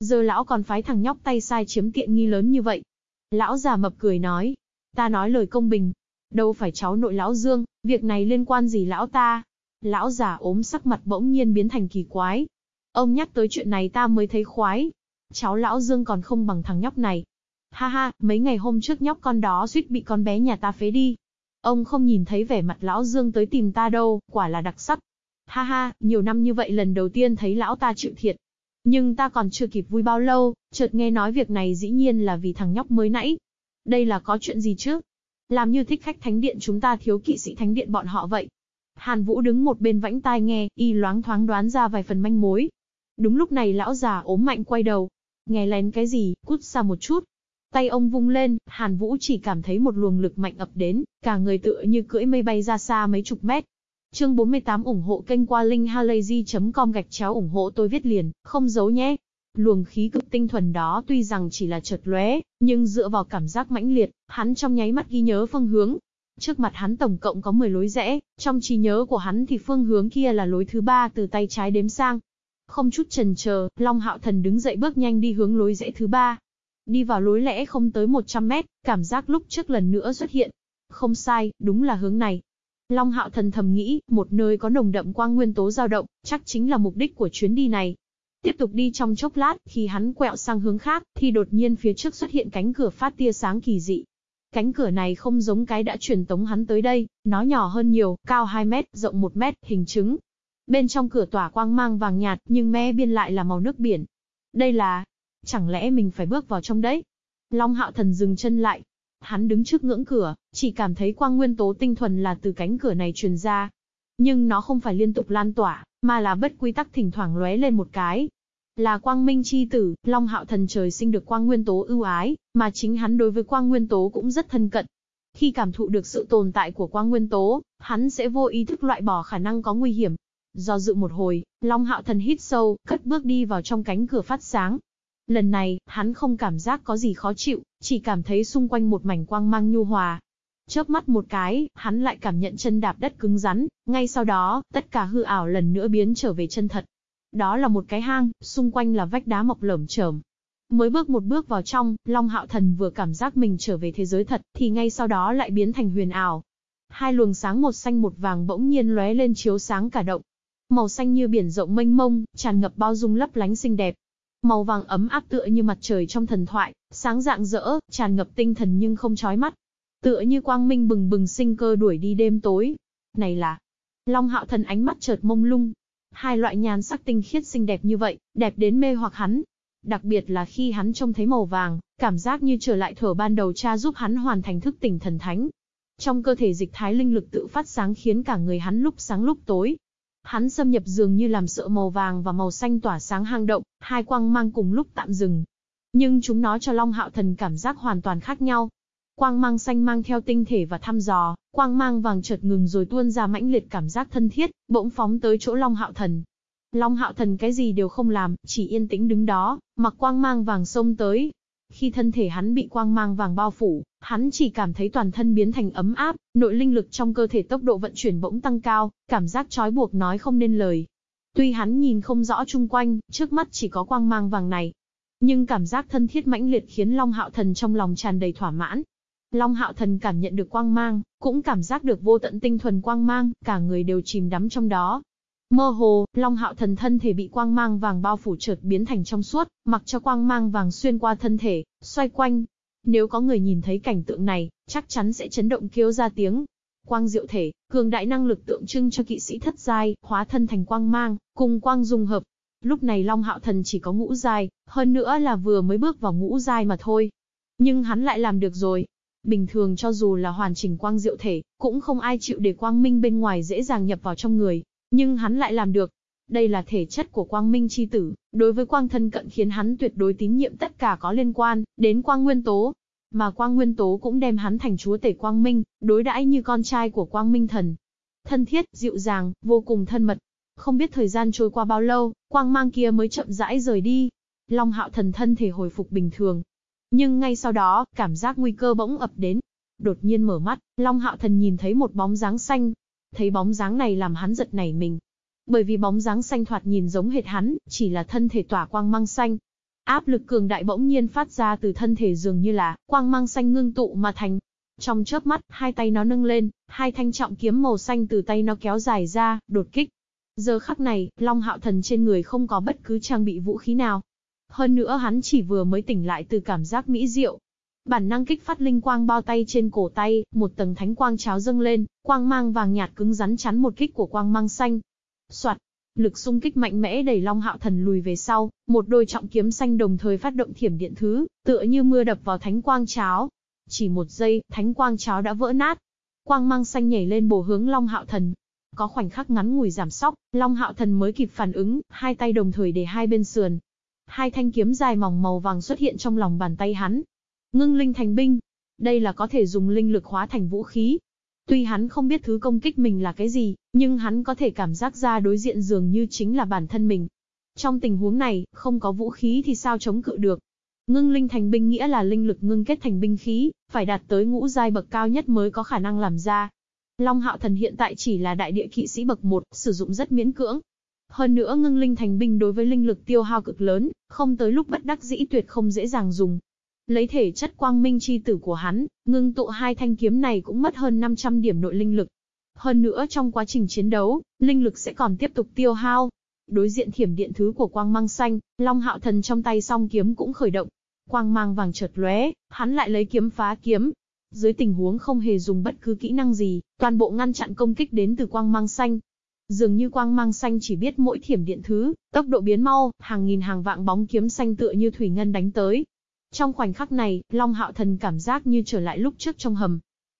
Giờ lão còn phái thằng nhóc tay sai chiếm tiện nghi lớn như vậy. Lão già mập cười nói. Ta nói lời công bình, Đâu phải cháu nội lão Dương, việc này liên quan gì lão ta? Lão già ốm sắc mặt bỗng nhiên biến thành kỳ quái. Ông nhắc tới chuyện này ta mới thấy khoái. Cháu lão Dương còn không bằng thằng nhóc này. Ha ha, mấy ngày hôm trước nhóc con đó suýt bị con bé nhà ta phế đi. Ông không nhìn thấy vẻ mặt lão Dương tới tìm ta đâu, quả là đặc sắc. Ha ha, nhiều năm như vậy lần đầu tiên thấy lão ta chịu thiệt. Nhưng ta còn chưa kịp vui bao lâu, chợt nghe nói việc này dĩ nhiên là vì thằng nhóc mới nãy. Đây là có chuyện gì chứ? Làm như thích khách thánh điện chúng ta thiếu kỵ sĩ thánh điện bọn họ vậy. Hàn Vũ đứng một bên vãnh tai nghe, y loáng thoáng đoán ra vài phần manh mối. Đúng lúc này lão già ốm mạnh quay đầu. Nghe lén cái gì, cút xa một chút. Tay ông vung lên, Hàn Vũ chỉ cảm thấy một luồng lực mạnh ập đến, cả người tựa như cưỡi mây bay ra xa mấy chục mét. Chương 48 ủng hộ kênh qua linkhalazy.com gạch chéo ủng hộ tôi viết liền, không giấu nhé. Luồng khí cực tinh thuần đó tuy rằng chỉ là chợt lóe, nhưng dựa vào cảm giác mãnh liệt, hắn trong nháy mắt ghi nhớ phương hướng. Trước mặt hắn tổng cộng có 10 lối rẽ, trong trí nhớ của hắn thì phương hướng kia là lối thứ ba từ tay trái đếm sang. Không chút chần chờ, Long Hạo Thần đứng dậy bước nhanh đi hướng lối rẽ thứ ba. Đi vào lối lẽ không tới 100 mét, cảm giác lúc trước lần nữa xuất hiện. Không sai, đúng là hướng này. Long Hạo Thần thầm nghĩ, một nơi có nồng đậm quang nguyên tố dao động, chắc chính là mục đích của chuyến đi này. Tiếp tục đi trong chốc lát, khi hắn quẹo sang hướng khác, thì đột nhiên phía trước xuất hiện cánh cửa phát tia sáng kỳ dị. Cánh cửa này không giống cái đã truyền tống hắn tới đây, nó nhỏ hơn nhiều, cao 2 mét, rộng 1 mét, hình trứng. Bên trong cửa tỏa quang mang vàng nhạt, nhưng me biên lại là màu nước biển. Đây là... Chẳng lẽ mình phải bước vào trong đấy? Long hạo thần dừng chân lại. Hắn đứng trước ngưỡng cửa, chỉ cảm thấy quang nguyên tố tinh thuần là từ cánh cửa này truyền ra. Nhưng nó không phải liên tục lan tỏa, mà là bất quy tắc thỉnh thoảng lóe lên một cái. Là quang minh chi tử, Long Hạo Thần trời sinh được quang nguyên tố ưu ái, mà chính hắn đối với quang nguyên tố cũng rất thân cận. Khi cảm thụ được sự tồn tại của quang nguyên tố, hắn sẽ vô ý thức loại bỏ khả năng có nguy hiểm. Do dự một hồi, Long Hạo Thần hít sâu, cất bước đi vào trong cánh cửa phát sáng. Lần này, hắn không cảm giác có gì khó chịu, chỉ cảm thấy xung quanh một mảnh quang mang nhu hòa. Chớp mắt một cái, hắn lại cảm nhận chân đạp đất cứng rắn, ngay sau đó, tất cả hư ảo lần nữa biến trở về chân thật. Đó là một cái hang, xung quanh là vách đá mọc lởm chởm. Mới bước một bước vào trong, Long Hạo Thần vừa cảm giác mình trở về thế giới thật, thì ngay sau đó lại biến thành huyền ảo. Hai luồng sáng một xanh một vàng bỗng nhiên lóe lên chiếu sáng cả động. Màu xanh như biển rộng mênh mông, tràn ngập bao dung lấp lánh xinh đẹp. Màu vàng ấm áp tựa như mặt trời trong thần thoại, sáng dạng rỡ, tràn ngập tinh thần nhưng không chói mắt. Tựa như quang minh bừng bừng sinh cơ đuổi đi đêm tối. Này là... Long hạo thần ánh mắt chợt mông lung. Hai loại nhan sắc tinh khiết xinh đẹp như vậy, đẹp đến mê hoặc hắn. Đặc biệt là khi hắn trông thấy màu vàng, cảm giác như trở lại thở ban đầu cha giúp hắn hoàn thành thức tỉnh thần thánh. Trong cơ thể dịch thái linh lực tự phát sáng khiến cả người hắn lúc sáng lúc tối, Hắn xâm nhập dường như làm sợ màu vàng và màu xanh tỏa sáng hang động, hai quang mang cùng lúc tạm dừng. Nhưng chúng nó cho Long Hạo Thần cảm giác hoàn toàn khác nhau. Quang mang xanh mang theo tinh thể và thăm dò, quang mang vàng chợt ngừng rồi tuôn ra mãnh liệt cảm giác thân thiết, bỗng phóng tới chỗ Long Hạo Thần. Long Hạo Thần cái gì đều không làm, chỉ yên tĩnh đứng đó, mặc quang mang vàng xông tới, khi thân thể hắn bị quang mang vàng bao phủ, hắn chỉ cảm thấy toàn thân biến thành ấm áp, nội linh lực trong cơ thể tốc độ vận chuyển bỗng tăng cao, cảm giác trói buộc nói không nên lời. Tuy hắn nhìn không rõ chung quanh, trước mắt chỉ có quang mang vàng này. Nhưng cảm giác thân thiết mãnh liệt khiến Long Hạo Thần trong lòng tràn đầy thỏa mãn. Long Hạo Thần cảm nhận được quang mang, cũng cảm giác được vô tận tinh thuần quang mang, cả người đều chìm đắm trong đó. Mơ hồ, Long Hạo thần thân thể bị quang mang vàng bao phủ chợt biến thành trong suốt, mặc cho quang mang vàng xuyên qua thân thể, xoay quanh. Nếu có người nhìn thấy cảnh tượng này, chắc chắn sẽ chấn động kêu ra tiếng. Quang diệu thể, cường đại năng lực tượng trưng cho kỵ sĩ thất giai, hóa thân thành quang mang, cùng quang dung hợp. Lúc này Long Hạo thần chỉ có ngũ giai, hơn nữa là vừa mới bước vào ngũ giai mà thôi. Nhưng hắn lại làm được rồi, Bình thường cho dù là hoàn chỉnh quang diệu thể, cũng không ai chịu để quang minh bên ngoài dễ dàng nhập vào trong người, nhưng hắn lại làm được. Đây là thể chất của quang minh chi tử, đối với quang thân cận khiến hắn tuyệt đối tín nhiệm tất cả có liên quan đến quang nguyên tố. Mà quang nguyên tố cũng đem hắn thành chúa tể quang minh, đối đãi như con trai của quang minh thần. Thân thiết, dịu dàng, vô cùng thân mật. Không biết thời gian trôi qua bao lâu, quang mang kia mới chậm rãi rời đi. Long hạo thần thân thể hồi phục bình thường. Nhưng ngay sau đó, cảm giác nguy cơ bỗng ập đến. Đột nhiên mở mắt, Long hạo thần nhìn thấy một bóng dáng xanh, Thấy bóng dáng này làm hắn giật nảy mình. Bởi vì bóng dáng xanh thoạt nhìn giống hệt hắn, chỉ là thân thể tỏa quang mang xanh. Áp lực cường đại bỗng nhiên phát ra từ thân thể dường như là quang mang xanh ngưng tụ mà thành. Trong chớp mắt, hai tay nó nâng lên, hai thanh trọng kiếm màu xanh từ tay nó kéo dài ra, đột kích. Giờ khắc này, Long Hạo Thần trên người không có bất cứ trang bị vũ khí nào. Hơn nữa hắn chỉ vừa mới tỉnh lại từ cảm giác mỹ diệu, Bản năng kích phát linh quang bao tay trên cổ tay, một tầng thánh quang cháo dâng lên, quang mang vàng nhạt cứng rắn chắn một kích của quang mang xanh. Soạt, lực xung kích mạnh mẽ đẩy Long Hạo Thần lùi về sau, một đôi trọng kiếm xanh đồng thời phát động thiểm điện thứ, tựa như mưa đập vào thánh quang cháo. Chỉ một giây, thánh quang cháo đã vỡ nát. Quang mang xanh nhảy lên bổ hướng Long Hạo Thần. Có khoảnh khắc ngắn ngủi giảm sóc, Long Hạo Thần mới kịp phản ứng, hai tay đồng thời để hai bên sườn. Hai thanh kiếm dài mỏng màu vàng xuất hiện trong lòng bàn tay hắn, Ngưng linh thành binh. Đây là có thể dùng linh lực hóa thành vũ khí. Tuy hắn không biết thứ công kích mình là cái gì, nhưng hắn có thể cảm giác ra đối diện dường như chính là bản thân mình. Trong tình huống này, không có vũ khí thì sao chống cự được. Ngưng linh thành binh nghĩa là linh lực ngưng kết thành binh khí, phải đạt tới ngũ giai bậc cao nhất mới có khả năng làm ra. Long Hạo Thần hiện tại chỉ là đại địa kỵ sĩ bậc 1, sử dụng rất miễn cưỡng. Hơn nữa ngưng linh thành binh đối với linh lực tiêu hao cực lớn, không tới lúc bất đắc dĩ tuyệt không dễ dàng dùng. Lấy thể chất quang minh chi tử của hắn, ngưng tụ hai thanh kiếm này cũng mất hơn 500 điểm nội linh lực. Hơn nữa trong quá trình chiến đấu, linh lực sẽ còn tiếp tục tiêu hao. Đối diện thiểm điện thứ của quang mang xanh, Long Hạo Thần trong tay song kiếm cũng khởi động. Quang mang vàng chợt lóe, hắn lại lấy kiếm phá kiếm. Dưới tình huống không hề dùng bất cứ kỹ năng gì, toàn bộ ngăn chặn công kích đến từ quang mang xanh. Dường như quang mang xanh chỉ biết mỗi thiểm điện thứ, tốc độ biến mau, hàng nghìn hàng vạn bóng kiếm xanh tựa như thủy ngân đánh tới, trong khoảnh khắc này, Long Hạo Thần cảm giác như trở lại lúc trước trong hầm.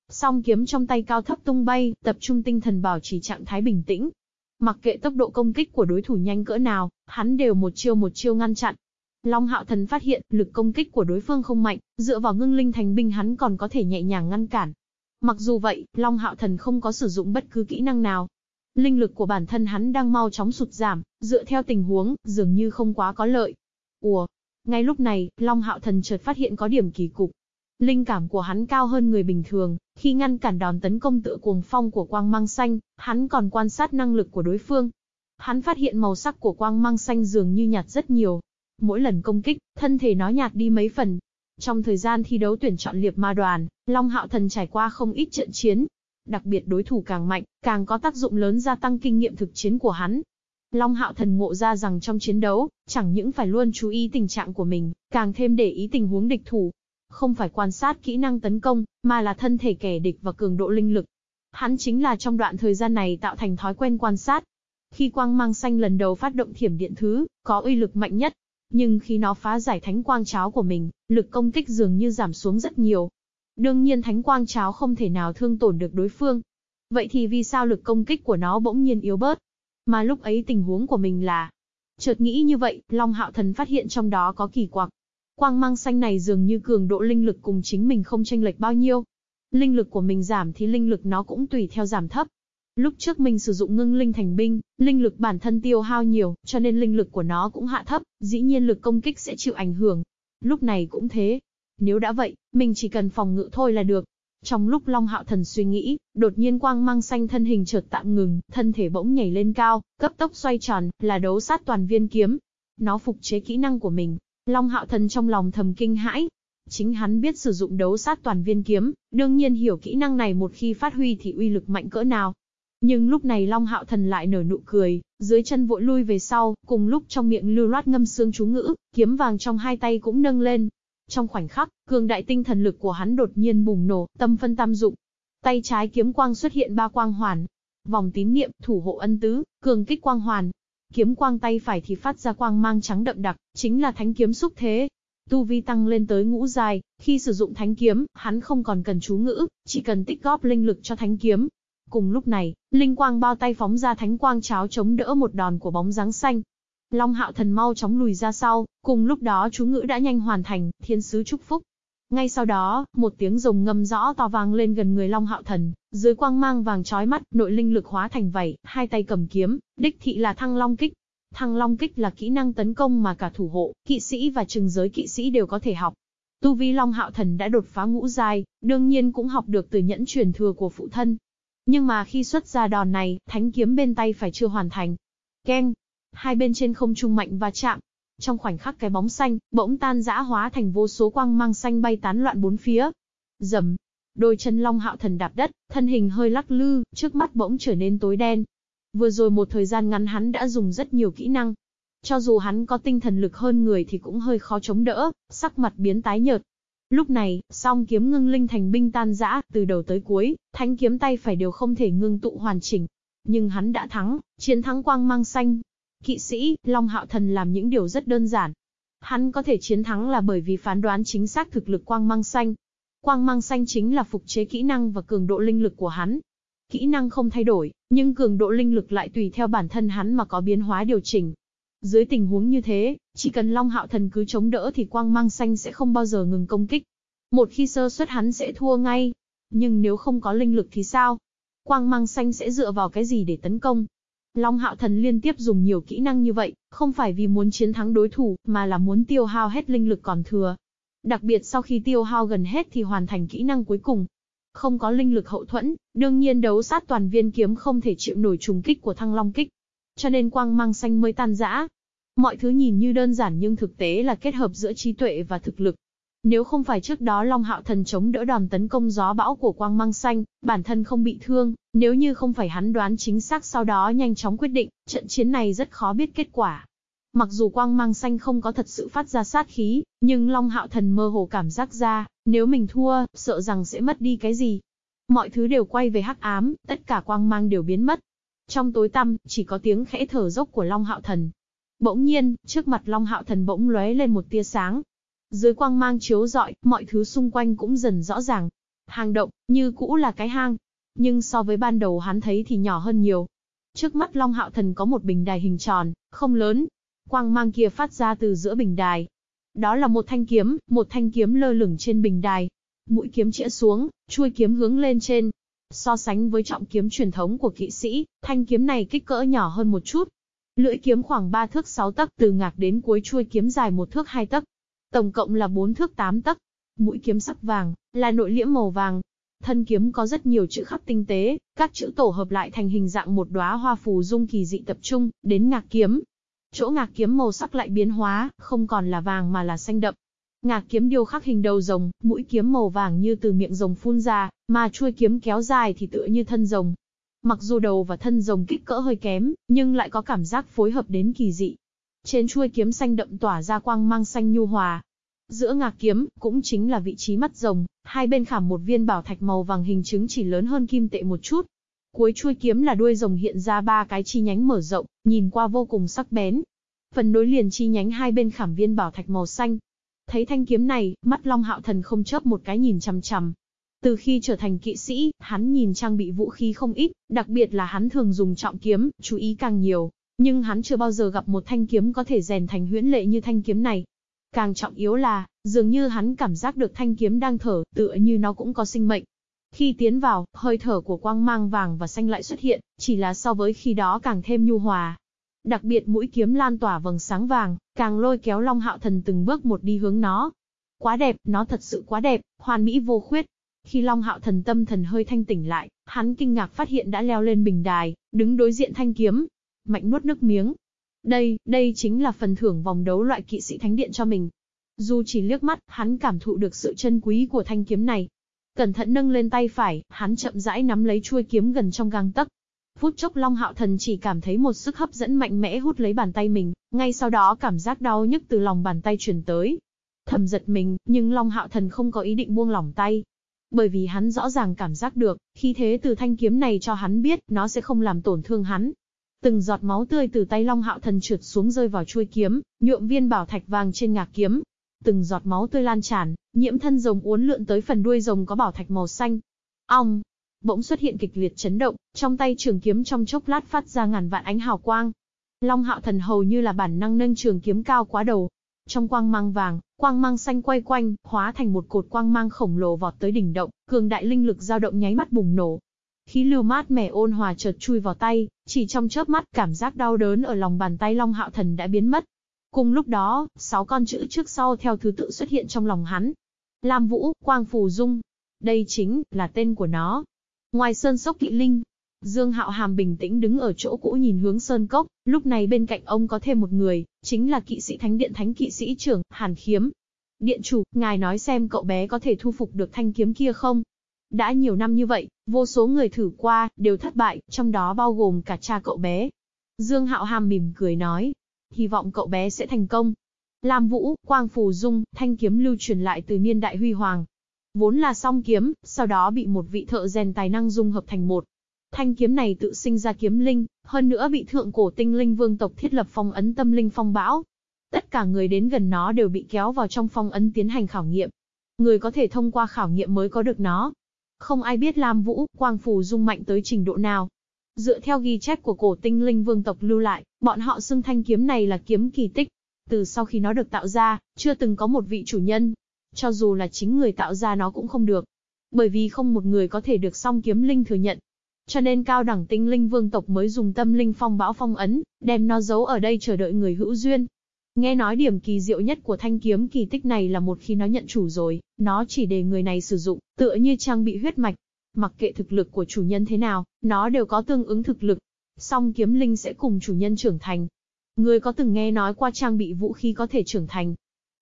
Song kiếm trong tay cao thấp tung bay, tập trung tinh thần bảo trì trạng thái bình tĩnh. Mặc kệ tốc độ công kích của đối thủ nhanh cỡ nào, hắn đều một chiêu một chiêu ngăn chặn. Long Hạo Thần phát hiện, lực công kích của đối phương không mạnh, dựa vào ngưng linh thành binh hắn còn có thể nhẹ nhàng ngăn cản. Mặc dù vậy, Long Hạo Thần không có sử dụng bất cứ kỹ năng nào. Linh lực của bản thân hắn đang mau chóng sụt giảm, dựa theo tình huống, dường như không quá có lợi. Ủa, ngay lúc này, Long Hạo Thần chợt phát hiện có điểm kỳ cục. Linh cảm của hắn cao hơn người bình thường, khi ngăn cản đòn tấn công tựa cuồng phong của quang mang xanh, hắn còn quan sát năng lực của đối phương. Hắn phát hiện màu sắc của quang mang xanh dường như nhạt rất nhiều. Mỗi lần công kích, thân thể nó nhạt đi mấy phần. Trong thời gian thi đấu tuyển chọn liệp ma đoàn, Long Hạo Thần trải qua không ít trận chiến. Đặc biệt đối thủ càng mạnh, càng có tác dụng lớn gia tăng kinh nghiệm thực chiến của hắn. Long Hạo Thần ngộ ra rằng trong chiến đấu, chẳng những phải luôn chú ý tình trạng của mình, càng thêm để ý tình huống địch thủ. Không phải quan sát kỹ năng tấn công, mà là thân thể kẻ địch và cường độ linh lực. Hắn chính là trong đoạn thời gian này tạo thành thói quen quan sát. Khi quang mang xanh lần đầu phát động thiểm điện thứ, có uy lực mạnh nhất. Nhưng khi nó phá giải thánh quang cháo của mình, lực công kích dường như giảm xuống rất nhiều. Đương nhiên thánh quang cháo không thể nào thương tổn được đối phương. Vậy thì vì sao lực công kích của nó bỗng nhiên yếu bớt? Mà lúc ấy tình huống của mình là... Chợt nghĩ như vậy, Long Hạo Thần phát hiện trong đó có kỳ quặc. Quang mang xanh này dường như cường độ linh lực cùng chính mình không tranh lệch bao nhiêu. Linh lực của mình giảm thì linh lực nó cũng tùy theo giảm thấp. Lúc trước mình sử dụng ngưng linh thành binh, linh lực bản thân tiêu hao nhiều, cho nên linh lực của nó cũng hạ thấp, dĩ nhiên lực công kích sẽ chịu ảnh hưởng. Lúc này cũng thế. Nếu đã vậy, mình chỉ cần phòng ngự thôi là được. Trong lúc Long Hạo Thần suy nghĩ, đột nhiên quang mang xanh thân hình chợt tạm ngừng, thân thể bỗng nhảy lên cao, cấp tốc xoay tròn, là đấu sát toàn viên kiếm. Nó phục chế kỹ năng của mình. Long Hạo Thần trong lòng thầm kinh hãi. Chính hắn biết sử dụng đấu sát toàn viên kiếm, đương nhiên hiểu kỹ năng này một khi phát huy thì uy lực mạnh cỡ nào. Nhưng lúc này Long Hạo Thần lại nở nụ cười, dưới chân vội lui về sau, cùng lúc trong miệng lưu loát ngâm xương chú ngữ, kiếm vàng trong hai tay cũng nâng lên, trong khoảnh khắc, cường đại tinh thần lực của hắn đột nhiên bùng nổ, tâm phân tam dụng. Tay trái kiếm quang xuất hiện ba quang hoàn. Vòng tín niệm, thủ hộ ân tứ, cường kích quang hoàn. Kiếm quang tay phải thì phát ra quang mang trắng đậm đặc, chính là thánh kiếm xúc thế. Tu vi tăng lên tới ngũ dài, khi sử dụng thánh kiếm, hắn không còn cần chú ngữ, chỉ cần tích góp linh lực cho thánh kiếm. Cùng lúc này, linh quang bao tay phóng ra thánh quang cháo chống đỡ một đòn của bóng dáng xanh, Long hạo thần mau chóng lùi ra sau, cùng lúc đó chú ngữ đã nhanh hoàn thành, thiên sứ chúc phúc. Ngay sau đó, một tiếng rồng ngâm rõ to vang lên gần người Long Hạo Thần, dưới quang mang vàng chói mắt, nội linh lực hóa thành vảy, hai tay cầm kiếm, đích thị là Thăng Long kích. Thăng Long kích là kỹ năng tấn công mà cả thủ hộ, kỵ sĩ và trừng giới kỵ sĩ đều có thể học. Tu vi Long Hạo Thần đã đột phá ngũ giai, đương nhiên cũng học được từ nhẫn truyền thừa của phụ thân. Nhưng mà khi xuất ra đòn này, thánh kiếm bên tay phải chưa hoàn thành. Keng, Hai bên trên không trung mạnh và chạm. Trong khoảnh khắc cái bóng xanh, bỗng tan rã hóa thành vô số quang mang xanh bay tán loạn bốn phía. Dầm. Đôi chân long hạo thần đạp đất, thân hình hơi lắc lư, trước mắt bỗng trở nên tối đen. Vừa rồi một thời gian ngắn hắn đã dùng rất nhiều kỹ năng. Cho dù hắn có tinh thần lực hơn người thì cũng hơi khó chống đỡ, sắc mặt biến tái nhợt, Lúc này, song kiếm ngưng linh thành binh tan rã, từ đầu tới cuối, thanh kiếm tay phải đều không thể ngưng tụ hoàn chỉnh. Nhưng hắn đã thắng, chiến thắng quang mang xanh, Kỵ sĩ, Long Hạo Thần làm những điều rất đơn giản. Hắn có thể chiến thắng là bởi vì phán đoán chính xác thực lực quang mang xanh. Quang mang xanh chính là phục chế kỹ năng và cường độ linh lực của hắn. Kỹ năng không thay đổi, nhưng cường độ linh lực lại tùy theo bản thân hắn mà có biến hóa điều chỉnh. Dưới tình huống như thế, chỉ cần Long Hạo Thần cứ chống đỡ thì quang mang xanh sẽ không bao giờ ngừng công kích. Một khi sơ suất hắn sẽ thua ngay. Nhưng nếu không có linh lực thì sao? Quang mang xanh sẽ dựa vào cái gì để tấn công? Long Hạo Thần liên tiếp dùng nhiều kỹ năng như vậy, không phải vì muốn chiến thắng đối thủ, mà là muốn tiêu hao hết linh lực còn thừa. Đặc biệt sau khi tiêu hao gần hết thì hoàn thành kỹ năng cuối cùng. Không có linh lực hậu thuẫn, đương nhiên đấu sát toàn viên kiếm không thể chịu nổi trùng kích của thăng long kích. Cho nên quang mang xanh mới tan rã. Mọi thứ nhìn như đơn giản nhưng thực tế là kết hợp giữa trí tuệ và thực lực. Nếu không phải trước đó Long Hạo Thần chống đỡ đòn tấn công gió bão của quang mang xanh, bản thân không bị thương, nếu như không phải hắn đoán chính xác sau đó nhanh chóng quyết định, trận chiến này rất khó biết kết quả. Mặc dù quang mang xanh không có thật sự phát ra sát khí, nhưng Long Hạo Thần mơ hồ cảm giác ra, nếu mình thua, sợ rằng sẽ mất đi cái gì. Mọi thứ đều quay về hắc ám, tất cả quang mang đều biến mất. Trong tối tăm, chỉ có tiếng khẽ thở dốc của Long Hạo Thần. Bỗng nhiên, trước mặt Long Hạo Thần bỗng lóe lên một tia sáng, dưới quang mang chiếu rọi, mọi thứ xung quanh cũng dần rõ ràng. Hang động, như cũ là cái hang. Nhưng so với ban đầu hắn thấy thì nhỏ hơn nhiều. Trước mắt Long Hạo Thần có một bình đài hình tròn, không lớn. Quang mang kia phát ra từ giữa bình đài. Đó là một thanh kiếm, một thanh kiếm lơ lửng trên bình đài. Mũi kiếm chĩa xuống, chuôi kiếm hướng lên trên. So sánh với trọng kiếm truyền thống của kỵ sĩ, thanh kiếm này kích cỡ nhỏ hơn một chút. Lưỡi kiếm khoảng 3 thước 6 tấc từ ngạc đến cuối chuôi kiếm dài một thước 2 tấc. Tổng cộng là 4 thước 8 tấc. mũi kiếm sắc vàng, là nội liễm màu vàng. Thân kiếm có rất nhiều chữ khắc tinh tế, các chữ tổ hợp lại thành hình dạng một đóa hoa phù dung kỳ dị tập trung, đến ngạc kiếm. Chỗ ngạc kiếm màu sắc lại biến hóa, không còn là vàng mà là xanh đậm. Ngạc kiếm điêu khắc hình đầu rồng, mũi kiếm màu vàng như từ miệng rồng phun ra, mà chuôi kiếm kéo dài thì tựa như thân rồng. Mặc dù đầu và thân rồng kích cỡ hơi kém, nhưng lại có cảm giác phối hợp đến kỳ dị. Trên chuôi kiếm xanh đậm tỏa ra quang mang xanh nhu hòa, Giữa ngạc kiếm, cũng chính là vị trí mắt rồng, hai bên khảm một viên bảo thạch màu vàng hình chứng chỉ lớn hơn kim tệ một chút. Cuối chuôi kiếm là đuôi rồng hiện ra ba cái chi nhánh mở rộng, nhìn qua vô cùng sắc bén. Phần nối liền chi nhánh hai bên khảm viên bảo thạch màu xanh. Thấy thanh kiếm này, mắt Long Hạo Thần không chớp một cái nhìn chằm chằm. Từ khi trở thành kỵ sĩ, hắn nhìn trang bị vũ khí không ít, đặc biệt là hắn thường dùng trọng kiếm, chú ý càng nhiều. Nhưng hắn chưa bao giờ gặp một thanh kiếm có thể rèn thành huyễn lệ như thanh kiếm này. Càng trọng yếu là, dường như hắn cảm giác được thanh kiếm đang thở, tựa như nó cũng có sinh mệnh. Khi tiến vào, hơi thở của quang mang vàng và xanh lại xuất hiện, chỉ là so với khi đó càng thêm nhu hòa. Đặc biệt mũi kiếm lan tỏa vầng sáng vàng, càng lôi kéo Long Hạo Thần từng bước một đi hướng nó. Quá đẹp, nó thật sự quá đẹp, hoàn mỹ vô khuyết. Khi Long Hạo Thần tâm thần hơi thanh tỉnh lại, hắn kinh ngạc phát hiện đã leo lên bình đài, đứng đối diện thanh kiếm. Mạnh nuốt nước miếng, đây, đây chính là phần thưởng vòng đấu loại kỵ sĩ thánh điện cho mình. Dù chỉ liếc mắt, hắn cảm thụ được sự chân quý của thanh kiếm này. Cẩn thận nâng lên tay phải, hắn chậm rãi nắm lấy chuôi kiếm gần trong gang tấc. Phút chốc Long Hạo Thần chỉ cảm thấy một sức hấp dẫn mạnh mẽ hút lấy bàn tay mình, ngay sau đó cảm giác đau nhức từ lòng bàn tay truyền tới. Thầm giật mình, nhưng Long Hạo Thần không có ý định buông lỏng tay. Bởi vì hắn rõ ràng cảm giác được, khi thế từ thanh kiếm này cho hắn biết, nó sẽ không làm tổn thương hắn, Từng giọt máu tươi từ tay Long Hạo Thần trượt xuống rơi vào chuôi kiếm, nhuộm viên bảo thạch vàng trên ngạc kiếm. Từng giọt máu tươi lan tràn, nhiễm thân rồng uốn lượn tới phần đuôi rồng có bảo thạch màu xanh. Ong! Bỗng xuất hiện kịch liệt chấn động, trong tay trường kiếm trong chốc lát phát ra ngàn vạn ánh hào quang. Long Hạo Thần hầu như là bản năng nâng trường kiếm cao quá đầu. Trong quang mang vàng, quang mang xanh quay quanh, hóa thành một cột quang mang khổng lồ vọt tới đỉnh động, cường đại linh lực dao động nháy mắt bùng nổ, Khí lưu mát mẻ ôn hòa chợt chui vào tay, chỉ trong chớp mắt cảm giác đau đớn ở lòng bàn tay Long Hạo Thần đã biến mất. Cùng lúc đó, sáu con chữ trước sau theo thứ tự xuất hiện trong lòng hắn. Lam Vũ, Quang Phù Dung. Đây chính là tên của nó. Ngoài sơn sốc kỵ linh, Dương Hạo Hàm bình tĩnh đứng ở chỗ cũ nhìn hướng sơn cốc, lúc này bên cạnh ông có thêm một người, chính là kỵ sĩ thánh điện thánh kỵ sĩ trưởng, Hàn Khiếm. Điện chủ, ngài nói xem cậu bé có thể thu phục được thanh kiếm kia không? Đã nhiều năm như vậy, vô số người thử qua, đều thất bại, trong đó bao gồm cả cha cậu bé. Dương Hạo Hàm mỉm cười nói, hy vọng cậu bé sẽ thành công. Lam Vũ, Quang Phù Dung, thanh kiếm lưu truyền lại từ niên đại huy hoàng. Vốn là song kiếm, sau đó bị một vị thợ rèn tài năng dung hợp thành một. Thanh kiếm này tự sinh ra kiếm linh, hơn nữa bị thượng cổ tinh linh vương tộc thiết lập phong ấn tâm linh phong bão. Tất cả người đến gần nó đều bị kéo vào trong phong ấn tiến hành khảo nghiệm. Người có thể thông qua khảo nghiệm mới có được nó. Không ai biết Lam Vũ, Quang Phù Dung mạnh tới trình độ nào. Dựa theo ghi chép của cổ tinh linh vương tộc lưu lại, bọn họ xưng thanh kiếm này là kiếm kỳ tích. Từ sau khi nó được tạo ra, chưa từng có một vị chủ nhân. Cho dù là chính người tạo ra nó cũng không được. Bởi vì không một người có thể được song kiếm linh thừa nhận. Cho nên cao đẳng tinh linh vương tộc mới dùng tâm linh phong bão phong ấn, đem nó giấu ở đây chờ đợi người hữu duyên. Nghe nói điểm kỳ diệu nhất của thanh kiếm kỳ tích này là một khi nó nhận chủ rồi, nó chỉ để người này sử dụng, tựa như trang bị huyết mạch. Mặc kệ thực lực của chủ nhân thế nào, nó đều có tương ứng thực lực. Song kiếm linh sẽ cùng chủ nhân trưởng thành. Người có từng nghe nói qua trang bị vũ khí có thể trưởng thành.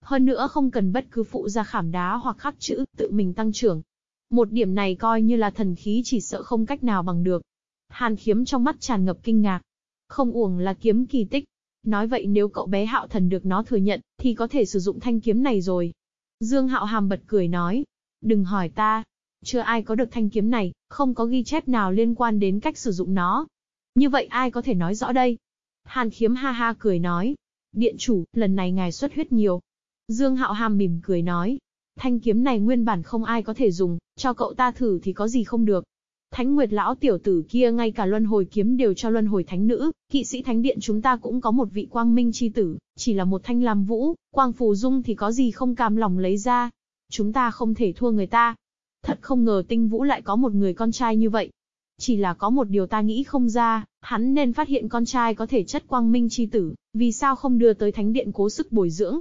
Hơn nữa không cần bất cứ phụ gia khảm đá hoặc khắc chữ, tự mình tăng trưởng. Một điểm này coi như là thần khí chỉ sợ không cách nào bằng được. Hàn khiếm trong mắt tràn ngập kinh ngạc. Không uổng là kiếm kỳ tích, Nói vậy nếu cậu bé hạo thần được nó thừa nhận, thì có thể sử dụng thanh kiếm này rồi. Dương hạo hàm bật cười nói. Đừng hỏi ta. Chưa ai có được thanh kiếm này, không có ghi chép nào liên quan đến cách sử dụng nó. Như vậy ai có thể nói rõ đây? Hàn khiếm ha ha cười nói. Điện chủ, lần này ngài xuất huyết nhiều. Dương hạo hàm mỉm cười nói. Thanh kiếm này nguyên bản không ai có thể dùng, cho cậu ta thử thì có gì không được. Thánh Nguyệt lão tiểu tử kia ngay cả luân hồi kiếm đều cho luân hồi thánh nữ, kỵ sĩ thánh điện chúng ta cũng có một vị quang minh chi tử, chỉ là một thanh làm vũ, quang phù dung thì có gì không cam lòng lấy ra. Chúng ta không thể thua người ta. Thật không ngờ tinh vũ lại có một người con trai như vậy. Chỉ là có một điều ta nghĩ không ra, hắn nên phát hiện con trai có thể chất quang minh chi tử, vì sao không đưa tới thánh điện cố sức bồi dưỡng.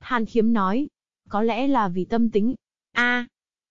Hàn khiếm nói, có lẽ là vì tâm tính. A.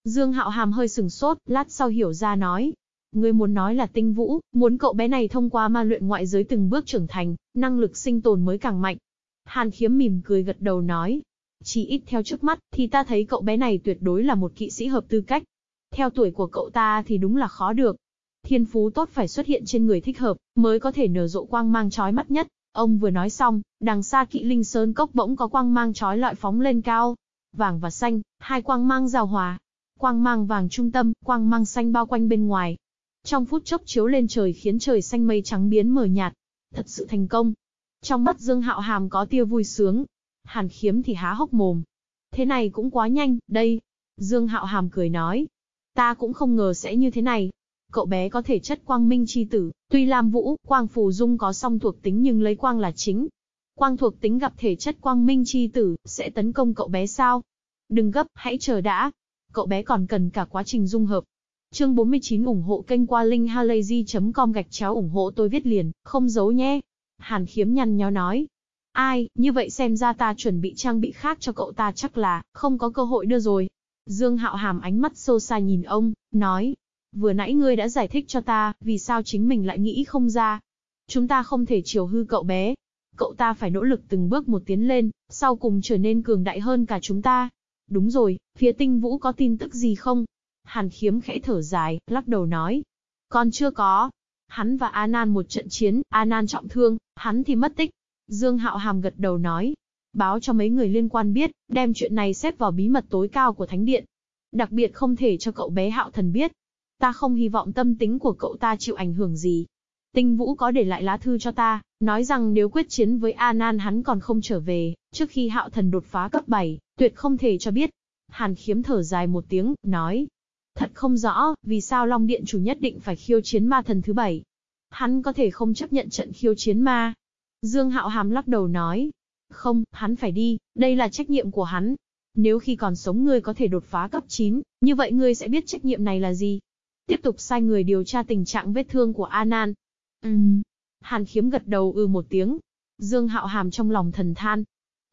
Dương Hạo Hàm hơi sừng sốt, lát sau hiểu ra nói. Ngươi muốn nói là tinh vũ, muốn cậu bé này thông qua ma luyện ngoại giới từng bước trưởng thành, năng lực sinh tồn mới càng mạnh. Hàn khiếm mỉm cười gật đầu nói. Chỉ ít theo trước mắt, thì ta thấy cậu bé này tuyệt đối là một kỵ sĩ hợp tư cách. Theo tuổi của cậu ta thì đúng là khó được. Thiên phú tốt phải xuất hiện trên người thích hợp, mới có thể nở rộ quang mang chói mắt nhất. Ông vừa nói xong, đằng xa kỵ linh sơn cốc bỗng có quang mang chói lọi phóng lên cao. Vàng và xanh, hai quang mang giao hòa. Quang mang vàng trung tâm, quang mang xanh bao quanh bên ngoài. Trong phút chốc chiếu lên trời khiến trời xanh mây trắng biến mờ nhạt. Thật sự thành công. Trong mắt Dương Hạo Hàm có tia vui sướng. Hàn khiếm thì há hốc mồm. Thế này cũng quá nhanh, đây. Dương Hạo Hàm cười nói. Ta cũng không ngờ sẽ như thế này, Cậu bé có thể chất quang minh chi tử, tuy Lam Vũ, quang phù dung có song thuộc tính nhưng lấy quang là chính. Quang thuộc tính gặp thể chất quang minh chi tử, sẽ tấn công cậu bé sao? Đừng gấp, hãy chờ đã. Cậu bé còn cần cả quá trình dung hợp. Chương 49 ủng hộ kênh qua linkhalazy.com gạch chéo ủng hộ tôi viết liền, không giấu nhé. Hàn khiếm nhăn nhó nói. Ai, như vậy xem ra ta chuẩn bị trang bị khác cho cậu ta chắc là, không có cơ hội đưa rồi. Dương Hạo Hàm ánh mắt sâu xa nhìn ông, nói, Vừa nãy ngươi đã giải thích cho ta, vì sao chính mình lại nghĩ không ra. Chúng ta không thể chiều hư cậu bé. Cậu ta phải nỗ lực từng bước một tiến lên, sau cùng trở nên cường đại hơn cả chúng ta. Đúng rồi, phía tinh vũ có tin tức gì không? Hàn khiếm khẽ thở dài, lắc đầu nói. Còn chưa có. Hắn và Anan một trận chiến, Anan trọng thương, hắn thì mất tích. Dương Hạo Hàm gật đầu nói. Báo cho mấy người liên quan biết, đem chuyện này xếp vào bí mật tối cao của Thánh Điện. Đặc biệt không thể cho cậu bé Hạo Thần biết, Ta không hy vọng tâm tính của cậu ta chịu ảnh hưởng gì. Tinh Vũ có để lại lá thư cho ta, nói rằng nếu quyết chiến với Anan hắn còn không trở về, trước khi hạo thần đột phá cấp 7, tuyệt không thể cho biết. Hàn khiếm thở dài một tiếng, nói. Thật không rõ, vì sao Long Điện chủ nhất định phải khiêu chiến ma thần thứ bảy. Hắn có thể không chấp nhận trận khiêu chiến ma. Dương Hạo Hàm lắc đầu nói. Không, hắn phải đi, đây là trách nhiệm của hắn. Nếu khi còn sống ngươi có thể đột phá cấp 9, như vậy ngươi sẽ biết trách nhiệm này là gì. Tiếp tục sai người điều tra tình trạng vết thương của Anan. Ừm. Hàn khiếm gật đầu ư một tiếng. Dương hạo hàm trong lòng thần than.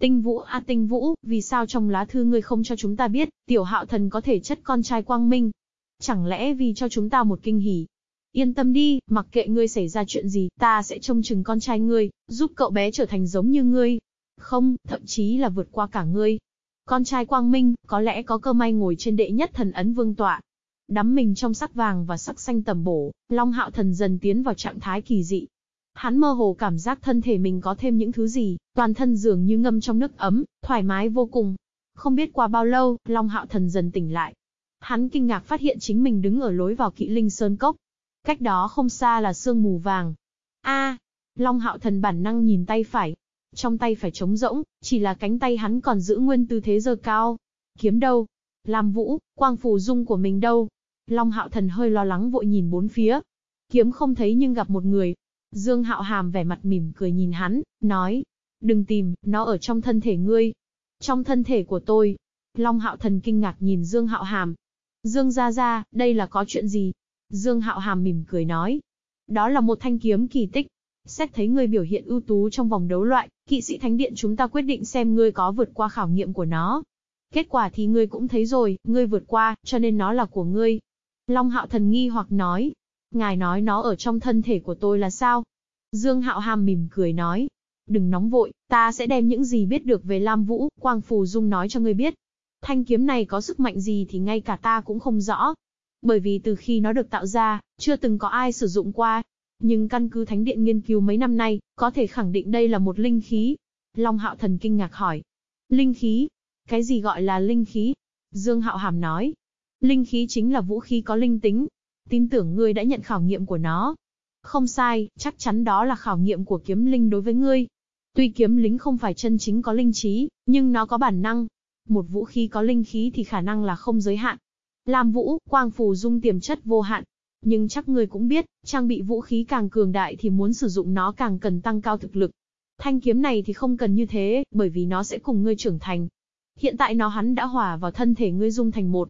Tinh vũ a tinh vũ, vì sao trong lá thư ngươi không cho chúng ta biết, tiểu hạo thần có thể chất con trai quang minh? Chẳng lẽ vì cho chúng ta một kinh hỉ? Yên tâm đi, mặc kệ ngươi xảy ra chuyện gì, ta sẽ trông chừng con trai ngươi, giúp cậu bé trở thành giống như ngươi. Không, thậm chí là vượt qua cả ngươi. Con trai quang minh, có lẽ có cơ may ngồi trên đệ nhất thần ấn vương tọa, Đắm mình trong sắc vàng và sắc xanh tầm bổ, Long Hạo Thần dần tiến vào trạng thái kỳ dị. Hắn mơ hồ cảm giác thân thể mình có thêm những thứ gì, toàn thân dường như ngâm trong nước ấm, thoải mái vô cùng. Không biết qua bao lâu, Long Hạo Thần dần tỉnh lại. Hắn kinh ngạc phát hiện chính mình đứng ở lối vào kỵ linh sơn cốc. Cách đó không xa là sương mù vàng. A, Long Hạo Thần bản năng nhìn tay phải. Trong tay phải trống rỗng, chỉ là cánh tay hắn còn giữ nguyên tư thế giơ cao. Kiếm đâu? Lam Vũ, quang phù dung của mình đâu? Long Hạo Thần hơi lo lắng vội nhìn bốn phía. Kiếm không thấy nhưng gặp một người. Dương Hạo Hàm vẻ mặt mỉm cười nhìn hắn, nói. Đừng tìm, nó ở trong thân thể ngươi. Trong thân thể của tôi. Long Hạo Thần kinh ngạc nhìn Dương Hạo Hàm. Dương ra ra, đây là có chuyện gì? Dương Hạo Hàm mỉm cười nói. Đó là một thanh kiếm kỳ tích. Xét thấy ngươi biểu hiện ưu tú trong vòng đấu loại, kỵ sĩ thánh điện chúng ta quyết định xem ngươi có vượt qua khảo nghiệm của nó. Kết quả thì ngươi cũng thấy rồi, ngươi vượt qua, cho nên nó là của ngươi. Long Hạo Thần nghi hoặc nói. Ngài nói nó ở trong thân thể của tôi là sao? Dương Hạo Hàm mỉm cười nói. Đừng nóng vội, ta sẽ đem những gì biết được về Lam Vũ, Quang Phù Dung nói cho ngươi biết. Thanh kiếm này có sức mạnh gì thì ngay cả ta cũng không rõ. Bởi vì từ khi nó được tạo ra, chưa từng có ai sử dụng qua. Nhưng căn cứ Thánh Điện nghiên cứu mấy năm nay, có thể khẳng định đây là một linh khí. Long Hạo Thần kinh ngạc hỏi. Linh khí? Cái gì gọi là linh khí? Dương Hạo Hàm nói. Linh khí chính là vũ khí có linh tính. Tin tưởng ngươi đã nhận khảo nghiệm của nó. Không sai, chắc chắn đó là khảo nghiệm của kiếm linh đối với ngươi. Tuy kiếm lính không phải chân chính có linh trí, nhưng nó có bản năng. Một vũ khí có linh khí thì khả năng là không giới hạn. Lam vũ, quang phù dung tiềm chất vô hạn. Nhưng chắc ngươi cũng biết, trang bị vũ khí càng cường đại thì muốn sử dụng nó càng cần tăng cao thực lực. Thanh kiếm này thì không cần như thế, bởi vì nó sẽ cùng ngươi trưởng thành. Hiện tại nó hắn đã hòa vào thân thể ngươi dung thành một,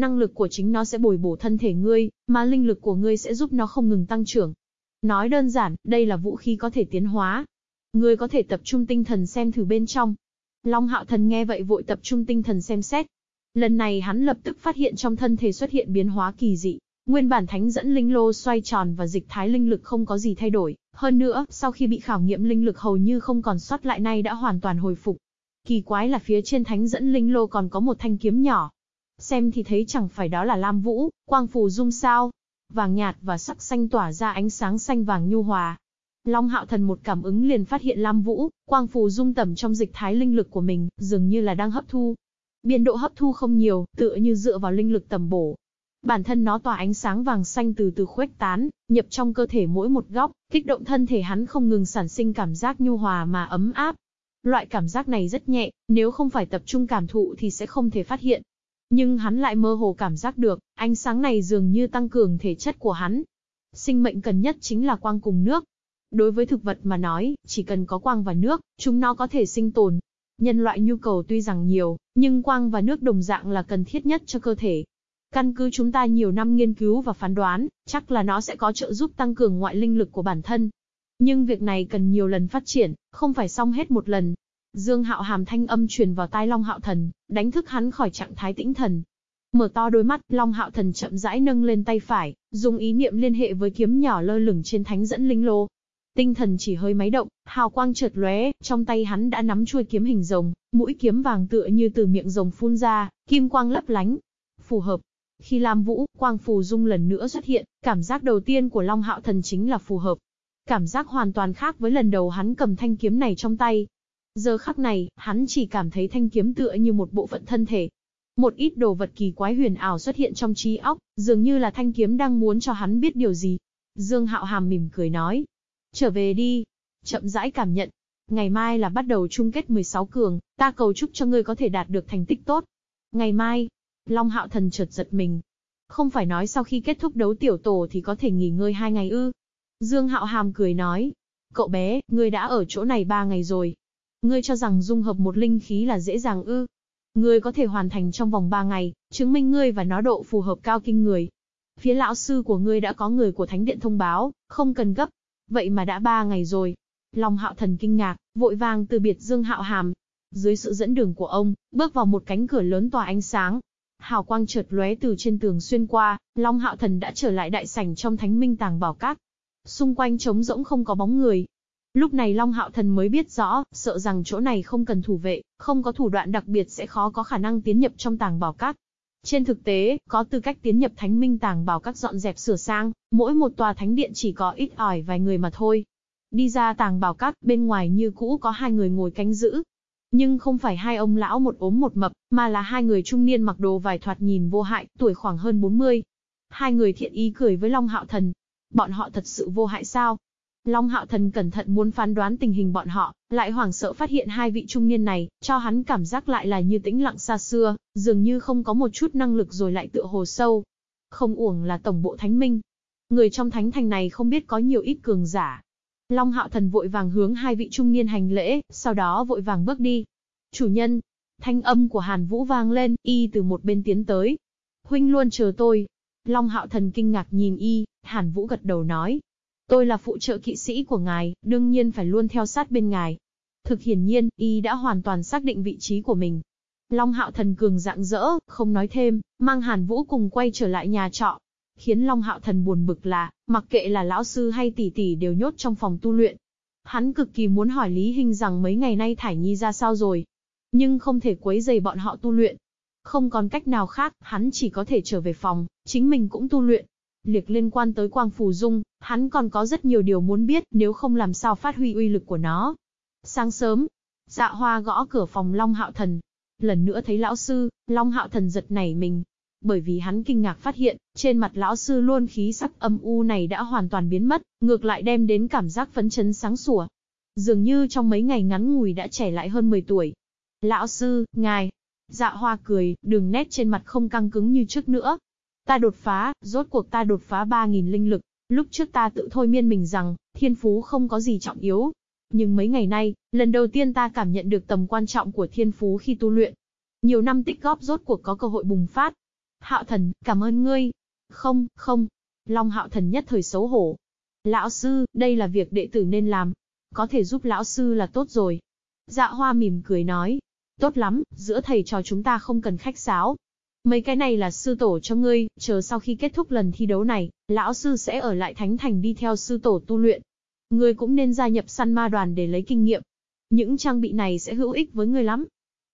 năng lực của chính nó sẽ bồi bổ thân thể ngươi, mà linh lực của ngươi sẽ giúp nó không ngừng tăng trưởng. Nói đơn giản, đây là vũ khí có thể tiến hóa. Ngươi có thể tập trung tinh thần xem thử bên trong. Long hạo thần nghe vậy vội tập trung tinh thần xem xét. Lần này hắn lập tức phát hiện trong thân thể xuất hiện biến hóa kỳ dị. Nguyên bản thánh dẫn linh lô xoay tròn và dịch thái linh lực không có gì thay đổi. Hơn nữa, sau khi bị khảo nghiệm linh lực hầu như không còn sót lại nay đã hoàn toàn hồi phục. Kỳ quái là phía trên thánh dẫn linh lô còn có một thanh kiếm nhỏ. Xem thì thấy chẳng phải đó là Lam Vũ, quang phù dung sao. Vàng nhạt và sắc xanh tỏa ra ánh sáng xanh vàng nhu hòa, Long Hạo Thần một cảm ứng liền phát hiện Lam Vũ, quang phù dung tẩm trong dịch thái linh lực của mình, dường như là đang hấp thu. Biên độ hấp thu không nhiều, tựa như dựa vào linh lực tầm bổ. Bản thân nó tỏa ánh sáng vàng xanh từ từ khuếch tán, nhập trong cơ thể mỗi một góc, kích động thân thể hắn không ngừng sản sinh cảm giác nhu hòa mà ấm áp. Loại cảm giác này rất nhẹ, nếu không phải tập trung cảm thụ thì sẽ không thể phát hiện. Nhưng hắn lại mơ hồ cảm giác được, ánh sáng này dường như tăng cường thể chất của hắn. Sinh mệnh cần nhất chính là quang cùng nước, Đối với thực vật mà nói, chỉ cần có quang và nước, chúng nó có thể sinh tồn. Nhân loại nhu cầu tuy rằng nhiều, nhưng quang và nước đồng dạng là cần thiết nhất cho cơ thể. Căn cứ chúng ta nhiều năm nghiên cứu và phán đoán, chắc là nó sẽ có trợ giúp tăng cường ngoại linh lực của bản thân. Nhưng việc này cần nhiều lần phát triển, không phải xong hết một lần. Dương Hạo Hàm thanh âm truyền vào tai Long Hạo Thần, đánh thức hắn khỏi trạng thái tĩnh thần. Mở to đôi mắt, Long Hạo Thần chậm rãi nâng lên tay phải, dùng ý niệm liên hệ với kiếm nhỏ lơ lửng trên thánh dẫn linh lô, Tinh thần chỉ hơi máy động, hào quang chợt lóe, trong tay hắn đã nắm chuôi kiếm hình rồng, mũi kiếm vàng tựa như từ miệng rồng phun ra, kim quang lấp lánh. Phù hợp. Khi Lam Vũ, quang phù dung lần nữa xuất hiện, cảm giác đầu tiên của Long Hạo Thần chính là phù hợp. Cảm giác hoàn toàn khác với lần đầu hắn cầm thanh kiếm này trong tay. Giờ khắc này, hắn chỉ cảm thấy thanh kiếm tựa như một bộ phận thân thể, một ít đồ vật kỳ quái huyền ảo xuất hiện trong trí óc, dường như là thanh kiếm đang muốn cho hắn biết điều gì. Dương Hạo Hàm mỉm cười nói, Trở về đi. Chậm rãi cảm nhận. Ngày mai là bắt đầu chung kết 16 cường, ta cầu chúc cho ngươi có thể đạt được thành tích tốt. Ngày mai, Long Hạo Thần chợt giật mình. Không phải nói sau khi kết thúc đấu tiểu tổ thì có thể nghỉ ngơi hai ngày ư. Dương Hạo Hàm cười nói. Cậu bé, ngươi đã ở chỗ này ba ngày rồi. Ngươi cho rằng dung hợp một linh khí là dễ dàng ư. Ngươi có thể hoàn thành trong vòng ba ngày, chứng minh ngươi và nó độ phù hợp cao kinh người. Phía lão sư của ngươi đã có người của Thánh Điện thông báo, không cần gấp, Vậy mà đã ba ngày rồi. Long hạo thần kinh ngạc, vội vàng từ biệt Dương hạo hàm. Dưới sự dẫn đường của ông, bước vào một cánh cửa lớn tỏa ánh sáng. Hào quang chợt lóe từ trên tường xuyên qua, Long hạo thần đã trở lại đại sảnh trong thánh minh tàng bảo các. Xung quanh trống rỗng không có bóng người, Lúc này Long Hạo Thần mới biết rõ, sợ rằng chỗ này không cần thủ vệ, không có thủ đoạn đặc biệt sẽ khó có khả năng tiến nhập trong tàng bảo các. Trên thực tế, có tư cách tiến nhập thánh minh tàng bảo các dọn dẹp sửa sang, mỗi một tòa thánh điện chỉ có ít ỏi vài người mà thôi. Đi ra tàng bảo các, bên ngoài như cũ có hai người ngồi canh giữ. Nhưng không phải hai ông lão một ốm một mập, mà là hai người trung niên mặc đồ vải thoạt nhìn vô hại, tuổi khoảng hơn 40. Hai người thiện ý cười với Long Hạo Thần. Bọn họ thật sự vô hại sao? Long Hạo Thần cẩn thận muốn phán đoán tình hình bọn họ, lại hoảng sợ phát hiện hai vị trung niên này, cho hắn cảm giác lại là như tĩnh lặng xa xưa, dường như không có một chút năng lực rồi lại tựa hồ sâu. Không uổng là tổng bộ thánh minh. Người trong thánh thành này không biết có nhiều ít cường giả. Long Hạo Thần vội vàng hướng hai vị trung niên hành lễ, sau đó vội vàng bước đi. Chủ nhân, thanh âm của Hàn Vũ vang lên, y từ một bên tiến tới. Huynh luôn chờ tôi. Long Hạo Thần kinh ngạc nhìn y, Hàn Vũ gật đầu nói, Tôi là phụ trợ kỵ sĩ của ngài, đương nhiên phải luôn theo sát bên ngài. Thực hiển nhiên, y đã hoàn toàn xác định vị trí của mình. Long hạo thần cường dạng dỡ, không nói thêm, mang Hàn Vũ cùng quay trở lại nhà trọ. Khiến Long hạo thần buồn bực là, mặc kệ là lão sư hay tỷ tỷ đều nhốt trong phòng tu luyện. Hắn cực kỳ muốn hỏi Lý Hình rằng mấy ngày nay Thải Nhi ra sao rồi. Nhưng không thể quấy dày bọn họ tu luyện. Không còn cách nào khác, hắn chỉ có thể trở về phòng, chính mình cũng tu luyện. Liệt liên quan tới Quang Phù Dung, hắn còn có rất nhiều điều muốn biết nếu không làm sao phát huy uy lực của nó. Sáng sớm, dạ hoa gõ cửa phòng Long Hạo Thần. Lần nữa thấy lão sư, Long Hạo Thần giật nảy mình. Bởi vì hắn kinh ngạc phát hiện, trên mặt lão sư luôn khí sắc âm u này đã hoàn toàn biến mất, ngược lại đem đến cảm giác phấn chấn sáng sủa. Dường như trong mấy ngày ngắn ngủi đã trẻ lại hơn 10 tuổi. Lão sư, ngài. Dạ hoa cười, đường nét trên mặt không căng cứng như trước nữa, Ta đột phá, rốt cuộc ta đột phá 3.000 linh lực. Lúc trước ta tự thôi miên mình rằng, thiên phú không có gì trọng yếu. Nhưng mấy ngày nay, lần đầu tiên ta cảm nhận được tầm quan trọng của thiên phú khi tu luyện. Nhiều năm tích góp rốt cuộc có cơ hội bùng phát. Hạo thần, cảm ơn ngươi. Không, không. Long hạo thần nhất thời xấu hổ. Lão sư, đây là việc đệ tử nên làm. Có thể giúp lão sư là tốt rồi. Dạ hoa mỉm cười nói. Tốt lắm, giữa thầy trò chúng ta không cần khách sáo. Mấy cái này là sư tổ cho ngươi, chờ sau khi kết thúc lần thi đấu này, lão sư sẽ ở lại Thánh Thành đi theo sư tổ tu luyện. Ngươi cũng nên gia nhập săn ma đoàn để lấy kinh nghiệm. Những trang bị này sẽ hữu ích với ngươi lắm.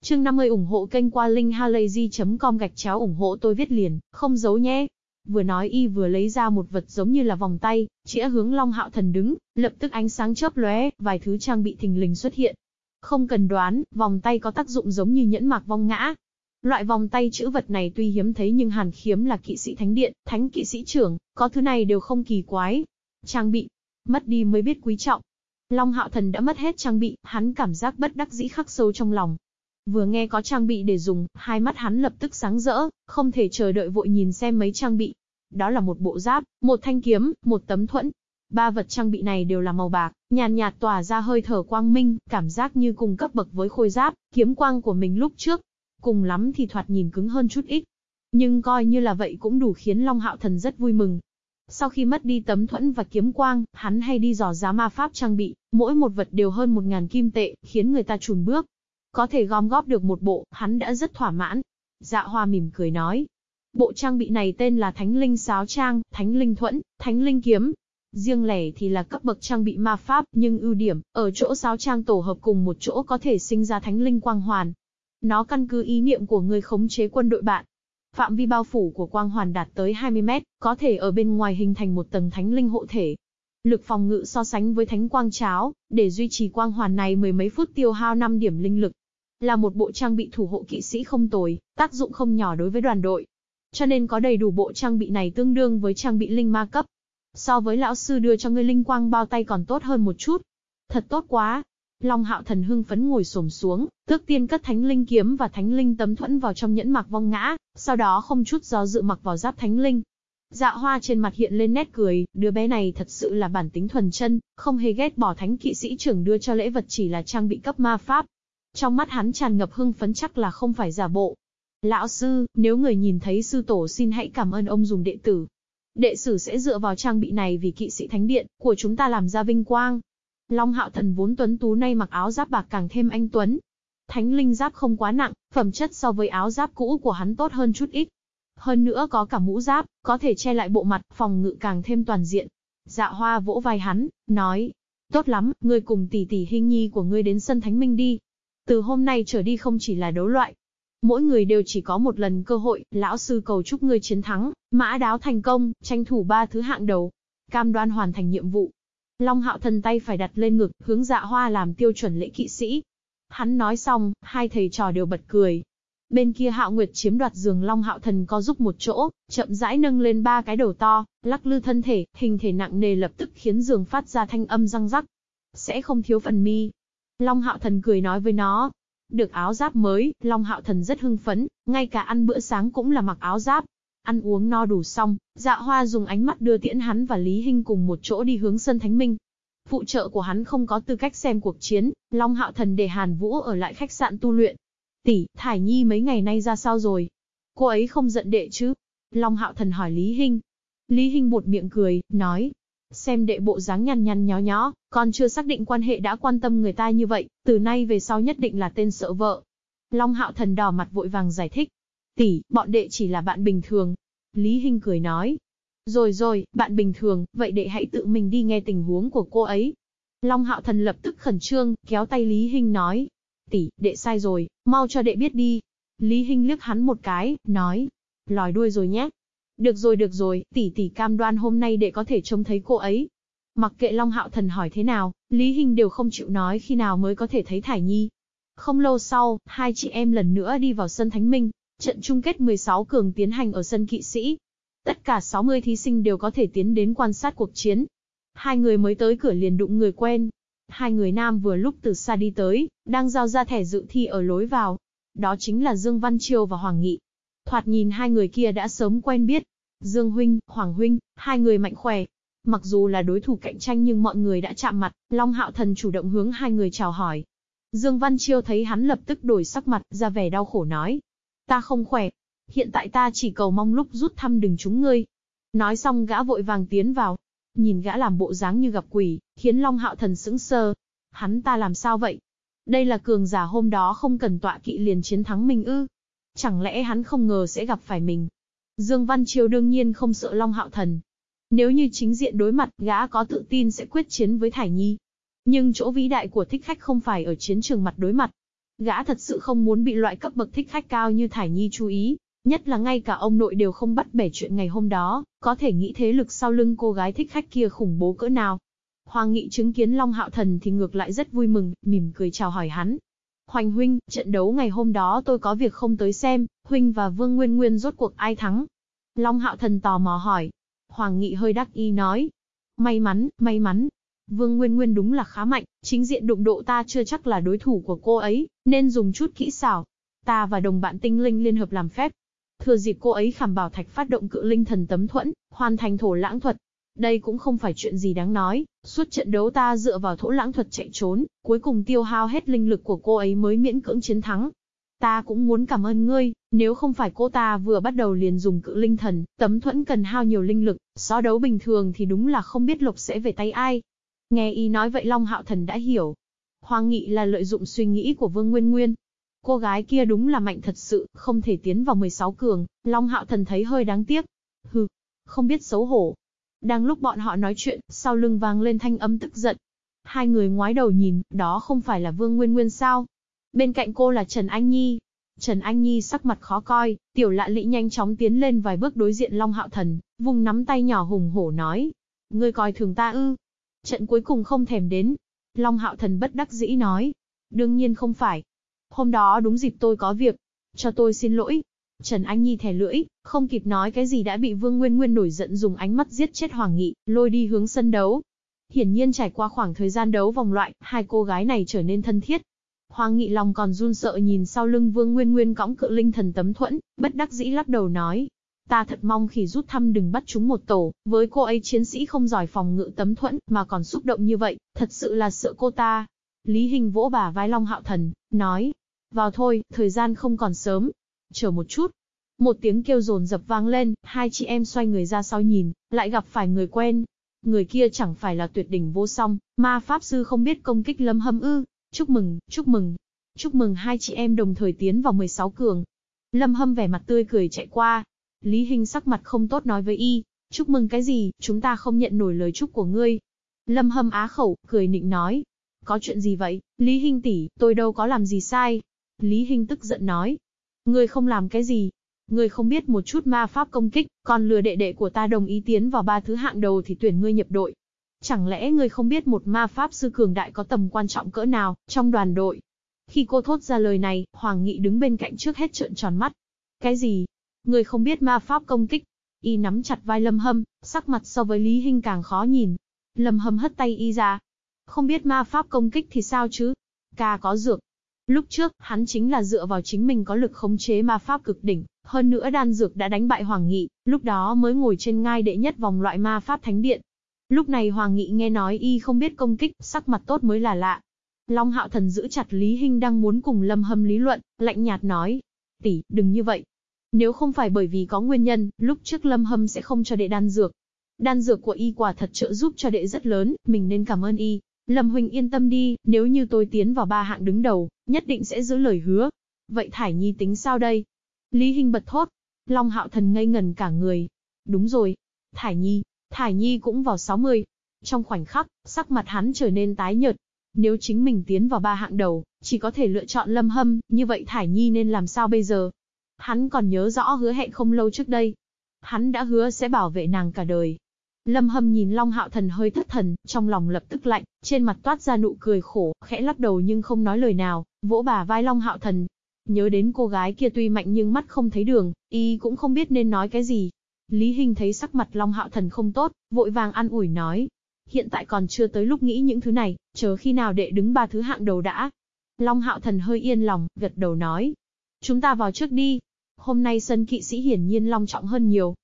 Chương 50 ủng hộ kênh qua linkhalazy.com gạch chéo ủng hộ tôi viết liền, không giấu nhé. Vừa nói y vừa lấy ra một vật giống như là vòng tay, chĩa hướng Long Hạo Thần đứng, lập tức ánh sáng chớp lóe, vài thứ trang bị thình lình xuất hiện. Không cần đoán, vòng tay có tác dụng giống như nhẫn mạc vong ngã. Loại vòng tay chữ vật này tuy hiếm thấy nhưng Hàn Khiếm là kỵ sĩ thánh điện, thánh kỵ sĩ trưởng, có thứ này đều không kỳ quái. Trang bị, mất đi mới biết quý trọng. Long Hạo Thần đã mất hết trang bị, hắn cảm giác bất đắc dĩ khắc sâu trong lòng. Vừa nghe có trang bị để dùng, hai mắt hắn lập tức sáng rỡ, không thể chờ đợi vội nhìn xem mấy trang bị. Đó là một bộ giáp, một thanh kiếm, một tấm thuẫn. Ba vật trang bị này đều là màu bạc, nhàn nhạt, tỏa ra hơi thở quang minh, cảm giác như cùng cấp bậc với khôi giáp, kiếm quang của mình lúc trước. Cùng lắm thì thoạt nhìn cứng hơn chút ít. Nhưng coi như là vậy cũng đủ khiến Long Hạo Thần rất vui mừng. Sau khi mất đi tấm thuẫn và kiếm quang, hắn hay đi dò giá ma pháp trang bị, mỗi một vật đều hơn một ngàn kim tệ, khiến người ta chùn bước. Có thể gom góp được một bộ, hắn đã rất thỏa mãn. Dạ hoa mỉm cười nói. Bộ trang bị này tên là Thánh Linh Sáo Trang, Thánh Linh Thuẫn, Thánh Linh Kiếm. Riêng lẻ thì là cấp bậc trang bị ma pháp, nhưng ưu điểm, ở chỗ sáo trang tổ hợp cùng một chỗ có thể sinh ra Thánh Linh Quang Hoàn. Nó căn cứ ý niệm của người khống chế quân đội bạn. Phạm vi bao phủ của quang hoàn đạt tới 20 mét, có thể ở bên ngoài hình thành một tầng thánh linh hộ thể. Lực phòng ngự so sánh với thánh quang cháo, để duy trì quang hoàn này mười mấy phút tiêu hao 5 điểm linh lực, là một bộ trang bị thủ hộ kỵ sĩ không tồi, tác dụng không nhỏ đối với đoàn đội. Cho nên có đầy đủ bộ trang bị này tương đương với trang bị linh ma cấp. So với lão sư đưa cho ngươi linh quang bao tay còn tốt hơn một chút. Thật tốt quá. Long hạo thần hưng phấn ngồi xổm xuống, tước tiên cất thánh linh kiếm và thánh linh tấm thuẫn vào trong nhẫn mặc vong ngã, sau đó không chút do dự mặc vào giáp thánh linh. Dạ hoa trên mặt hiện lên nét cười, đứa bé này thật sự là bản tính thuần chân, không hề ghét bỏ thánh kỵ sĩ trưởng đưa cho lễ vật chỉ là trang bị cấp ma pháp, trong mắt hắn tràn ngập hưng phấn chắc là không phải giả bộ. Lão sư, nếu người nhìn thấy sư tổ xin hãy cảm ơn ông dùng đệ tử. Đệ sử sẽ dựa vào trang bị này vì kỵ sĩ thánh điện của chúng ta làm ra vinh quang. Long hạo thần vốn tuấn tú nay mặc áo giáp bạc càng thêm anh tuấn. Thánh linh giáp không quá nặng, phẩm chất so với áo giáp cũ của hắn tốt hơn chút ít. Hơn nữa có cả mũ giáp, có thể che lại bộ mặt, phòng ngự càng thêm toàn diện. Dạ hoa vỗ vai hắn, nói, tốt lắm, ngươi cùng tỷ tỷ hình nhi của ngươi đến sân thánh minh đi, từ hôm nay trở đi không chỉ là đấu loại. Mỗi người đều chỉ có một lần cơ hội, lão sư cầu chúc ngươi chiến thắng, mã đáo thành công, tranh thủ ba thứ hạng đầu. Cam đoan hoàn thành nhiệm vụ. Long hạo thần tay phải đặt lên ngực, hướng dạ hoa làm tiêu chuẩn lễ kỵ sĩ. Hắn nói xong, hai thầy trò đều bật cười. Bên kia hạo nguyệt chiếm đoạt giường Long hạo thần có giúp một chỗ, chậm rãi nâng lên ba cái đầu to, lắc lư thân thể, hình thể nặng nề lập tức khiến giường phát ra thanh âm răng rắc. Sẽ không thiếu phần mi, Long Hạo Thần cười nói với nó. Được áo giáp mới, Long Hạo Thần rất hưng phấn, ngay cả ăn bữa sáng cũng là mặc áo giáp. Ăn uống no đủ xong, dạ hoa dùng ánh mắt đưa tiễn hắn và Lý Hinh cùng một chỗ đi hướng sân Thánh Minh. Phụ trợ của hắn không có tư cách xem cuộc chiến, Long Hạo Thần để Hàn Vũ ở lại khách sạn tu luyện. Tỷ, Thải Nhi mấy ngày nay ra sao rồi? Cô ấy không giận đệ chứ? Long Hạo Thần hỏi Lý Hinh. Lý Hinh bột miệng cười, nói, Xem đệ bộ dáng nhăn nhăn nhó nhó, còn chưa xác định quan hệ đã quan tâm người ta như vậy, từ nay về sau nhất định là tên sợ vợ. Long hạo thần đỏ mặt vội vàng giải thích. Tỷ, bọn đệ chỉ là bạn bình thường. Lý Hinh cười nói. Rồi rồi, bạn bình thường, vậy đệ hãy tự mình đi nghe tình huống của cô ấy. Long hạo thần lập tức khẩn trương, kéo tay Lý Hinh nói. Tỷ, đệ sai rồi, mau cho đệ biết đi. Lý Hinh liếc hắn một cái, nói. Lòi đuôi rồi nhé. Được rồi được rồi, tỷ tỷ cam đoan hôm nay đệ có thể trông thấy cô ấy. Mặc kệ Long Hạo Thần hỏi thế nào, Lý Hinh đều không chịu nói khi nào mới có thể thấy Thải Nhi. Không lâu sau, hai chị em lần nữa đi vào sân Thánh Minh, trận chung kết 16 cường tiến hành ở sân kỵ sĩ. Tất cả 60 thí sinh đều có thể tiến đến quan sát cuộc chiến. Hai người mới tới cửa liền đụng người quen. Hai người nam vừa lúc từ xa đi tới, đang giao ra thẻ dự thi ở lối vào. Đó chính là Dương Văn Chiêu và Hoàng Nghị. Thoạt nhìn hai người kia đã sớm quen biết. Dương Huynh, Hoàng Huynh, hai người mạnh khỏe. Mặc dù là đối thủ cạnh tranh nhưng mọi người đã chạm mặt, Long Hạo Thần chủ động hướng hai người chào hỏi. Dương Văn Chiêu thấy hắn lập tức đổi sắc mặt, ra vẻ đau khổ nói. Ta không khỏe. Hiện tại ta chỉ cầu mong lúc rút thăm đừng trúng ngươi. Nói xong gã vội vàng tiến vào. Nhìn gã làm bộ dáng như gặp quỷ, khiến Long Hạo Thần sững sờ. Hắn ta làm sao vậy? Đây là cường giả hôm đó không cần tọa kỵ liền chiến thắng mình ư. Chẳng lẽ hắn không ngờ sẽ gặp phải mình. Dương Văn Chiêu đương nhiên không sợ Long Hạo Thần. Nếu như chính diện đối mặt, gã có tự tin sẽ quyết chiến với Thải Nhi. Nhưng chỗ vĩ đại của thích khách không phải ở chiến trường mặt đối mặt. Gã thật sự không muốn bị loại cấp bậc thích khách cao như Thải Nhi chú ý, Nhất là ngay cả ông nội đều không bắt bẻ chuyện ngày hôm đó, có thể nghĩ thế lực sau lưng cô gái thích khách kia khủng bố cỡ nào. Hoàng Nghị chứng kiến Long Hạo Thần thì ngược lại rất vui mừng, mỉm cười chào hỏi hắn. Hoành huynh, trận đấu ngày hôm đó tôi có việc không tới xem, huynh và Vương Nguyên Nguyên rốt cuộc ai thắng? Long Hạo Thần tò mò hỏi. Hoàng Nghị hơi đắc ý nói. May mắn, may mắn. Vương Nguyên Nguyên đúng là khá mạnh, chính diện đụng độ ta chưa chắc là đối thủ của cô ấy, nên dùng chút kỹ xảo. Ta và đồng bạn tinh linh liên hợp làm phép, Thừa dịp cô ấy khảm bảo thạch phát động cự linh thần tấm thuẫn, hoàn thành thổ lãng thuật. Đây cũng không phải chuyện gì đáng nói, suốt trận đấu ta dựa vào thổ lãng thuật chạy trốn, cuối cùng tiêu hao hết linh lực của cô ấy mới miễn cưỡng chiến thắng. Ta cũng muốn cảm ơn ngươi, nếu không phải cô ta vừa bắt đầu liền dùng cự linh thần, tấm thuẫn cần hao nhiều linh lực, so đấu bình thường thì đúng là không biết lộc sẽ về tay ai. Nghe y nói vậy Long Hạo Thần đã hiểu. Hoàng Nghị là lợi dụng suy nghĩ của Vương Nguyên Nguyên, Cô gái kia đúng là mạnh thật sự, không thể tiến vào 16 cường, Long Hạo Thần thấy hơi đáng tiếc. Hừ, không biết xấu hổ. Đang lúc bọn họ nói chuyện, sau lưng vang lên thanh âm tức giận. Hai người ngoái đầu nhìn, đó không phải là Vương Nguyên Nguyên sao? Bên cạnh cô là Trần Anh Nhi. Trần Anh Nhi sắc mặt khó coi, tiểu lạ lị nhanh chóng tiến lên vài bước đối diện Long Hạo Thần, vùng nắm tay nhỏ hùng hổ nói. Ngươi coi thường ta ư? Trận cuối cùng không thèm đến. Long Hạo Thần bất đắc dĩ nói. Đương nhiên không phải, Hôm đó đúng dịp tôi có việc. Cho tôi xin lỗi. Trần Anh Nhi thẻ lưỡi, không kịp nói cái gì đã bị Vương Nguyên Nguyên nổi giận dùng ánh mắt giết chết Hoàng Nghị, lôi đi hướng sân đấu. Hiển nhiên trải qua khoảng thời gian đấu vòng loại, hai cô gái này trở nên thân thiết. Hoàng Nghị lòng còn run sợ nhìn sau lưng Vương Nguyên Nguyên cõng cự linh thần tấm thuẫn, bất đắc dĩ lắc đầu nói. Ta thật mong khi rút thăm đừng bắt chúng một tổ, với cô ấy chiến sĩ không giỏi phòng ngự tấm thuẫn, mà còn xúc động như vậy, thật sự là sợ cô ta. Lý Hình vỗ bà vai Long Hạo Thần, nói, vào thôi, thời gian không còn sớm. Chờ một chút. Một tiếng kêu rồn dập vang lên, hai chị em xoay người ra sau nhìn, lại gặp phải người quen. Người kia chẳng phải là tuyệt đỉnh vô song, ma pháp sư không biết công kích lâm hâm ư. Chúc mừng, chúc mừng. Chúc mừng hai chị em đồng thời tiến vào 16 cường. Lâm hâm vẻ mặt tươi cười chạy qua. Lý Hình sắc mặt không tốt nói với y, chúc mừng cái gì, chúng ta không nhận nổi lời chúc của ngươi. Lâm hâm á khẩu, cười nịnh nói. Có chuyện gì vậy, Lý Hình tỷ, tôi đâu có làm gì sai, Lý Hinh tức giận nói. Ngươi không làm cái gì? Ngươi không biết một chút ma pháp công kích, còn lừa đệ đệ của ta đồng ý tiến vào ba thứ hạng đầu thì tuyển ngươi nhập đội. Chẳng lẽ ngươi không biết một ma pháp sư cường đại có tầm quan trọng cỡ nào, trong đoàn đội? Khi cô thốt ra lời này, Hoàng Nghị đứng bên cạnh trước hết trợn tròn mắt. Cái gì? Ngươi không biết ma pháp công kích? Y nắm chặt vai Lâm Hâm, sắc mặt so với Lý Hinh càng khó nhìn. Lâm Hâm hất tay Y ra. Không biết ma pháp công kích thì sao chứ? Ca có dược, Lúc trước, hắn chính là dựa vào chính mình có lực khống chế ma pháp cực đỉnh, hơn nữa đan dược đã đánh bại Hoàng Nghị, lúc đó mới ngồi trên ngai đệ nhất vòng loại ma pháp thánh điện. Lúc này Hoàng Nghị nghe nói y không biết công kích, sắc mặt tốt mới là lạ. Long Hạo Thần giữ chặt Lý Hinh đang muốn cùng Lâm Hâm lý luận, lạnh nhạt nói. Tỷ, đừng như vậy. Nếu không phải bởi vì có nguyên nhân, lúc trước Lâm Hâm sẽ không cho đệ đan dược. Đan dược của y quả thật trợ giúp cho đệ rất lớn, mình nên cảm ơn y. Lâm Huynh yên tâm đi, nếu như tôi tiến vào ba hạng đứng đầu, nhất định sẽ giữ lời hứa. Vậy Thải Nhi tính sao đây? Lý Hinh bật thốt. Long Hạo Thần ngây ngần cả người. Đúng rồi. Thải Nhi, Thải Nhi cũng vào 60. Trong khoảnh khắc, sắc mặt hắn trở nên tái nhợt. Nếu chính mình tiến vào ba hạng đầu, chỉ có thể lựa chọn Lâm Hâm, như vậy Thải Nhi nên làm sao bây giờ? Hắn còn nhớ rõ hứa hẹn không lâu trước đây. Hắn đã hứa sẽ bảo vệ nàng cả đời, Lâm Hâm nhìn Long Hạo Thần hơi thất thần, trong lòng lập tức lạnh, trên mặt toát ra nụ cười khổ, khẽ lắc đầu nhưng không nói lời nào, vỗ bà vai Long Hạo Thần. Nhớ đến cô gái kia tuy mạnh nhưng mắt không thấy đường, y cũng không biết nên nói cái gì. Lý Hình thấy sắc mặt Long Hạo Thần không tốt, vội vàng an ủi nói. Hiện tại còn chưa tới lúc nghĩ những thứ này, chờ khi nào đệ đứng ba thứ hạng đầu đã. Long Hạo Thần hơi yên lòng, gật đầu nói. Chúng ta vào trước đi. Hôm nay sân kỵ sĩ hiển nhiên long trọng hơn nhiều,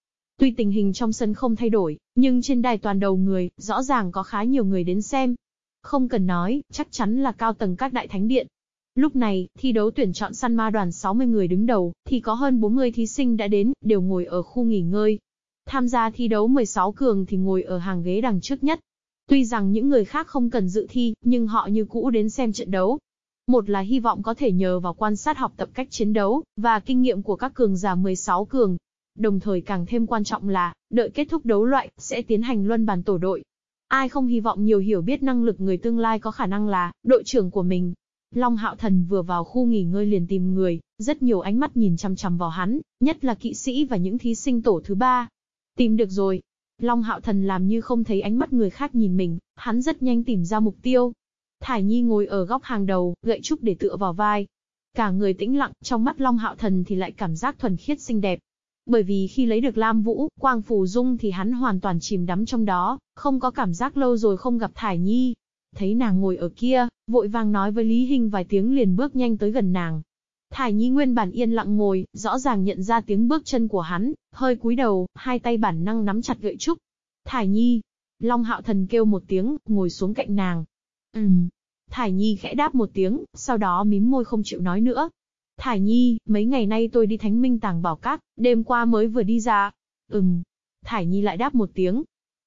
Tuy tình hình trong sân không thay đổi, nhưng trên đài toàn đầu người, rõ ràng có khá nhiều người đến xem. Không cần nói, chắc chắn là cao tầng các đại thánh điện. Lúc này, thi đấu tuyển chọn săn ma đoàn 60 người đứng đầu, thì có hơn 40 thí sinh đã đến, đều ngồi ở khu nghỉ ngơi. Tham gia thi đấu 16 cường thì ngồi ở hàng ghế đằng trước nhất. Tuy rằng những người khác không cần dự thi, nhưng họ như cũ đến xem trận đấu. Một là hy vọng có thể nhờ vào quan sát học tập cách chiến đấu, và kinh nghiệm của các cường giả 16 cường. Đồng thời càng thêm quan trọng là, đợi kết thúc đấu loại, sẽ tiến hành luân bàn tổ đội. Ai không hy vọng nhiều hiểu biết năng lực người tương lai có khả năng là, đội trưởng của mình. Long Hạo Thần vừa vào khu nghỉ ngơi liền tìm người, rất nhiều ánh mắt nhìn chăm chăm vào hắn, nhất là kỵ sĩ và những thí sinh tổ thứ ba. Tìm được rồi. Long Hạo Thần làm như không thấy ánh mắt người khác nhìn mình, hắn rất nhanh tìm ra mục tiêu. Thải Nhi ngồi ở góc hàng đầu, gậy trúc để tựa vào vai. Cả người tĩnh lặng, trong mắt Long Hạo Thần thì lại cảm giác thuần khiết xinh đẹp. Bởi vì khi lấy được Lam Vũ, Quang Phù Dung thì hắn hoàn toàn chìm đắm trong đó, không có cảm giác lâu rồi không gặp Thải Nhi. Thấy nàng ngồi ở kia, vội vàng nói với Lý Hinh vài tiếng liền bước nhanh tới gần nàng. Thải Nhi nguyên bản yên lặng ngồi, rõ ràng nhận ra tiếng bước chân của hắn, hơi cúi đầu, hai tay bản năng nắm chặt gậy trúc. Thải Nhi, Long Hạo Thần kêu một tiếng, ngồi xuống cạnh nàng. Ừm. Thải Nhi khẽ đáp một tiếng, sau đó mím môi không chịu nói nữa. Thải Nhi, mấy ngày nay tôi đi Thánh Minh Tàng Bảo Các, đêm qua mới vừa đi ra. Ừm. Thải Nhi lại đáp một tiếng.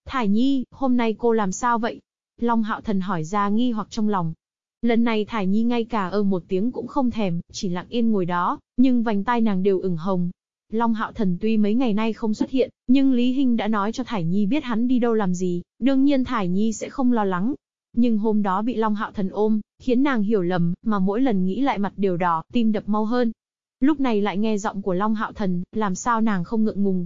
Thải Nhi, hôm nay cô làm sao vậy? Long Hạo Thần hỏi ra nghi hoặc trong lòng. Lần này Thải Nhi ngay cả ơ một tiếng cũng không thèm, chỉ lặng yên ngồi đó, nhưng vành tai nàng đều ửng hồng. Long Hạo Thần tuy mấy ngày nay không xuất hiện, nhưng Lý Hinh đã nói cho Thải Nhi biết hắn đi đâu làm gì, đương nhiên Thải Nhi sẽ không lo lắng. Nhưng hôm đó bị Long Hạo Thần ôm, khiến nàng hiểu lầm, mà mỗi lần nghĩ lại mặt đều đỏ, tim đập mau hơn. Lúc này lại nghe giọng của Long Hạo Thần, làm sao nàng không ngượng ngùng.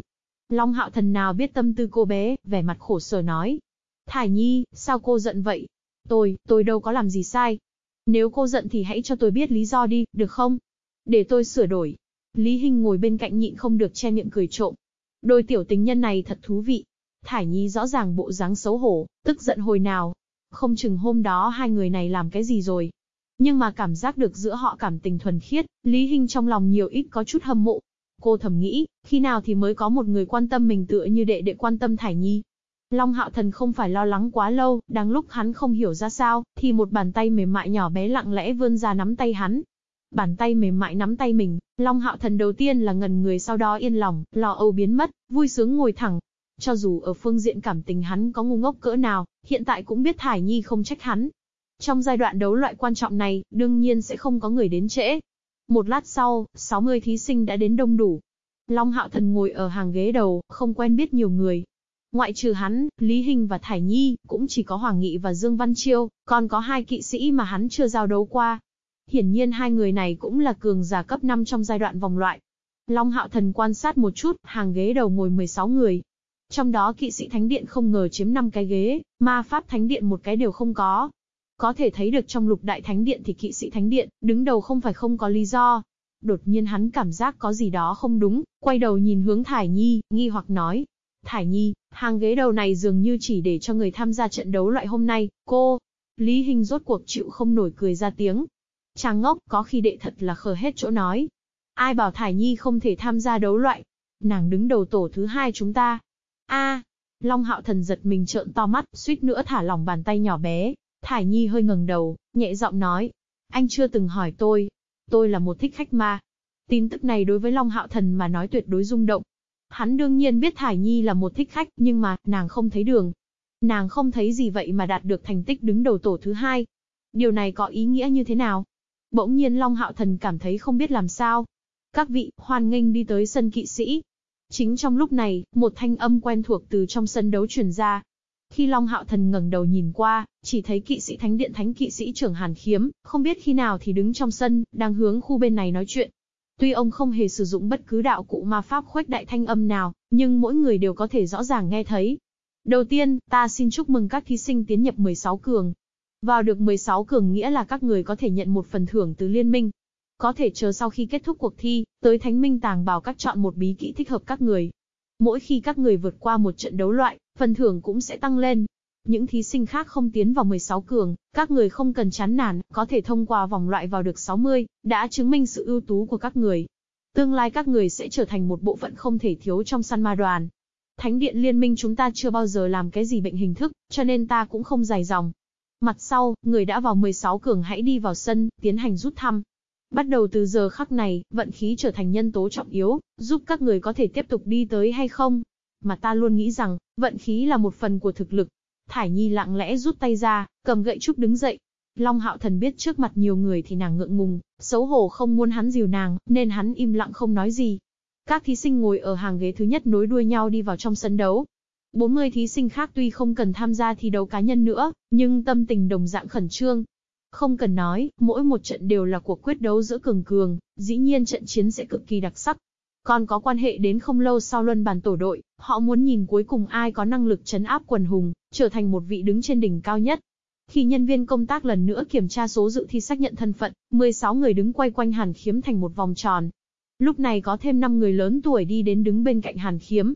Long Hạo Thần nào biết tâm tư cô bé, vẻ mặt khổ sở nói. Thải Nhi, sao cô giận vậy? Tôi, tôi đâu có làm gì sai. Nếu cô giận thì hãy cho tôi biết lý do đi, được không? Để tôi sửa đổi. Lý Hinh ngồi bên cạnh nhịn không được che miệng cười trộm. Đôi tiểu tình nhân này thật thú vị. Thải Nhi rõ ràng bộ dáng xấu hổ, tức giận hồi nào. Không chừng hôm đó hai người này làm cái gì rồi. Nhưng mà cảm giác được giữa họ cảm tình thuần khiết, Lý Hinh trong lòng nhiều ít có chút hâm mộ. Cô thầm nghĩ, khi nào thì mới có một người quan tâm mình tựa như đệ đệ quan tâm Thải Nhi. Long Hạo Thần không phải lo lắng quá lâu, đang lúc hắn không hiểu ra sao, thì một bàn tay mềm mại nhỏ bé lặng lẽ vươn ra nắm tay hắn. Bàn tay mềm mại nắm tay mình, Long Hạo Thần đầu tiên là ngần người sau đó yên lòng, lo âu biến mất, vui sướng ngồi thẳng. Cho dù ở phương diện cảm tình hắn có ngu ngốc cỡ nào, hiện tại cũng biết Thải Nhi không trách hắn. Trong giai đoạn đấu loại quan trọng này, đương nhiên sẽ không có người đến trễ. Một lát sau, 60 thí sinh đã đến đông đủ. Long Hạo Thần ngồi ở hàng ghế đầu, không quen biết nhiều người, Ngoại trừ hắn, Lý Hình và Thải Nhi, cũng chỉ có Hoàng Nghị và Dương Văn Chiêu, còn có hai kỵ sĩ mà hắn chưa giao đấu qua. Hiển nhiên hai người này cũng là cường giả cấp 5 trong giai đoạn vòng loại. Long Hạo Thần quan sát một chút, hàng ghế đầu ngồi 16 người. Trong đó kỵ sĩ Thánh Điện không ngờ chiếm 5 cái ghế, ma pháp Thánh Điện một cái đều không có. Có thể thấy được trong lục đại Thánh Điện thì kỵ sĩ Thánh Điện, đứng đầu không phải không có lý do. Đột nhiên hắn cảm giác có gì đó không đúng, quay đầu nhìn hướng Thải Nhi, nghi hoặc nói, Thải Nhi, hàng ghế đầu này dường như chỉ để cho người tham gia trận đấu loại hôm nay, cô. Lý Hình rốt cuộc chịu không nổi cười ra tiếng. Chàng ngốc, có khi đệ thật là khờ hết chỗ nói. Ai bảo Thải Nhi không thể tham gia đấu loại. Nàng đứng đầu tổ thứ hai chúng ta a Long Hạo Thần giật mình trợn to mắt, suýt nữa thả lòng bàn tay nhỏ bé. Thải Nhi hơi ngẩng đầu, nhẹ giọng nói. Anh chưa từng hỏi tôi. Tôi là một thích khách ma. Tin tức này đối với Long Hạo Thần mà nói tuyệt đối rung động. Hắn đương nhiên biết Thải Nhi là một thích khách, nhưng mà, nàng không thấy đường. Nàng không thấy gì vậy mà đạt được thành tích đứng đầu tổ thứ hai. Điều này có ý nghĩa như thế nào? Bỗng nhiên Long Hạo Thần cảm thấy không biết làm sao. Các vị, hoan nghênh đi tới sân kỵ sĩ. Chính trong lúc này, một thanh âm quen thuộc từ trong sân đấu truyền ra. Khi Long Hạo Thần ngẩng đầu nhìn qua, chỉ thấy kỵ sĩ thánh điện thánh kỵ sĩ trưởng Hàn Khiếm, không biết khi nào thì đứng trong sân, đang hướng khu bên này nói chuyện. Tuy ông không hề sử dụng bất cứ đạo cụ ma pháp khuếch đại thanh âm nào, nhưng mỗi người đều có thể rõ ràng nghe thấy. Đầu tiên, ta xin chúc mừng các thí sinh tiến nhập 16 cường. Vào được 16 cường nghĩa là các người có thể nhận một phần thưởng từ liên minh. Có thể chờ sau khi kết thúc cuộc thi, tới Thánh Minh Tàng bảo các chọn một bí kỹ thích hợp các người. Mỗi khi các người vượt qua một trận đấu loại, phần thưởng cũng sẽ tăng lên, những thí sinh khác không tiến vào 16 cường, các người không cần chán nản, có thể thông qua vòng loại vào được 60, đã chứng minh sự ưu tú của các người. Tương lai các người sẽ trở thành một bộ phận không thể thiếu trong săn ma đoàn. Thánh điện liên minh chúng ta chưa bao giờ làm cái gì bệnh hình thức, cho nên ta cũng không dài dòng. Mặt sau, người đã vào 16 cường hãy đi vào sân, tiến hành rút thăm. Bắt đầu từ giờ khắc này, vận khí trở thành nhân tố trọng yếu, giúp các người có thể tiếp tục đi tới hay không. Mà ta luôn nghĩ rằng, vận khí là một phần của thực lực, Thải Nhi lặng lẽ rút tay ra, cầm gậy trúc đứng dậy. Long Hạo Thần biết trước mặt nhiều người thì nàng ngượng ngùng, xấu hổ không muốn hắn dìu nàng, nên hắn im lặng không nói gì. Các thí sinh ngồi ở hàng ghế thứ nhất nối đuôi nhau đi vào trong sân đấu. 40 thí sinh khác tuy không cần tham gia thi đấu cá nhân nữa, nhưng tâm tình đồng dạng khẩn trương. Không cần nói, mỗi một trận đều là cuộc quyết đấu giữa cường cường, dĩ nhiên trận chiến sẽ cực kỳ đặc sắc. Còn có quan hệ đến không lâu sau luân bàn tổ đội, họ muốn nhìn cuối cùng ai có năng lực chấn áp quần hùng, trở thành một vị đứng trên đỉnh cao nhất. Khi nhân viên công tác lần nữa kiểm tra số dự thi xác nhận thân phận, 16 người đứng quay quanh Hàn Khiếm thành một vòng tròn. Lúc này có thêm 5 người lớn tuổi đi đến đứng bên cạnh Hàn Khiếm.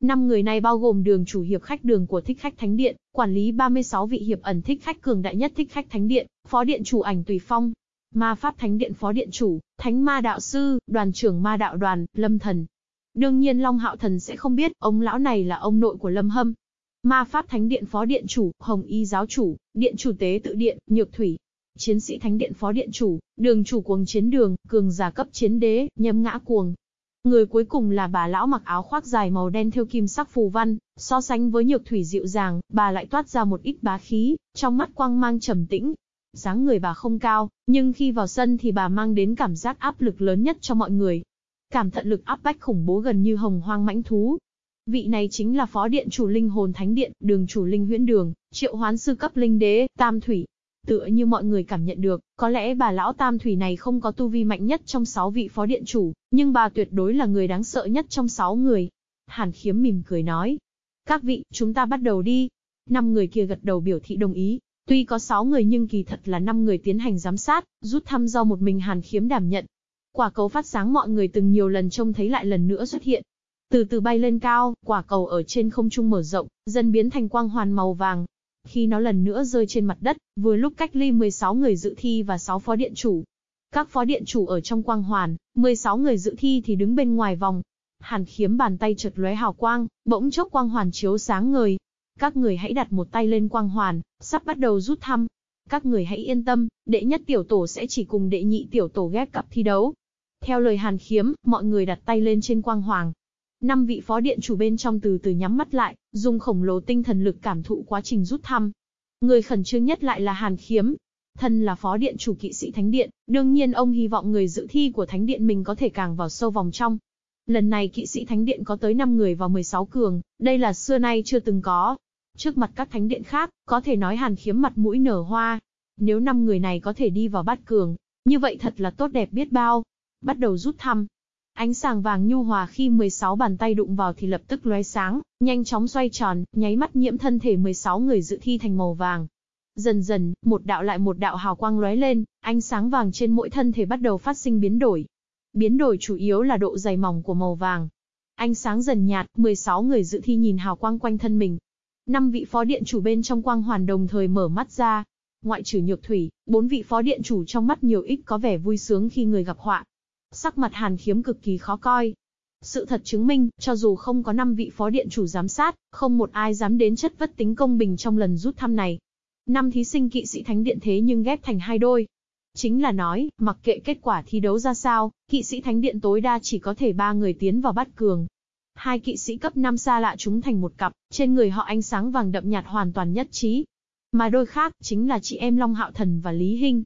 5 người này bao gồm đường chủ hiệp khách đường của Thích Khách Thánh Điện, quản lý 36 vị hiệp ẩn Thích Khách cường đại nhất Thích Khách Thánh Điện, phó điện chủ ảnh Tùy Phong, Ma Pháp Thánh Điện Phó Điện Chủ, Thánh Ma Đạo Sư, đoàn trưởng Ma Đạo Đoàn, Lâm Thần. Đương nhiên Long Hạo Thần sẽ không biết, ông lão này là ông nội của Lâm Hâm. Ma Pháp Thánh Điện Phó Điện Chủ, Hồng Y Giáo Chủ, Điện Chủ Tế Tự Điện, Nhược Thủy. Chiến sĩ Thánh Điện Phó Điện Chủ, Đường Chủ Cuồng Chiến Đường, Cường Giả Cấp Chiến Đế, Nhâm Ngã Cuồng. Người cuối cùng là bà lão mặc áo khoác dài màu đen theo kim sắc phù văn, so sánh với Nhược Thủy dịu dàng, bà lại toát ra một ít bá khí, trong mắt quang mang trầm tĩnh, dáng người bà không cao, nhưng khi vào sân thì bà mang đến cảm giác áp lực lớn nhất cho mọi người. Cảm thận lực áp bách khủng bố gần như hồng hoang mãnh thú. Vị này chính là phó điện chủ linh hồn thánh điện, đường chủ linh huyễn đường, triệu hoán sư cấp linh đế, tam thủy. Tựa như mọi người cảm nhận được, có lẽ bà lão tam thủy này không có tu vi mạnh nhất trong sáu vị phó điện chủ, nhưng bà tuyệt đối là người đáng sợ nhất trong sáu người. Hàn khiếm mỉm cười nói. Các vị, chúng ta bắt đầu đi. Năm người kia gật đầu biểu thị đồng ý, Tuy có 6 người nhưng kỳ thật là 5 người tiến hành giám sát, rút thăm do một mình Hàn Khiếm đảm nhận. Quả cầu phát sáng mọi người từng nhiều lần trông thấy lại lần nữa xuất hiện. Từ từ bay lên cao, quả cầu ở trên không trung mở rộng, dần biến thành quang hoàn màu vàng. Khi nó lần nữa rơi trên mặt đất, vừa lúc cách ly 16 người dự thi và 6 phó điện chủ. Các phó điện chủ ở trong quang hoàn, 16 người dự thi thì đứng bên ngoài vòng. Hàn khiếm bàn tay chợt lóe hào quang, bỗng chốc quang hoàn chiếu sáng ngời, các người hãy đặt một tay lên quang hoàn, sắp bắt đầu rút thăm. Các người hãy yên tâm, đệ nhất tiểu tổ sẽ chỉ cùng đệ nhị tiểu tổ ghép cặp thi đấu. Theo lời hàn khiếm, mọi người đặt tay lên trên quang hoàng. Năm vị phó điện chủ bên trong từ từ nhắm mắt lại, dùng khổng lồ tinh thần lực cảm thụ quá trình rút thăm. Người khẩn trương nhất lại là hàn khiếm, thân là phó điện chủ kỵ sĩ thánh điện, đương nhiên ông hy vọng người dự thi của thánh điện mình có thể càng vào sâu vòng trong. Lần này kỵ sĩ thánh điện có tới 5 người vào 16 cường, đây là xưa nay chưa từng có. Trước mặt các thánh điện khác, có thể nói hàn khiếm mặt mũi nở hoa. Nếu năm người này có thể đi vào bát cường, như vậy thật là tốt đẹp biết bao. Bắt đầu rút thăm. Ánh sáng vàng nhu hòa khi 16 bàn tay đụng vào thì lập tức lóe sáng, nhanh chóng xoay tròn, nháy mắt nhiễm thân thể 16 người dự thi thành màu vàng. Dần dần, một đạo lại một đạo hào quang lóe lên, ánh sáng vàng trên mỗi thân thể bắt đầu phát sinh biến đổi. Biến đổi chủ yếu là độ dày mỏng của màu vàng. Ánh sáng dần nhạt, 16 người dự thi nhìn hào quang quanh thân mình, Năm vị phó điện chủ bên trong quang hoàn đồng thời mở mắt ra. Ngoại trừ nhược thủy, bốn vị phó điện chủ trong mắt nhiều ít có vẻ vui sướng khi người gặp họa. Sắc mặt hàn khiếm cực kỳ khó coi. Sự thật chứng minh, cho dù không có năm vị phó điện chủ giám sát, không một ai dám đến chất vất tính công bình trong lần rút thăm này. Năm thí sinh kỵ sĩ thánh điện thế nhưng ghép thành hai đôi. Chính là nói, mặc kệ kết quả thi đấu ra sao, kỵ sĩ thánh điện tối đa chỉ có thể ba người tiến vào bát cường. Hai kỵ sĩ cấp 5 xa lạ chúng thành một cặp, trên người họ ánh sáng vàng đậm nhạt hoàn toàn nhất trí. Mà đôi khác, chính là chị em Long Hạo Thần và Lý Hinh.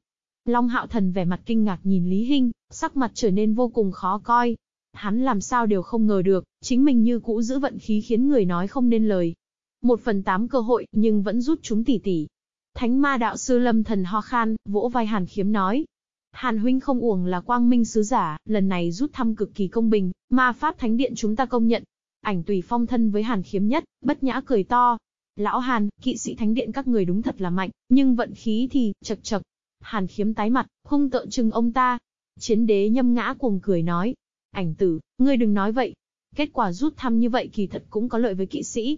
Long Hạo Thần vẻ mặt kinh ngạc nhìn Lý Hinh, sắc mặt trở nên vô cùng khó coi. Hắn làm sao đều không ngờ được, chính mình như cũ giữ vận khí khiến người nói không nên lời. Một phần tám cơ hội, nhưng vẫn rút chúng tỉ tỉ. Thánh ma đạo sư lâm thần ho khan, vỗ vai hàn khiếm nói, Hàn huynh không uổng là quang minh sứ giả, lần này rút thăm cực kỳ công bình, ma pháp thánh điện chúng ta công nhận. Ảnh tùy phong thân với Hàn khiếm nhất, bất nhã cười to. Lão Hàn, kỵ sĩ thánh điện các người đúng thật là mạnh, nhưng vận khí thì, chật chật. Hàn khiếm tái mặt, hung tợn chừng ông ta. Chiến đế nhâm ngã cuồng cười nói. Ảnh tử, ngươi đừng nói vậy. Kết quả rút thăm như vậy kỳ thật cũng có lợi với kỵ sĩ.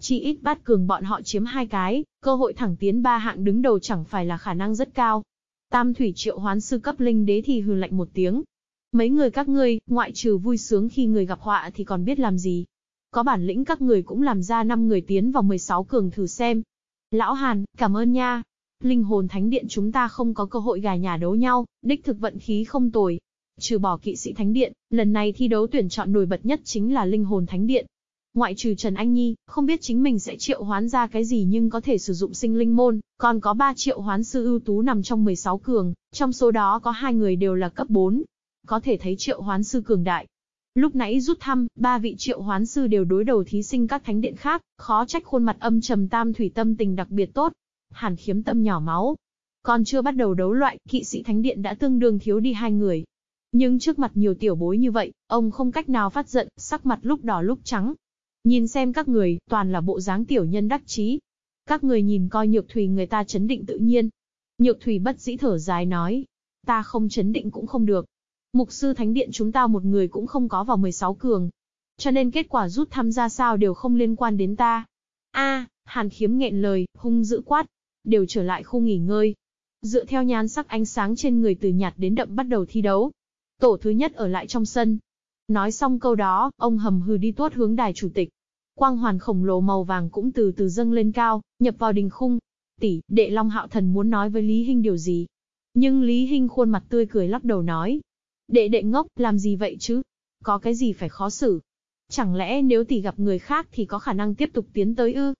Chỉ ít bát cường bọn họ chiếm hai cái, cơ hội thẳng tiến ba hạng đứng đầu chẳng phải là khả năng rất cao. Tam thủy triệu hoán sư cấp linh đế thì hừ lạnh một tiếng. Mấy người các ngươi, ngoại trừ vui sướng khi người gặp họa thì còn biết làm gì. Có bản lĩnh các người cũng làm ra 5 người tiến vào 16 cường thử xem. Lão Hàn, cảm ơn nha. Linh hồn thánh điện chúng ta không có cơ hội gà nhà đấu nhau, đích thực vận khí không tồi. Trừ bỏ kỵ sĩ thánh điện, lần này thi đấu tuyển chọn nổi bật nhất chính là linh hồn thánh điện. Ngoại trừ Trần Anh Nhi, không biết chính mình sẽ triệu hoán ra cái gì nhưng có thể sử dụng sinh linh môn, còn có 3 triệu hoán sư ưu tú nằm trong 16 cường, trong số đó có hai người đều là cấp 4. Có thể thấy triệu hoán sư cường đại. Lúc nãy rút thăm, ba vị triệu hoán sư đều đối đầu thí sinh các thánh điện khác, khó trách khuôn mặt âm trầm tam thủy tâm tình đặc biệt tốt. Hàn khiếm tâm nhỏ máu. Còn chưa bắt đầu đấu loại, kỵ sĩ thánh điện đã tương đương thiếu đi hai người. Nhưng trước mặt nhiều tiểu bối như vậy, ông không cách nào phát giận, sắc mặt lúc đỏ lúc trắng, Nhìn xem các người, toàn là bộ dáng tiểu nhân đắc chí. Các người nhìn coi nhược thủy người ta chấn định tự nhiên. Nhược thủy bất dĩ thở dài nói. Ta không chấn định cũng không được. Mục sư thánh điện chúng ta một người cũng không có vào 16 cường. Cho nên kết quả rút thăm ra sao đều không liên quan đến ta. a hàn khiếm nghẹn lời, hung dữ quát. Đều trở lại khu nghỉ ngơi. Dựa theo nhan sắc ánh sáng trên người từ nhạt đến đậm bắt đầu thi đấu. Tổ thứ nhất ở lại trong sân, Nói xong câu đó, ông hầm hừ đi tuốt hướng đài chủ tịch. Quang hoàn khổng lồ màu vàng cũng từ từ dâng lên cao, nhập vào đình khung. Tỷ, đệ Long Hạo Thần muốn nói với Lý Hinh điều gì? Nhưng Lý Hinh khuôn mặt tươi cười lắc đầu nói. Đệ đệ ngốc, làm gì vậy chứ? Có cái gì phải khó xử? Chẳng lẽ nếu tỷ gặp người khác thì có khả năng tiếp tục tiến tới ư?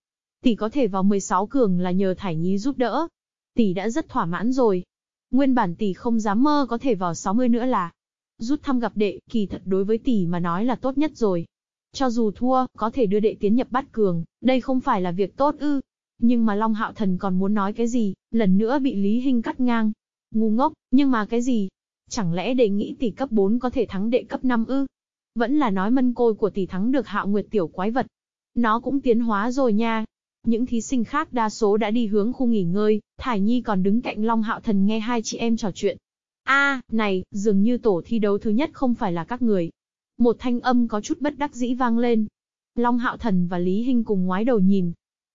Tỷ có thể vào 16 cường là nhờ Thải Nhi giúp đỡ. Tỷ đã rất thỏa mãn rồi. Nguyên bản tỷ không dám mơ có thể vào 60 nữa là, Rút thăm gặp đệ, kỳ thật đối với tỷ mà nói là tốt nhất rồi. Cho dù thua, có thể đưa đệ tiến nhập bát cường, đây không phải là việc tốt ư. Nhưng mà Long Hạo Thần còn muốn nói cái gì, lần nữa bị Lý Hinh cắt ngang. Ngu ngốc, nhưng mà cái gì? Chẳng lẽ đệ nghĩ tỷ cấp 4 có thể thắng đệ cấp 5 ư? Vẫn là nói mân côi của tỷ thắng được hạo nguyệt tiểu quái vật. Nó cũng tiến hóa rồi nha. Những thí sinh khác đa số đã đi hướng khu nghỉ ngơi, Thải Nhi còn đứng cạnh Long Hạo Thần nghe hai chị em trò chuyện. A, này, dường như tổ thi đấu thứ nhất không phải là các người. Một thanh âm có chút bất đắc dĩ vang lên. Long Hạo Thần và Lý Hinh cùng ngoái đầu nhìn.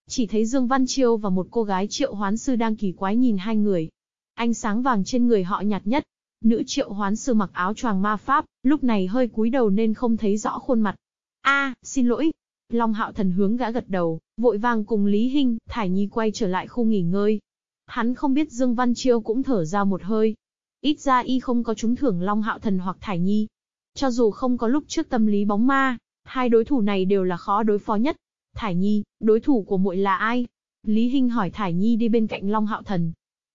Chỉ thấy Dương Văn Chiêu và một cô gái triệu hoán sư đang kỳ quái nhìn hai người. Ánh sáng vàng trên người họ nhạt nhất. Nữ triệu hoán sư mặc áo choàng ma pháp, lúc này hơi cúi đầu nên không thấy rõ khuôn mặt. A, xin lỗi. Long Hạo Thần hướng gã gật đầu, vội vàng cùng Lý Hinh, Thải Nhi quay trở lại khu nghỉ ngơi. Hắn không biết Dương Văn Chiêu cũng thở ra một hơi, Ít ra y không có trúng thưởng Long Hạo Thần hoặc Thải Nhi. Cho dù không có lúc trước tâm lý bóng ma, hai đối thủ này đều là khó đối phó nhất. Thải Nhi, đối thủ của muội là ai? Lý Hinh hỏi Thải Nhi đi bên cạnh Long Hạo Thần.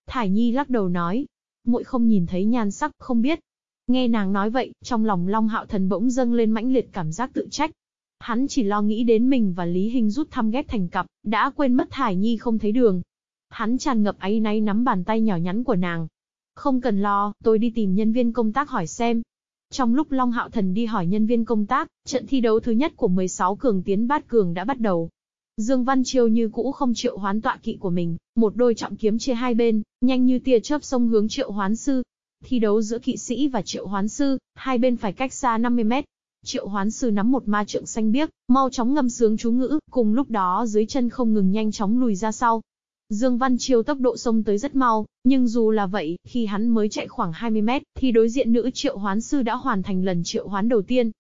Thải Nhi lắc đầu nói, muội không nhìn thấy nhan sắc, không biết. Nghe nàng nói vậy, trong lòng Long Hạo Thần bỗng dâng lên mãnh liệt cảm giác tự trách. Hắn chỉ lo nghĩ đến mình và Lý Hình rút thăm ghép thành cặp, đã quên mất Thải Nhi không thấy đường. Hắn tràn ngập áy náy nắm bàn tay nhỏ nhắn của nàng, không cần lo, tôi đi tìm nhân viên công tác hỏi xem. Trong lúc Long Hạo Thần đi hỏi nhân viên công tác, trận thi đấu thứ nhất của 16 cường tiến bát cường đã bắt đầu. Dương Văn Chiêu như cũ không triệu hoán tọa kỵ của mình, một đôi trọng kiếm chia hai bên, nhanh như tia chớp xông hướng triệu hoán sư. Thi đấu giữa kỵ sĩ và triệu hoán sư, hai bên phải cách xa 50 mét. Triệu hoán sư nắm một ma trượng xanh biếc, mau chóng ngâm sướng chú ngữ, cùng lúc đó dưới chân không ngừng nhanh chóng lùi ra sau, Dương Văn Chiêu tốc độ xông tới rất mau, nhưng dù là vậy, khi hắn mới chạy khoảng 20 mét, thì đối diện nữ triệu hoán sư đã hoàn thành lần triệu hoán đầu tiên.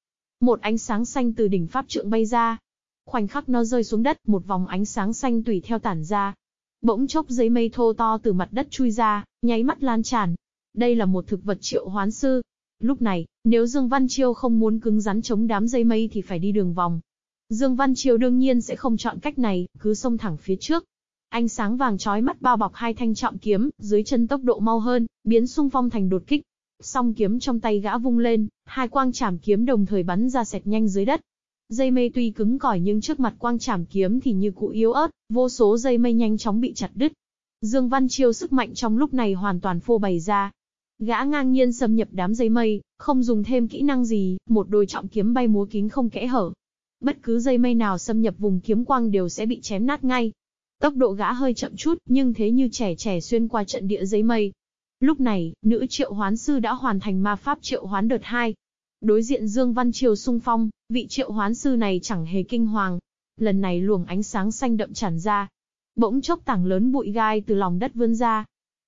Một ánh sáng xanh từ đỉnh pháp trượng bay ra. Khoảnh khắc nó rơi xuống đất, một vòng ánh sáng xanh tùy theo tản ra. Bỗng chốc giấy mây thô to từ mặt đất chui ra, nháy mắt lan tràn. Đây là một thực vật triệu hoán sư. Lúc này, nếu Dương Văn Chiêu không muốn cứng rắn chống đám dây mây thì phải đi đường vòng. Dương Văn Chiêu đương nhiên sẽ không chọn cách này, cứ xông thẳng phía trước. Ánh sáng vàng chói mắt bao bọc hai thanh trọng kiếm, dưới chân tốc độ mau hơn, biến xung phong thành đột kích. Song kiếm trong tay gã vung lên, hai quang chảm kiếm đồng thời bắn ra sẹt nhanh dưới đất. Dây mây tuy cứng cỏi nhưng trước mặt quang chảm kiếm thì như cụ yếu ớt, vô số dây mây nhanh chóng bị chặt đứt. Dương Văn Chiêu sức mạnh trong lúc này hoàn toàn phô bày ra. Gã ngang nhiên xâm nhập đám dây mây, không dùng thêm kỹ năng gì, một đôi trọng kiếm bay múa kín không kẽ hở. Bất cứ dây mây nào xâm nhập vùng kiếm quang đều sẽ bị chém nát ngay. Tốc độ gã hơi chậm chút, nhưng thế như trẻ trẻ xuyên qua trận địa dây mây. Lúc này, nữ triệu hoán sư đã hoàn thành ma pháp triệu hoán đợt 2. Đối diện Dương Văn Triều sung phong, vị triệu hoán sư này chẳng hề kinh hoàng. Lần này luồng ánh sáng xanh đậm tràn ra. Bỗng chốc tảng lớn bụi gai từ lòng đất vươn ra.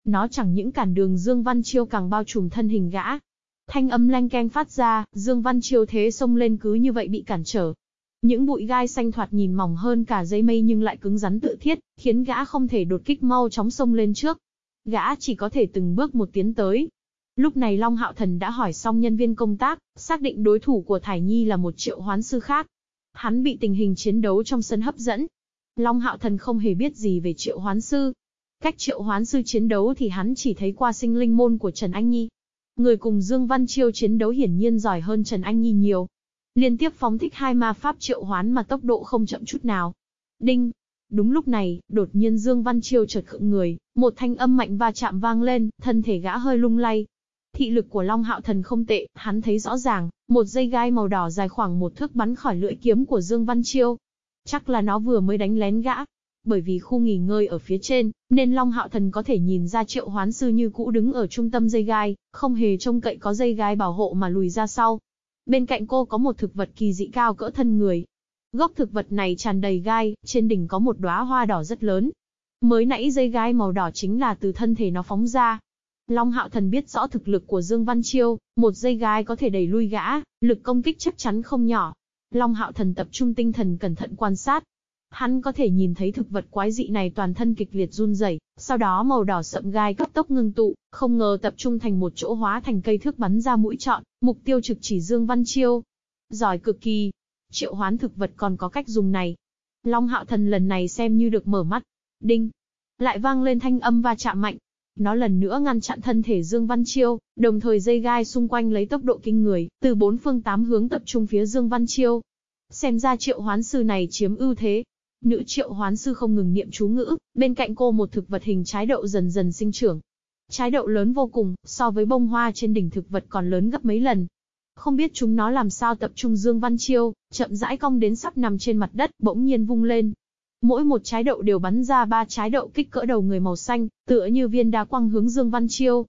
Nó chẳng những cản đường Dương Văn Chiêu càng bao trùm thân hình gã. Thanh âm lanh keng phát ra, Dương Văn Chiêu thế xông lên cứ như vậy bị cản trở, những bụi gai xanh thoạt nhìn mỏng hơn cả dây mây nhưng lại cứng rắn tự thiết, khiến gã không thể đột kích mau chóng sông lên trước. Gã chỉ có thể từng bước một tiến tới. Lúc này Long Hạo Thần đã hỏi xong nhân viên công tác, xác định đối thủ của Thải Nhi là một triệu hoán sư khác. Hắn bị tình hình chiến đấu trong sân hấp dẫn. Long Hạo Thần không hề biết gì về triệu hoán sư. Cách triệu hoán sư chiến đấu thì hắn chỉ thấy qua sinh linh môn của Trần Anh Nhi. Người cùng Dương Văn Chiêu chiến đấu hiển nhiên giỏi hơn Trần Anh Nhi nhiều. Liên tiếp phóng thích hai ma pháp triệu hoán mà tốc độ không chậm chút nào. Đinh! Đúng lúc này, đột nhiên Dương Văn Chiêu chợt khựng người, một thanh âm mạnh va chạm vang lên, thân thể gã hơi lung lay. Thị lực của Long Hạo Thần không tệ, hắn thấy rõ ràng, một dây gai màu đỏ dài khoảng một thước bắn khỏi lưỡi kiếm của Dương Văn Chiêu. Chắc là nó vừa mới đánh lén gã. Bởi vì khu nghỉ ngơi ở phía trên, nên Long Hạo Thần có thể nhìn ra triệu hoán sư như cũ đứng ở trung tâm dây gai, không hề trông cậy có dây gai bảo hộ mà lùi ra sau. Bên cạnh cô có một thực vật kỳ dị cao cỡ thân người. Gốc thực vật này tràn đầy gai, trên đỉnh có một đóa hoa đỏ rất lớn. Mới nãy dây gai màu đỏ chính là từ thân thể nó phóng ra. Long Hạo Thần biết rõ thực lực của Dương Văn Chiêu, một dây gai có thể đẩy lui gã, lực công kích chắc chắn không nhỏ. Long Hạo Thần tập trung tinh thần cẩn thận quan sát. Hắn có thể nhìn thấy thực vật quái dị này toàn thân kịch liệt run rẩy, sau đó màu đỏ sậm gai cấp tốc ngưng tụ, không ngờ tập trung thành một chỗ hóa thành cây thước bắn ra mũi trọn, mục tiêu trực chỉ Dương Văn Chiêu. Giỏi cực kỳ. Triệu hoán thực vật còn có cách dùng này. Long Hạo Thần lần này xem như được mở mắt. Đinh. Lại vang lên thanh âm va chạm mạnh. Nó lần nữa ngăn chặn thân thể Dương Văn Chiêu, đồng thời dây gai xung quanh lấy tốc độ kinh người, từ bốn phương tám hướng tập trung phía Dương Văn Chiêu. Xem ra triệu hoán sư này chiếm ưu thế. Nữ triệu hoán sư không ngừng niệm chú ngữ, bên cạnh cô một thực vật hình trái đậu dần dần sinh trưởng. Trái đậu lớn vô cùng, so với bông hoa trên đỉnh thực vật còn lớn gấp mấy lần. Không biết chúng nó làm sao tập trung Dương Văn Chiêu, chậm rãi cong đến sắp nằm trên mặt đất, bỗng nhiên vung lên, Mỗi một trái đậu đều bắn ra ba trái đậu kích cỡ đầu người màu xanh, tựa như viên đá quăng hướng Dương Văn Chiêu.